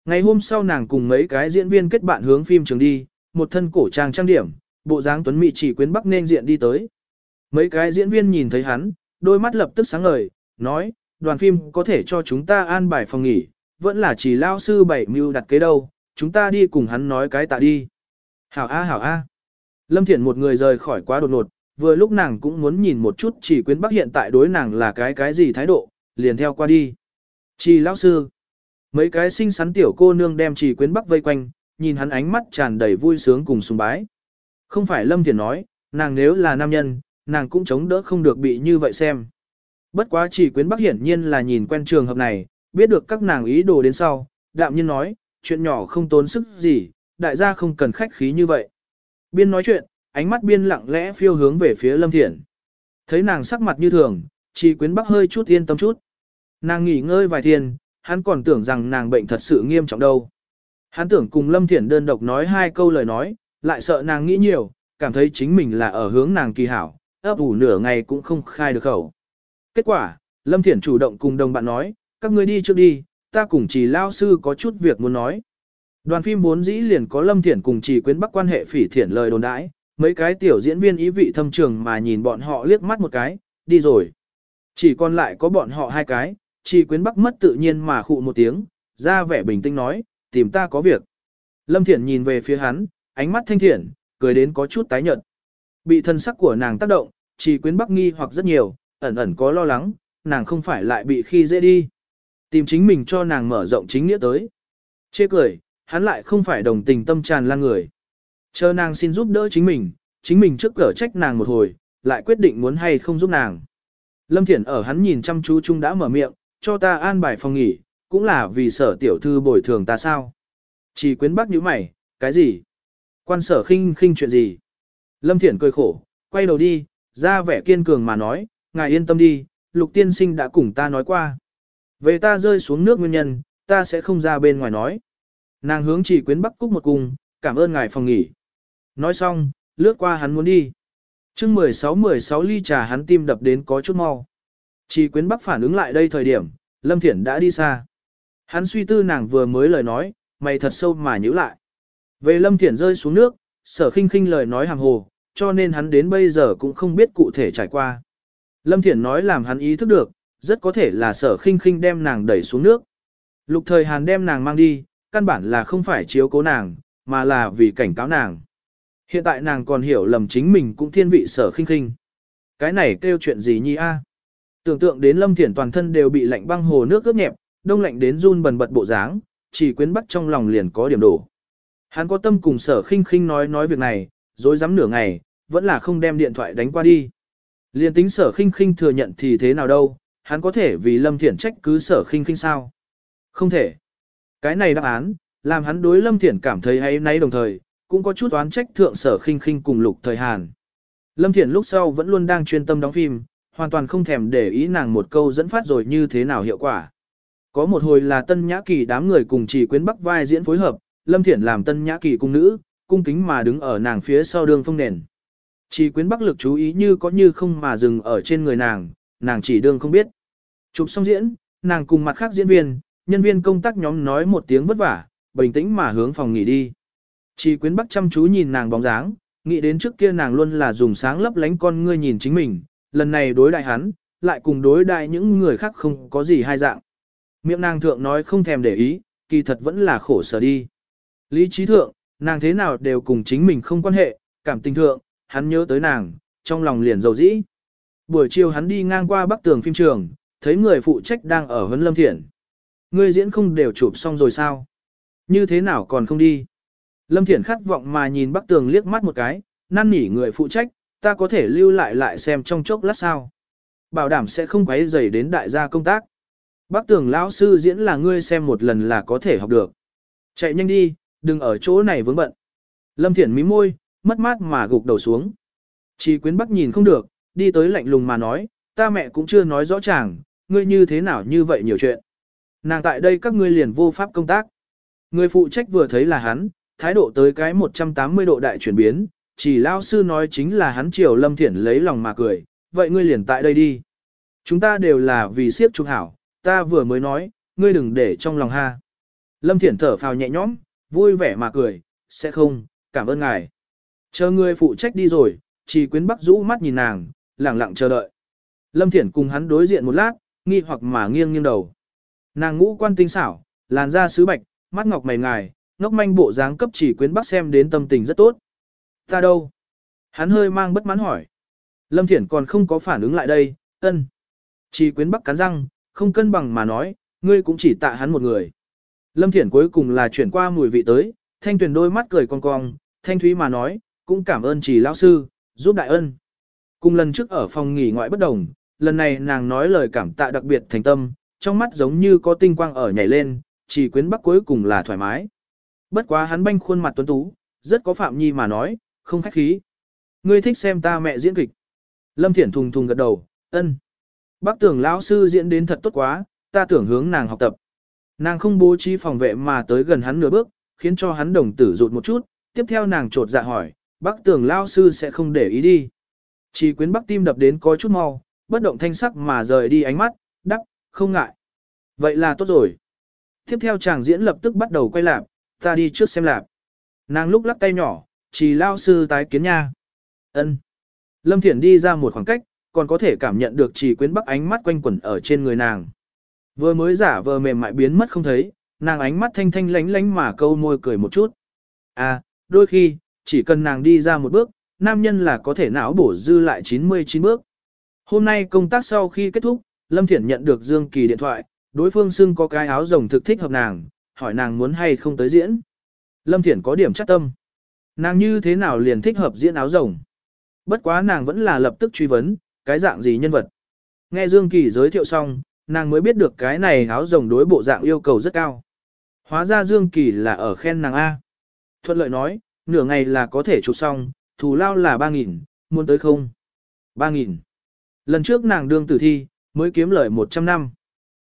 Ngày hôm sau nàng cùng mấy cái diễn viên kết bạn hướng phim trường đi, một thân cổ trang trang điểm, bộ dáng tuấn mỹ chỉ quyến bắc nên diện đi tới. Mấy cái diễn viên nhìn thấy hắn, đôi mắt lập tức sáng ngời, nói, đoàn phim có thể cho chúng ta an bài phòng nghỉ, vẫn là chỉ lao sư bảy mưu đặt kế đâu, chúng ta đi cùng hắn nói cái tạ đi. Hảo A hảo A. Lâm Thiển một người rời khỏi quá đột ngột, vừa lúc nàng cũng muốn nhìn một chút chỉ quyến bắc hiện tại đối nàng là cái cái gì thái độ, liền theo qua đi. Chỉ lão sư. Mấy cái xinh xắn tiểu cô nương đem chỉ quyến bắc vây quanh, nhìn hắn ánh mắt tràn đầy vui sướng cùng sùng bái. Không phải Lâm Thiển nói, nàng nếu là nam nhân, nàng cũng chống đỡ không được bị như vậy xem. Bất quá chỉ quyến bắc hiển nhiên là nhìn quen trường hợp này, biết được các nàng ý đồ đến sau, đạm nhiên nói, chuyện nhỏ không tốn sức gì, đại gia không cần khách khí như vậy. Biên nói chuyện, ánh mắt biên lặng lẽ phiêu hướng về phía Lâm Thiển. Thấy nàng sắc mặt như thường, chỉ quyến bắc hơi chút yên tâm chút. Nàng nghỉ ngơi vài thiên, hắn còn tưởng rằng nàng bệnh thật sự nghiêm trọng đâu. Hắn tưởng cùng Lâm Thiển đơn độc nói hai câu lời nói, lại sợ nàng nghĩ nhiều, cảm thấy chính mình là ở hướng nàng kỳ hảo, ấp ủ nửa ngày cũng không khai được khẩu. Kết quả, Lâm Thiển chủ động cùng đồng bạn nói, các ngươi đi trước đi, ta cùng chỉ lao sư có chút việc muốn nói. Đoàn phim vốn dĩ liền có Lâm Thiển cùng chỉ quyến bắc quan hệ phỉ thiển lời đồn đãi, mấy cái tiểu diễn viên ý vị thâm trường mà nhìn bọn họ liếc mắt một cái, đi rồi. Chỉ còn lại có bọn họ hai cái, chỉ quyến bắc mất tự nhiên mà khụ một tiếng, ra vẻ bình tĩnh nói, tìm ta có việc. Lâm Thiển nhìn về phía hắn, ánh mắt thanh thiện, cười đến có chút tái nhợt. Bị thân sắc của nàng tác động, chỉ quyến bắc nghi hoặc rất nhiều, ẩn ẩn có lo lắng, nàng không phải lại bị khi dễ đi. Tìm chính mình cho nàng mở rộng chính nghĩa tới. Chê cười, hắn lại không phải đồng tình tâm tràn lan người. Chờ nàng xin giúp đỡ chính mình, chính mình trước cỡ trách nàng một hồi, lại quyết định muốn hay không giúp nàng. Lâm Thiển ở hắn nhìn chăm chú chung đã mở miệng, cho ta an bài phòng nghỉ, cũng là vì sở tiểu thư bồi thường ta sao. Chỉ quyến bác như mày, cái gì? Quan sở khinh khinh chuyện gì? Lâm Thiển cười khổ, quay đầu đi, ra vẻ kiên cường mà nói, ngài yên tâm đi, lục tiên sinh đã cùng ta nói qua. Về ta rơi xuống nước nguyên nhân, ta sẽ không ra bên ngoài nói. Nàng hướng chỉ quyến bắc cúc một cung, cảm ơn ngài phòng nghỉ. Nói xong, lướt qua hắn muốn đi. chương 16-16 ly trà hắn tim đập đến có chút mau. Chỉ quyến bắc phản ứng lại đây thời điểm, Lâm Thiển đã đi xa. Hắn suy tư nàng vừa mới lời nói, mày thật sâu mà nhữ lại. Về Lâm Thiển rơi xuống nước, sở khinh khinh lời nói hàng hồ, cho nên hắn đến bây giờ cũng không biết cụ thể trải qua. Lâm Thiển nói làm hắn ý thức được, rất có thể là sở khinh khinh đem nàng đẩy xuống nước. Lục thời Hàn đem nàng mang đi, căn bản là không phải chiếu cố nàng, mà là vì cảnh cáo nàng. Hiện tại nàng còn hiểu lầm chính mình cũng thiên vị sở khinh khinh. Cái này kêu chuyện gì nhi a? Tưởng tượng đến Lâm Thiển toàn thân đều bị lạnh băng hồ nước ướt nhẹp, đông lạnh đến run bần bật bộ dáng, chỉ quyến bắt trong lòng liền có điểm đổ. Hắn có tâm cùng sở khinh khinh nói nói việc này, rồi rắm nửa ngày, vẫn là không đem điện thoại đánh qua đi. Liên tính sở khinh khinh thừa nhận thì thế nào đâu, hắn có thể vì Lâm Thiển trách cứ sở khinh khinh sao? Không thể. Cái này đáp án, làm hắn đối Lâm Thiển cảm thấy hay nay đồng thời, cũng có chút oán trách thượng sở khinh khinh cùng lục thời Hàn. Lâm Thiển lúc sau vẫn luôn đang chuyên tâm đóng phim, hoàn toàn không thèm để ý nàng một câu dẫn phát rồi như thế nào hiệu quả. Có một hồi là Tân Nhã Kỳ đám người cùng chỉ quyến bắc vai diễn phối hợp, Lâm Thiển làm Tân Nhã Kỳ cung nữ, cung kính mà đứng ở nàng phía sau đường phong nền. Chỉ quyến bắc lực chú ý như có như không mà dừng ở trên người nàng, nàng chỉ đương không biết. Chụp xong diễn, nàng cùng mặt khác diễn viên, nhân viên công tác nhóm nói một tiếng vất vả, bình tĩnh mà hướng phòng nghỉ đi. Chỉ quyến bắc chăm chú nhìn nàng bóng dáng, nghĩ đến trước kia nàng luôn là dùng sáng lấp lánh con ngươi nhìn chính mình, lần này đối đại hắn, lại cùng đối đại những người khác không có gì hai dạng. Miệng nàng thượng nói không thèm để ý, kỳ thật vẫn là khổ sở đi. Lý trí thượng, nàng thế nào đều cùng chính mình không quan hệ, cảm tình thượng, hắn nhớ tới nàng, trong lòng liền dầu dĩ. Buổi chiều hắn đi ngang qua bắc tường phim trường, thấy người phụ trách đang ở Huấn Lâm Thiển. Ngươi diễn không đều chụp xong rồi sao? Như thế nào còn không đi? Lâm Thiển khát vọng mà nhìn Bắc Tường liếc mắt một cái, năn nỉ người phụ trách, ta có thể lưu lại lại xem trong chốc lát sao. Bảo đảm sẽ không quấy rầy đến đại gia công tác. Bác Tường lão sư diễn là ngươi xem một lần là có thể học được. Chạy nhanh đi, đừng ở chỗ này vướng bận. Lâm Thiển mí môi, mất mát mà gục đầu xuống. Chỉ quyến bắc nhìn không được, đi tới lạnh lùng mà nói, ta mẹ cũng chưa nói rõ ràng, ngươi như thế nào như vậy nhiều chuyện. Nàng tại đây các ngươi liền vô pháp công tác. Người phụ trách vừa thấy là hắn, thái độ tới cái 180 độ đại chuyển biến, chỉ lao sư nói chính là hắn chiều Lâm Thiển lấy lòng mà cười, vậy ngươi liền tại đây đi. Chúng ta đều là vì siếp trung hảo, ta vừa mới nói, ngươi đừng để trong lòng ha. Lâm Thiển thở phào nhẹ nhõm, vui vẻ mà cười, sẽ không, cảm ơn ngài. Chờ người phụ trách đi rồi, chỉ quyến bắc rũ mắt nhìn nàng, lặng lặng chờ đợi. Lâm Thiển cùng hắn đối diện một lát, nghi hoặc mà nghiêng nghiêng đầu. Nàng ngũ quan tinh xảo, làn da sứ bạch, mắt ngọc mày ngài, ngốc manh bộ dáng cấp chỉ quyến bắc xem đến tâm tình rất tốt. Ta đâu? Hắn hơi mang bất mãn hỏi. Lâm Thiển còn không có phản ứng lại đây, ân. Chỉ quyến bắc cắn răng, không cân bằng mà nói, ngươi cũng chỉ tạ hắn một người. Lâm Thiển cuối cùng là chuyển qua mùi vị tới, thanh tuyển đôi mắt cười cong cong, thanh thúy mà nói, cũng cảm ơn chỉ lão sư, giúp đại ân. Cùng lần trước ở phòng nghỉ ngoại bất đồng, lần này nàng nói lời cảm tạ đặc biệt thành tâm, trong mắt giống như có tinh quang ở nhảy lên, chỉ quyến bắc cuối cùng là thoải mái. Bất quá hắn banh khuôn mặt tuấn tú, rất có phạm nhi mà nói, không khách khí. Ngươi thích xem ta mẹ diễn kịch. Lâm Thiển thùng thùng gật đầu, ân. Bác tưởng lão sư diễn đến thật tốt quá, ta tưởng hướng nàng học tập. Nàng không bố trí phòng vệ mà tới gần hắn nửa bước, khiến cho hắn đồng tử rụt một chút, tiếp theo nàng trột dạ hỏi, bác tưởng lão sư sẽ không để ý đi. Chỉ quyến bác tim đập đến có chút mau, bất động thanh sắc mà rời đi ánh mắt, đắc, không ngại. Vậy là tốt rồi. Tiếp theo chàng diễn lập tức bắt đầu quay lạp, ta đi trước xem lạp. Nàng lúc lắc tay nhỏ, chỉ lao sư tái kiến nha. ân Lâm Thiển đi ra một khoảng cách, còn có thể cảm nhận được chỉ quyến bắc ánh mắt quanh quẩn ở trên người nàng. Vừa mới giả vờ mềm mại biến mất không thấy, nàng ánh mắt thanh thanh lánh lánh mà câu môi cười một chút. À, đôi khi, chỉ cần nàng đi ra một bước, nam nhân là có thể não bổ dư lại 99 bước. Hôm nay công tác sau khi kết thúc, Lâm Thiển nhận được Dương Kỳ điện thoại, đối phương xưng có cái áo rồng thực thích hợp nàng, hỏi nàng muốn hay không tới diễn. Lâm Thiển có điểm chắc tâm. Nàng như thế nào liền thích hợp diễn áo rồng. Bất quá nàng vẫn là lập tức truy vấn, cái dạng gì nhân vật. Nghe Dương Kỳ giới thiệu xong, nàng mới biết được cái này áo rồng đối bộ dạng yêu cầu rất cao. Hóa ra Dương Kỳ là ở khen nàng A. Thuận lợi nói, nửa ngày là có thể chụp xong, thù lao là 3.000, muốn tới không? 3.000. Lần trước nàng đương tử thi, mới kiếm lời 100 năm.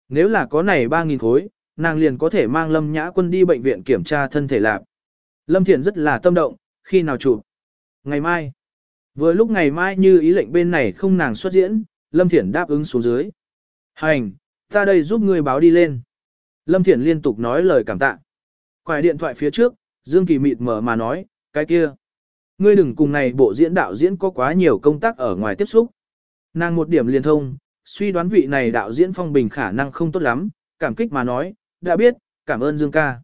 Nếu là có này 3.000 khối, nàng liền có thể mang Lâm Nhã Quân đi bệnh viện kiểm tra thân thể lạc. Lâm Thiện rất là tâm động, khi nào chụp? Ngày mai. Vừa lúc ngày mai như ý lệnh bên này không nàng xuất diễn, Lâm Thiển đáp ứng xuống dưới. Hành, ta đây giúp ngươi báo đi lên. Lâm Thiển liên tục nói lời cảm tạ. Quài điện thoại phía trước, Dương Kỳ mịt mở mà nói, cái kia. Ngươi đừng cùng này bộ diễn đạo diễn có quá nhiều công tác ở ngoài tiếp xúc. Nàng một điểm liên thông, suy đoán vị này đạo diễn phong bình khả năng không tốt lắm, cảm kích mà nói, đã biết, cảm ơn Dương ca.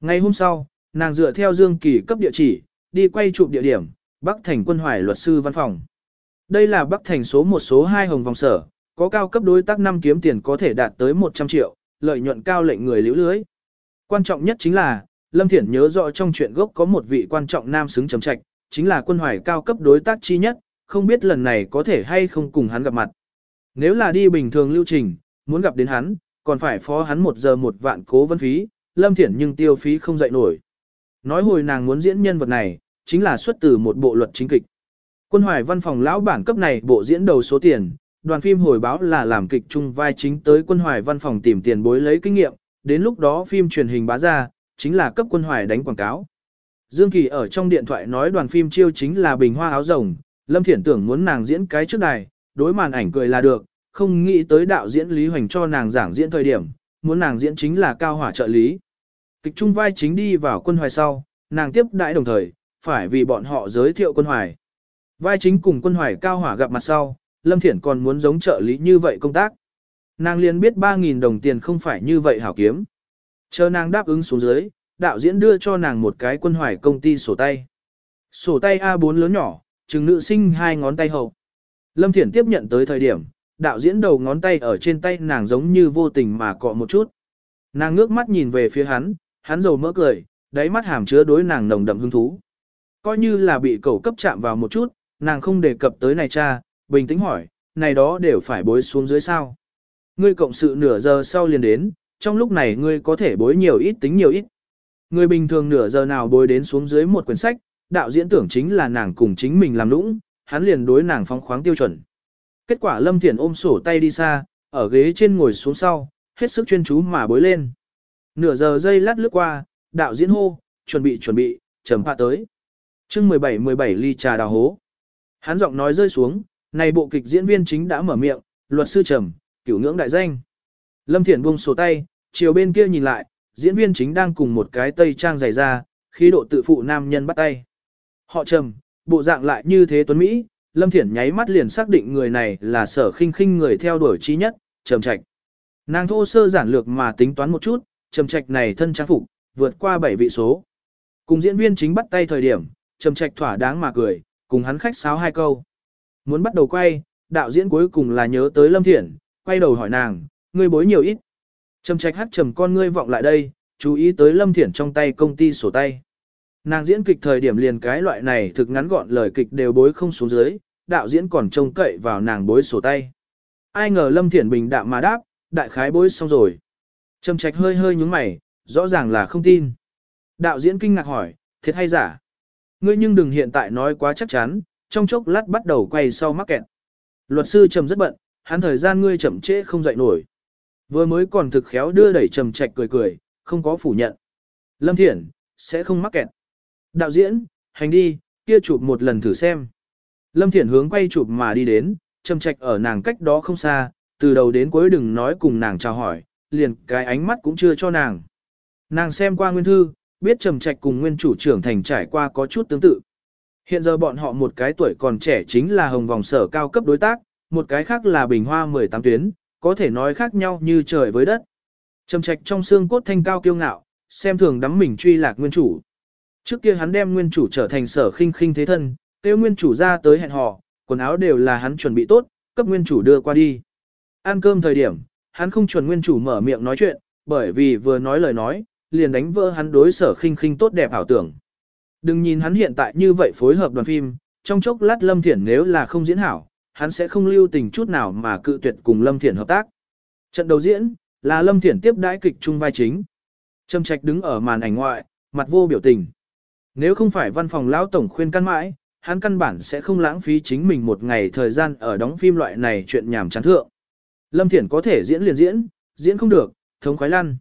Ngày hôm sau, nàng dựa theo Dương Kỳ cấp địa chỉ, đi quay chụp địa điểm, Bắc Thành quân hoài luật sư văn phòng. Đây là Bắc Thành số một số 2 hồng vòng sở, có cao cấp đối tác năm kiếm tiền có thể đạt tới 100 triệu, lợi nhuận cao lệnh người liễu lưới. Quan trọng nhất chính là, Lâm Thiển nhớ rõ trong chuyện gốc có một vị quan trọng nam xứng chấm trạch, chính là quân hoài cao cấp đối tác chi nhất, không biết lần này có thể hay không cùng hắn gặp mặt. Nếu là đi bình thường lưu trình, muốn gặp đến hắn, còn phải phó hắn một giờ một vạn cố vân phí, Lâm Thiển nhưng tiêu phí không dậy nổi. Nói hồi nàng muốn diễn nhân vật này, chính là xuất từ một bộ luật chính kịch. Quân hoài văn phòng lão bản cấp này bộ diễn đầu số tiền, đoàn phim hồi báo là làm kịch chung vai chính tới quân hoài văn phòng tìm tiền bối lấy kinh nghiệm, đến lúc đó phim truyền hình bá ra, chính là cấp quân hoài đánh quảng cáo. Dương Kỳ ở trong điện thoại nói đoàn phim chiêu chính là bình hoa áo rồng, Lâm Thiển tưởng muốn nàng diễn cái trước này, đối màn ảnh cười là được, không nghĩ tới đạo diễn Lý Hoành cho nàng giảng diễn thời điểm, muốn nàng diễn chính là cao hỏa trợ lý. Kịch trung vai chính đi vào quân hoài sau, nàng tiếp đãi đồng thời, phải vì bọn họ giới thiệu quân hoài. Vai chính cùng quân hoài cao hỏa gặp mặt sau, Lâm Thiển còn muốn giống trợ lý như vậy công tác. Nàng liền biết 3.000 đồng tiền không phải như vậy hảo kiếm. Chờ nàng đáp ứng xuống dưới, đạo diễn đưa cho nàng một cái quân hoài công ty sổ tay. Sổ tay A4 lớn nhỏ, chừng nữ sinh hai ngón tay hậu. Lâm Thiển tiếp nhận tới thời điểm, đạo diễn đầu ngón tay ở trên tay nàng giống như vô tình mà cọ một chút. Nàng ngước mắt nhìn về phía hắn, hắn dầu mỡ cười, đáy mắt hàm chứa đối nàng nồng đậm hứng thú. Coi như là bị cẩu cấp chạm vào một chút, nàng không đề cập tới này cha, bình tĩnh hỏi, này đó đều phải bối xuống dưới sao. Ngươi cộng sự nửa giờ sau liền đến, trong lúc này ngươi có thể bối nhiều ít tính nhiều ít. Người bình thường nửa giờ nào bối đến xuống dưới một quyển sách, đạo diễn tưởng chính là nàng cùng chính mình làm lũng, hắn liền đối nàng phóng khoáng tiêu chuẩn. Kết quả Lâm Thiển ôm sổ tay đi xa, ở ghế trên ngồi xuống sau, hết sức chuyên chú mà bối lên. Nửa giờ giây lát lướt qua, đạo diễn hô, chuẩn bị chuẩn bị, trầm hạ tới. chương 17-17 ly trà đào hố. Hắn giọng nói rơi xuống, này bộ kịch diễn viên chính đã mở miệng, luật sư trầm, cửu ngưỡng đại danh. Lâm Thiển buông sổ tay, chiều bên kia nhìn lại, diễn viên chính đang cùng một cái tây trang dày ra, khí độ tự phụ nam nhân bắt tay. Họ trầm, bộ dạng lại như thế tuấn Mỹ, Lâm Thiển nháy mắt liền xác định người này là sở khinh khinh người theo đuổi trí nhất, trầm trạch. Nàng thô sơ giản lược mà tính toán một chút, trầm trạch này thân trang phục, vượt qua 7 vị số. Cùng diễn viên chính bắt tay thời điểm, trầm trạch thỏa đáng mà cười, cùng hắn khách sáo hai câu. Muốn bắt đầu quay, đạo diễn cuối cùng là nhớ tới Lâm Thiển, quay đầu hỏi nàng, ngươi bối nhiều ít. Trầm trạch hát trầm con ngươi vọng lại đây, chú ý tới Lâm Thiển trong tay công ty sổ tay. Nàng diễn kịch thời điểm liền cái loại này thực ngắn gọn lời kịch đều bối không xuống dưới, đạo diễn còn trông cậy vào nàng bối sổ tay. Ai ngờ Lâm Thiển bình đạm mà đáp, đại khái bối xong rồi. Trầm trạch hơi hơi nhúng mày, rõ ràng là không tin. Đạo diễn kinh ngạc hỏi, thiệt hay giả? Ngươi nhưng đừng hiện tại nói quá chắc chắn, trong chốc lát bắt đầu quay sau mắc kẹt. Luật sư trầm rất bận, hắn thời gian ngươi chậm trễ không dậy nổi. Vừa mới còn thực khéo đưa đẩy trầm trạch cười cười, không có phủ nhận. Lâm Thiển, sẽ không mắc kẹt. Đạo diễn, hành đi, kia chụp một lần thử xem. Lâm Thiển hướng quay chụp mà đi đến, trầm trạch ở nàng cách đó không xa, từ đầu đến cuối đừng nói cùng nàng chào hỏi, liền cái ánh mắt cũng chưa cho nàng. Nàng xem qua nguyên thư, biết trầm trạch cùng nguyên chủ trưởng thành trải qua có chút tương tự. Hiện giờ bọn họ một cái tuổi còn trẻ chính là hồng vòng sở cao cấp đối tác, một cái khác là bình hoa 18 tuyến, có thể nói khác nhau như trời với đất. Trầm trạch trong xương cốt thanh cao kiêu ngạo, xem thường đắm mình truy lạc nguyên chủ. Trước kia hắn đem nguyên chủ trở thành sở khinh khinh thế thân, tiêu nguyên chủ ra tới hẹn hò, quần áo đều là hắn chuẩn bị tốt, cấp nguyên chủ đưa qua đi. Ăn cơm thời điểm, hắn không chuẩn nguyên chủ mở miệng nói chuyện, bởi vì vừa nói lời nói, liền đánh vỡ hắn đối sở khinh khinh tốt đẹp ảo tưởng. Đừng nhìn hắn hiện tại như vậy phối hợp đoàn phim, trong chốc lát Lâm Thiển nếu là không diễn hảo, hắn sẽ không lưu tình chút nào mà cự tuyệt cùng Lâm Thiển hợp tác. Trận đầu diễn, là Lâm Thiển tiếp đãi kịch chung vai chính. trầm Trạch đứng ở màn ảnh ngoại, mặt vô biểu tình. Nếu không phải văn phòng lão tổng khuyên căn mãi, hắn căn bản sẽ không lãng phí chính mình một ngày thời gian ở đóng phim loại này chuyện nhảm chán thượng. Lâm Thiển có thể diễn liền diễn, diễn không được, thống khoái lăn.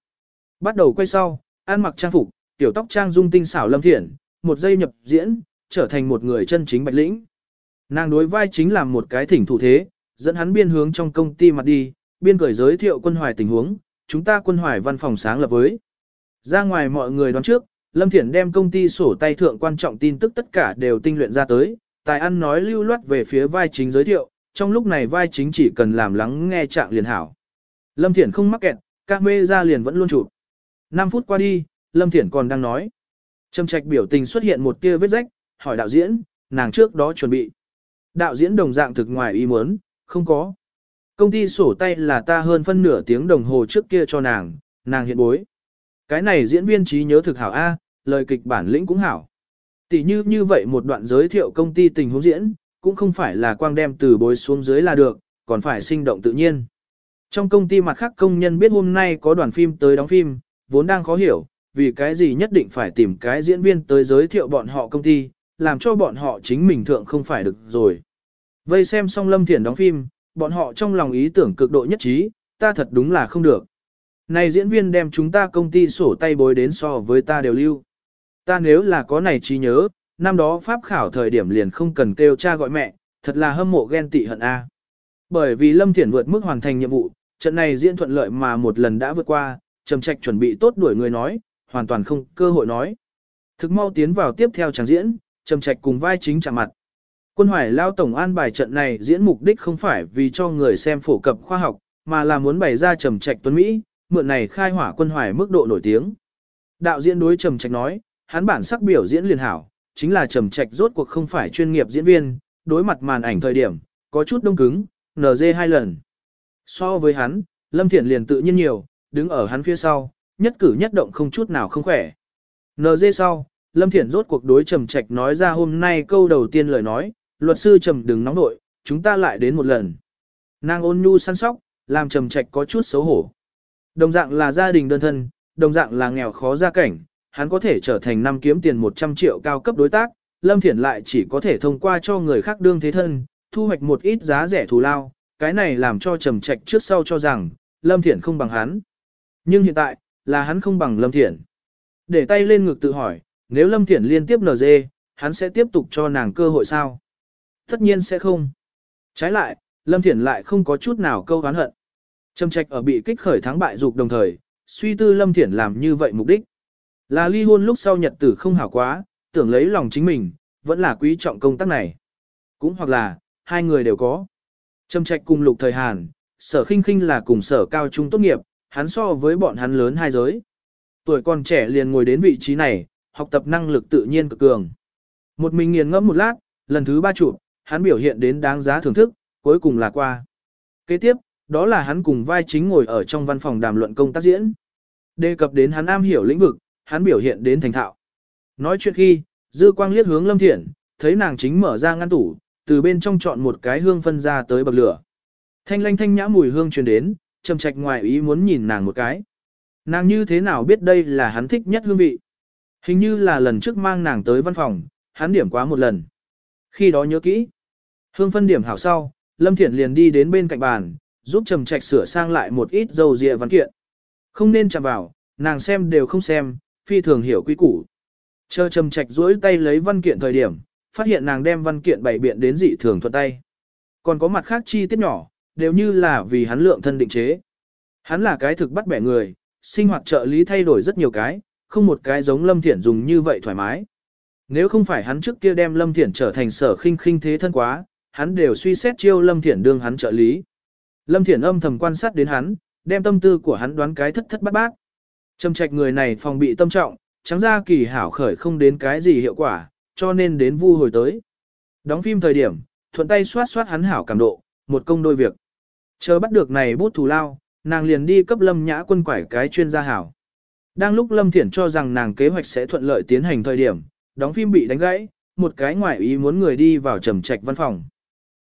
Bắt đầu quay sau, ăn mặc trang phục, tiểu tóc trang dung tinh xảo Lâm Thiển, một giây nhập diễn, trở thành một người chân chính bạch lĩnh. Nàng đối vai chính là một cái thỉnh thủ thế, dẫn hắn biên hướng trong công ty mặt đi, biên cười giới thiệu quân hoài tình huống, chúng ta quân hoài văn phòng sáng lập với. Ra ngoài mọi người đoán trước, Lâm Thiển đem công ty sổ tay thượng quan trọng tin tức tất cả đều tinh luyện ra tới, tài ăn nói lưu loát về phía vai chính giới thiệu, trong lúc này vai chính chỉ cần làm lắng nghe trạng liền hảo. Lâm Thiển không mắc kẹt, ca mê ra liền vẫn luôn chụp. 5 phút qua đi, Lâm Thiển còn đang nói. Trầm trạch biểu tình xuất hiện một tia vết rách, hỏi đạo diễn, nàng trước đó chuẩn bị. Đạo diễn đồng dạng thực ngoài ý muốn, không có. Công ty sổ tay là ta hơn phân nửa tiếng đồng hồ trước kia cho nàng, nàng hiện bối. Cái này diễn viên trí nhớ thực hảo A, lời kịch bản lĩnh cũng hảo. Tỷ như như vậy một đoạn giới thiệu công ty tình huống diễn, cũng không phải là quang đem từ bối xuống dưới là được, còn phải sinh động tự nhiên. Trong công ty mặt khác công nhân biết hôm nay có đoàn phim tới đóng phim, vốn đang khó hiểu, vì cái gì nhất định phải tìm cái diễn viên tới giới thiệu bọn họ công ty, làm cho bọn họ chính mình thượng không phải được rồi. Vây xem xong Lâm Thiển đóng phim, bọn họ trong lòng ý tưởng cực độ nhất trí, ta thật đúng là không được. Này diễn viên đem chúng ta công ty sổ tay bối đến so với ta đều lưu. Ta nếu là có này trí nhớ, năm đó pháp khảo thời điểm liền không cần kêu cha gọi mẹ, thật là hâm mộ ghen tị hận A. Bởi vì Lâm Thiển vượt mức hoàn thành nhiệm vụ, trận này diễn thuận lợi mà một lần đã vượt qua, Trầm Trạch chuẩn bị tốt đuổi người nói, hoàn toàn không cơ hội nói. Thực mau tiến vào tiếp theo tràng diễn, Trầm Trạch cùng vai chính chạm mặt. Quân Hoài lao tổng an bài trận này diễn mục đích không phải vì cho người xem phổ cập khoa học, mà là muốn bày ra Trầm Trạch tuấn Mỹ, mượn này khai hỏa Quân Hoài mức độ nổi tiếng. Đạo diễn đối Trầm Trạch nói, hắn bản sắc biểu diễn liền hảo, chính là Trầm Trạch rốt cuộc không phải chuyên nghiệp diễn viên, đối mặt màn ảnh thời điểm, có chút đông cứng, NG hai lần. So với hắn, Lâm Thiển liền tự nhiên nhiều, đứng ở hắn phía sau, nhất cử nhất động không chút nào không khỏe. NG sau, Lâm Thiển rốt cuộc đối Trầm Trạch nói ra hôm nay câu đầu tiên lời nói, luật sư Trầm đừng nóng nội, chúng ta lại đến một lần. Nàng ôn nhu săn sóc, làm Trầm Trạch có chút xấu hổ. Đồng dạng là gia đình đơn thân, đồng dạng là nghèo khó gia cảnh, hắn có thể trở thành năm kiếm tiền 100 triệu cao cấp đối tác, Lâm Thiển lại chỉ có thể thông qua cho người khác đương thế thân, thu hoạch một ít giá rẻ thù lao, cái này làm cho Trầm Trạch trước sau cho rằng, Lâm Thiển không bằng hắn. Nhưng hiện tại, là hắn không bằng Lâm Thiển. Để tay lên ngực tự hỏi, nếu Lâm Thiển liên tiếp NG, hắn sẽ tiếp tục cho nàng cơ hội sao? Tất nhiên sẽ không. Trái lại, Lâm Thiển lại không có chút nào câu hán hận. Trầm trạch ở bị kích khởi thắng bại dục đồng thời, suy tư Lâm Thiển làm như vậy mục đích. Là ly hôn lúc sau nhật tử không hảo quá, tưởng lấy lòng chính mình, vẫn là quý trọng công tác này. Cũng hoặc là, hai người đều có. Trầm trạch cùng lục thời Hàn, sở khinh khinh là cùng sở cao trung tốt nghiệp, hắn so với bọn hắn lớn hai giới. Tuổi còn trẻ liền ngồi đến vị trí này, học tập năng lực tự nhiên cực cường. Một mình nghiền ngẫm một lát, lần thứ ba chụp, hắn biểu hiện đến đáng giá thưởng thức, cuối cùng là qua. Kế tiếp, đó là hắn cùng vai chính ngồi ở trong văn phòng đàm luận công tác diễn. Đề cập đến hắn am hiểu lĩnh vực, hắn biểu hiện đến thành thạo. Nói chuyện khi, dư quang liếc hướng Lâm Thiển, thấy nàng chính mở ra ngăn tủ, từ bên trong chọn một cái hương phân ra tới bậc lửa. Thanh lanh thanh nhã mùi hương truyền đến, trầm trạch ngoài ý muốn nhìn nàng một cái. Nàng như thế nào biết đây là hắn thích nhất hương vị. Hình như là lần trước mang nàng tới văn phòng, hắn điểm quá một lần. Khi đó nhớ kỹ. Hương phân điểm hảo sau, Lâm Thiển liền đi đến bên cạnh bàn, giúp Trầm Trạch sửa sang lại một ít dầu dịa văn kiện. Không nên chạm vào, nàng xem đều không xem, phi thường hiểu quy củ. Chờ Trầm Trạch duỗi tay lấy văn kiện thời điểm, phát hiện nàng đem văn kiện bày biện đến dị thường thuận tay. Còn có mặt khác chi tiết nhỏ, đều như là vì hắn lượng thân định chế. Hắn là cái thực bắt bẻ người, sinh hoạt trợ lý thay đổi rất nhiều cái, không một cái giống Lâm Thiển dùng như vậy thoải mái. Nếu không phải hắn trước kia đem Lâm Thiển trở thành sở khinh khinh thế thân quá, hắn đều suy xét chiêu Lâm Thiển đương hắn trợ lý. Lâm Thiển âm thầm quan sát đến hắn, đem tâm tư của hắn đoán cái thất thất bát bát. Trầm trạch người này phòng bị tâm trọng, trắng ra kỳ hảo khởi không đến cái gì hiệu quả, cho nên đến vu hồi tới. Đóng phim thời điểm, thuận tay soát soát hắn hảo cảm độ, một công đôi việc. Chờ bắt được này bút thù lao, nàng liền đi cấp lâm nhã quân quải cái chuyên gia hảo. Đang lúc Lâm Thiển cho rằng nàng kế hoạch sẽ thuận lợi tiến hành thời điểm, đóng phim bị đánh gãy, một cái ngoại ý muốn người đi vào trầm trạch văn phòng.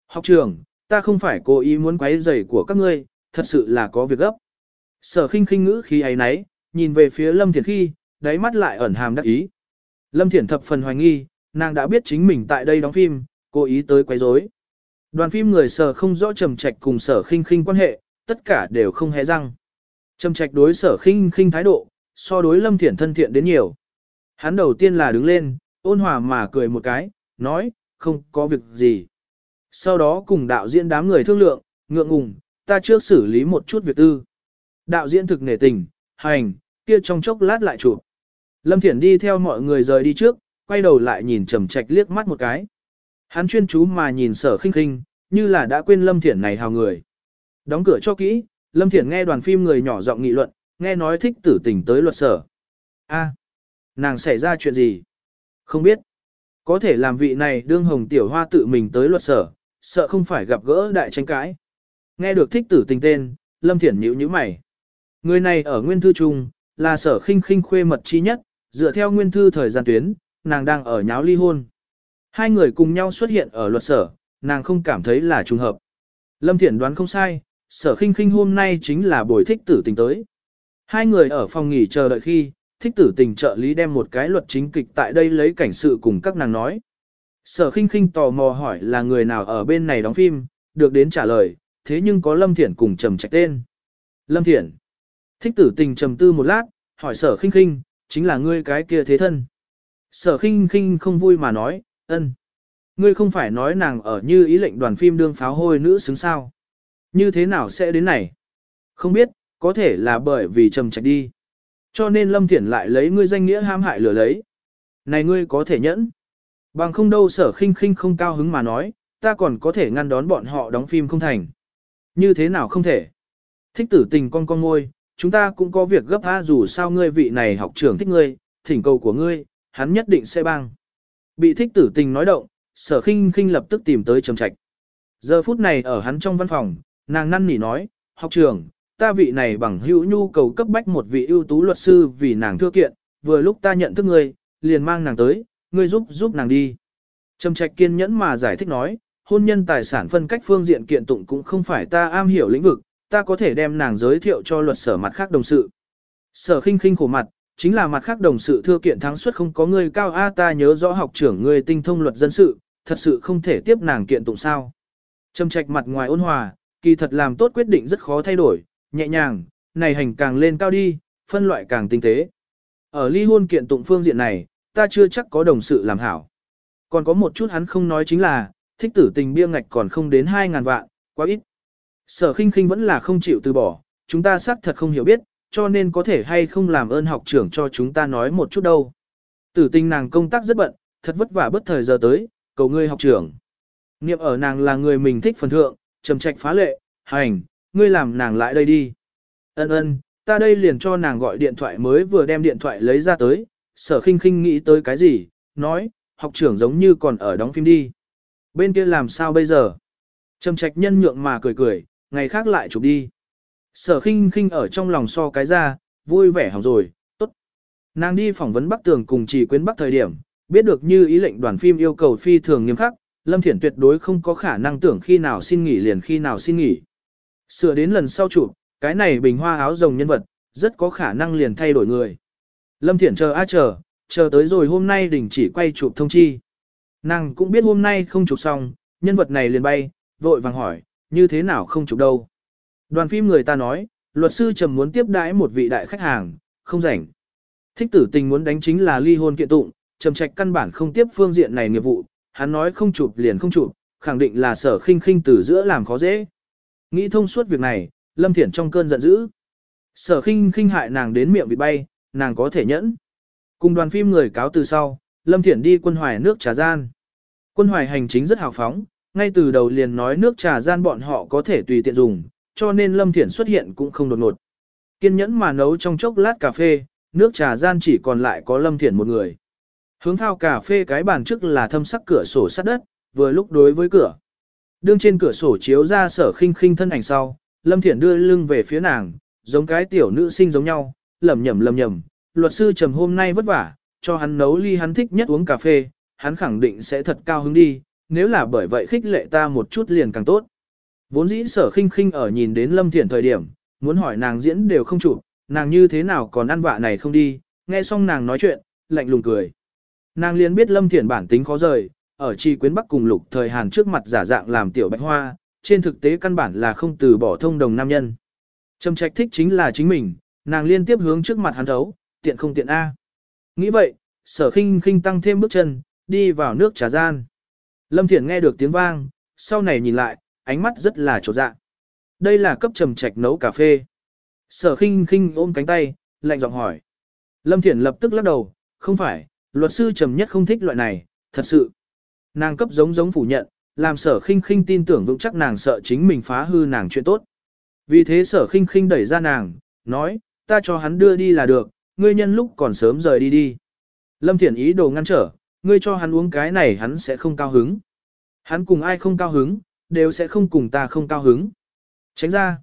Học trường, ta không phải cố ý muốn quấy rầy của các ngươi, thật sự là có việc gấp. Sở khinh khinh ngữ khi ấy nấy, nhìn về phía Lâm Thiển khi, đáy mắt lại ẩn hàm đắc ý. Lâm Thiển thập phần hoài nghi, nàng đã biết chính mình tại đây đóng phim, cố ý tới quấy rối. Đoàn phim người sở không rõ trầm trạch cùng sở khinh khinh quan hệ, tất cả đều không hé răng. Trầm trạch đối sở khinh khinh thái độ, so đối Lâm thiện thân thiện đến nhiều. Hắn đầu tiên là đứng lên, ôn hòa mà cười một cái, nói, không có việc gì. Sau đó cùng đạo diễn đám người thương lượng, ngượng ngùng, ta trước xử lý một chút việc tư. Đạo diễn thực nể tình, hành, kia trong chốc lát lại chụp. Lâm Thiển đi theo mọi người rời đi trước, quay đầu lại nhìn trầm trạch liếc mắt một cái. Hắn chuyên chú mà nhìn sở khinh khinh, như là đã quên Lâm Thiển này hào người. Đóng cửa cho kỹ, Lâm Thiển nghe đoàn phim người nhỏ giọng nghị luận, nghe nói thích tử tình tới luật sở. A, nàng xảy ra chuyện gì? Không biết. Có thể làm vị này đương hồng tiểu hoa tự mình tới luật sở, sợ không phải gặp gỡ đại tranh cãi. Nghe được thích tử tình tên, Lâm Thiển nhíu nhíu mày. Người này ở nguyên thư trung, là sở khinh khinh khuê mật chi nhất, dựa theo nguyên thư thời gian tuyến, nàng đang ở nháo ly hôn. Hai người cùng nhau xuất hiện ở luật sở, nàng không cảm thấy là trùng hợp. Lâm Thiển đoán không sai, sở khinh khinh hôm nay chính là buổi thích tử tình tới. Hai người ở phòng nghỉ chờ đợi khi, thích tử tình trợ lý đem một cái luật chính kịch tại đây lấy cảnh sự cùng các nàng nói. Sở khinh khinh tò mò hỏi là người nào ở bên này đóng phim, được đến trả lời, thế nhưng có Lâm Thiển cùng trầm trạch tên. Lâm Thiển. Thích tử tình trầm tư một lát, hỏi sở khinh khinh, chính là ngươi cái kia thế thân. Sở khinh khinh không vui mà nói, ân. Ngươi không phải nói nàng ở như ý lệnh đoàn phim đương pháo hôi nữ xứng sao. Như thế nào sẽ đến này? Không biết, có thể là bởi vì trầm trạch đi. Cho nên Lâm Thiển lại lấy ngươi danh nghĩa ham hại lừa lấy. Này ngươi có thể nhẫn. Bằng không đâu sở khinh khinh không cao hứng mà nói, ta còn có thể ngăn đón bọn họ đóng phim không thành. Như thế nào không thể? Thích tử tình con con ngôi, chúng ta cũng có việc gấp tha dù sao ngươi vị này học trưởng thích ngươi, thỉnh cầu của ngươi, hắn nhất định sẽ băng. Bị thích tử tình nói động, sở khinh khinh lập tức tìm tới trầm trạch. Giờ phút này ở hắn trong văn phòng, nàng năn nỉ nói, học trưởng, ta vị này bằng hữu nhu cầu cấp bách một vị ưu tú luật sư vì nàng thưa kiện, vừa lúc ta nhận thức ngươi, liền mang nàng tới, ngươi giúp giúp nàng đi. Trầm trạch kiên nhẫn mà giải thích nói, hôn nhân tài sản phân cách phương diện kiện tụng cũng không phải ta am hiểu lĩnh vực, ta có thể đem nàng giới thiệu cho luật sở mặt khác đồng sự. Sở khinh khinh khổ mặt, chính là mặt khác đồng sự thưa kiện thắng suất không có người cao A ta nhớ rõ học trưởng người tinh thông luật dân sự, thật sự không thể tiếp nàng kiện tụng sao. Trầm trạch mặt ngoài ôn hòa, kỳ thật làm tốt quyết định rất khó thay đổi, nhẹ nhàng, này hành càng lên cao đi, phân loại càng tinh tế. Ở ly hôn kiện tụng phương diện này, ta chưa chắc có đồng sự làm hảo. Còn có một chút hắn không nói chính là, thích tử tình bia ngạch còn không đến 2.000 vạn, quá ít. Sở khinh khinh vẫn là không chịu từ bỏ, chúng ta xác thật không hiểu biết, cho nên có thể hay không làm ơn học trưởng cho chúng ta nói một chút đâu. Tử tình nàng công tác rất bận, thật vất vả bất thời giờ tới, cầu ngươi học trưởng. Niệm ở nàng là người mình thích phần thượng, trầm trạch phá lệ, hành, ngươi làm nàng lại đây đi. Ân ân, ta đây liền cho nàng gọi điện thoại mới vừa đem điện thoại lấy ra tới, sở khinh khinh nghĩ tới cái gì, nói, học trưởng giống như còn ở đóng phim đi. Bên kia làm sao bây giờ? Trầm trạch nhân nhượng mà cười cười, ngày khác lại chụp đi. Sở khinh khinh ở trong lòng so cái ra, vui vẻ hỏng rồi, tốt. Nàng đi phỏng vấn Bắc Tường cùng chỉ quyến Bắc thời điểm, biết được như ý lệnh đoàn phim yêu cầu phi thường nghiêm khắc, Lâm Thiển tuyệt đối không có khả năng tưởng khi nào xin nghỉ liền khi nào xin nghỉ. Sửa đến lần sau chụp, cái này bình hoa áo rồng nhân vật, rất có khả năng liền thay đổi người. Lâm Thiển chờ a chờ, chờ tới rồi hôm nay đình chỉ quay chụp thông chi. Nàng cũng biết hôm nay không chụp xong, nhân vật này liền bay, vội vàng hỏi, như thế nào không chụp đâu. Đoàn phim người ta nói, luật sư trầm muốn tiếp đãi một vị đại khách hàng, không rảnh. Thích tử tình muốn đánh chính là ly hôn kiện tụng, trầm trạch căn bản không tiếp phương diện này nghiệp vụ, hắn nói không chụp liền không chụp, khẳng định là sở khinh khinh từ giữa làm khó dễ. Nghĩ thông suốt việc này, Lâm Thiển trong cơn giận dữ. Sở khinh khinh hại nàng đến miệng bị bay, nàng có thể nhẫn. Cùng đoàn phim người cáo từ sau, Lâm Thiển đi quân hoài nước trà gian. Quân hoài hành chính rất hào phóng, ngay từ đầu liền nói nước trà gian bọn họ có thể tùy tiện dùng, cho nên Lâm Thiển xuất hiện cũng không đột ngột. Kiên nhẫn mà nấu trong chốc lát cà phê, nước trà gian chỉ còn lại có Lâm Thiển một người. Hướng thao cà phê cái bàn trước là thâm sắc cửa sổ sắt đất, vừa lúc đối với cửa. Đương trên cửa sổ chiếu ra sở khinh khinh thân ảnh sau, Lâm Thiển đưa lưng về phía nàng, giống cái tiểu nữ sinh giống nhau, lầm nhầm lầm nhầm, luật sư trầm hôm nay vất vả, cho hắn nấu ly hắn thích nhất uống cà phê, hắn khẳng định sẽ thật cao hứng đi, nếu là bởi vậy khích lệ ta một chút liền càng tốt. Vốn dĩ sở khinh khinh ở nhìn đến Lâm Thiển thời điểm, muốn hỏi nàng diễn đều không chụp, nàng như thế nào còn ăn vạ này không đi, nghe xong nàng nói chuyện, lạnh lùng cười. Nàng liền biết Lâm Thiển bản tính khó rời, ở chi quyến bắc cùng lục thời Hàn trước mặt giả dạng làm tiểu bạch hoa, trên thực tế căn bản là không từ bỏ thông đồng nam nhân. Trầm trạch thích chính là chính mình, nàng liên tiếp hướng trước mặt hắn thấu, tiện không tiện A. Nghĩ vậy, sở khinh khinh tăng thêm bước chân, đi vào nước trà gian. Lâm Thiển nghe được tiếng vang, sau này nhìn lại, ánh mắt rất là trột dạ. Đây là cấp trầm trạch nấu cà phê. Sở khinh khinh ôm cánh tay, lạnh giọng hỏi. Lâm Thiển lập tức lắc đầu, không phải, luật sư trầm nhất không thích loại này, thật sự. Nàng cấp giống giống phủ nhận, làm sở khinh khinh tin tưởng vững chắc nàng sợ chính mình phá hư nàng chuyện tốt. Vì thế sở khinh khinh đẩy ra nàng, nói, ta cho hắn đưa đi là được, ngươi nhân lúc còn sớm rời đi đi. Lâm Thiển ý đồ ngăn trở, ngươi cho hắn uống cái này hắn sẽ không cao hứng. Hắn cùng ai không cao hứng, đều sẽ không cùng ta không cao hứng. Tránh ra.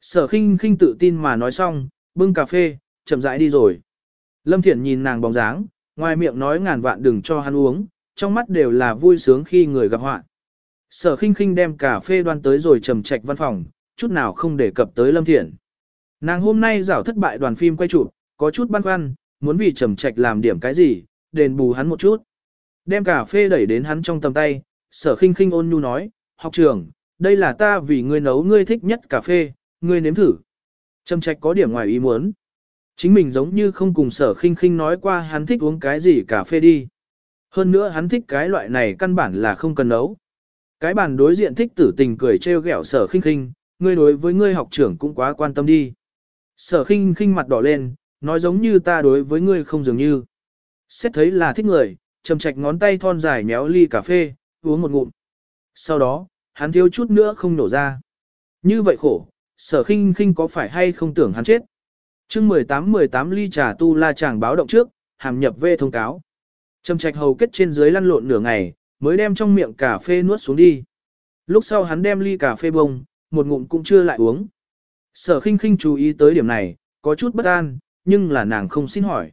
Sở khinh khinh tự tin mà nói xong, bưng cà phê, chậm rãi đi rồi. Lâm Thiển nhìn nàng bóng dáng, ngoài miệng nói ngàn vạn đừng cho hắn uống, trong mắt đều là vui sướng khi người gặp họa. Sở khinh khinh đem cà phê đoan tới rồi trầm trạch văn phòng, chút nào không đề cập tới Lâm Thiển. Nàng hôm nay rảo thất bại đoàn phim quay chụp, có chút băn khoăn, muốn vì trầm trạch làm điểm cái gì, đền bù hắn một chút. Đem cà phê đẩy đến hắn trong tầm tay, sở khinh khinh ôn nhu nói, học trưởng, đây là ta vì ngươi nấu ngươi thích nhất cà phê, ngươi nếm thử. Trầm trạch có điểm ngoài ý muốn. Chính mình giống như không cùng sở khinh khinh nói qua hắn thích uống cái gì cà phê đi. Hơn nữa hắn thích cái loại này căn bản là không cần nấu. Cái bàn đối diện thích tử tình cười trêu ghẹo sở khinh khinh, ngươi đối với ngươi học trưởng cũng quá quan tâm đi. Sở khinh khinh mặt đỏ lên, nói giống như ta đối với ngươi không dường như. Xét thấy là thích người, trầm trạch ngón tay thon dài méo ly cà phê, uống một ngụm. Sau đó, hắn thiếu chút nữa không nổ ra. Như vậy khổ, sở khinh khinh có phải hay không tưởng hắn chết. chương 18-18 ly trà tu la chàng báo động trước, hàm nhập về thông cáo. Trầm trạch hầu kết trên dưới lăn lộn nửa ngày, mới đem trong miệng cà phê nuốt xuống đi. Lúc sau hắn đem ly cà phê bông, một ngụm cũng chưa lại uống. Sở khinh khinh chú ý tới điểm này, có chút bất an, nhưng là nàng không xin hỏi.